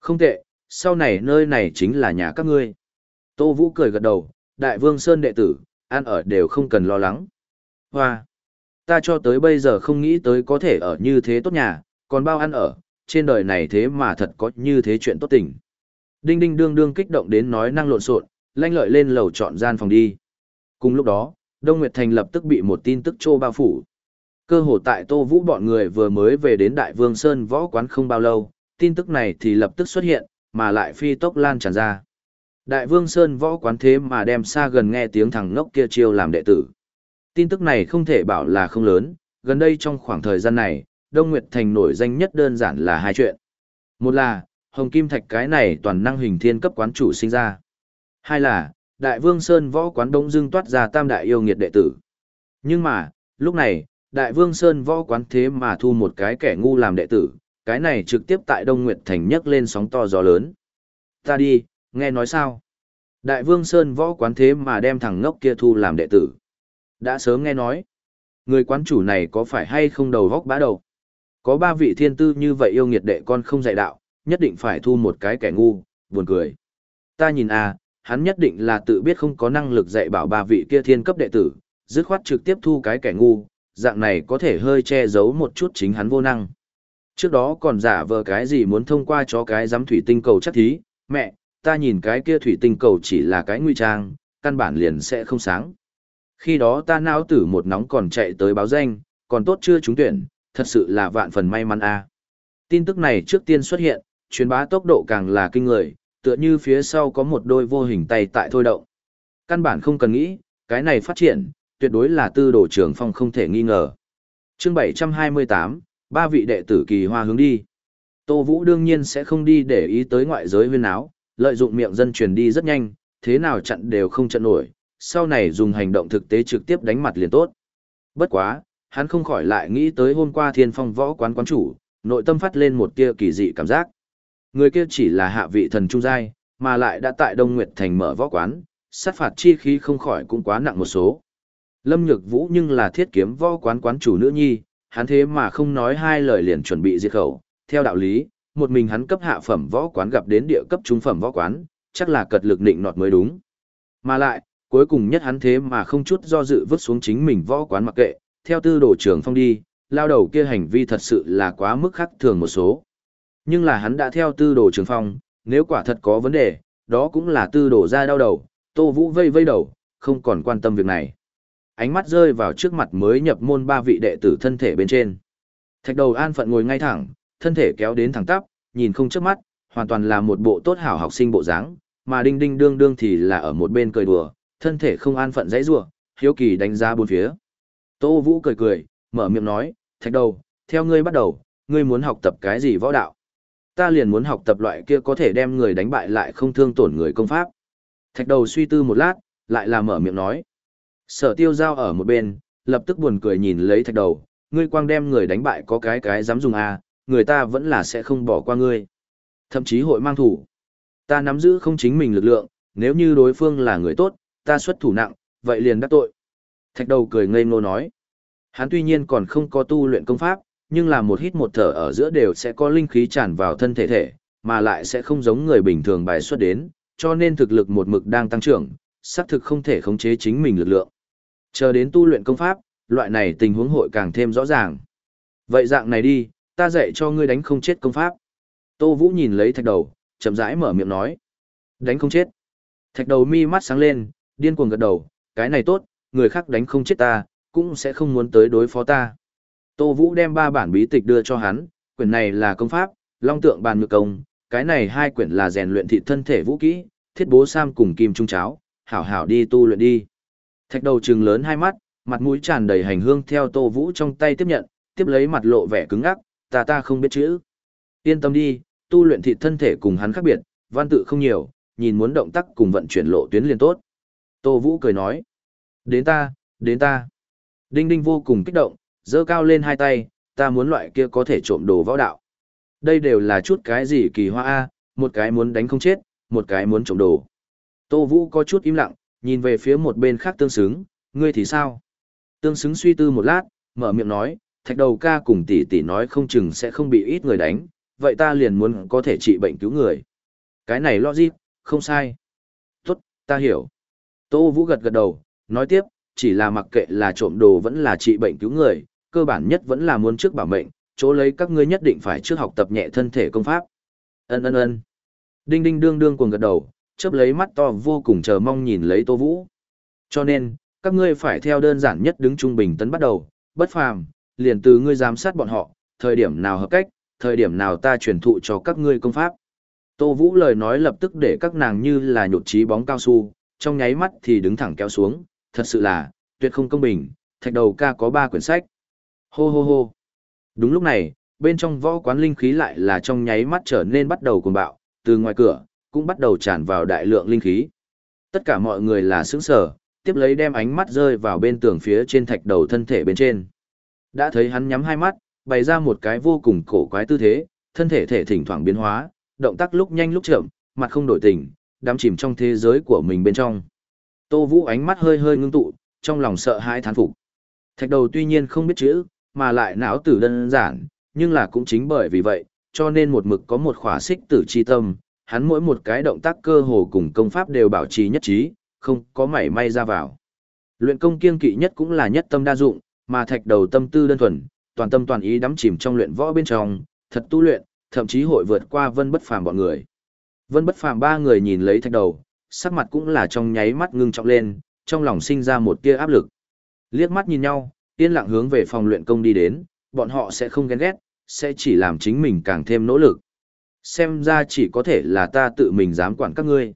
Không tệ, sau này nơi này chính là nhà các ngươi. Tô Vũ cười gật đầu, đại vương Sơn đệ tử, ăn ở đều không cần lo lắng. Hoa! Ta cho tới bây giờ không nghĩ tới có thể ở như thế tốt nhà, còn bao ăn ở, trên đời này thế mà thật có như thế chuyện tốt tình. Đinh đinh đương đương kích động đến nói năng lộn xộn, lanh lợi lên lầu chọn gian phòng đi. Cùng lúc đó, Đông Nguyệt Thành lập tức bị một tin tức trô bao phủ. Cơ hồ tại Tô Vũ bọn người vừa mới về đến Đại Vương Sơn võ quán không bao lâu, tin tức này thì lập tức xuất hiện, mà lại phi tốc lan tràn ra. Đại Vương Sơn võ quán thế mà đem xa gần nghe tiếng thằng ngốc kia chiêu làm đệ tử. Tin tức này không thể bảo là không lớn, gần đây trong khoảng thời gian này, Đông Nguyệt Thành nổi danh nhất đơn giản là hai chuyện. Một là, Hồng Kim Thạch cái này toàn năng hình thiên cấp quán chủ sinh ra. Hai là, Đại Vương Sơn võ quán đông dương toát ra tam đại yêu nghiệt đệ tử. Nhưng mà, lúc này, Đại Vương Sơn võ quán thế mà thu một cái kẻ ngu làm đệ tử, cái này trực tiếp tại Đông Nguyệt Thành nhấc lên sóng to gió lớn. Ta đi, nghe nói sao? Đại Vương Sơn võ quán thế mà đem thằng ngốc kia thu làm đệ tử. Đã sớm nghe nói, người quán chủ này có phải hay không đầu góc bá đầu? Có ba vị thiên tư như vậy yêu nghiệt đệ con không dạy đạo, nhất định phải thu một cái kẻ ngu, buồn cười. Ta nhìn à, hắn nhất định là tự biết không có năng lực dạy bảo ba vị kia thiên cấp đệ tử, dứt khoát trực tiếp thu cái kẻ ngu, dạng này có thể hơi che giấu một chút chính hắn vô năng. Trước đó còn giả vờ cái gì muốn thông qua cho cái giám thủy tinh cầu chắc thí, mẹ, ta nhìn cái kia thủy tinh cầu chỉ là cái nguy trang, căn bản liền sẽ không sáng. Khi đó ta não tử một nóng còn chạy tới báo danh, còn tốt chưa trúng tuyển, thật sự là vạn phần may mắn a. Tin tức này trước tiên xuất hiện, truyền bá tốc độ càng là kinh người, tựa như phía sau có một đôi vô hình tay tại thôi động. Căn bản không cần nghĩ, cái này phát triển, tuyệt đối là tư đồ trưởng phong không thể nghi ngờ. Chương 728, ba vị đệ tử kỳ hoa hướng đi. Tô Vũ đương nhiên sẽ không đi để ý tới ngoại giới huyên áo, lợi dụng miệng dân truyền đi rất nhanh, thế nào chặn đều không chặn nổi, sau này dùng hành động thực tế trực tiếp đánh mặt liền tốt. Bất quá, hắn không khỏi lại nghĩ tới hôm qua thiên phong võ quán quán chủ, nội tâm phát lên một tia kỳ dị cảm giác. Người kia chỉ là hạ vị thần trung giai, mà lại đã tại Đông Nguyệt Thành mở võ quán, sát phạt chi khí không khỏi cũng quá nặng một số. Lâm Nhược Vũ nhưng là thiết kiếm võ quán quán chủ nữ nhi, hắn thế mà không nói hai lời liền chuẩn bị diệt khẩu. Theo đạo lý, một mình hắn cấp hạ phẩm võ quán gặp đến địa cấp trung phẩm võ quán, chắc là cật lực định nọt mới đúng. Mà lại, cuối cùng nhất hắn thế mà không chút do dự vứt xuống chính mình võ quán mặc kệ, theo tư đồ trưởng phong đi, lao đầu kia hành vi thật sự là quá mức khắc thường một số. Nhưng là hắn đã theo tư đồ trường phong, nếu quả thật có vấn đề, đó cũng là tư đồ ra đau đầu, tô vũ vây vây đầu, không còn quan tâm việc này. Ánh mắt rơi vào trước mặt mới nhập môn ba vị đệ tử thân thể bên trên. Thạch đầu an phận ngồi ngay thẳng, thân thể kéo đến thẳng tắp, nhìn không chớp mắt, hoàn toàn là một bộ tốt hảo học sinh bộ dáng, mà đinh đinh đương đương thì là ở một bên cười đùa, thân thể không an phận dãy rủa, hiếu kỳ đánh giá bốn phía. Tô Vũ cười cười, mở miệng nói, thạch đầu, theo ngươi bắt đầu, ngươi muốn học tập cái gì võ đạo? Ta liền muốn học tập loại kia có thể đem người đánh bại lại không thương tổn người công pháp. Thạch đầu suy tư một lát, lại là mở miệng nói. Sở tiêu giao ở một bên, lập tức buồn cười nhìn lấy thạch đầu, ngươi quang đem người đánh bại có cái cái dám dùng à, người ta vẫn là sẽ không bỏ qua ngươi. Thậm chí hội mang thủ. Ta nắm giữ không chính mình lực lượng, nếu như đối phương là người tốt, ta xuất thủ nặng, vậy liền đắc tội. Thạch đầu cười ngây ngô nói. Hắn tuy nhiên còn không có tu luyện công pháp, nhưng là một hít một thở ở giữa đều sẽ có linh khí tràn vào thân thể thể, mà lại sẽ không giống người bình thường bài xuất đến, cho nên thực lực một mực đang tăng trưởng, xác thực không thể khống chế chính mình lực lượng. Chờ đến tu luyện công pháp, loại này tình huống hội càng thêm rõ ràng. Vậy dạng này đi, ta dạy cho ngươi đánh không chết công pháp. Tô Vũ nhìn lấy thạch đầu, chậm rãi mở miệng nói. Đánh không chết. Thạch đầu mi mắt sáng lên, điên cuồng gật đầu, cái này tốt, người khác đánh không chết ta, cũng sẽ không muốn tới đối phó ta. Tô Vũ đem ba bản bí tịch đưa cho hắn, quyển này là công pháp, long tượng bàn nhược công, cái này hai quyển là rèn luyện thị thân thể vũ kỹ, thiết bố sam cùng kim trung cháo, hảo hảo đi tu luyện đi. Thạch đầu trừng lớn hai mắt, mặt mũi tràn đầy hành hương theo Tô Vũ trong tay tiếp nhận, tiếp lấy mặt lộ vẻ cứng ngắc, ta ta không biết chữ. Yên tâm đi, tu luyện thịt thân thể cùng hắn khác biệt, văn tự không nhiều, nhìn muốn động tác cùng vận chuyển lộ tuyến liền tốt. Tô Vũ cười nói, đến ta, đến ta. Đinh Đinh vô cùng kích động, dơ cao lên hai tay, ta muốn loại kia có thể trộm đồ võ đạo. Đây đều là chút cái gì kỳ hoa a, một cái muốn đánh không chết, một cái muốn trộm đồ. Tô Vũ có chút im lặng, nhìn về phía một bên khác tương xứng, Ngươi thì sao? Tương xứng suy tư một lát, mở miệng nói, thạch đầu ca cùng tỷ tỷ nói không chừng sẽ không bị ít người đánh, vậy ta liền muốn có thể trị bệnh cứu người. Cái này logic, không sai. Tốt, ta hiểu. Tô Vũ gật gật đầu, nói tiếp, chỉ là mặc kệ là trộm đồ vẫn là trị bệnh cứu người, cơ bản nhất vẫn là muốn trước bảo mệnh, chỗ lấy các ngươi nhất định phải trước học tập nhẹ thân thể công pháp. Ân ân ân. Đinh đinh đương đương cuồng gật đầu, chớp lấy mắt to vô cùng chờ mong nhìn lấy Tô Vũ. Cho nên, các ngươi phải theo đơn giản nhất đứng trung bình tấn bắt đầu, bất phàm, liền từ ngươi giám sát bọn họ, thời điểm nào hợp cách, thời điểm nào ta truyền thụ cho các ngươi công pháp. Tô Vũ lời nói lập tức để các nàng như là nhột trí bóng cao su, trong nháy mắt thì đứng thẳng kéo xuống, thật sự là, tuyệt không công bình, thạch đầu ca có ba quyển sách. Hô hô hô. Đúng lúc này, bên trong võ quán linh khí lại là trong nháy mắt trở nên bắt đầu cuồng bạo, từ ngoài cửa, cũng bắt đầu tràn vào đại lượng linh khí. Tất cả mọi người là sững sờ, tiếp lấy đem ánh mắt rơi vào bên tường phía trên thạch đầu thân thể bên trên. Đã thấy hắn nhắm hai mắt, bày ra một cái vô cùng cổ quái tư thế, thân thể thể thỉnh thoảng biến hóa, động tác lúc nhanh lúc chậm, mặt không đổi tình, đắm chìm trong thế giới của mình bên trong. Tô Vũ ánh mắt hơi hơi ngưng tụ, trong lòng sợ hãi thán phục. Thạch đầu tuy nhiên không biết chữ, mà lại não tử đơn giản, nhưng là cũng chính bởi vì vậy, cho nên một mực có một khỏa xích tử chi tâm, hắn mỗi một cái động tác cơ hồ cùng công pháp đều bảo trì nhất trí, không có mảy may ra vào. Luyện công kiên kỵ nhất cũng là nhất tâm đa dụng, mà thạch đầu tâm tư đơn thuần, toàn tâm toàn ý đắm chìm trong luyện võ bên trong, thật tu luyện, thậm chí hội vượt qua vân bất phàm bọn người. Vân bất phàm ba người nhìn lấy thạch đầu, sắc mặt cũng là trong nháy mắt ngưng trọng lên, trong lòng sinh ra một tia áp lực. Liếc mắt nhìn nhau, yên lặng hướng về phòng luyện công đi đến, bọn họ sẽ không ghen ghét, sẽ chỉ làm chính mình càng thêm nỗ lực. Xem ra chỉ có thể là ta tự mình dám quản các ngươi.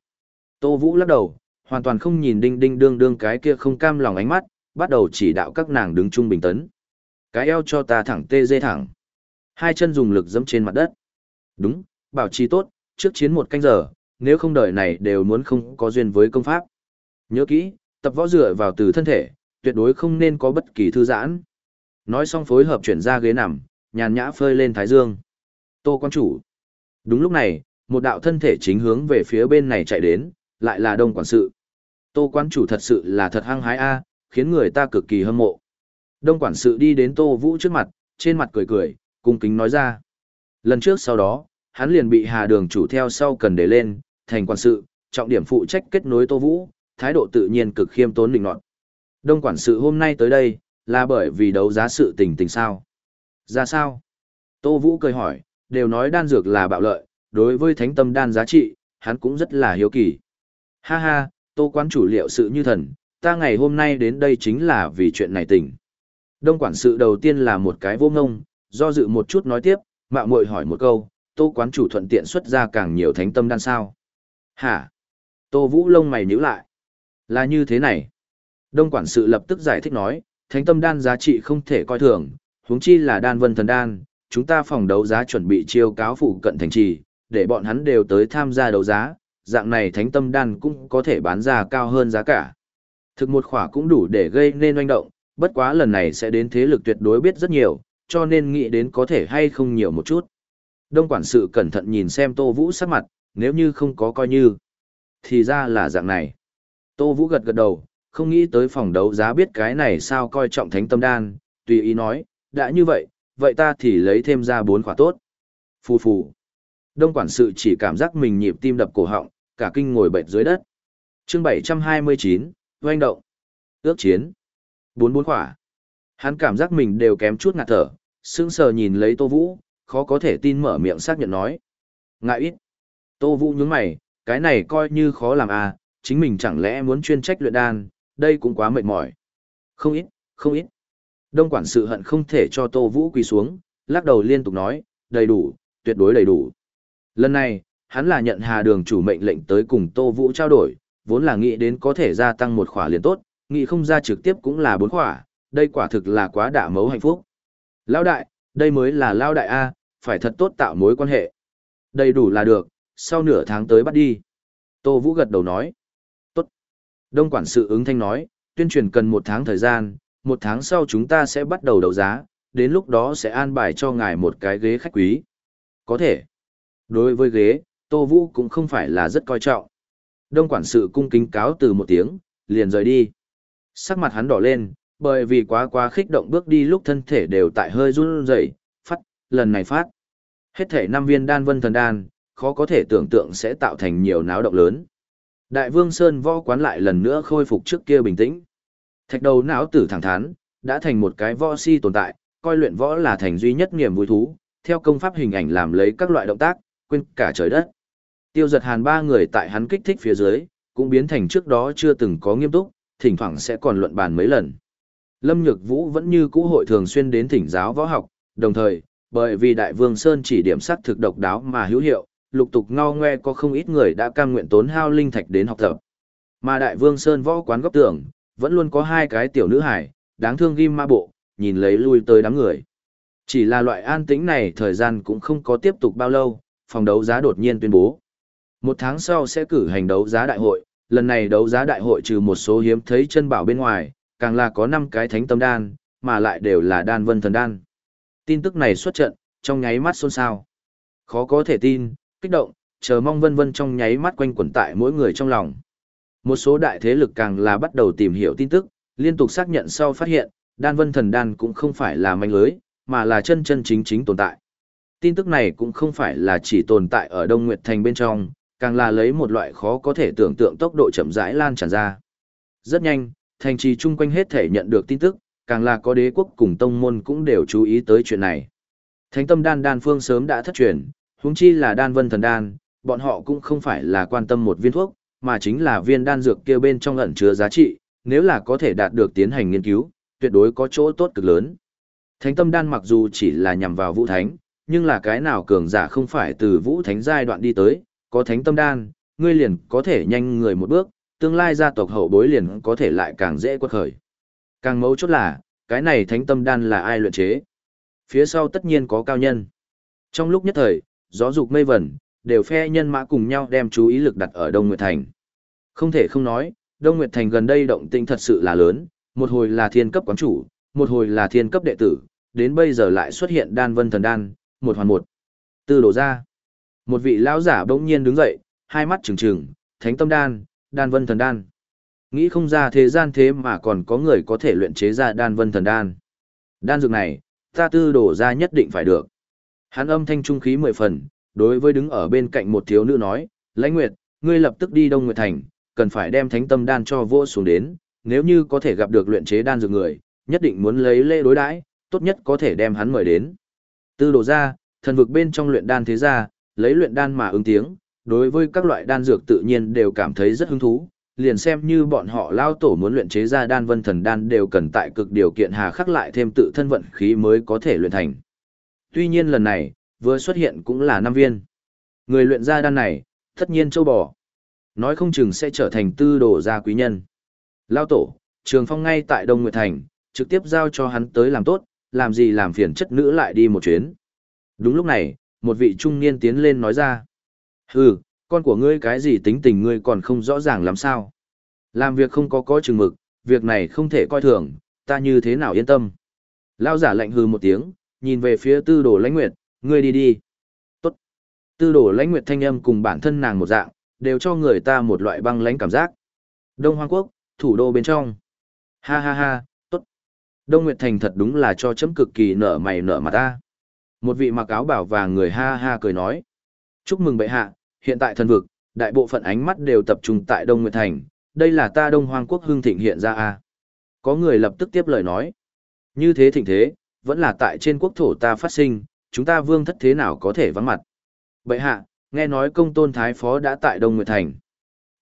Tô Vũ lắc đầu, hoàn toàn không nhìn đinh đinh đương đương cái kia không cam lòng ánh mắt, bắt đầu chỉ đạo các nàng đứng trung bình tấn. Cái eo cho ta thẳng tê dê thẳng. Hai chân dùng lực dẫm trên mặt đất. Đúng, bảo trì tốt, trước chiến một canh giờ, nếu không đợi này đều muốn không có duyên với công pháp. Nhớ kỹ, tập võ dựa vào từ thân thể, tuyệt đối không nên có bất kỳ thư giãn. Nói xong phối hợp chuyển ra ghế nằm, nhàn nhã phơi lên thái dương. Tô quan chủ. Đúng lúc này, một đạo thân thể chính hướng về phía bên này chạy đến, lại là đông quản sự. Tô quan chủ thật sự là thật hăng hái a, khiến người ta cực kỳ hâm mộ. Đông quản sự đi đến Tô Vũ trước mặt, trên mặt cười cười, cung kính nói ra. Lần trước sau đó, hắn liền bị Hà Đường chủ theo sau cần để lên, thành quản sự, trọng điểm phụ trách kết nối Tô Vũ, thái độ tự nhiên cực khiêm tốn định nọt. Đông quản sự hôm nay tới đây, là bởi vì đấu giá sự tình tình sao? Ra sao? Tô Vũ cười hỏi, đều nói đan dược là bạo lợi, đối với thánh tâm đan giá trị, hắn cũng rất là hiếu kỳ. Ha ha, Tô quán chủ liệu sự như thần, ta ngày hôm nay đến đây chính là vì chuyện này tình. Đông quản sự đầu tiên là một cái vô ngông, do dự một chút nói tiếp, mạo muội hỏi một câu, tô quán chủ thuận tiện xuất ra càng nhiều thánh tâm đan sao. Hả? Tô vũ lông mày nhíu lại. Là như thế này. Đông quản sự lập tức giải thích nói, thánh tâm đan giá trị không thể coi thường, huống chi là đan vân thần đan, chúng ta phòng đấu giá chuẩn bị chiêu cáo phụ cận thành trì, để bọn hắn đều tới tham gia đấu giá, dạng này thánh tâm đan cũng có thể bán ra cao hơn giá cả. Thực một khỏa cũng đủ để gây nên oanh động, bất quá lần này sẽ đến thế lực tuyệt đối biết rất nhiều, cho nên nghĩ đến có thể hay không nhiều một chút. Đông quản sự cẩn thận nhìn xem Tô Vũ sắc mặt, nếu như không có coi như. Thì ra là dạng này. Tô Vũ gật gật đầu, không nghĩ tới phòng đấu giá biết cái này sao coi trọng thánh tâm đan, tùy ý nói, đã như vậy, vậy ta thì lấy thêm ra bốn khỏa tốt. Phù phù. Đông quản sự chỉ cảm giác mình nhịp tim đập cổ họng, cả kinh ngồi bệt dưới đất. chương 729, doanh động. Ước chiến. Bốn bốn khỏa. Hắn cảm giác mình đều kém chút ngạt thở, sững sờ nhìn lấy Tô Vũ, khó có thể tin mở miệng xác nhận nói. Ngại ít. Tô Vũ nhướng mày, cái này coi như khó làm à, chính mình chẳng lẽ muốn chuyên trách luyện đan, đây cũng quá mệt mỏi. Không ít, không ít. Đông quản sự hận không thể cho Tô Vũ quỳ xuống, lắc đầu liên tục nói, đầy đủ, tuyệt đối đầy đủ. Lần này, hắn là nhận Hà Đường chủ mệnh lệnh tới cùng Tô Vũ trao đổi, vốn là nghĩ đến có thể gia tăng một khỏa liền tốt, nghĩ không ra trực tiếp cũng là bốn khỏa, đây quả thực là quá đả mấu hạnh phúc. Lão đại, đây mới là Lão đại A, phải thật tốt tạo mối quan hệ. Đầy đủ là được, sau nửa tháng tới bắt đi. Tô Vũ gật đầu nói. Tốt. Đông quản sự ứng thanh nói, tuyên truyền cần một tháng thời gian, một tháng sau chúng ta sẽ bắt đầu đấu giá, đến lúc đó sẽ an bài cho ngài một cái ghế khách quý. Có thể. Đối với ghế, Tô Vũ cũng không phải là rất coi trọng. Đông quản sự cung kính cáo từ một tiếng, liền rời đi. Sắc mặt hắn đỏ lên, bởi vì quá quá khích động bước đi lúc thân thể đều tại hơi run rẩy, phát, lần này phát. Hết thể năm viên đan vân thần đan, khó có thể tưởng tượng sẽ tạo thành nhiều náo động lớn. Đại vương Sơn võ quán lại lần nữa khôi phục trước kia bình tĩnh. Thạch đầu não tử thẳng thắn, đã thành một cái võ si tồn tại, coi luyện võ là thành duy nhất niềm vui thú, theo công pháp hình ảnh làm lấy các loại động tác, quên cả trời đất. Tiêu giật hàn ba người tại hắn kích thích phía dưới, cũng biến thành trước đó chưa từng có nghiêm túc, thỉnh thoảng sẽ còn luận bàn mấy lần. Lâm Nhược Vũ vẫn như cũ hội thường xuyên đến thỉnh giáo võ học, đồng thời, bởi vì Đại Vương Sơn chỉ điểm sắc thực độc đáo mà hữu hiệu, lục tục ngao ngoe có không ít người đã cam nguyện tốn hao linh thạch đến học tập. Mà Đại Vương Sơn võ quán góc tưởng, vẫn luôn có hai cái tiểu nữ hải, đáng thương ghim ma bộ, nhìn lấy lui tới đám người. Chỉ là loại an tĩnh này thời gian cũng không có tiếp tục bao lâu, phòng đấu giá đột nhiên tuyên bố. Một tháng sau sẽ cử hành đấu giá đại hội, lần này đấu giá đại hội trừ một số hiếm thấy chân bảo bên ngoài, càng là có 5 cái thánh tâm đan, mà lại đều là đan vân thần đan. Tin tức này xuất trận, trong nháy mắt xôn xao. Khó có thể tin, kích động, chờ mong vân vân trong nháy mắt quanh quẩn tại mỗi người trong lòng. Một số đại thế lực càng là bắt đầu tìm hiểu tin tức, liên tục xác nhận sau phát hiện, đan vân thần đan cũng không phải là manh lưới, mà là chân chân chính chính tồn tại. Tin tức này cũng không phải là chỉ tồn tại ở Đông Nguyệt Thành bên trong, càng là lấy một loại khó có thể tưởng tượng tốc độ chậm rãi lan tràn ra. Rất nhanh, thành trì chung quanh hết thể nhận được tin tức, càng là có đế quốc cùng tông môn cũng đều chú ý tới chuyện này. Thánh tâm đan đan phương sớm đã thất truyền, huống chi là đan vân thần đan, bọn họ cũng không phải là quan tâm một viên thuốc, mà chính là viên đan dược kia bên trong ẩn chứa giá trị, nếu là có thể đạt được tiến hành nghiên cứu, tuyệt đối có chỗ tốt cực lớn. Thánh tâm đan mặc dù chỉ là nhằm vào vũ thánh, nhưng là cái nào cường giả không phải từ vũ thánh giai đoạn đi tới, có thánh tâm đan, ngươi liền có thể nhanh người một bước, tương lai gia tộc hậu bối liền có thể lại càng dễ quật khởi. Càng mấu chốt là, cái này thánh tâm đan là ai luyện chế? Phía sau tất nhiên có cao nhân. Trong lúc nhất thời, gió dục mây vẩn, đều phe nhân mã cùng nhau đem chú ý lực đặt ở Đông Nguyệt Thành. Không thể không nói, Đông Nguyệt Thành gần đây động tĩnh thật sự là lớn, một hồi là thiên cấp quán chủ, một hồi là thiên cấp đệ tử, đến bây giờ lại xuất hiện đan vân thần đan, một hoàn một. Tư đổ ra. Một vị lão giả bỗng nhiên đứng dậy, hai mắt trừng trừng, thánh tâm đan, đan vân thần đan. Nghĩ không ra thế gian thế mà còn có người có thể luyện chế ra đan vân thần đan. Đan dược này, ta tư đổ ra nhất định phải được. Hắn âm thanh trung khí mười phần, đối với đứng ở bên cạnh một thiếu nữ nói, lãnh nguyệt, ngươi lập tức đi Đông Nguyệt Thành, cần phải đem thánh tâm đan cho vô xuống đến, nếu như có thể gặp được luyện chế đan dược người, nhất định muốn lấy lễ đối đãi, tốt nhất có thể đem hắn mời đến. Tư đổ ra, thần vực bên trong luyện đan thế gia, lấy luyện đan mà ứng tiếng, đối với các loại đan dược tự nhiên đều cảm thấy rất hứng thú, liền xem như bọn họ lao tổ muốn luyện chế ra đan vân thần đan đều cần tại cực điều kiện hà khắc lại thêm tự thân vận khí mới có thể luyện thành. Tuy nhiên lần này, vừa xuất hiện cũng là năm viên. Người luyện ra đan này, tất nhiên châu bò. Nói không chừng sẽ trở thành tư đồ gia quý nhân. Lao tổ, trường phong ngay tại Đông Nguyệt Thành, trực tiếp giao cho hắn tới làm tốt, làm gì làm phiền chất nữ lại đi một chuyến. Đúng lúc này, một vị trung niên tiến lên nói ra. Hừ, con của ngươi cái gì tính tình ngươi còn không rõ ràng làm sao. Làm việc không có có chừng mực, việc này không thể coi thường, ta như thế nào yên tâm. Lao giả lạnh hừ một tiếng, nhìn về phía tư đồ lãnh nguyệt, ngươi đi đi. Tốt. Tư đổ lãnh nguyệt thanh âm cùng bản thân nàng một dạng, đều cho người ta một loại băng lãnh cảm giác. Đông Hoang Quốc, thủ đô bên trong. Ha ha ha, tốt. Đông Nguyệt Thành thật đúng là cho chấm cực kỳ nở mày nở mặt ta. Một vị mặc áo bảo vàng người ha ha cười nói. Chúc mừng bệ hạ, hiện tại thần vực, đại bộ phận ánh mắt đều tập trung tại Đông Nguyệt Thành, đây là ta Đông Hoang Quốc hưng thịnh hiện ra a. Có người lập tức tiếp lời nói. Như thế thịnh thế, vẫn là tại trên quốc thổ ta phát sinh, chúng ta vương thất thế nào có thể vắng mặt. Bệ hạ, nghe nói công tôn thái phó đã tại Đông Nguyệt Thành.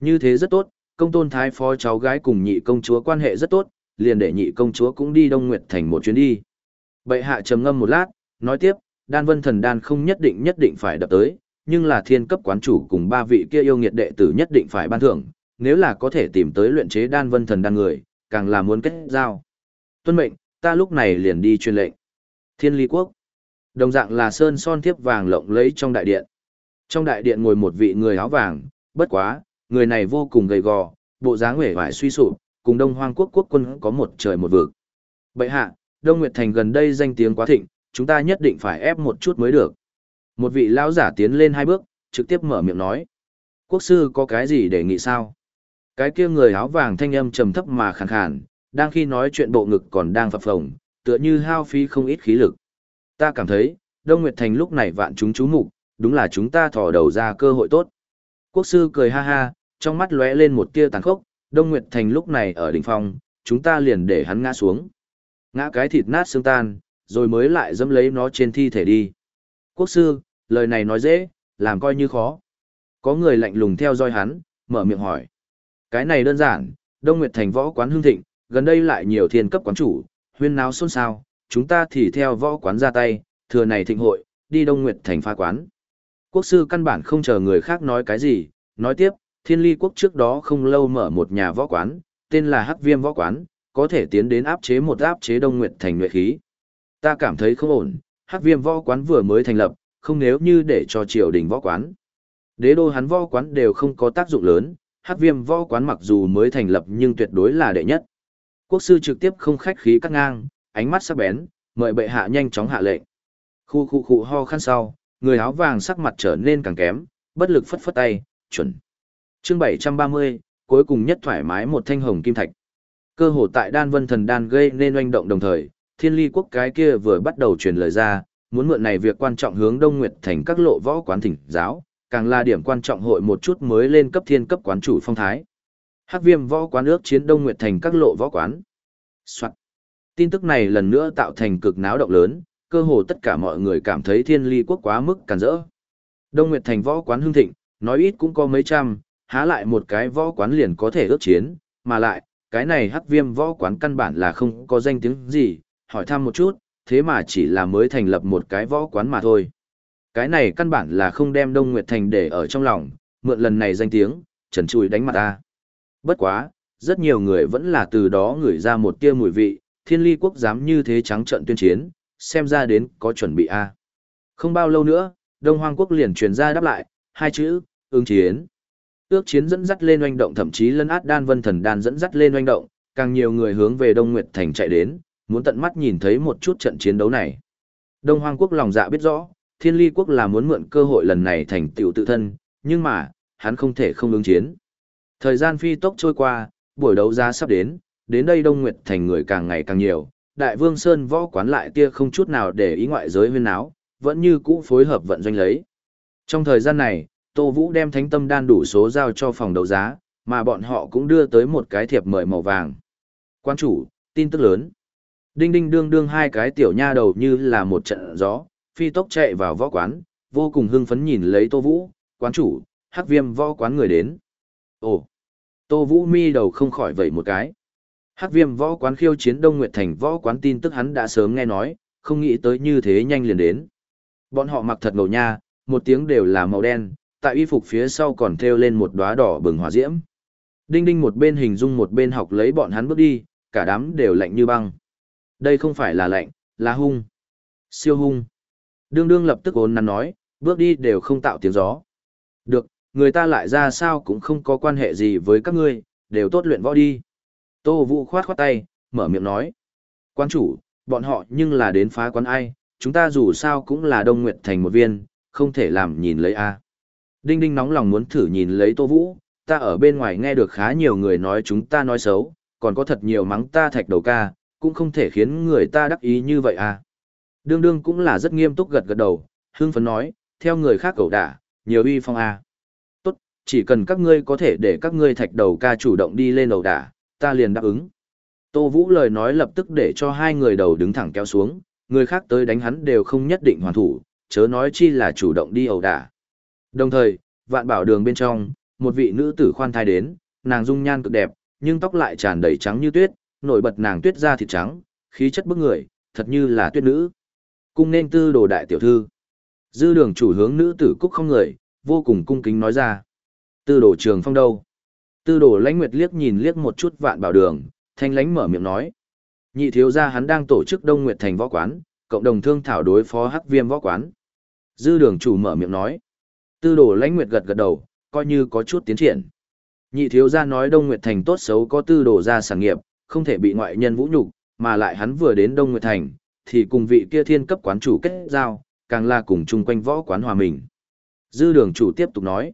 Như thế rất tốt, công tôn thái phó cháu gái cùng nhị công chúa quan hệ rất tốt, liền để nhị công chúa cũng đi Đông Nguyệt Thành một chuyến đi. Bệ hạ trầm ngâm một lát, nói tiếp, đan vân thần đan không nhất định nhất định phải đập tới, nhưng là thiên cấp quán chủ cùng ba vị kia yêu nghiệt đệ tử nhất định phải ban thưởng, nếu là có thể tìm tới luyện chế đan vân thần đan người, càng là muốn kết giao. Tuân mệnh, ta lúc này liền đi truyền lệnh. Thiên ly quốc. Đồng dạng là sơn son thiếp vàng lộng lấy trong đại điện. Trong đại điện ngồi một vị người áo vàng, bất quá, người này vô cùng gầy gò, bộ dáng uể oải suy sụp, cùng Đông Hoang quốc quốc quân có một trời một vực. Bệ hạ, Đông Nguyệt Thành gần đây danh tiếng quá thịnh, chúng ta nhất định phải ép một chút mới được. Một vị lão giả tiến lên hai bước, trực tiếp mở miệng nói. Quốc sư có cái gì để nghị sao? Cái kia người áo vàng thanh âm trầm thấp mà khàn khàn, đang khi nói chuyện bộ ngực còn đang phập phồng, tựa như hao phí không ít khí lực. Ta cảm thấy, Đông Nguyệt Thành lúc này vạn chúng chú mục, đúng là chúng ta thò đầu ra cơ hội tốt. Quốc sư cười ha ha, trong mắt lóe lên một tia tàn khốc, Đông Nguyệt Thành lúc này ở đỉnh phong, chúng ta liền để hắn ngã xuống. Ngã cái thịt nát xương tan, rồi mới lại dẫm lấy nó trên thi thể đi. Quốc sư, lời này nói dễ, làm coi như khó. Có người lạnh lùng theo dõi hắn, mở miệng hỏi. Cái này đơn giản, Đông Nguyệt Thành võ quán hương thịnh, gần đây lại nhiều thiên cấp quán chủ, huyên náo xôn xao, chúng ta thì theo võ quán ra tay, thừa này thịnh hội, đi Đông Nguyệt Thành pha quán. Quốc sư căn bản không chờ người khác nói cái gì, nói tiếp, thiên ly quốc trước đó không lâu mở một nhà võ quán, tên là Hắc Viêm Võ Quán, có thể tiến đến áp chế một áp chế Đông Nguyệt Thành nhuệ khí. Ta cảm thấy không ổn, Hắc Viêm Võ Quán vừa mới thành lập, không nếu như để cho triều đình võ quán. Đế đô hắn võ quán đều không có tác dụng lớn, Hắc Viêm Võ Quán mặc dù mới thành lập nhưng tuyệt đối là đệ nhất. Quốc sư trực tiếp không khách khí cắt ngang, ánh mắt sắc bén, mời bệ hạ nhanh chóng hạ lệnh. Khu khu khu ho khăn sau, người áo vàng sắc mặt trở nên càng kém, bất lực phất phất tay, chuẩn. Chương 730, cuối cùng nhất thoải mái một thanh hồng kim thạch. Cơ hồ tại Đan Vân Thần Đan gây nên oanh động đồng thời, Thiên Ly quốc cái kia vừa bắt đầu truyền lời ra, muốn mượn này việc quan trọng hướng Đông Nguyệt thành các lộ võ quán thỉnh giáo, càng là điểm quan trọng hội một chút mới lên cấp thiên cấp quán chủ phong thái. Hắc Viêm võ quán ước chiến Đông Nguyệt thành các lộ võ quán. Soạn. Tin tức này lần nữa tạo thành cực náo động lớn, cơ hồ tất cả mọi người cảm thấy Thiên Ly quốc quá mức càn rỡ. Đông Nguyệt thành võ quán hưng thịnh, nói ít cũng có mấy trăm, há lại một cái võ quán liền có thể ước chiến, mà lại, cái này hắc viêm võ quán căn bản là không có danh tiếng gì, hỏi thăm một chút, thế mà chỉ là mới thành lập một cái võ quán mà thôi. Cái này căn bản là không đem Đông Nguyệt Thành để ở trong lòng, mượn lần này danh tiếng, trần chùi đánh mặt ta. Bất quá, rất nhiều người vẫn là từ đó ngửi ra một tia mùi vị, thiên ly quốc dám như thế trắng trận tuyên chiến, xem ra đến có chuẩn bị a. Không bao lâu nữa, Đông Hoang quốc liền truyền ra đáp lại, hai chữ, ứng chiến. Ước chiến dẫn dắt lên oanh động thậm chí lân át đan vân thần đan dẫn dắt lên oanh động, càng nhiều người hướng về Đông Nguyệt Thành chạy đến, muốn tận mắt nhìn thấy một chút trận chiến đấu này. Đông Hoang quốc lòng dạ biết rõ, Thiên Ly quốc là muốn mượn cơ hội lần này thành tựu tự thân, nhưng mà, hắn không thể không ứng chiến. Thời gian phi tốc trôi qua, buổi đấu giá sắp đến, đến đây Đông Nguyệt Thành người càng ngày càng nhiều, Đại Vương Sơn võ quán lại tia không chút nào để ý ngoại giới huyên áo, vẫn như cũ phối hợp vận doanh lấy. Trong thời gian này, Tô Vũ đem thánh tâm đan đủ số giao cho phòng đấu giá, mà bọn họ cũng đưa tới một cái thiệp mời màu vàng. Quan chủ, tin tức lớn. Đinh đinh đương đương hai cái tiểu nha đầu như là một trận gió, phi tốc chạy vào võ quán, vô cùng hưng phấn nhìn lấy Tô Vũ, quán chủ, hắc viêm võ quán người đến. Ồ, Tô Vũ mi đầu không khỏi vậy một cái. Hắc viêm võ quán khiêu chiến Đông Nguyệt Thành võ quán tin tức hắn đã sớm nghe nói, không nghĩ tới như thế nhanh liền đến. Bọn họ mặc thật ngầu nha, một tiếng đều là màu đen, tại y phục phía sau còn thêu lên một đóa đỏ bừng hỏa diễm. Đinh đinh một bên hình dung một bên học lấy bọn hắn bước đi, cả đám đều lạnh như băng. Đây không phải là lạnh, là hung. Siêu hung. Đương đương lập tức ốn nắn nói, bước đi đều không tạo tiếng gió. Được, người ta lại ra sao cũng không có quan hệ gì với các ngươi, đều tốt luyện võ đi. Tô Vũ khoát khoát tay, mở miệng nói. Quan chủ, bọn họ nhưng là đến phá quán ai, chúng ta dù sao cũng là Đông Nguyệt Thành một viên, không thể làm nhìn lấy a. Đinh Đinh nóng lòng muốn thử nhìn lấy Tô Vũ, ta ở bên ngoài nghe được khá nhiều người nói chúng ta nói xấu, còn có thật nhiều mắng ta thạch đầu ca, cũng không thể khiến người ta đắc ý như vậy à. Đương đương cũng là rất nghiêm túc gật gật đầu, Hương phấn nói, theo người khác cầu đả, nhiều uy phong à. Tốt, chỉ cần các ngươi có thể để các ngươi thạch đầu ca chủ động đi lên đầu đả, ta liền đáp ứng. Tô Vũ lời nói lập tức để cho hai người đầu đứng thẳng kéo xuống, người khác tới đánh hắn đều không nhất định hoàn thủ, chớ nói chi là chủ động đi ẩu đả. Đồng thời, vạn bảo đường bên trong, một vị nữ tử khoan thai đến, nàng dung nhan cực đẹp, nhưng tóc lại tràn đầy trắng như tuyết, nổi bật nàng tuyết da thịt trắng, khí chất bức người, thật như là tuyết nữ. Cung nên tư đồ đại tiểu thư. Dư đường chủ hướng nữ tử cúc không người, vô cùng cung kính nói ra. Tư đồ trường phong đâu? Tư đồ lãnh nguyệt liếc nhìn liếc một chút vạn bảo đường, thanh lãnh mở miệng nói. Nhị thiếu gia hắn đang tổ chức đông nguyệt thành võ quán, cộng đồng thương thảo đối phó hắc viêm võ quán. Dư đường chủ mở miệng nói. Tư đồ lãnh nguyệt gật gật đầu, coi như có chút tiến triển. Nhị thiếu gia nói Đông Nguyệt Thành tốt xấu có tư đồ ra sản nghiệp, không thể bị ngoại nhân vũ nhục, mà lại hắn vừa đến Đông Nguyệt Thành, thì cùng vị kia thiên cấp quán chủ kết giao, càng là cùng chung quanh võ quán hòa mình. Dư đường chủ tiếp tục nói.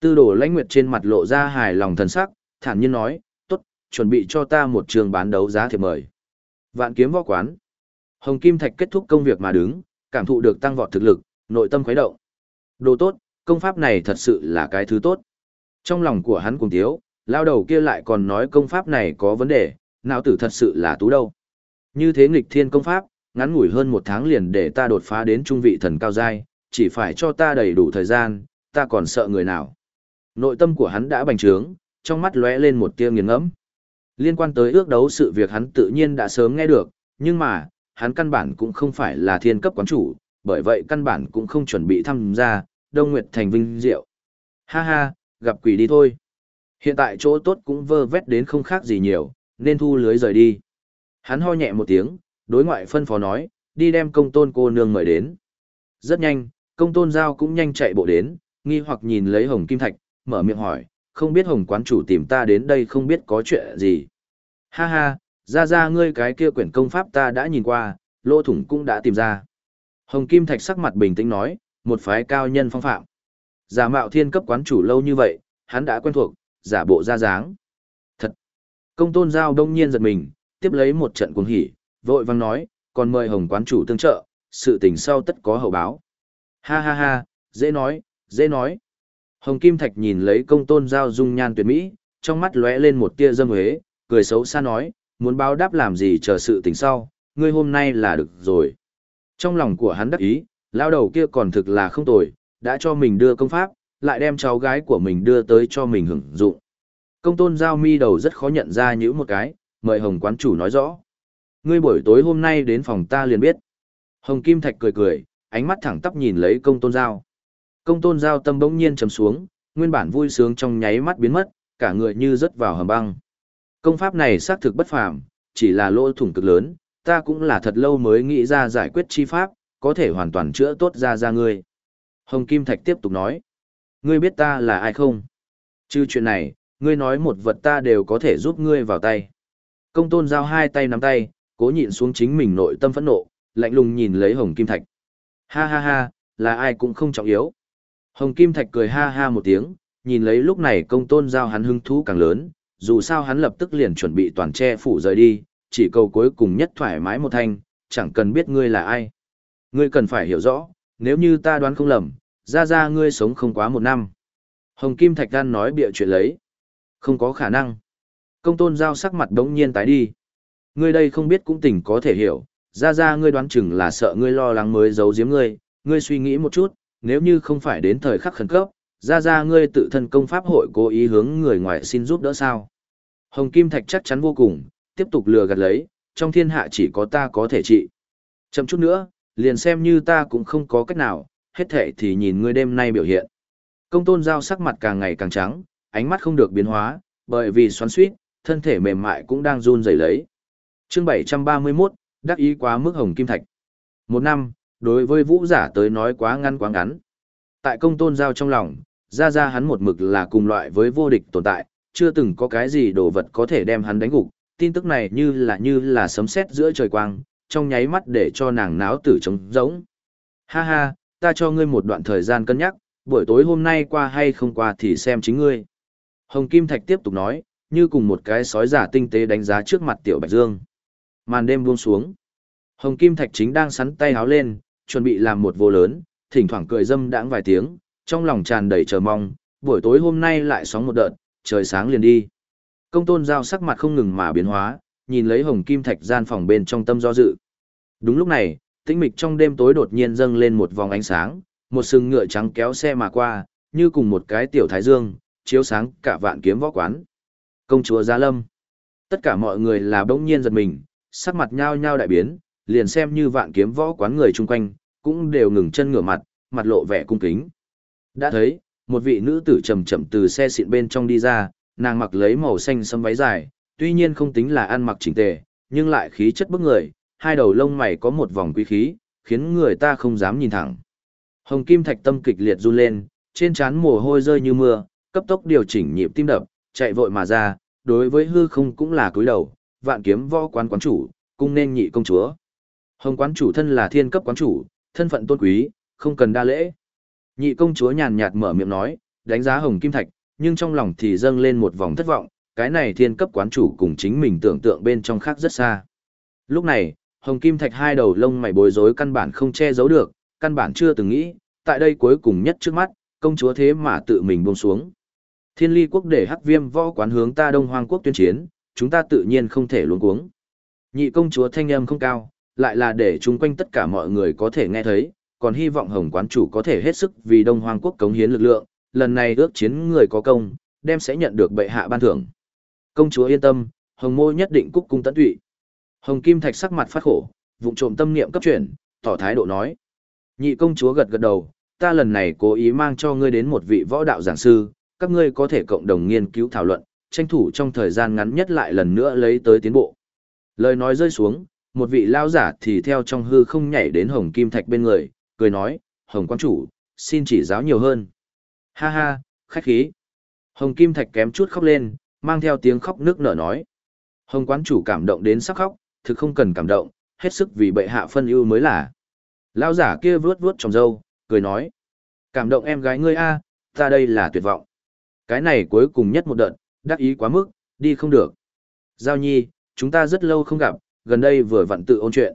Tư đồ lãnh nguyệt trên mặt lộ ra hài lòng thần sắc, thản nhiên nói, tốt, chuẩn bị cho ta một trường bán đấu giá thiệp mời. Vạn kiếm võ quán. Hồng Kim Thạch kết thúc công việc mà đứng, cảm thụ được tăng vọt thực lực, nội tâm khuấy động. Đồ tốt, công pháp này thật sự là cái thứ tốt. Trong lòng của hắn cùng thiếu, lao đầu kia lại còn nói công pháp này có vấn đề, nào tử thật sự là tú đâu. Như thế nghịch thiên công pháp, ngắn ngủi hơn một tháng liền để ta đột phá đến trung vị thần cao giai, chỉ phải cho ta đầy đủ thời gian, ta còn sợ người nào. Nội tâm của hắn đã bành trướng, trong mắt lóe lên một tia nghiền ngẫm. Liên quan tới ước đấu sự việc hắn tự nhiên đã sớm nghe được, nhưng mà, hắn căn bản cũng không phải là thiên cấp quán chủ, bởi vậy căn bản cũng không chuẩn bị tham gia, Đông Nguyệt Thành vinh diệu. Ha ha, gặp quỷ đi thôi. Hiện tại chỗ tốt cũng vơ vét đến không khác gì nhiều, nên thu lưới rời đi. Hắn ho nhẹ một tiếng, đối ngoại phân phó nói, đi đem công tôn cô nương mời đến. Rất nhanh, công tôn giao cũng nhanh chạy bộ đến, nghi hoặc nhìn lấy hồng kim thạch, mở miệng hỏi, không biết hồng quán chủ tìm ta đến đây không biết có chuyện gì. Ha ha, ra ra ngươi cái kia quyển công pháp ta đã nhìn qua, lỗ thủng cũng đã tìm ra. Hồng kim thạch sắc mặt bình tĩnh nói, một phái cao nhân phong phạm. Giả mạo thiên cấp quán chủ lâu như vậy, hắn đã quen thuộc, giả bộ ra dáng. Thật! Công tôn giao đông nhiên giật mình, tiếp lấy một trận cuồng hỉ, vội vang nói, còn mời hồng quán chủ tương trợ, sự tình sau tất có hậu báo. Ha ha ha, dễ nói, dễ nói. Hồng Kim Thạch nhìn lấy công tôn giao dung nhan tuyệt mỹ, trong mắt lóe lên một tia dâm huế, cười xấu xa nói, muốn báo đáp làm gì chờ sự tình sau, ngươi hôm nay là được rồi. Trong lòng của hắn đắc ý, lao đầu kia còn thực là không tồi, đã cho mình đưa công pháp, lại đem cháu gái của mình đưa tới cho mình hưởng dụng. Công tôn giao mi đầu rất khó nhận ra những một cái, mời Hồng quán chủ nói rõ. Ngươi buổi tối hôm nay đến phòng ta liền biết. Hồng Kim Thạch cười cười, ánh mắt thẳng tắp nhìn lấy công tôn giao. Công tôn giao tâm bỗng nhiên trầm xuống, nguyên bản vui sướng trong nháy mắt biến mất, cả người như rớt vào hầm băng. Công pháp này xác thực bất phàm, chỉ là lỗ thủng cực lớn, ta cũng là thật lâu mới nghĩ ra giải quyết chi pháp, có thể hoàn toàn chữa tốt ra ra ngươi. Hồng Kim Thạch tiếp tục nói, ngươi biết ta là ai không? Chứ chuyện này, ngươi nói một vật ta đều có thể giúp ngươi vào tay. Công tôn giao hai tay nắm tay, cố nhịn xuống chính mình nội tâm phẫn nộ, lạnh lùng nhìn lấy Hồng Kim Thạch. Ha ha ha, là ai cũng không trọng yếu. Hồng Kim Thạch cười ha ha một tiếng, nhìn lấy lúc này công tôn giao hắn hứng thú càng lớn, dù sao hắn lập tức liền chuẩn bị toàn che phủ rời đi, chỉ cầu cuối cùng nhất thoải mái một thanh, chẳng cần biết ngươi là ai. Ngươi cần phải hiểu rõ, nếu như ta đoán không lầm, ra ra ngươi sống không quá một năm. Hồng Kim Thạch Đan nói bịa chuyện lấy. Không có khả năng. Công tôn giao sắc mặt đống nhiên tái đi. Ngươi đây không biết cũng tỉnh có thể hiểu, ra ra ngươi đoán chừng là sợ ngươi lo lắng mới giấu giếm ngươi, ngươi suy nghĩ một chút, nếu như không phải đến thời khắc khẩn cấp, ra ra ngươi tự thân công pháp hội cố ý hướng người ngoài xin giúp đỡ sao. Hồng Kim Thạch chắc chắn vô cùng, tiếp tục lừa gạt lấy, trong thiên hạ chỉ có ta có thể trị. Chậm chút nữa, liền xem như ta cũng không có cách nào, hết thể thì nhìn ngươi đêm nay biểu hiện. Công tôn giao sắc mặt càng ngày càng trắng, ánh mắt không được biến hóa, bởi vì xoắn suýt, thân thể mềm mại cũng đang run rẩy lấy. Chương 731, đắc ý quá mức hồng kim thạch. Một năm, đối với vũ giả tới nói quá ngắn quá ngắn. Tại công tôn giao trong lòng, ra ra hắn một mực là cùng loại với vô địch tồn tại, chưa từng có cái gì đồ vật có thể đem hắn đánh gục. Tin tức này như là như là sấm sét giữa trời quang, trong nháy mắt để cho nàng náo tử trống rỗng. Ha ha, ta cho ngươi một đoạn thời gian cân nhắc, buổi tối hôm nay qua hay không qua thì xem chính ngươi. Hồng Kim Thạch tiếp tục nói, như cùng một cái sói giả tinh tế đánh giá trước mặt Tiểu Bạch Dương. Màn đêm buông xuống. Hồng Kim Thạch chính đang sắn tay háo lên, chuẩn bị làm một vô lớn, thỉnh thoảng cười dâm đãng vài tiếng, trong lòng tràn đầy chờ mong, buổi tối hôm nay lại sóng một đợt, trời sáng liền đi. Công tôn giao sắc mặt không ngừng mà biến hóa, nhìn lấy hồng kim thạch gian phòng bên trong tâm do dự. Đúng lúc này, tĩnh mịch trong đêm tối đột nhiên dâng lên một vòng ánh sáng, một sừng ngựa trắng kéo xe mà qua, như cùng một cái tiểu thái dương, chiếu sáng cả vạn kiếm võ quán. Công chúa Gia Lâm. Tất cả mọi người là bỗng nhiên giật mình, sắc mặt nhao nhao đại biến, liền xem như vạn kiếm võ quán người chung quanh, cũng đều ngừng chân ngửa mặt, mặt lộ vẻ cung kính. Đã thấy, một vị nữ tử chậm chậm từ xe xịn bên trong đi ra, nàng mặc lấy màu xanh sẫm váy dài, tuy nhiên không tính là ăn mặc chỉnh tề, nhưng lại khí chất bức người, hai đầu lông mày có một vòng quý khí, khiến người ta không dám nhìn thẳng. Hồng Kim Thạch tâm kịch liệt run lên, trên trán mồ hôi rơi như mưa, cấp tốc điều chỉnh nhịp tim đập, chạy vội mà ra, đối với hư không cũng là cúi đầu, vạn kiếm võ quán quán chủ, cung nên nhị công chúa. Hồng quán chủ thân là thiên cấp quán chủ, thân phận tôn quý, không cần đa lễ. Nhị công chúa nhàn nhạt mở miệng nói, đánh giá Hồng Kim Thạch, nhưng trong lòng thì dâng lên một vòng thất vọng, cái này thiên cấp quán chủ cùng chính mình tưởng tượng bên trong khác rất xa. Lúc này, Hồng Kim Thạch hai đầu lông mày bối rối căn bản không che giấu được, căn bản chưa từng nghĩ, tại đây cuối cùng nhất trước mắt, công chúa thế mà tự mình buông xuống. Thiên ly quốc để hắc viêm võ quán hướng ta Đông Hoang quốc tuyên chiến, chúng ta tự nhiên không thể luống cuống. Nhị công chúa thanh âm không cao, lại là để chung quanh tất cả mọi người có thể nghe thấy, còn hy vọng Hồng quán chủ có thể hết sức vì Đông Hoang quốc cống hiến lực lượng, lần này ước chiến người có công, đem sẽ nhận được bệ hạ ban thưởng. Công chúa yên tâm, Hồng Mô nhất định cúc cung tận tụy. Hồng Kim Thạch sắc mặt phát khổ, vụng trộm tâm niệm cấp chuyển, tỏ thái độ nói. Nhị công chúa gật gật đầu, ta lần này cố ý mang cho ngươi đến một vị võ đạo giảng sư, các ngươi có thể cộng đồng nghiên cứu thảo luận, tranh thủ trong thời gian ngắn nhất lại lần nữa lấy tới tiến bộ. Lời nói rơi xuống, một vị lao giả thì theo trong hư không nhảy đến Hồng Kim Thạch bên người, cười nói, Hồng quan chủ, xin chỉ giáo nhiều hơn. Ha ha, khách khí. Hồng Kim Thạch kém chút khóc lên, mang theo tiếng khóc nước nở nói. Hồng quán chủ cảm động đến sắc khóc, thực không cần cảm động, hết sức vì bệ hạ phân ưu mới là. Lao giả kia vuốt vuốt trong râu, cười nói. Cảm động em gái ngươi a, ta đây là tuyệt vọng. Cái này cuối cùng nhất một đợt, đắc ý quá mức, đi không được. Giao nhi, chúng ta rất lâu không gặp, gần đây vừa vặn tự ôn chuyện.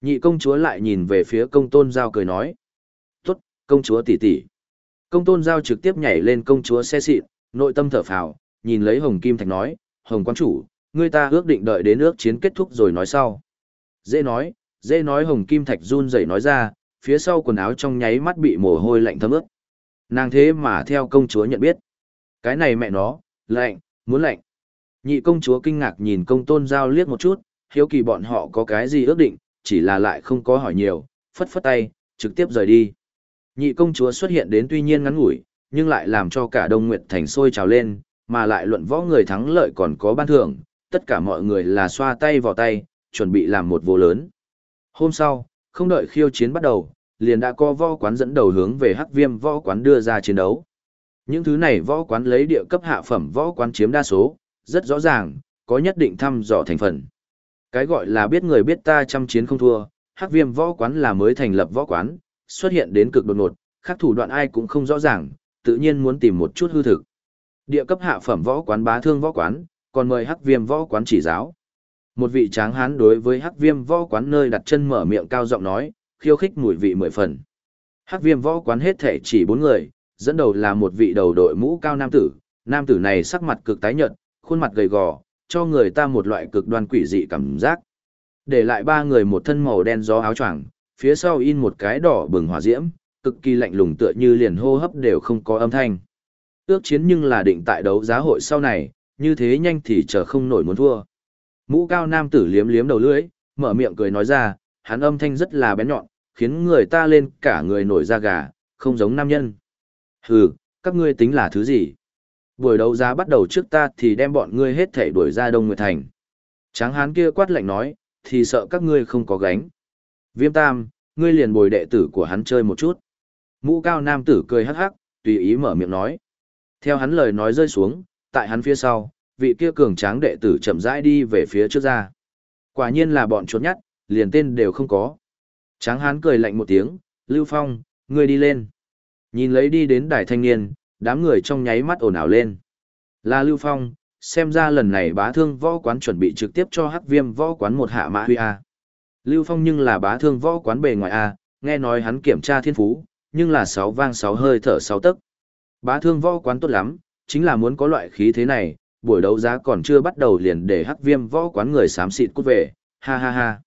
Nhị công chúa lại nhìn về phía công tôn giao cười nói. Tốt, công chúa tỷ tỷ. Công tôn giao trực tiếp nhảy lên công chúa xe xịn, nội tâm thở phào, nhìn lấy hồng kim thạch nói, hồng quan chủ, người ta ước định đợi đến ước chiến kết thúc rồi nói sau. Dễ nói, dễ nói hồng kim thạch run rẩy nói ra, phía sau quần áo trong nháy mắt bị mồ hôi lạnh thấm ướt. Nàng thế mà theo công chúa nhận biết. Cái này mẹ nó, lạnh, muốn lạnh. Nhị công chúa kinh ngạc nhìn công tôn giao liếc một chút, hiếu kỳ bọn họ có cái gì ước định, chỉ là lại không có hỏi nhiều, phất phất tay, trực tiếp rời đi. Nhị công chúa xuất hiện đến tuy nhiên ngắn ngủi, nhưng lại làm cho cả Đông Nguyệt Thành sôi trào lên, mà lại luận võ người thắng lợi còn có ban thưởng, tất cả mọi người là xoa tay vào tay, chuẩn bị làm một vô lớn. Hôm sau, không đợi khiêu chiến bắt đầu, liền đã có võ quán dẫn đầu hướng về hắc viêm võ quán đưa ra chiến đấu. Những thứ này võ quán lấy địa cấp hạ phẩm võ quán chiếm đa số, rất rõ ràng, có nhất định thăm dò thành phần. Cái gọi là biết người biết ta trăm chiến không thua, hắc viêm võ quán là mới thành lập võ quán, xuất hiện đến cực đột ngột, khác thủ đoạn ai cũng không rõ ràng, tự nhiên muốn tìm một chút hư thực. Địa cấp hạ phẩm võ quán bá thương võ quán, còn mời hắc viêm võ quán chỉ giáo. Một vị tráng hán đối với hắc viêm võ quán nơi đặt chân mở miệng cao giọng nói, khiêu khích mùi vị mười phần. Hắc viêm võ quán hết thể chỉ bốn người, dẫn đầu là một vị đầu đội mũ cao nam tử, nam tử này sắc mặt cực tái nhợt, khuôn mặt gầy gò, cho người ta một loại cực đoan quỷ dị cảm giác. Để lại ba người một thân màu đen gió áo choàng, phía sau in một cái đỏ bừng hỏa diễm, cực kỳ lạnh lùng tựa như liền hô hấp đều không có âm thanh. Ước chiến nhưng là định tại đấu giá hội sau này, như thế nhanh thì chờ không nổi muốn thua. Mũ cao nam tử liếm liếm đầu lưỡi, mở miệng cười nói ra, hắn âm thanh rất là bén nhọn, khiến người ta lên cả người nổi da gà, không giống nam nhân. Hừ, các ngươi tính là thứ gì? Buổi đấu giá bắt đầu trước ta thì đem bọn ngươi hết thể đuổi ra Đông Nguyệt Thành. Tráng hán kia quát lạnh nói, thì sợ các ngươi không có gánh. Viêm tam, ngươi liền bồi đệ tử của hắn chơi một chút. Mũ cao nam tử cười hắc hắc, tùy ý mở miệng nói. Theo hắn lời nói rơi xuống, tại hắn phía sau, vị kia cường tráng đệ tử chậm rãi đi về phía trước ra. Quả nhiên là bọn trốn nhát, liền tên đều không có. Tráng hán cười lạnh một tiếng, Lưu Phong, ngươi đi lên. Nhìn lấy đi đến đài thanh niên, đám người trong nháy mắt ồn ào lên. Là Lưu Phong, xem ra lần này bá thương võ quán chuẩn bị trực tiếp cho hắc viêm võ quán một hạ mã huy A. Lưu Phong nhưng là bá thương võ quán bề ngoài A, nghe nói hắn kiểm tra thiên phú, nhưng là sáu vang sáu hơi thở sáu tấc. Bá thương võ quán tốt lắm, chính là muốn có loại khí thế này, buổi đấu giá còn chưa bắt đầu liền để hắc viêm võ quán người xám xịt cút về, ha ha ha.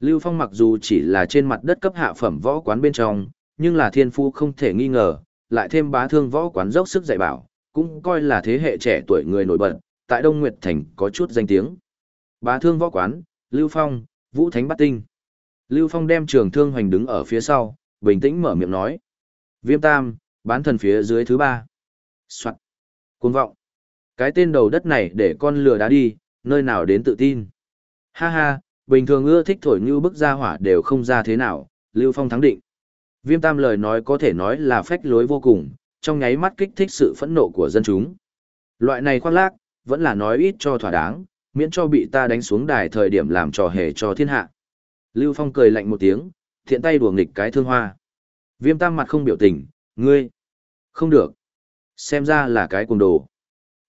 Lưu Phong mặc dù chỉ là trên mặt đất cấp hạ phẩm võ quán bên trong, nhưng là thiên phú không thể nghi ngờ, lại thêm bá thương võ quán dốc sức dạy bảo, cũng coi là thế hệ trẻ tuổi người nổi bật, tại Đông Nguyệt Thành có chút danh tiếng. Bá thương võ quán, Lưu Phong, Vũ Thánh Bát Tinh. Lưu Phong đem trường thương hoành đứng ở phía sau, bình tĩnh mở miệng nói. Viêm Tam, bán thần phía dưới thứ ba. Soạn. Cuồng vọng. Cái tên đầu đất này để con lừa đá đi, nơi nào đến tự tin. Ha ha, bình thường ưa thích thổi như bức ra hỏa đều không ra thế nào, Lưu Phong thắng định. Viêm Tam lời nói có thể nói là phách lối vô cùng, trong nháy mắt kích thích sự phẫn nộ của dân chúng. Loại này khoác lác, vẫn là nói ít cho thỏa đáng, miễn cho bị ta đánh xuống đài thời điểm làm trò hề cho thiên hạ. Lưu Phong cười lạnh một tiếng, thiện tay đùa nghịch cái thương hoa. Viêm Tam mặt không biểu tình, ngươi. Không được. Xem ra là cái cuồng đồ.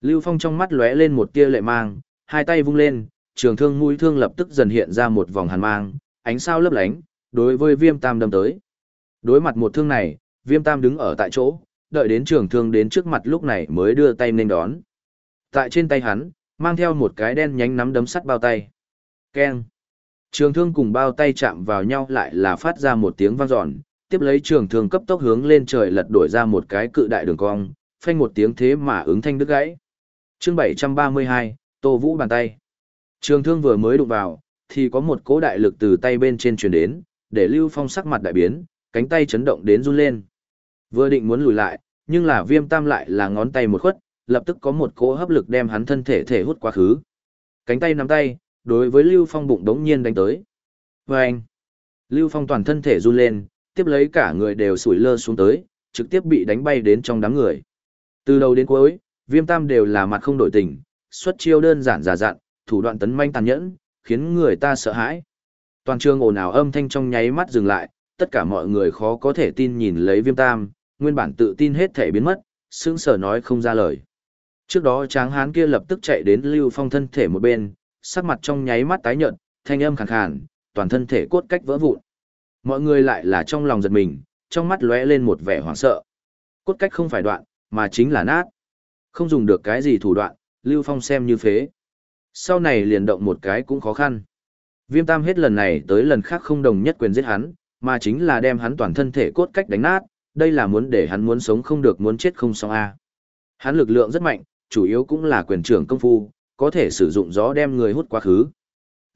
Lưu Phong trong mắt lóe lên một tia lệ mang, hai tay vung lên, trường thương mũi thương lập tức dần hiện ra một vòng hàn mang, ánh sao lấp lánh, đối với Viêm Tam đâm tới. Đối mặt một thương này, Viêm Tam đứng ở tại chỗ, đợi đến trường thương đến trước mặt lúc này mới đưa tay nên đón. Tại trên tay hắn, mang theo một cái đen nhánh nắm đấm sắt bao tay. Keng. Trường thương cùng bao tay chạm vào nhau lại là phát ra một tiếng vang dọn, tiếp lấy trường thương cấp tốc hướng lên trời lật đổi ra một cái cự đại đường cong, phanh một tiếng thế mà ứng thanh đứt gãy. Chương 732, Tô Vũ bàn tay. Trường thương vừa mới đụng vào, thì có một cỗ đại lực từ tay bên trên truyền đến, để Lưu Phong sắc mặt đại biến, cánh tay chấn động đến run lên. Vừa định muốn lùi lại, nhưng là Viêm Tam lại là ngón tay một khuất, lập tức có một cỗ hấp lực đem hắn thân thể thể hút quá khứ. Cánh tay nắm tay, đối với Lưu Phong bụng đống nhiên đánh tới. Và anh, Lưu Phong toàn thân thể run lên, tiếp lấy cả người đều sủi lơ xuống tới, trực tiếp bị đánh bay đến trong đám người. Từ đầu đến cuối, viêm tam đều là mặt không đổi tình, xuất chiêu đơn giản giả dặn, thủ đoạn tấn manh tàn nhẫn, khiến người ta sợ hãi. Toàn trường ồn ào âm thanh trong nháy mắt dừng lại, tất cả mọi người khó có thể tin nhìn lấy viêm tam, nguyên bản tự tin hết thể biến mất, sững sờ nói không ra lời. Trước đó tráng hán kia lập tức chạy đến Lưu Phong thân thể một bên, sắc mặt trong nháy mắt tái nhợt, thanh âm khàn khàn, toàn thân thể cốt cách vỡ vụn. Mọi người lại là trong lòng giật mình, trong mắt lóe lên một vẻ hoảng sợ. Cốt cách không phải đoạn, mà chính là nát. Không dùng được cái gì thủ đoạn, Lưu Phong xem như phế. Sau này liền động một cái cũng khó khăn. Viêm Tam hết lần này tới lần khác không đồng nhất quyền giết hắn, mà chính là đem hắn toàn thân thể cốt cách đánh nát, đây là muốn để hắn muốn sống không được muốn chết không xong a. Hắn lực lượng rất mạnh, chủ yếu cũng là quyền trưởng công phu, có thể sử dụng gió đem người hút quá khứ.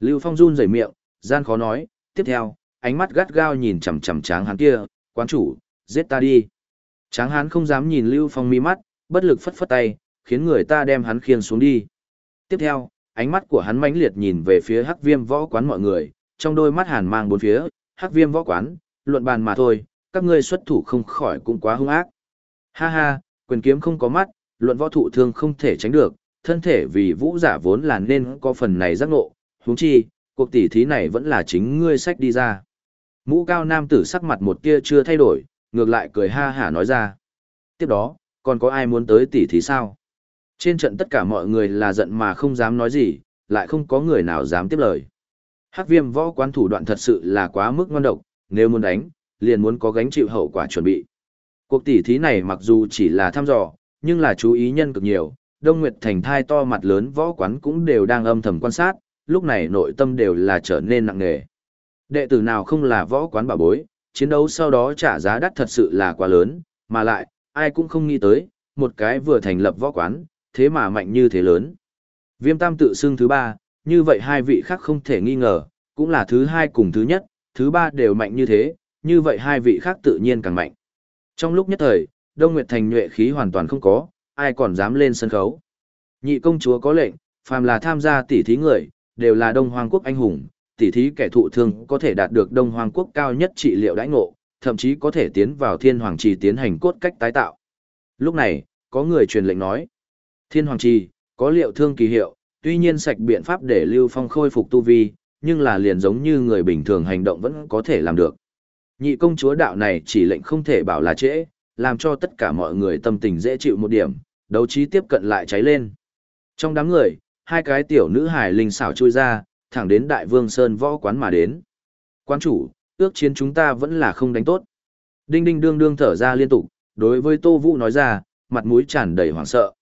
Lưu Phong run rẩy miệng, gian khó nói, tiếp theo, ánh mắt gắt gao nhìn chằm chằm tráng hắn kia, quán chủ, giết ta đi. Tráng hán không dám nhìn Lưu Phong mi mắt, bất lực phất phất tay, khiến người ta đem hắn khiêng xuống đi. Tiếp theo, ánh mắt của hắn mãnh liệt nhìn về phía hắc viêm võ quán mọi người, trong đôi mắt hàn mang bốn phía, hắc viêm võ quán, luận bàn mà thôi, các ngươi xuất thủ không khỏi cũng quá hung ác. Ha ha, quyền kiếm không có mắt, luận võ thụ thương không thể tránh được, thân thể vì vũ giả vốn là nên có phần này giác ngộ, huống chi, cuộc tỷ thí này vẫn là chính ngươi sách đi ra. Mũ cao nam tử sắc mặt một tia chưa thay đổi, ngược lại cười ha hả nói ra. Tiếp đó, còn có ai muốn tới tỷ thí sao? Trên trận tất cả mọi người là giận mà không dám nói gì, lại không có người nào dám tiếp lời. Hắc viêm võ quán thủ đoạn thật sự là quá mức ngon độc, nếu muốn đánh, liền muốn có gánh chịu hậu quả chuẩn bị. Cuộc tỷ thí này mặc dù chỉ là thăm dò, nhưng là chú ý nhân cực nhiều, Đông Nguyệt Thành thai to mặt lớn võ quán cũng đều đang âm thầm quan sát, lúc này nội tâm đều là trở nên nặng nề. Đệ tử nào không là võ quán bảo bối, chiến đấu sau đó trả giá đắt thật sự là quá lớn, mà lại, ai cũng không nghĩ tới, một cái vừa thành lập võ quán, thế mà mạnh như thế lớn. Viêm tam tự xưng thứ ba, như vậy hai vị khác không thể nghi ngờ, cũng là thứ hai cùng thứ nhất, thứ ba đều mạnh như thế, như vậy hai vị khác tự nhiên càng mạnh. Trong lúc nhất thời, Đông Nguyệt Thành nhuệ khí hoàn toàn không có, ai còn dám lên sân khấu. Nhị công chúa có lệnh, phàm là tham gia tỷ thí người, đều là Đông Hoàng quốc anh hùng, tỷ thí kẻ thụ thương có thể đạt được Đông Hoàng quốc cao nhất trị liệu đãi ngộ, thậm chí có thể tiến vào Thiên Hoàng Trì tiến hành cốt cách tái tạo. Lúc này, có người truyền lệnh nói, Thiên Hoàng Trì, có liệu thương kỳ hiệu, tuy nhiên sạch biện pháp để Lưu Phong khôi phục tu vi, nhưng là liền giống như người bình thường hành động vẫn có thể làm được. Nhị công chúa đạo này chỉ lệnh không thể bảo là trễ, làm cho tất cả mọi người tâm tình dễ chịu một điểm, đấu trí tiếp cận lại cháy lên. Trong đám người, hai cái tiểu nữ hải linh xảo chui ra, thẳng đến Đại Vương Sơn võ quán mà đến. Quán chủ, ước chiến chúng ta vẫn là không đánh tốt. Đinh đinh đương đương thở ra liên tục, đối với Tô Vũ nói ra, mặt mũi tràn đầy hoảng sợ.